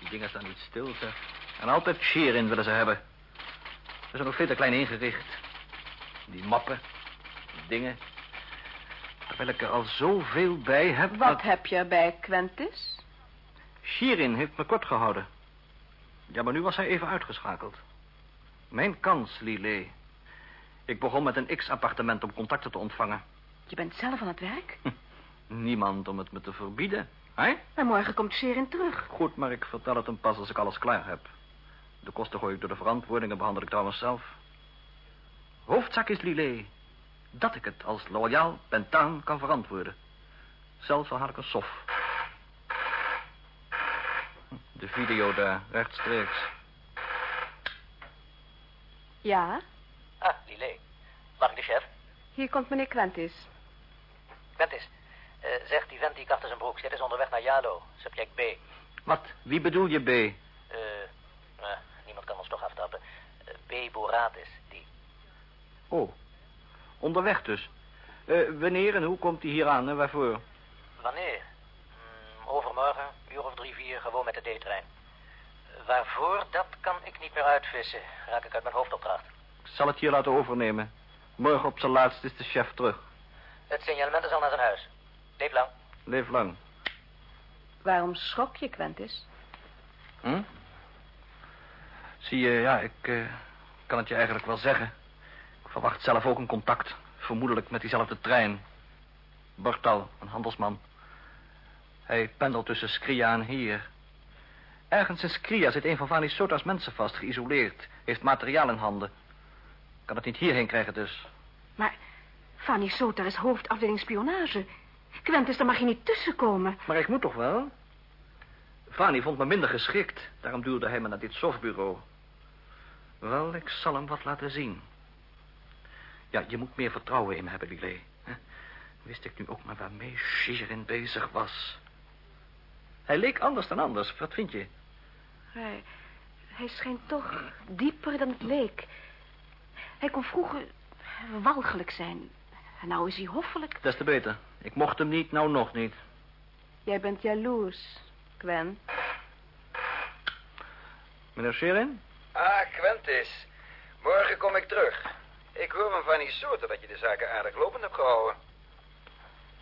Die dingen staan niet stil, zeg. En altijd sheer in willen ze hebben. Ze zijn nog veel te klein ingericht. Die mappen, die dingen. Wil ik er al zoveel bij hebben. Wat heb je bij Quentis? Shirin heeft me kort gehouden. Ja, maar nu was hij even uitgeschakeld. Mijn kans, Lillet. Ik begon met een X-appartement om contacten te ontvangen. Je bent zelf aan het werk? Niemand om het me te verbieden. Hè? En morgen komt Sherin terug. Goed, maar ik vertel het hem pas als ik alles klaar heb. De kosten gooi ik door de verantwoording en behandel ik trouwens zelf. Hoofdzaak is, Lillet, dat ik het als loyaal pentaan kan verantwoorden. Zelf haal ik een sof. De video daar, rechtstreeks. Ja, Ah, Lillet. Mag ik de chef? hier komt meneer Quentis. Quentis, eh zegt die vent die ik achter zijn broek zit is onderweg naar Jalo, subject B. Wat? Wie bedoel je, B? Eh, eh, niemand kan ons toch aftappen. Eh, B. Boratis, die. Oh, onderweg dus. Eh, wanneer en hoe komt hij hier aan en waarvoor? Wanneer? Hmm, overmorgen, uur of drie, vier, gewoon met de D-trein. Waarvoor, dat kan ik niet meer uitvissen. Raak ik uit mijn hoofdopdracht. Ik zal het hier laten overnemen. Morgen op zijn laatst is de chef terug. Het signalement is al naar zijn huis. Leef lang. Leef lang. Waarom schrok je, Quentis? Hm? Zie je, ja, ik eh, kan het je eigenlijk wel zeggen. Verwacht zelf ook een contact. Vermoedelijk met diezelfde trein. Bartal, een handelsman. Hij pendelt tussen Skria en hier. Ergens in Skria zit een van Vani Sota's mensen vast, geïsoleerd. Heeft materiaal in handen. Kan het niet hierheen krijgen dus. Maar Fanny Soter is hoofdafdeling spionage. Quentis, daar mag je niet tussenkomen. Maar ik moet toch wel? Vani vond me minder geschikt. Daarom duwde hij me naar dit softbureau. Wel, ik zal hem wat laten zien. Ja, je moet meer vertrouwen in hebben, Lillet. hè? Wist ik nu ook maar waarmee Shirin bezig was. Hij leek anders dan anders. Wat vind je? Hij, hij schijnt toch dieper dan het leek. Hij kon vroeger walgelijk zijn. En nou is hij hoffelijk. Des te beter. Ik mocht hem niet, nou nog niet. Jij bent jaloers, Gwen. Meneer Shirin? Ah, Quentis. Morgen kom ik terug. Ik hoor van Fanny Soter dat je de zaken aardig lopend hebt gehouden.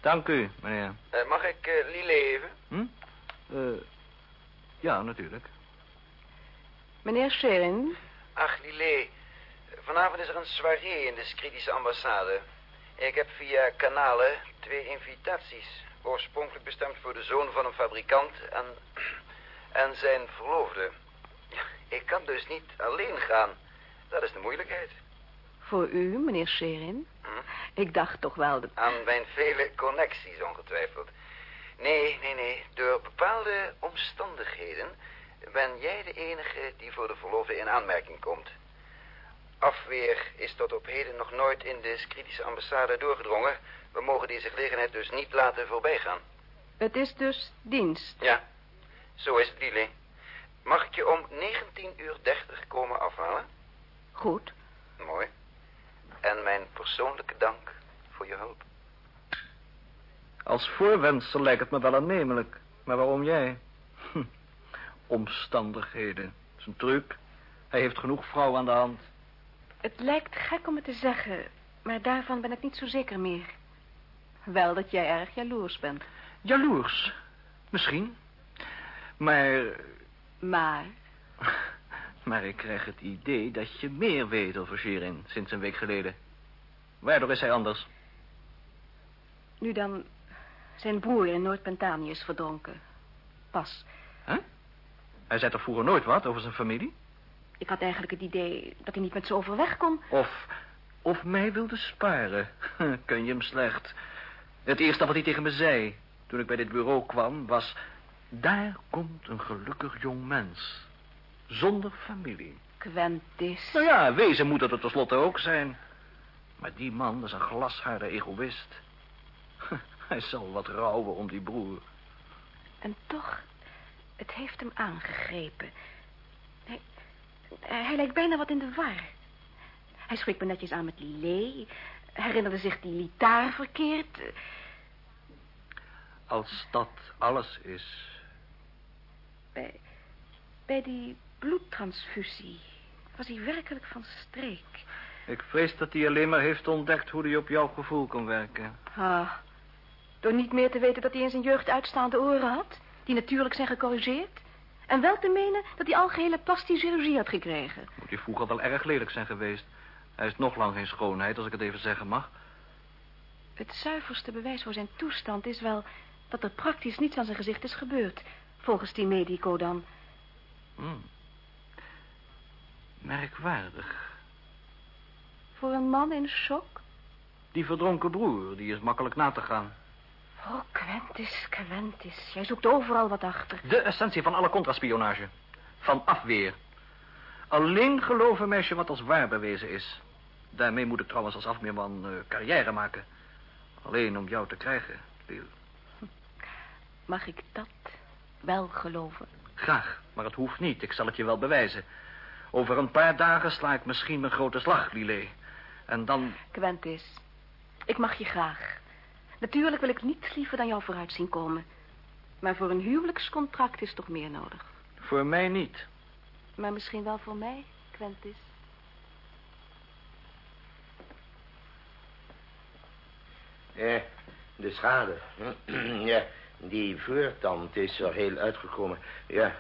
Dank u, meneer. Eh, mag ik uh, Lile even? Hm? Eh, ja, natuurlijk. Meneer Sherin, Ach, Lile. Vanavond is er een soirée in de Skritische ambassade. Ik heb via kanalen twee invitaties. Oorspronkelijk bestemd voor de zoon van een fabrikant en, <clears throat> en zijn verloofde. Ik kan dus niet alleen gaan. Dat is de moeilijkheid. Voor u, meneer Sherin. Hm? Ik dacht toch wel dat... Aan mijn vele connecties ongetwijfeld. Nee, nee, nee. Door bepaalde omstandigheden ben jij de enige die voor de verloofde in aanmerking komt. Afweer is tot op heden nog nooit in de kritische ambassade doorgedrongen. We mogen deze gelegenheid dus niet laten voorbijgaan. Het is dus dienst. Ja, zo is het, Lili. Mag ik je om 19 uur 30 komen afhalen? Goed. Mooi. En mijn persoonlijke dank voor je hulp. Als voorwendsel lijkt het me wel aannemelijk. Maar waarom jij? Hm. Omstandigheden. Dat is een truc. Hij heeft genoeg vrouwen aan de hand. Het lijkt gek om het te zeggen, maar daarvan ben ik niet zo zeker meer. Wel dat jij erg jaloers bent. Jaloers? Misschien. Maar... Maar? <laughs> Maar ik krijg het idee dat je meer weet over Shirin sinds een week geleden. Waardoor is hij anders? Nu dan, zijn broer in Noord-Pentanië is verdronken. Pas. Huh? Hij zei toch vroeger nooit wat over zijn familie? Ik had eigenlijk het idee dat hij niet met ze overweg kon. Of, of mij wilde sparen. <laughs> Kun je hem slecht. Het eerste wat hij tegen me zei toen ik bij dit bureau kwam was... Daar komt een gelukkig jong mens. Zonder familie. Quentis. Nou ja, wezen moet het er tenslotte ook zijn. Maar die man is een glasharde egoïst. <laughs> Hij zal wat rouwen om die broer. En toch, het heeft hem aangegrepen. Hij, hij lijkt bijna wat in de war. Hij spreekt me netjes aan met Lillet. Herinnerde zich die litaar verkeerd. Als dat alles is... Bij, bij die bloedtransfusie was hij werkelijk van streek. Ik vrees dat hij alleen maar heeft ontdekt hoe hij op jouw gevoel kon werken. Ah, door niet meer te weten dat hij in zijn jeugd uitstaande oren had... die natuurlijk zijn gecorrigeerd... en wel te menen dat hij algehele plastische chirurgie had gekregen. Moet hij vroeger wel erg lelijk zijn geweest. Hij is nog lang geen schoonheid, als ik het even zeggen mag. Het zuiverste bewijs voor zijn toestand is wel... dat er praktisch niets aan zijn gezicht is gebeurd. Volgens die medico dan. Hmm. Merkwaardig. Voor een man in shock? Die verdronken broer, die is makkelijk na te gaan. Oh, Quentis, Quentis. Jij zoekt overal wat achter. De essentie van alle contraspionage. Van afweer. Alleen geloven meisje wat als waar bewezen is. Daarmee moet ik trouwens als afmeerman uh, carrière maken. Alleen om jou te krijgen, Lil. Mag ik dat wel geloven? Graag, maar het hoeft niet. Ik zal het je wel bewijzen. Over een paar dagen sla ik misschien mijn grote slag, Lillet. En dan... Quentis, ik mag je graag. Natuurlijk wil ik niets liever dan jou vooruit zien komen. Maar voor een huwelijkscontract is toch meer nodig? Voor mij niet. Maar misschien wel voor mij, Quentis. Eh, de schade. <clears throat> ja, die voortand is er heel uitgekomen. Ja,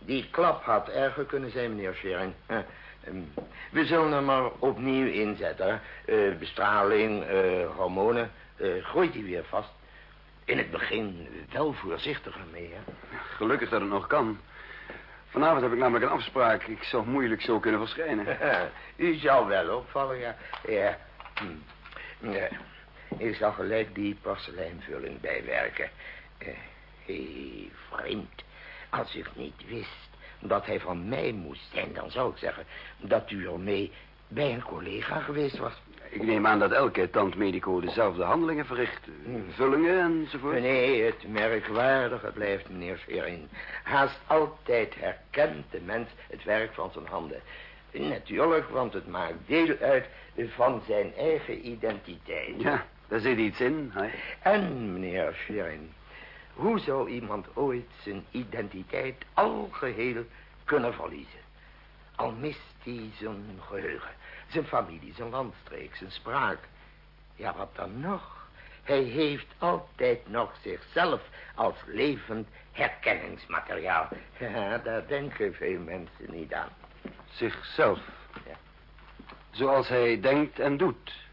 die klap had erger kunnen zijn, meneer Schering. Ehm, we zullen hem maar opnieuw inzetten. Uh, bestraling, uh, hormonen. Uh, gooit hij weer vast. In het begin wel voorzichtiger mee, hè? Gelukkig dat het nog kan. Vanavond heb ik namelijk een afspraak. Ik zou moeilijk zo kunnen verschijnen. <laughs> U zou wel opvallen, ja. Ja. Hm. ja. Ik zal gelijk die porseleinvulling bijwerken. Hé, hey, vreemd. Als ik niet wist dat hij van mij moest zijn... dan zou ik zeggen dat u ermee bij een collega geweest was. Ik neem aan dat elke tandmedico dezelfde handelingen verricht. Vullingen enzovoort. Nee, het merkwaardige blijft, meneer Schering. Haast altijd herkent de mens het werk van zijn handen. Natuurlijk, want het maakt deel uit van zijn eigen identiteit. Ja, daar zit iets in. Hè? En, meneer Schering, hoe zou iemand ooit zijn identiteit al geheel kunnen verliezen? Al mist hij zijn geheugen, zijn familie, zijn landstreek, zijn spraak. Ja, wat dan nog? Hij heeft altijd nog zichzelf als levend herkenningsmateriaal. Ja, <laughs> daar denken veel mensen niet aan. Zichzelf? Ja. Zoals hij denkt en doet.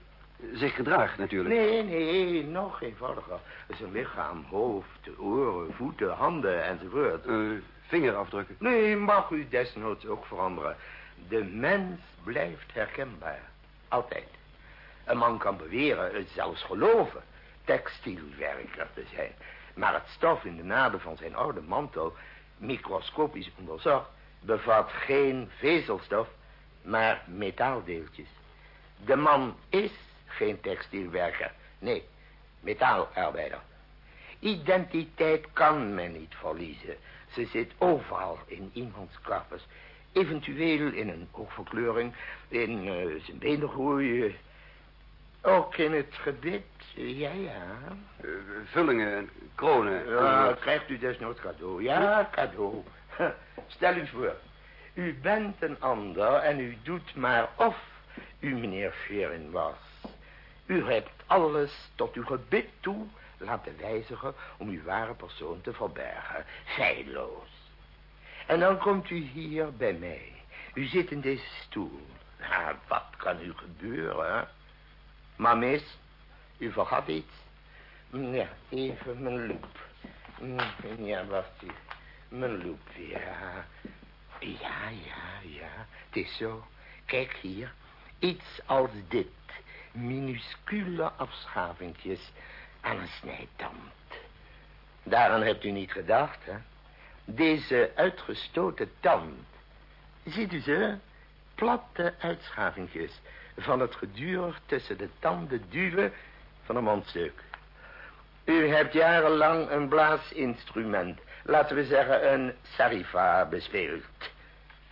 Zich gedraagt natuurlijk. Nee, nee, nog eenvoudiger. Zijn lichaam, hoofd, oren, voeten, handen enzovoort. Uh, vingerafdrukken? Nee, mag u desnoods ook veranderen. De mens blijft herkenbaar. Altijd. Een man kan beweren, zelfs geloven, textielwerker te zijn. Maar het stof in de naden van zijn oude mantel, microscopisch onderzocht, bevat geen vezelstof, maar metaaldeeltjes. De man is geen textielwerker. Nee, metaalarbeider. Identiteit kan men niet verliezen. Ze zit overal in iemands klappers. Eventueel in een oogverkleuring, in uh, zijn benengroei. Ook in het gebit, ja, ja. Uh, vullingen, kronen. Ja, krijgt u desnoods cadeau. Ja, cadeau. <laughs> Stel u voor, u bent een ander en u doet maar of u meneer Sherin was. U hebt alles tot uw gebit toe laten wijzigen om uw ware persoon te verbergen. Feilloos. En dan komt u hier bij mij. U zit in deze stoel. Wat kan u gebeuren? Maar mis, u vergat iets. Ja, even mijn loop. Ja, wacht u. Mijn loop, ja. Ja, ja, ja. Het is zo. Kijk hier. Iets als dit. Minuscule afschavingjes aan een snijtand. Daaraan hebt u niet gedacht, hè? Deze uitgestoten tand. Ziet u ze? Platte uitschavingjes van het geduur tussen de tanden duwen van een mondstuk. U hebt jarenlang een blaasinstrument, laten we zeggen een sarifa, bespeeld.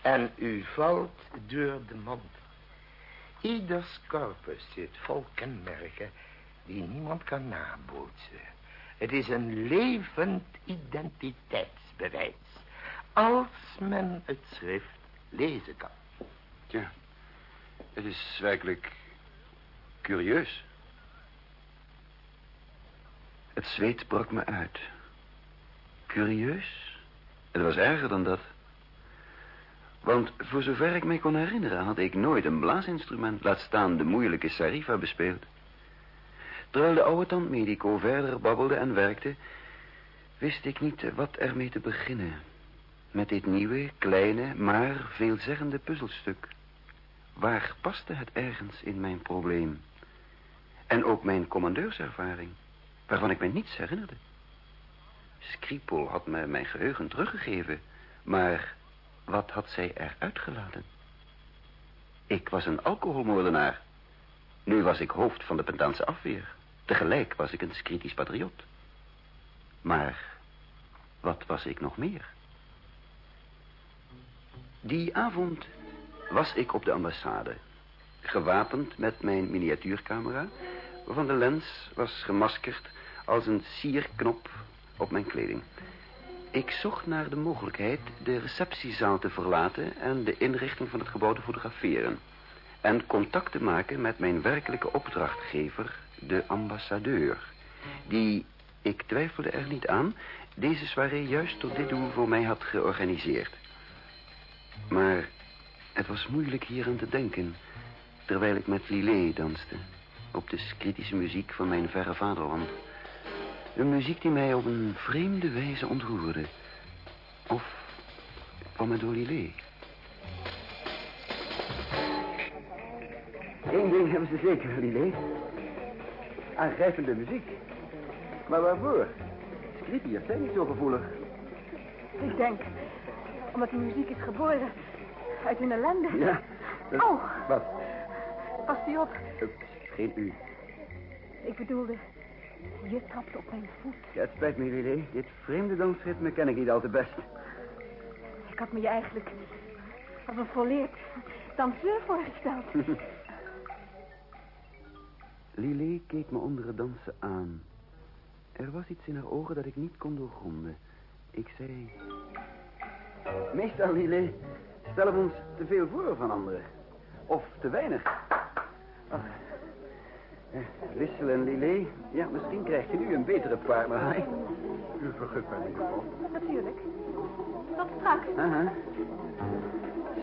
En u valt door de mond. Ieders corpus zit vol kenmerken die niemand kan nabootsen. Het is een levend identiteitsbewijs. Als men het schrift lezen kan. Ja, het is werkelijk curieus. Het zweet brak me uit. Curieus? Het was erger dan dat. Want voor zover ik mij kon herinneren had ik nooit een blaasinstrument, laat staan de moeilijke sarifa, bespeeld. Terwijl de oude tand medico verder babbelde en werkte, wist ik niet wat ermee te beginnen. Met dit nieuwe, kleine, maar veelzeggende puzzelstuk. Waar paste het ergens in mijn probleem? En ook mijn commandeurservaring, waarvan ik me niets herinnerde. Skripal had me mijn geheugen teruggegeven, maar wat had zij eruit gelaten? Ik was een alcoholmoordenaar. Nu was ik hoofd van de Pentaanse afweer. Tegelijk was ik een kritisch patriot. Maar wat was ik nog meer? Die avond was ik op de ambassade. Gewapend met mijn miniatuurcamera... waarvan de lens was gemaskerd als een sierknop op mijn kleding. Ik zocht naar de mogelijkheid de receptiezaal te verlaten... en de inrichting van het gebouw te fotograferen. En contact te maken met mijn werkelijke opdrachtgever, de ambassadeur. Die, ik twijfelde er niet aan, deze soirée juist tot dit doel voor mij had georganiseerd. Maar het was moeilijk hier aan te denken... terwijl ik met Lillet danste... op de kritische muziek van mijn verre vaderland... Een muziek die mij op een vreemde wijze ontroerde. Of kwam het door Lillet? Eén ding hebben ze zeker, Lillet. Aangrijpende muziek. Maar waarvoor? Scripiërs zijn niet zo gevoelig. Ik denk, omdat die muziek is geboren uit hun ellende. Ja. dat- Oh. Wat? Pas die op. Eh, geen u. Ik bedoelde, je trapte op mijn voet. Ja, het spijt me, Lillet. Dit vreemde dansritme ken ik niet al te best. Ik had me je eigenlijk als een volleerd danseur voorgesteld. <laughs> Lillet keek me onder het dansen aan. Er was iets in haar ogen dat ik niet kon doorgronden. Ik zei... Meestal, Lillet, stellen we ons te veel voor van anderen. Of te weinig. Ach, eh, wisselen, Lillet. Ja, misschien krijg je nu een betere partner, hè? U vergunt mij geval. Natuurlijk. Tot straks. Aha.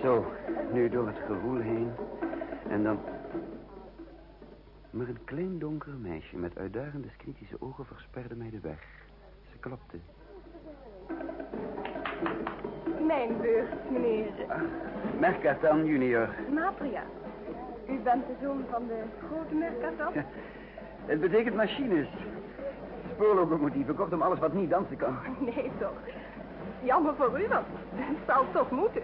Zo, nu door het gevoel heen. En dan... Maar een klein donker meisje met uitdagende kritische ogen versperde mij de weg. Ze klapte. Mijn beurt, meneer. Mercatan junior. Napria. U bent de zoon van de grote Mercator? Het betekent machines. Spoorlocomotieven, kortom alles wat niet dansen kan. Nee, toch. Jammer voor u, want het zal toch moeten.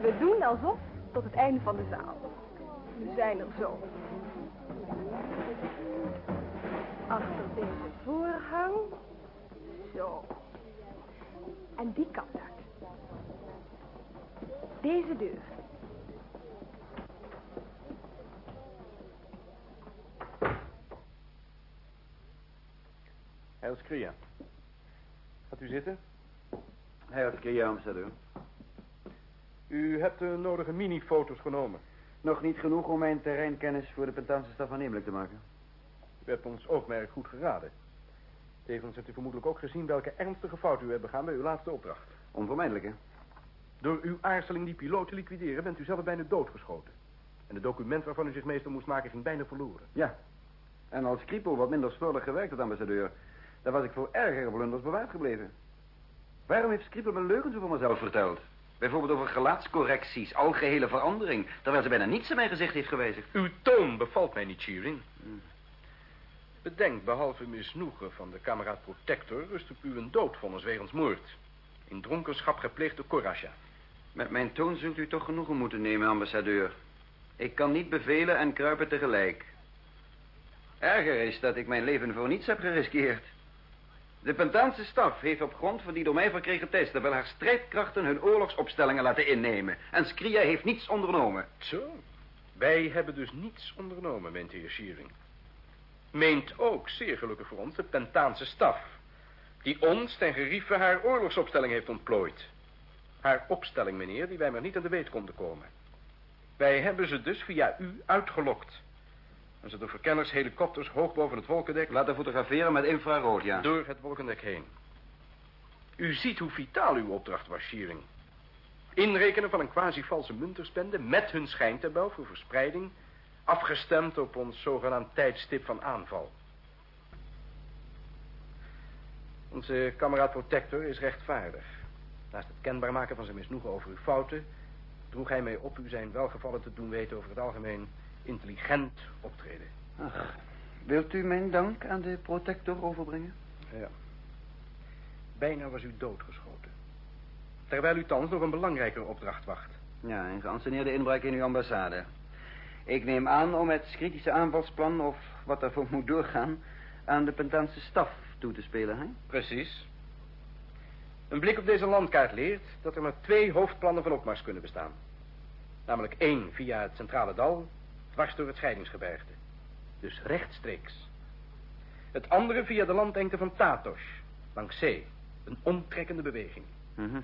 We doen alsof tot het einde van de zaal. We zijn er zo. Achter deze voorhang. Zo. En die kant uit. Deze deur. Heils Kria. Gaat u zitten? Hij had keer ambassadeur. U hebt de nodige mini-foto's genomen. Nog niet genoeg om mijn terreinkennis voor de Pentaanse staf aannemelijk te maken. U hebt ons oogmerk goed geraden. Tevens hebt u vermoedelijk ook gezien welke ernstige fout u hebt begaan bij uw laatste opdracht. Onvermijdelijk, hè? Door uw aarzeling die piloot te liquideren bent u zelf bijna doodgeschoten. En het document waarvan u zich meester moest maken ging bijna verloren. Ja. En als kriepel wat minder slordig gewerkt had, ambassadeur... dan was ik voor ergere blunders bewaard gebleven. Waarom heeft Skripel me leugens over mezelf verteld? Bijvoorbeeld over gelaatscorrecties, algehele verandering... terwijl ze bijna niets aan mijn gezicht heeft gewijzigd. Uw toon bevalt mij niet, Shearing. Bedenk, behalve misnoegen van de kameraad Protector... rust op u een doodvonnis wegens moord. In dronkenschap gepleegd door Coraja. Met mijn toon zult u toch genoegen moeten nemen, ambassadeur. Ik kan niet bevelen en kruipen tegelijk. Erger is dat ik mijn leven voor niets heb geriskeerd. De Pentaanse staf heeft op grond van die door mij verkregen testen... wel haar strijdkrachten hun oorlogsopstellingen laten innemen. En Skria heeft niets ondernomen. Zo. Wij hebben dus niets ondernomen, meent de heer Shearing. Meent ook, zeer gelukkig voor ons, de Pentaanse staf... die ons ten gerieve haar oorlogsopstelling heeft ontplooid. Haar opstelling, meneer, die wij maar niet aan de weet konden komen. Wij hebben ze dus via u uitgelokt. En ze door verkenners helikopters hoog boven het wolkendek... Laten fotograferen met infrarood, ja. Door het wolkendek heen. U ziet hoe vitaal uw opdracht was, Shearing. Inrekenen van een quasi-valse muntersbende met hun schijntabel voor verspreiding, afgestemd op ons zogenaamd tijdstip van aanval. Onze kameraad Protector is rechtvaardig. Naast het kenbaar maken van zijn misnoegen over uw fouten, droeg hij mij op u zijn welgevallen te doen weten over het algemeen intelligent optreden. Ach, wilt u mijn dank aan de protector overbrengen? Ja. Bijna was u doodgeschoten. Terwijl u thans nog een belangrijkere opdracht wacht. Ja, een geanceneerde inbraak in uw ambassade. Ik neem aan om het kritische aanvalsplan, of wat daarvoor moet doorgaan, aan de Pentaanse staf toe te spelen, hè? Precies. Een blik op deze landkaart leert dat er maar twee hoofdplannen van opmars kunnen bestaan. Namelijk één via het centrale dal, dwars door het scheidingsgebergte. Dus rechtstreeks. Het andere via de landengte van Tatos, langs zee. Een omtrekkende beweging. Mhm.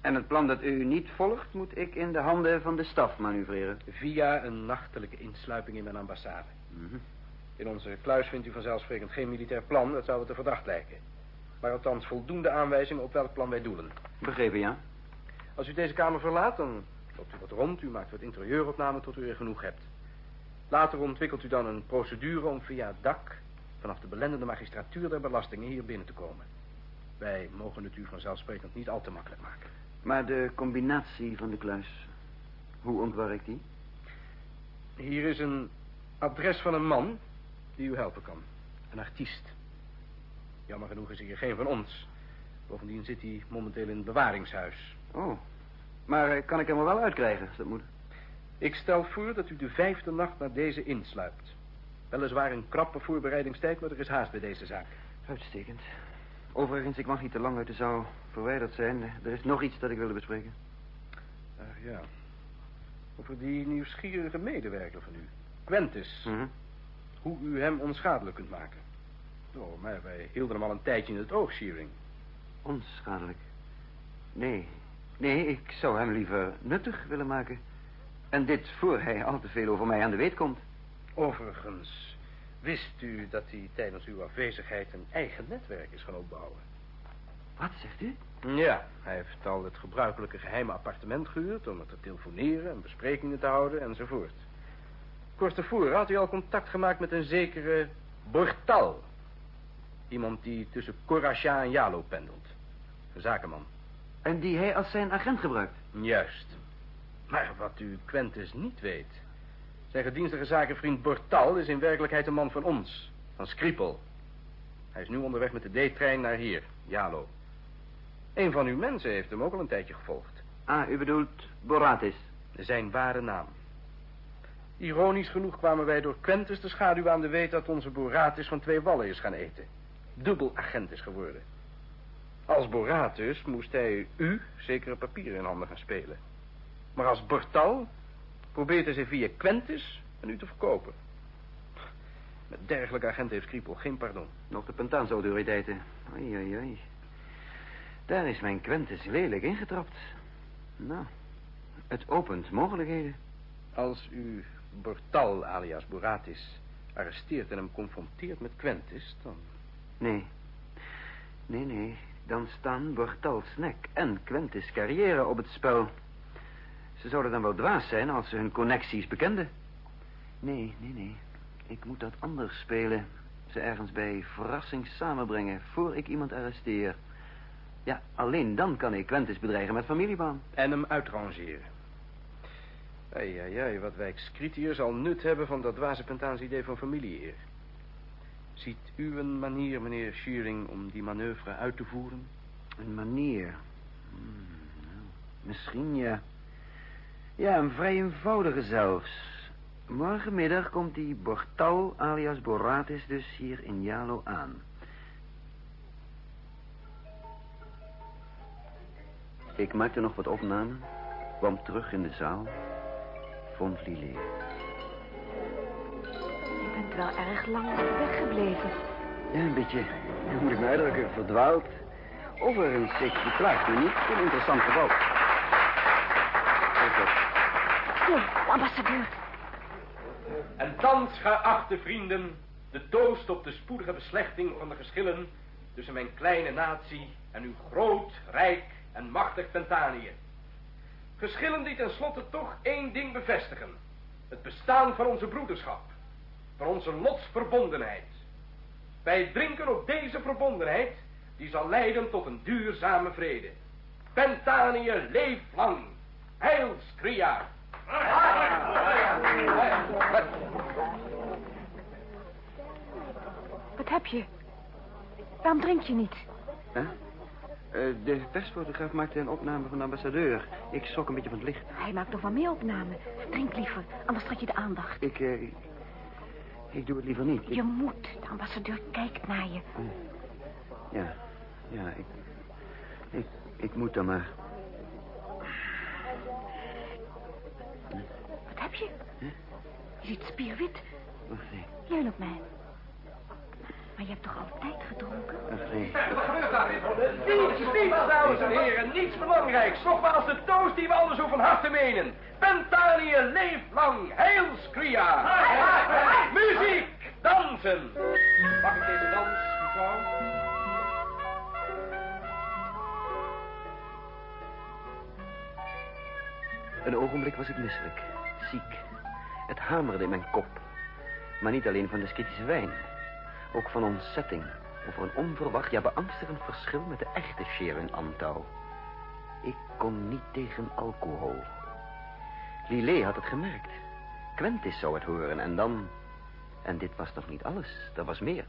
En het plan dat u niet volgt, moet ik in de handen van de staf manoeuvreren. Via een nachtelijke insluiping in mijn ambassade. Mhm. In onze kluis vindt u vanzelfsprekend geen militair plan, dat zou het te verdacht lijken. Maar althans voldoende aanwijzingen op welk plan wij doelen. Begrepen, ja. Als u deze kamer verlaat, dan loopt u wat rond, u maakt wat interieuropnamen tot u er genoeg hebt. Later ontwikkelt u dan een procedure om via het dak, vanaf de belendende magistratuur der belastingen, hier binnen te komen. Wij mogen het u vanzelfsprekend niet al te makkelijk maken. Maar de combinatie van de kluis, hoe ontwar ik die? Hier is een adres van een man die u helpen kan. Een artiest. Jammer genoeg is hij hier geen van ons. Bovendien zit hij momenteel in het bewaringshuis. Oh, maar eh, kan ik hem er wel uitkrijgen, als dat moet? Ik stel voor dat u de vijfde nacht naar deze insluipt. Weliswaar een krappe voorbereidingstijd, maar er is haast bij deze zaak. Uitstekend. Overigens, ik mag niet te lang uit de zaal verwijderd zijn. Er is nog iets dat ik wilde bespreken. Ach ja. Over die nieuwsgierige medewerker van u. Quentis. Mhm. Hoe u hem onschadelijk kunt maken. Oh, maar wij hielden hem al een tijdje in het oog, Shearing. Onschadelijk? Nee. Nee, ik zou hem liever nuttig willen maken. En dit voor hij al te veel over mij aan de weet komt. Overigens, wist u dat hij tijdens uw afwezigheid een eigen netwerk is gaan opbouwen? Wat zegt u? Ja, hij heeft al het gebruikelijke geheime appartement gehuurd om er te telefoneren en besprekingen te houden enzovoort. Kort tevoren had hij al contact gemaakt met een zekere Bortal. Iemand die tussen Coraccia en Jalo pendelt. Een zakenman. En die hij als zijn agent gebruikt? Juist. Maar wat u Quentis niet weet... zijn gedienstige zakenvriend Bortal is in werkelijkheid een man van ons. Van Skripel. Hij is nu onderweg met de D-trein naar hier, Jalo. Een van uw mensen heeft hem ook al een tijdje gevolgd. Ah, u bedoelt Boratis? Zijn ware naam. Ironisch genoeg kwamen wij door Quentis de schaduw aan de weet dat onze Boratis van twee wallen is gaan eten. Dubbel agent is geworden. Als Boratus moest hij u zekere papieren in handen gaan spelen. Maar als Bortal probeert hij ze via Quentis aan u te verkopen. Met dergelijke agenten heeft Kriepel geen pardon. Nog de Pentaanse autoriteiten. Oei, oei, oei. Daar is mijn Quentis lelijk ingetrapt. Nou, het opent mogelijkheden. Als u Bortal alias Boratis arresteert en hem confronteert met Quentis, dan... Nee. Nee, nee. Dan staan Bortal's nek en Quentis' carrière op het spel. Ze zouden dan wel dwaas zijn als ze hun connecties bekenden. Nee, nee, nee. Ik moet dat anders spelen. Ze ergens bij verrassing samenbrengen voor ik iemand arresteer. Ja, alleen dan kan ik Quentis bedreigen met familiebaan. En hem uitrangeren. Ei, ei, ei, wat wij zal nut hebben van dat dwaze Pentaans idee van familieeer. Ziet u een manier, meneer Shearing, om die manoeuvre uit te voeren? Een manier? Hmm, nou, misschien ja. Ja, een vrij eenvoudige zelfs. Morgenmiddag komt die Bortal alias Boratis dus hier in Jalo aan. Ik maakte nog wat opnamen, kwam terug in de zaal, vond Lili. Je bent wel erg lang weggebleven. Ja, een beetje, hoe moet ik me uitdrukken, verdwaald. Overigens, ik beklaag me niet, een interessant geval. Ja, ambassadeur. En thans, geachte vrienden, de toast op de spoedige beslechting van de geschillen tussen mijn kleine natie en uw groot, rijk en machtig Pentanië. Geschillen die tenslotte toch één ding bevestigen. Het bestaan van onze broederschap. Van onze lotsverbondenheid. Wij drinken op deze verbondenheid, die zal leiden tot een duurzame vrede. Pentanië, leef lang. Heils, Kria. Wat heb je? Waarom drink je niet? Eh, de persfotograaf maakte een opname van de ambassadeur. Ik schrok een beetje van het licht. Hij maakt nog wel meer opnamen. Drink liever, anders trek je de aandacht. Ik, eh, ik, ik doe het liever niet. Ik- Je moet. De ambassadeur kijkt naar je. Ja, ja, ik, ik, ik moet dan maar. Wat heb je? Je ziet spierwit. Wacht even, Leun op mij. Maar je hebt toch altijd gedronken? wacht even. Wat gebeurt daar? Niets, niets, dames en heren, niets belangrijks. Nogmaals de toast die we alle zo van harte menen. Pentanië, leef lang. Heils, Kria. Muziek, dansen. Mag ik deze dans, mevrouw? Een ogenblik was ik misselijk, ziek. Het hamerde in mijn kop. Maar niet alleen van de skytische wijn. Ook van ontzetting over een onverwacht, ja beangstigend verschil met de echte Sharon Antau. Ik kon niet tegen alcohol. Lillet had het gemerkt. Quentis zou het horen en dan... En dit was nog niet alles, er was meer.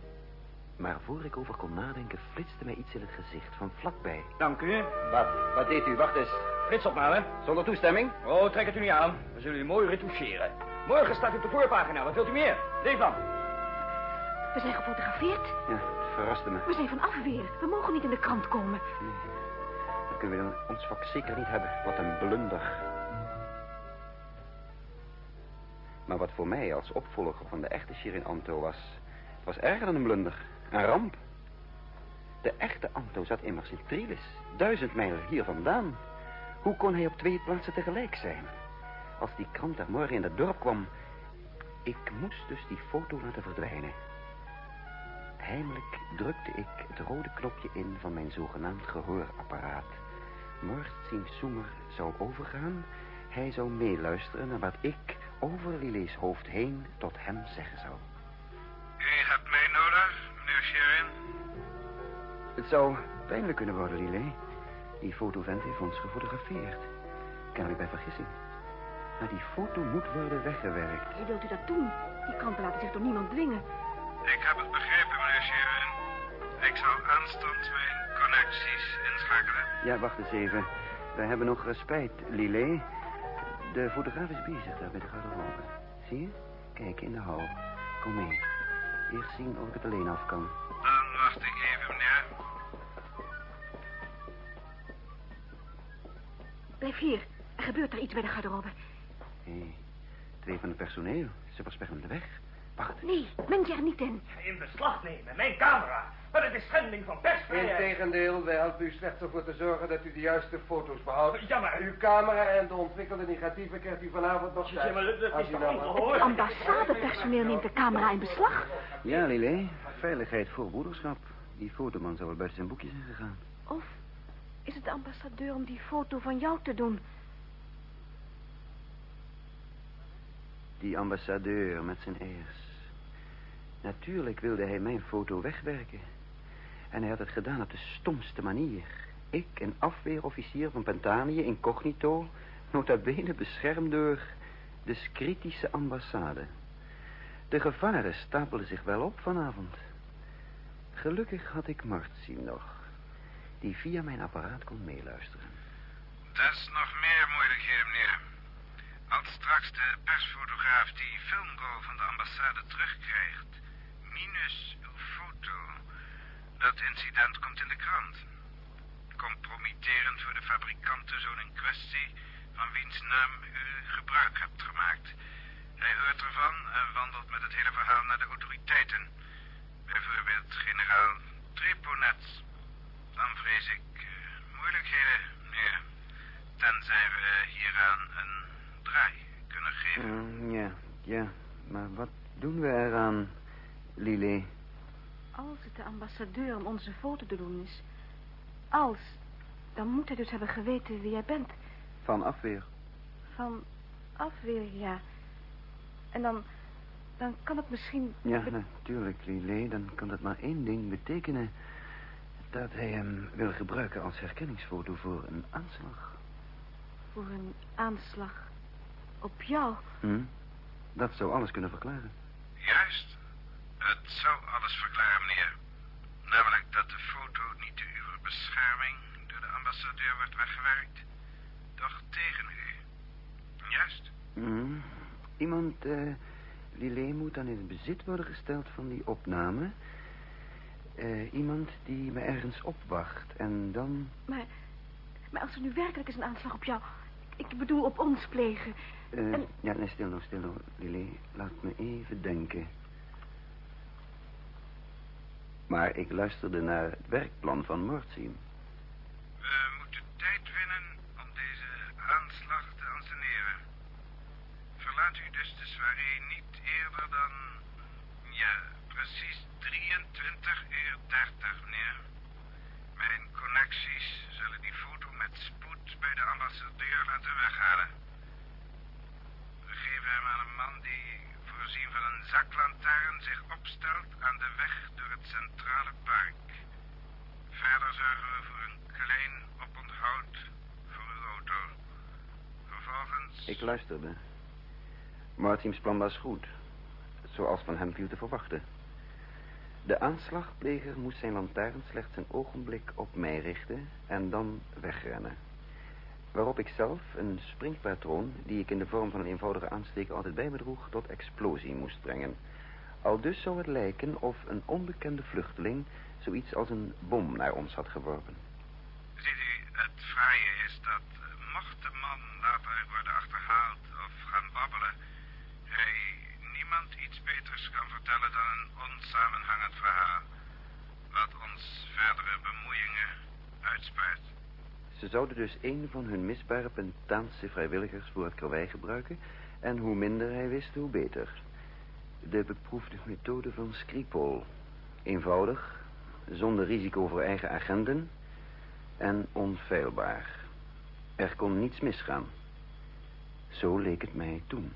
Maar voor ik over kon nadenken, flitste mij iets in het gezicht van vlakbij. Dank u. Wat? Wat deed u? Wacht eens. Flitsopname. Zonder toestemming? Oh, trek het u niet aan. We zullen u mooi retoucheren. Morgen staat u op de voorpagina. Wat wilt u meer? Leef dan. We zijn gefotografeerd. Ja, het verraste me. We zijn van afweer. We mogen niet in de krant komen. Dat kunnen we in ons vak zeker niet hebben. Wat een blunder. Maar wat voor mij als opvolger van de echte Shirin Anto was... het was erger dan een blunder. Een ramp. De echte Anto zat immers in Trilis. Duizend mijl hier vandaan. Hoe kon hij op twee plaatsen tegelijk zijn? Als die krant er morgen in het dorp kwam... Ik moest dus die foto laten verdwijnen. Heimelijk drukte ik het rode knopje in van mijn zogenaamd gehoorapparaat. Martin Soemer zou overgaan. Hij zou meeluisteren naar wat ik over Lille's hoofd heen tot hem zeggen zou. U hebt mij nodig, meneer Sherin. Het zou pijnlijk kunnen worden, Lille. Die fotovent heeft ons gefotografeerd. Kennelijk bij vergissing. Maar die foto moet worden weggewerkt. Hoe wilt u dat doen? Die kranten laten zich door niemand dwingen. Ik heb het begrepen, meneer Sherin. Ik zal aanstonds mijn connecties inschakelen. Ja, wacht eens even. We hebben nog eh, spijt, Lille. De fotograaf is bezig daar bij de garderobe. Zie je? Kijk, in de hal. Kom mee. Eerst zien of ik het alleen af kan. Dan wacht ik even, meneer. Blijf hier. Er gebeurt er iets bij de garderobe. Hé, twee van het personeel. Ze versperren de weg. Wacht. Nee, meng je er niet in. In beslag nemen, mijn camera. Maar het is schending van persvrijheid. Integendeel, wij helpen u slechts ervoor te zorgen dat u de juiste foto's behoudt. Ja, maar- Uw camera en de ontwikkelde negatieven krijgt u vanavond nog thuis. Ja, maar dat- is u toch nou- ongehoord? Het ambassadepersoneel neemt de camera in beslag. Ja, Lille. Veiligheid voor broederschap. Die fotoman zou wel buiten zijn boekje zijn gegaan. Of is het de ambassadeur om die foto van jou te doen? Die ambassadeur met zijn airs. Natuurlijk wilde hij mijn foto wegwerken. En hij had het gedaan op de stomste manier. Ik, een afweerofficier van Pentanië, incognito... nota bene beschermd door de kritische ambassade. De gevaren stapelden zich wel op vanavond. Gelukkig had ik Martzi nog... die via mijn apparaat kon meeluisteren. Dat is nog meer moeilijkheden, meneer. Als straks de persfotograaf die filmrol van de ambassade terugkrijgt... minus uw foto... dat incident komt in de krant. Compromitterend voor de fabrikant de zoon in kwestie... van wiens naam u gebruik hebt gemaakt. Hij hoort ervan en wandelt met het hele verhaal naar de autoriteiten. Bijvoorbeeld generaal Treponets. Dan vrees ik eh, moeilijkheden, meneer. Tenzij we hieraan een draai kunnen geven. Mm, ja, ja. Maar wat doen we eraan, Lily? Als het de ambassadeur om onze foto te doen is... Als, dan moet hij dus hebben geweten wie jij bent. Van afweer. Van afweer, ja. En dan, dan kan het misschien... Ja, natuurlijk, Lillet. Dan kan dat maar één ding betekenen. Dat hij hem wil gebruiken als herkenningsfoto voor een aanslag. Voor een aanslag op jou. Hm? Dat zou alles kunnen verklaren. Juist. Het zou alles verklaren, meneer. Namelijk dat de foto niet te uw bescherming door de ambassadeur wordt weggewerkt, doch tegen u. Juist. Hm. Iemand, eh, Lillet moet dan in het bezit worden gesteld van die opname. Eh, iemand die me ergens opwacht en dan... Maar, maar als er nu werkelijk eens een aanslag op jou... Ik bedoel op ons plegen. Uh, Ja, nee, stil nou, stil nou, Lillet. Laat me even denken. Maar ik luisterde naar het werkplan van Mortsim. We moeten tijd winnen om deze aanslag te anseneren. Verlaat u dus de soirée niet eerder dan... Ja, precies 23 uur 30, meneer. Mijn connecties zullen die foto met spoed bij de ambassadeur laten weghalen. We geven hem aan een man die, voorzien van een zaklantaarn, zich opstelt aan de weg door het centrale park. Verder zorgen we voor een klein oponthoud voor uw auto. Vervolgens... Ik luisterde. Martims plan was goed. Zoals van hem viel te verwachten. De aanslagpleger moest zijn lantaarn slechts een ogenblik op mij richten en dan wegrennen. Waarop ik zelf een springpatroon, die ik in de vorm van een eenvoudige aansteker altijd bij me droeg, tot explosie moest brengen. Al dus zou het lijken of een onbekende vluchteling zoiets als een bom naar ons had geworpen. Ziet u, het fraaie is dat, mocht de man later worden achterhaald of gaan babbelen, hij niemand iets beters kan vertellen dan een onsamenhangend verhaal, wat ons verdere bemoeiingen uitspaart. Ze zouden dus een van hun misbare Pentaanse vrijwilligers voor het karwei gebruiken... en hoe minder hij wist, hoe beter. De beproefde methode van Skripal. Eenvoudig, zonder risico voor eigen agenten... en onfeilbaar. Er kon niets misgaan. Zo leek het mij toen.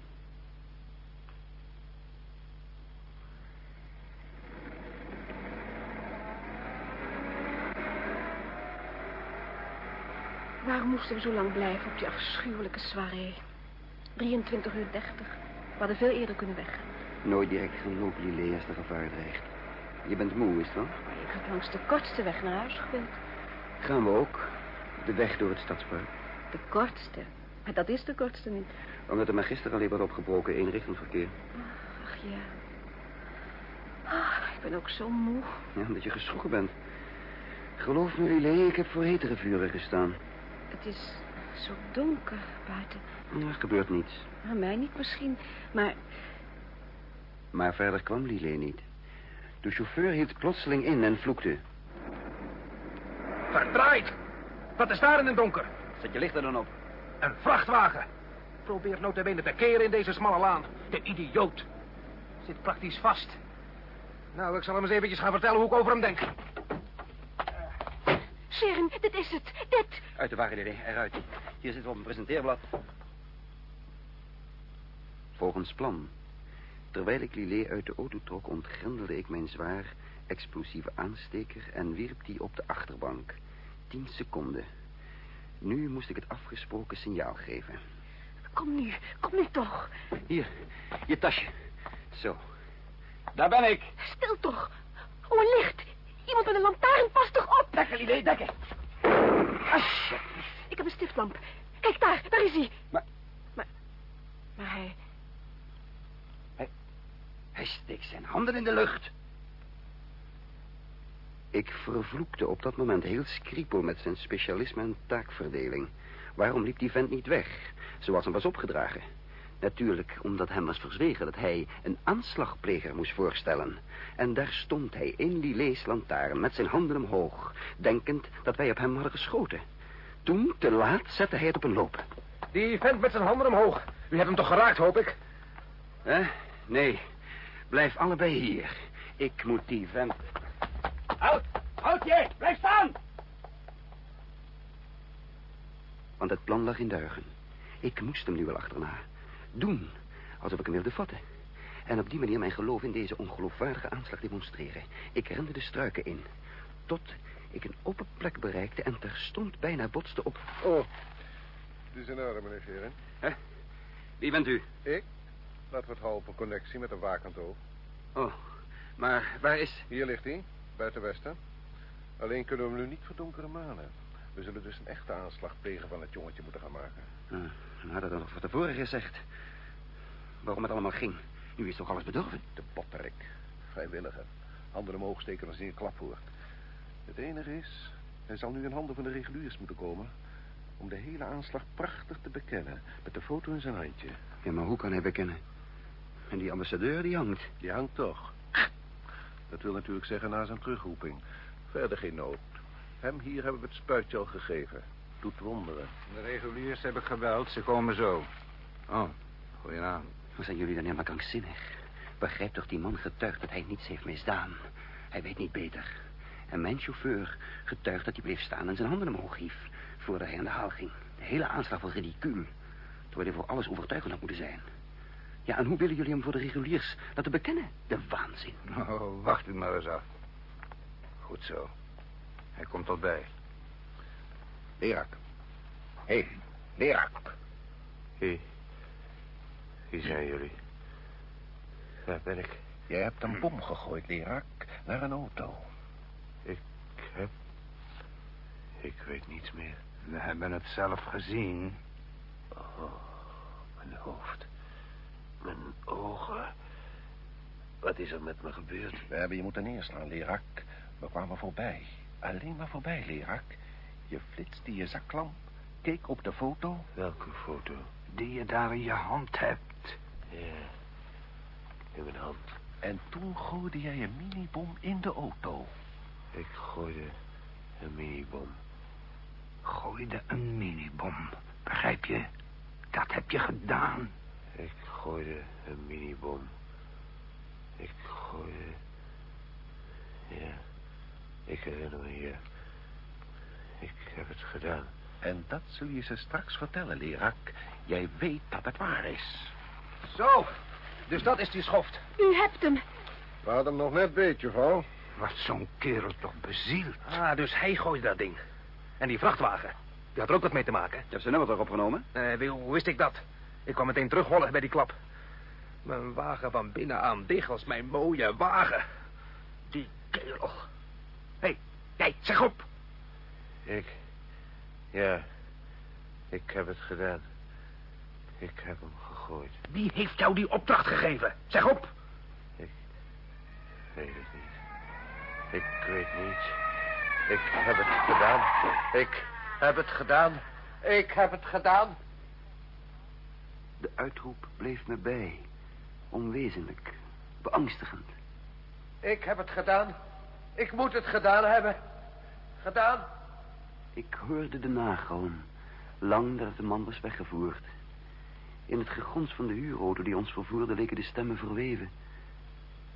Waarom moesten we zo lang blijven op die afschuwelijke soirée? 23 uur 30. We hadden veel eerder kunnen weggaan. Nooit direct gaan lopen, als er gevaar dreigt. Je bent moe, is het wel? Maar ik had langs de kortste weg naar huis gewild. Gaan we ook. De weg door het stadspark. De kortste? Maar dat is de kortste niet. Omdat er maar gisteren alleen werd opgebroken eenrichtingsverkeer. Ach ja. Ik ben ook zo moe. Ja, omdat je geschrokken bent. Geloof me, Lillet, ik heb voor hetere vuren gestaan. Het is zo donker buiten. Ja, er gebeurt niets. Aan mij niet misschien, maar... Maar verder kwam Lillet niet. De chauffeur hield plotseling in en vloekte. Verdraaid! Wat is daar in het donker? Zet je licht er dan op. Een vrachtwagen. Probeert notabene te keren in deze smalle laan. De idioot. Zit praktisch vast. Nou, ik zal hem eens eventjes gaan vertellen hoe ik over hem denk. Sharon, dit is het. Dit. Uit de wagen, eruit. Hier zit op een presenteerblad. Volgens plan. Terwijl ik Lillet uit de auto trok, ontgrendelde ik mijn zwaar explosieve aansteker en wierp die op de achterbank. Tien seconden. Nu moest ik het afgesproken signaal geven. Kom nu, kom nu toch. Hier, je tasje. Zo. Daar ben ik. Stil toch. Oh, een licht. Iemand met een lantaarn, pas toch op. Dekken, Lillet, dekken. Ik heb een stiftlamp. Kijk daar, daar is hij. Maar... Maar, maar hij... Hij steekt zijn handen in de lucht. Ik vervloekte op dat moment heel Skripal met zijn specialisme en taakverdeling. Waarom liep die vent niet weg, zoals hem was opgedragen? Natuurlijk omdat hem was verzwegen dat hij een aanslagpleger moest voorstellen. En daar stond hij in Lillet's lantaarn met zijn handen omhoog, denkend dat wij op hem hadden geschoten. Toen, te laat, zette hij het op een loop. Die vent met zijn handen omhoog. U hebt hem toch geraakt, hoop ik? Hè? Nee. Blijf allebei hier. Ik moet die vent... Houd! Houd je! Blijf staan! Want het plan lag in duigen. Ik moest hem nu wel achterna. Doen, alsof ik hem wilde vatten. En op die manier mijn geloof in deze ongeloofwaardige aanslag demonstreren. Ik rende de struiken in. Tot ik een open plek bereikte en terstond bijna botste op... Oh, het is in orde, meneer. Hè? Wie bent u? Ik? Laten we het connectie met een wakend oog. Oh, maar waar is... Hier ligt hij, buiten Westen. Alleen kunnen we hem nu niet verdonkere manen. We zullen dus een echte aanslag plegen van het jongetje moeten gaan maken. Ah, dan had het dan nog van tevoren gezegd. Waarom het allemaal ging. Nu is toch alles bedorven? De botterik. Vrijwilliger. Handen omhoog steken als hij een klap hoort. Het enige is, hij zal nu in handen van de reguliers moeten komen... om de hele aanslag prachtig te bekennen. Met de foto in zijn handje. Ja, maar hoe kan hij bekennen? En die ambassadeur, die hangt. Die hangt toch. Dat wil natuurlijk zeggen na zijn terugroeping. Verder geen nood. Hem hier hebben we het spuitje al gegeven. Doet wonderen. De reguliers heb ik gebeld, ze komen zo. Oh, goedenavond. Maar zijn jullie dan helemaal krankzinnig? Begrijp toch, die man getuigt dat hij niets heeft misdaan. Hij weet niet beter. En mijn chauffeur getuigt dat hij bleef staan en zijn handen omhoog hief... voordat hij aan de haal ging. De hele aanslag was ridicuul. Terwijl hij voor alles overtuigend had moeten zijn. Ja, en hoe willen jullie hem voor de reguliers laten bekennen? De waanzin. Oh, wacht u maar eens af. Goed zo. Hij komt al bij. Lerak. Hé, hey, Lerak. Wie? Wie zijn jullie? Waar ben ik? Jij hebt een bom gegooid, Lerak, naar een auto. Ik heb... Ik weet niets meer. We hebben het zelf gezien. Oh, mijn hoofd. Mijn ogen. Wat is er met me gebeurd? We hebben je moeten neerslaan, Lerak. We kwamen voorbij. Alleen maar voorbij, Lerak. Je flitste je zaklamp, keek op de foto. Welke foto? Die je daar in je hand hebt. Ja, in mijn hand. En toen gooide jij een minibom in de auto. Ik gooide een minibom. Gooide een minibom, begrijp je? Dat heb je gedaan. Ik gooide een minibom. Ik gooide... Ja, ik herinner me hier. Ik heb het gedaan. En dat zul je ze straks vertellen, Lerak. Jij weet dat het waar is. Zo, dus dat is die schoft. U hebt hem. We hadden hem nog net beetje, vrouw. Wat zo'n kerel toch bezield. Ah, dus hij gooide dat ding. En die vrachtwagen, die had er ook wat mee te maken. Je hebt zijn nummer toch opgenomen? Nee, hoe wist ik dat? Ik kwam meteen terughollen bij die klap. Mijn wagen van binnenan dicht als mijn mooie wagen. Die kerel. Jij, zeg op. Ik... Ja, ik heb het gedaan. Ik heb hem gegooid. Wie heeft jou die opdracht gegeven? Zeg op. Ik weet het niet. Ik weet niet. Ik heb het gedaan. Ik heb het gedaan. Ik heb het gedaan. De uitroep bleef me bij. Onwezenlijk. Beangstigend. Ik heb het gedaan. Ik moet het gedaan hebben. Gedaan. Ik hoorde de nagalm. Lang nadat de man was weggevoerd. In het gegons van de huurauto die ons vervoerde leken de stemmen verweven.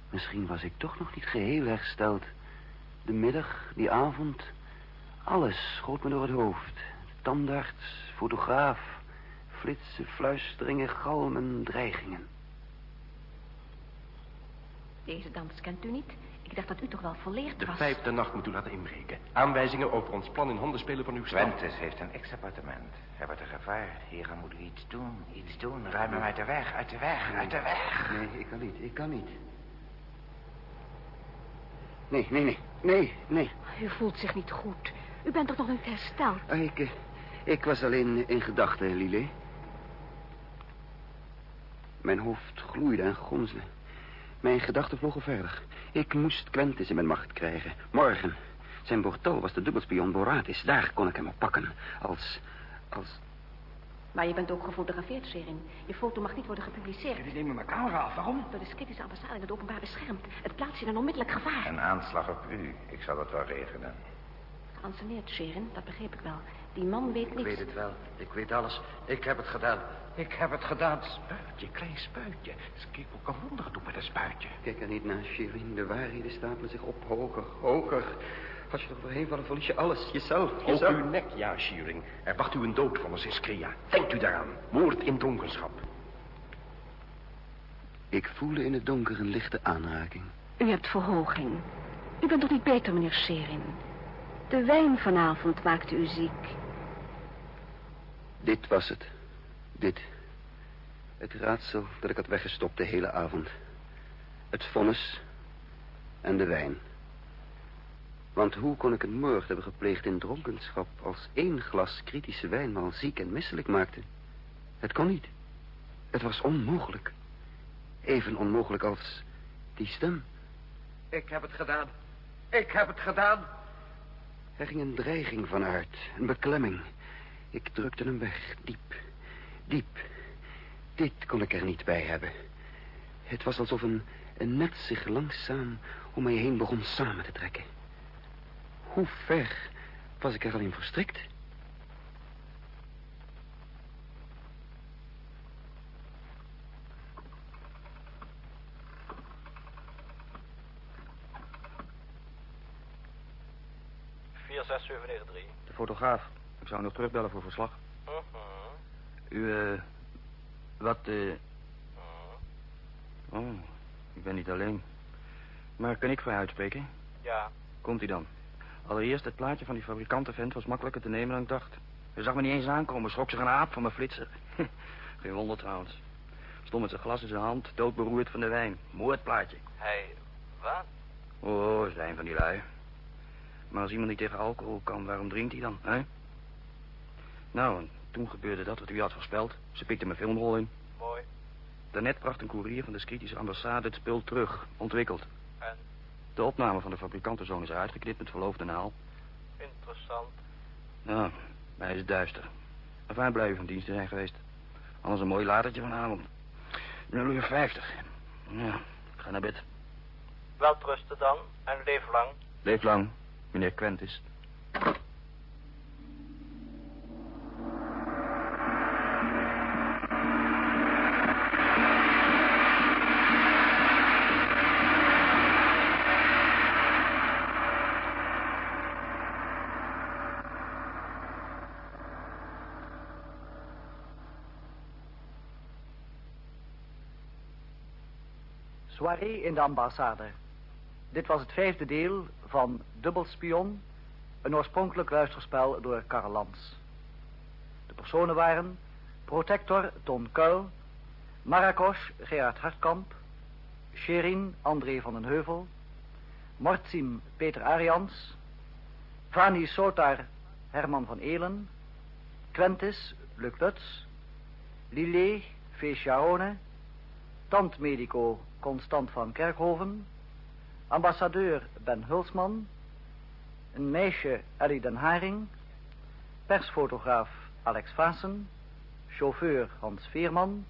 Misschien was ik toch nog niet geheel hersteld. De middag, die avond, alles schoot me door het hoofd. Tandarts, fotograaf, flitsen, fluisteringen, galmen, dreigingen. Deze dans kent u niet. Ik dacht dat u toch wel volleerd De was. vijfde nacht moet u laten inbreken. Aanwijzingen over ons plan in handen spelen van uw stad. Quentus heeft een ex-appartement. Hij wordt een gevaar. Hieran moet u iets doen. Iets doen. Ruim hem uit de weg. Uit de weg. Uit de weg. Nee, ik kan niet. Ik kan niet. Nee, nee, nee. Nee, nee. U voelt zich niet goed. U bent toch nog niet hersteld? Ah, ik, eh, ik was alleen in gedachten, Lile. Mijn hoofd gloeide en gonsde. Mijn gedachten vlogen verder. Ik moest Quentis in mijn macht krijgen. Morgen. Zijn bortel was de dubbelspion Boratis. Daar kon ik hem op pakken. Als... als... Maar je bent ook gefotografeerd, Sherin. Je foto mag niet worden gepubliceerd. Jullie nemen mijn camera af. Waarom? Door de Skritische ambassade in het openbaar beschermd. Het plaatst je in een onmiddellijk gevaar. Een aanslag op u. Ik zal het wel regelen. Geanceneerd, Sherin, dat begreep ik wel. Die man weet Ik niks. weet het wel. Ik weet alles. Ik heb het gedaan. Ik heb het gedaan. Spuitje, klein spuitje. Skippo kan wonderen doen met een spuitje. Kijk er niet naar, Shirin. De waarheden stapelen zich op. Hoger, hoger. Als je er doorheen valt, verlies je alles. Jezelf. Ook jezelf. uw nek, ja, Shearing. Er wacht u een doodvonnis in Skria. Denkt u daaraan. Moord in dronkenschap. Ik voelde in het donker een lichte aanraking. U hebt verhoging. U bent toch niet beter, meneer Sherin? De wijn vanavond maakte u ziek. Dit was het. Dit. Het raadsel dat ik had weggestopt de hele avond. Het vonnis en de wijn. Want hoe kon ik een moord hebben gepleegd in dronkenschap... als één glas kritische wijn me al ziek en misselijk maakte? Het kon niet. Het was onmogelijk. Even onmogelijk als die stem. Ik heb het gedaan. Ik heb het gedaan. Er ging een dreiging vanuit, een beklemming. Ik drukte hem weg, diep, diep. Dit kon ik er niet bij hebben. Het was alsof een, een net zich langzaam om mij heen begon samen te trekken. Hoe ver was ik er al in verstrikt? De fotograaf. Ik zou nog terugbellen voor verslag. U, eh... wat, eh... Oh, ik ben niet alleen. Maar kan ik voor u uitspreken? Ja. Komt u dan. Allereerst, het plaatje van die fabrikantenvent was makkelijker te nemen dan ik dacht. Hij zag me niet eens aankomen, schrok zich een aap van mijn flitser. <laughs> Geen wonder trouwens. Stond met zijn glas in zijn hand, doodberoerd van de wijn. Moordplaatje. Hij... wat? Oh, zijn van die lui. Maar als iemand niet tegen alcohol kan, waarom drinkt hij dan, hè? Nou, toen gebeurde dat wat u had voorspeld. Ze pikte mijn filmrol in. Mooi. Daarnet bracht een koerier van de Scritische ambassade het spul terug, ontwikkeld. En? De opname van de fabrikantenzoon is eruit geknipt met verloofde naal. Interessant. Ja, hij is duister. Enfin, blijven van dienst te zijn geweest. Anders een mooi latertje vanavond. 0 uur 50. Ja, ik ga naar bed. Welterusten dan en leef lang. Leef lang, meneer Quentis. In de ambassade. Dit was het vijfde deel van Dubbelspion, een oorspronkelijk luisterspel door Karl Lans. De personen waren Protector Ton Kuil, Marrakosh Gerard Hartkamp, Sherin André van den Heuvel, Mortsim Peter Arians, Vani Sotar Herman van Elen, Quentis Luc Lutz, Lillet Feesjaone, Tandmedico Constant van Kerkhoven, ambassadeur Ben Hulsman, een meisje Ellie den Haring, persfotograaf Alex Vaassen, chauffeur Hans Veerman,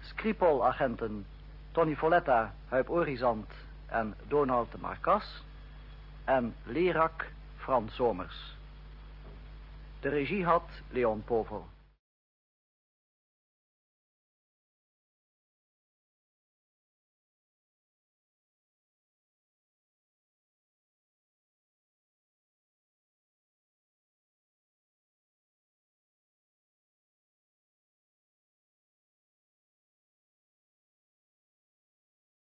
Skripol-agenten Tony Folletta, Huip Orizant en Donald de Marcas en Lerak Frans Somers. De regie had Leon Povel.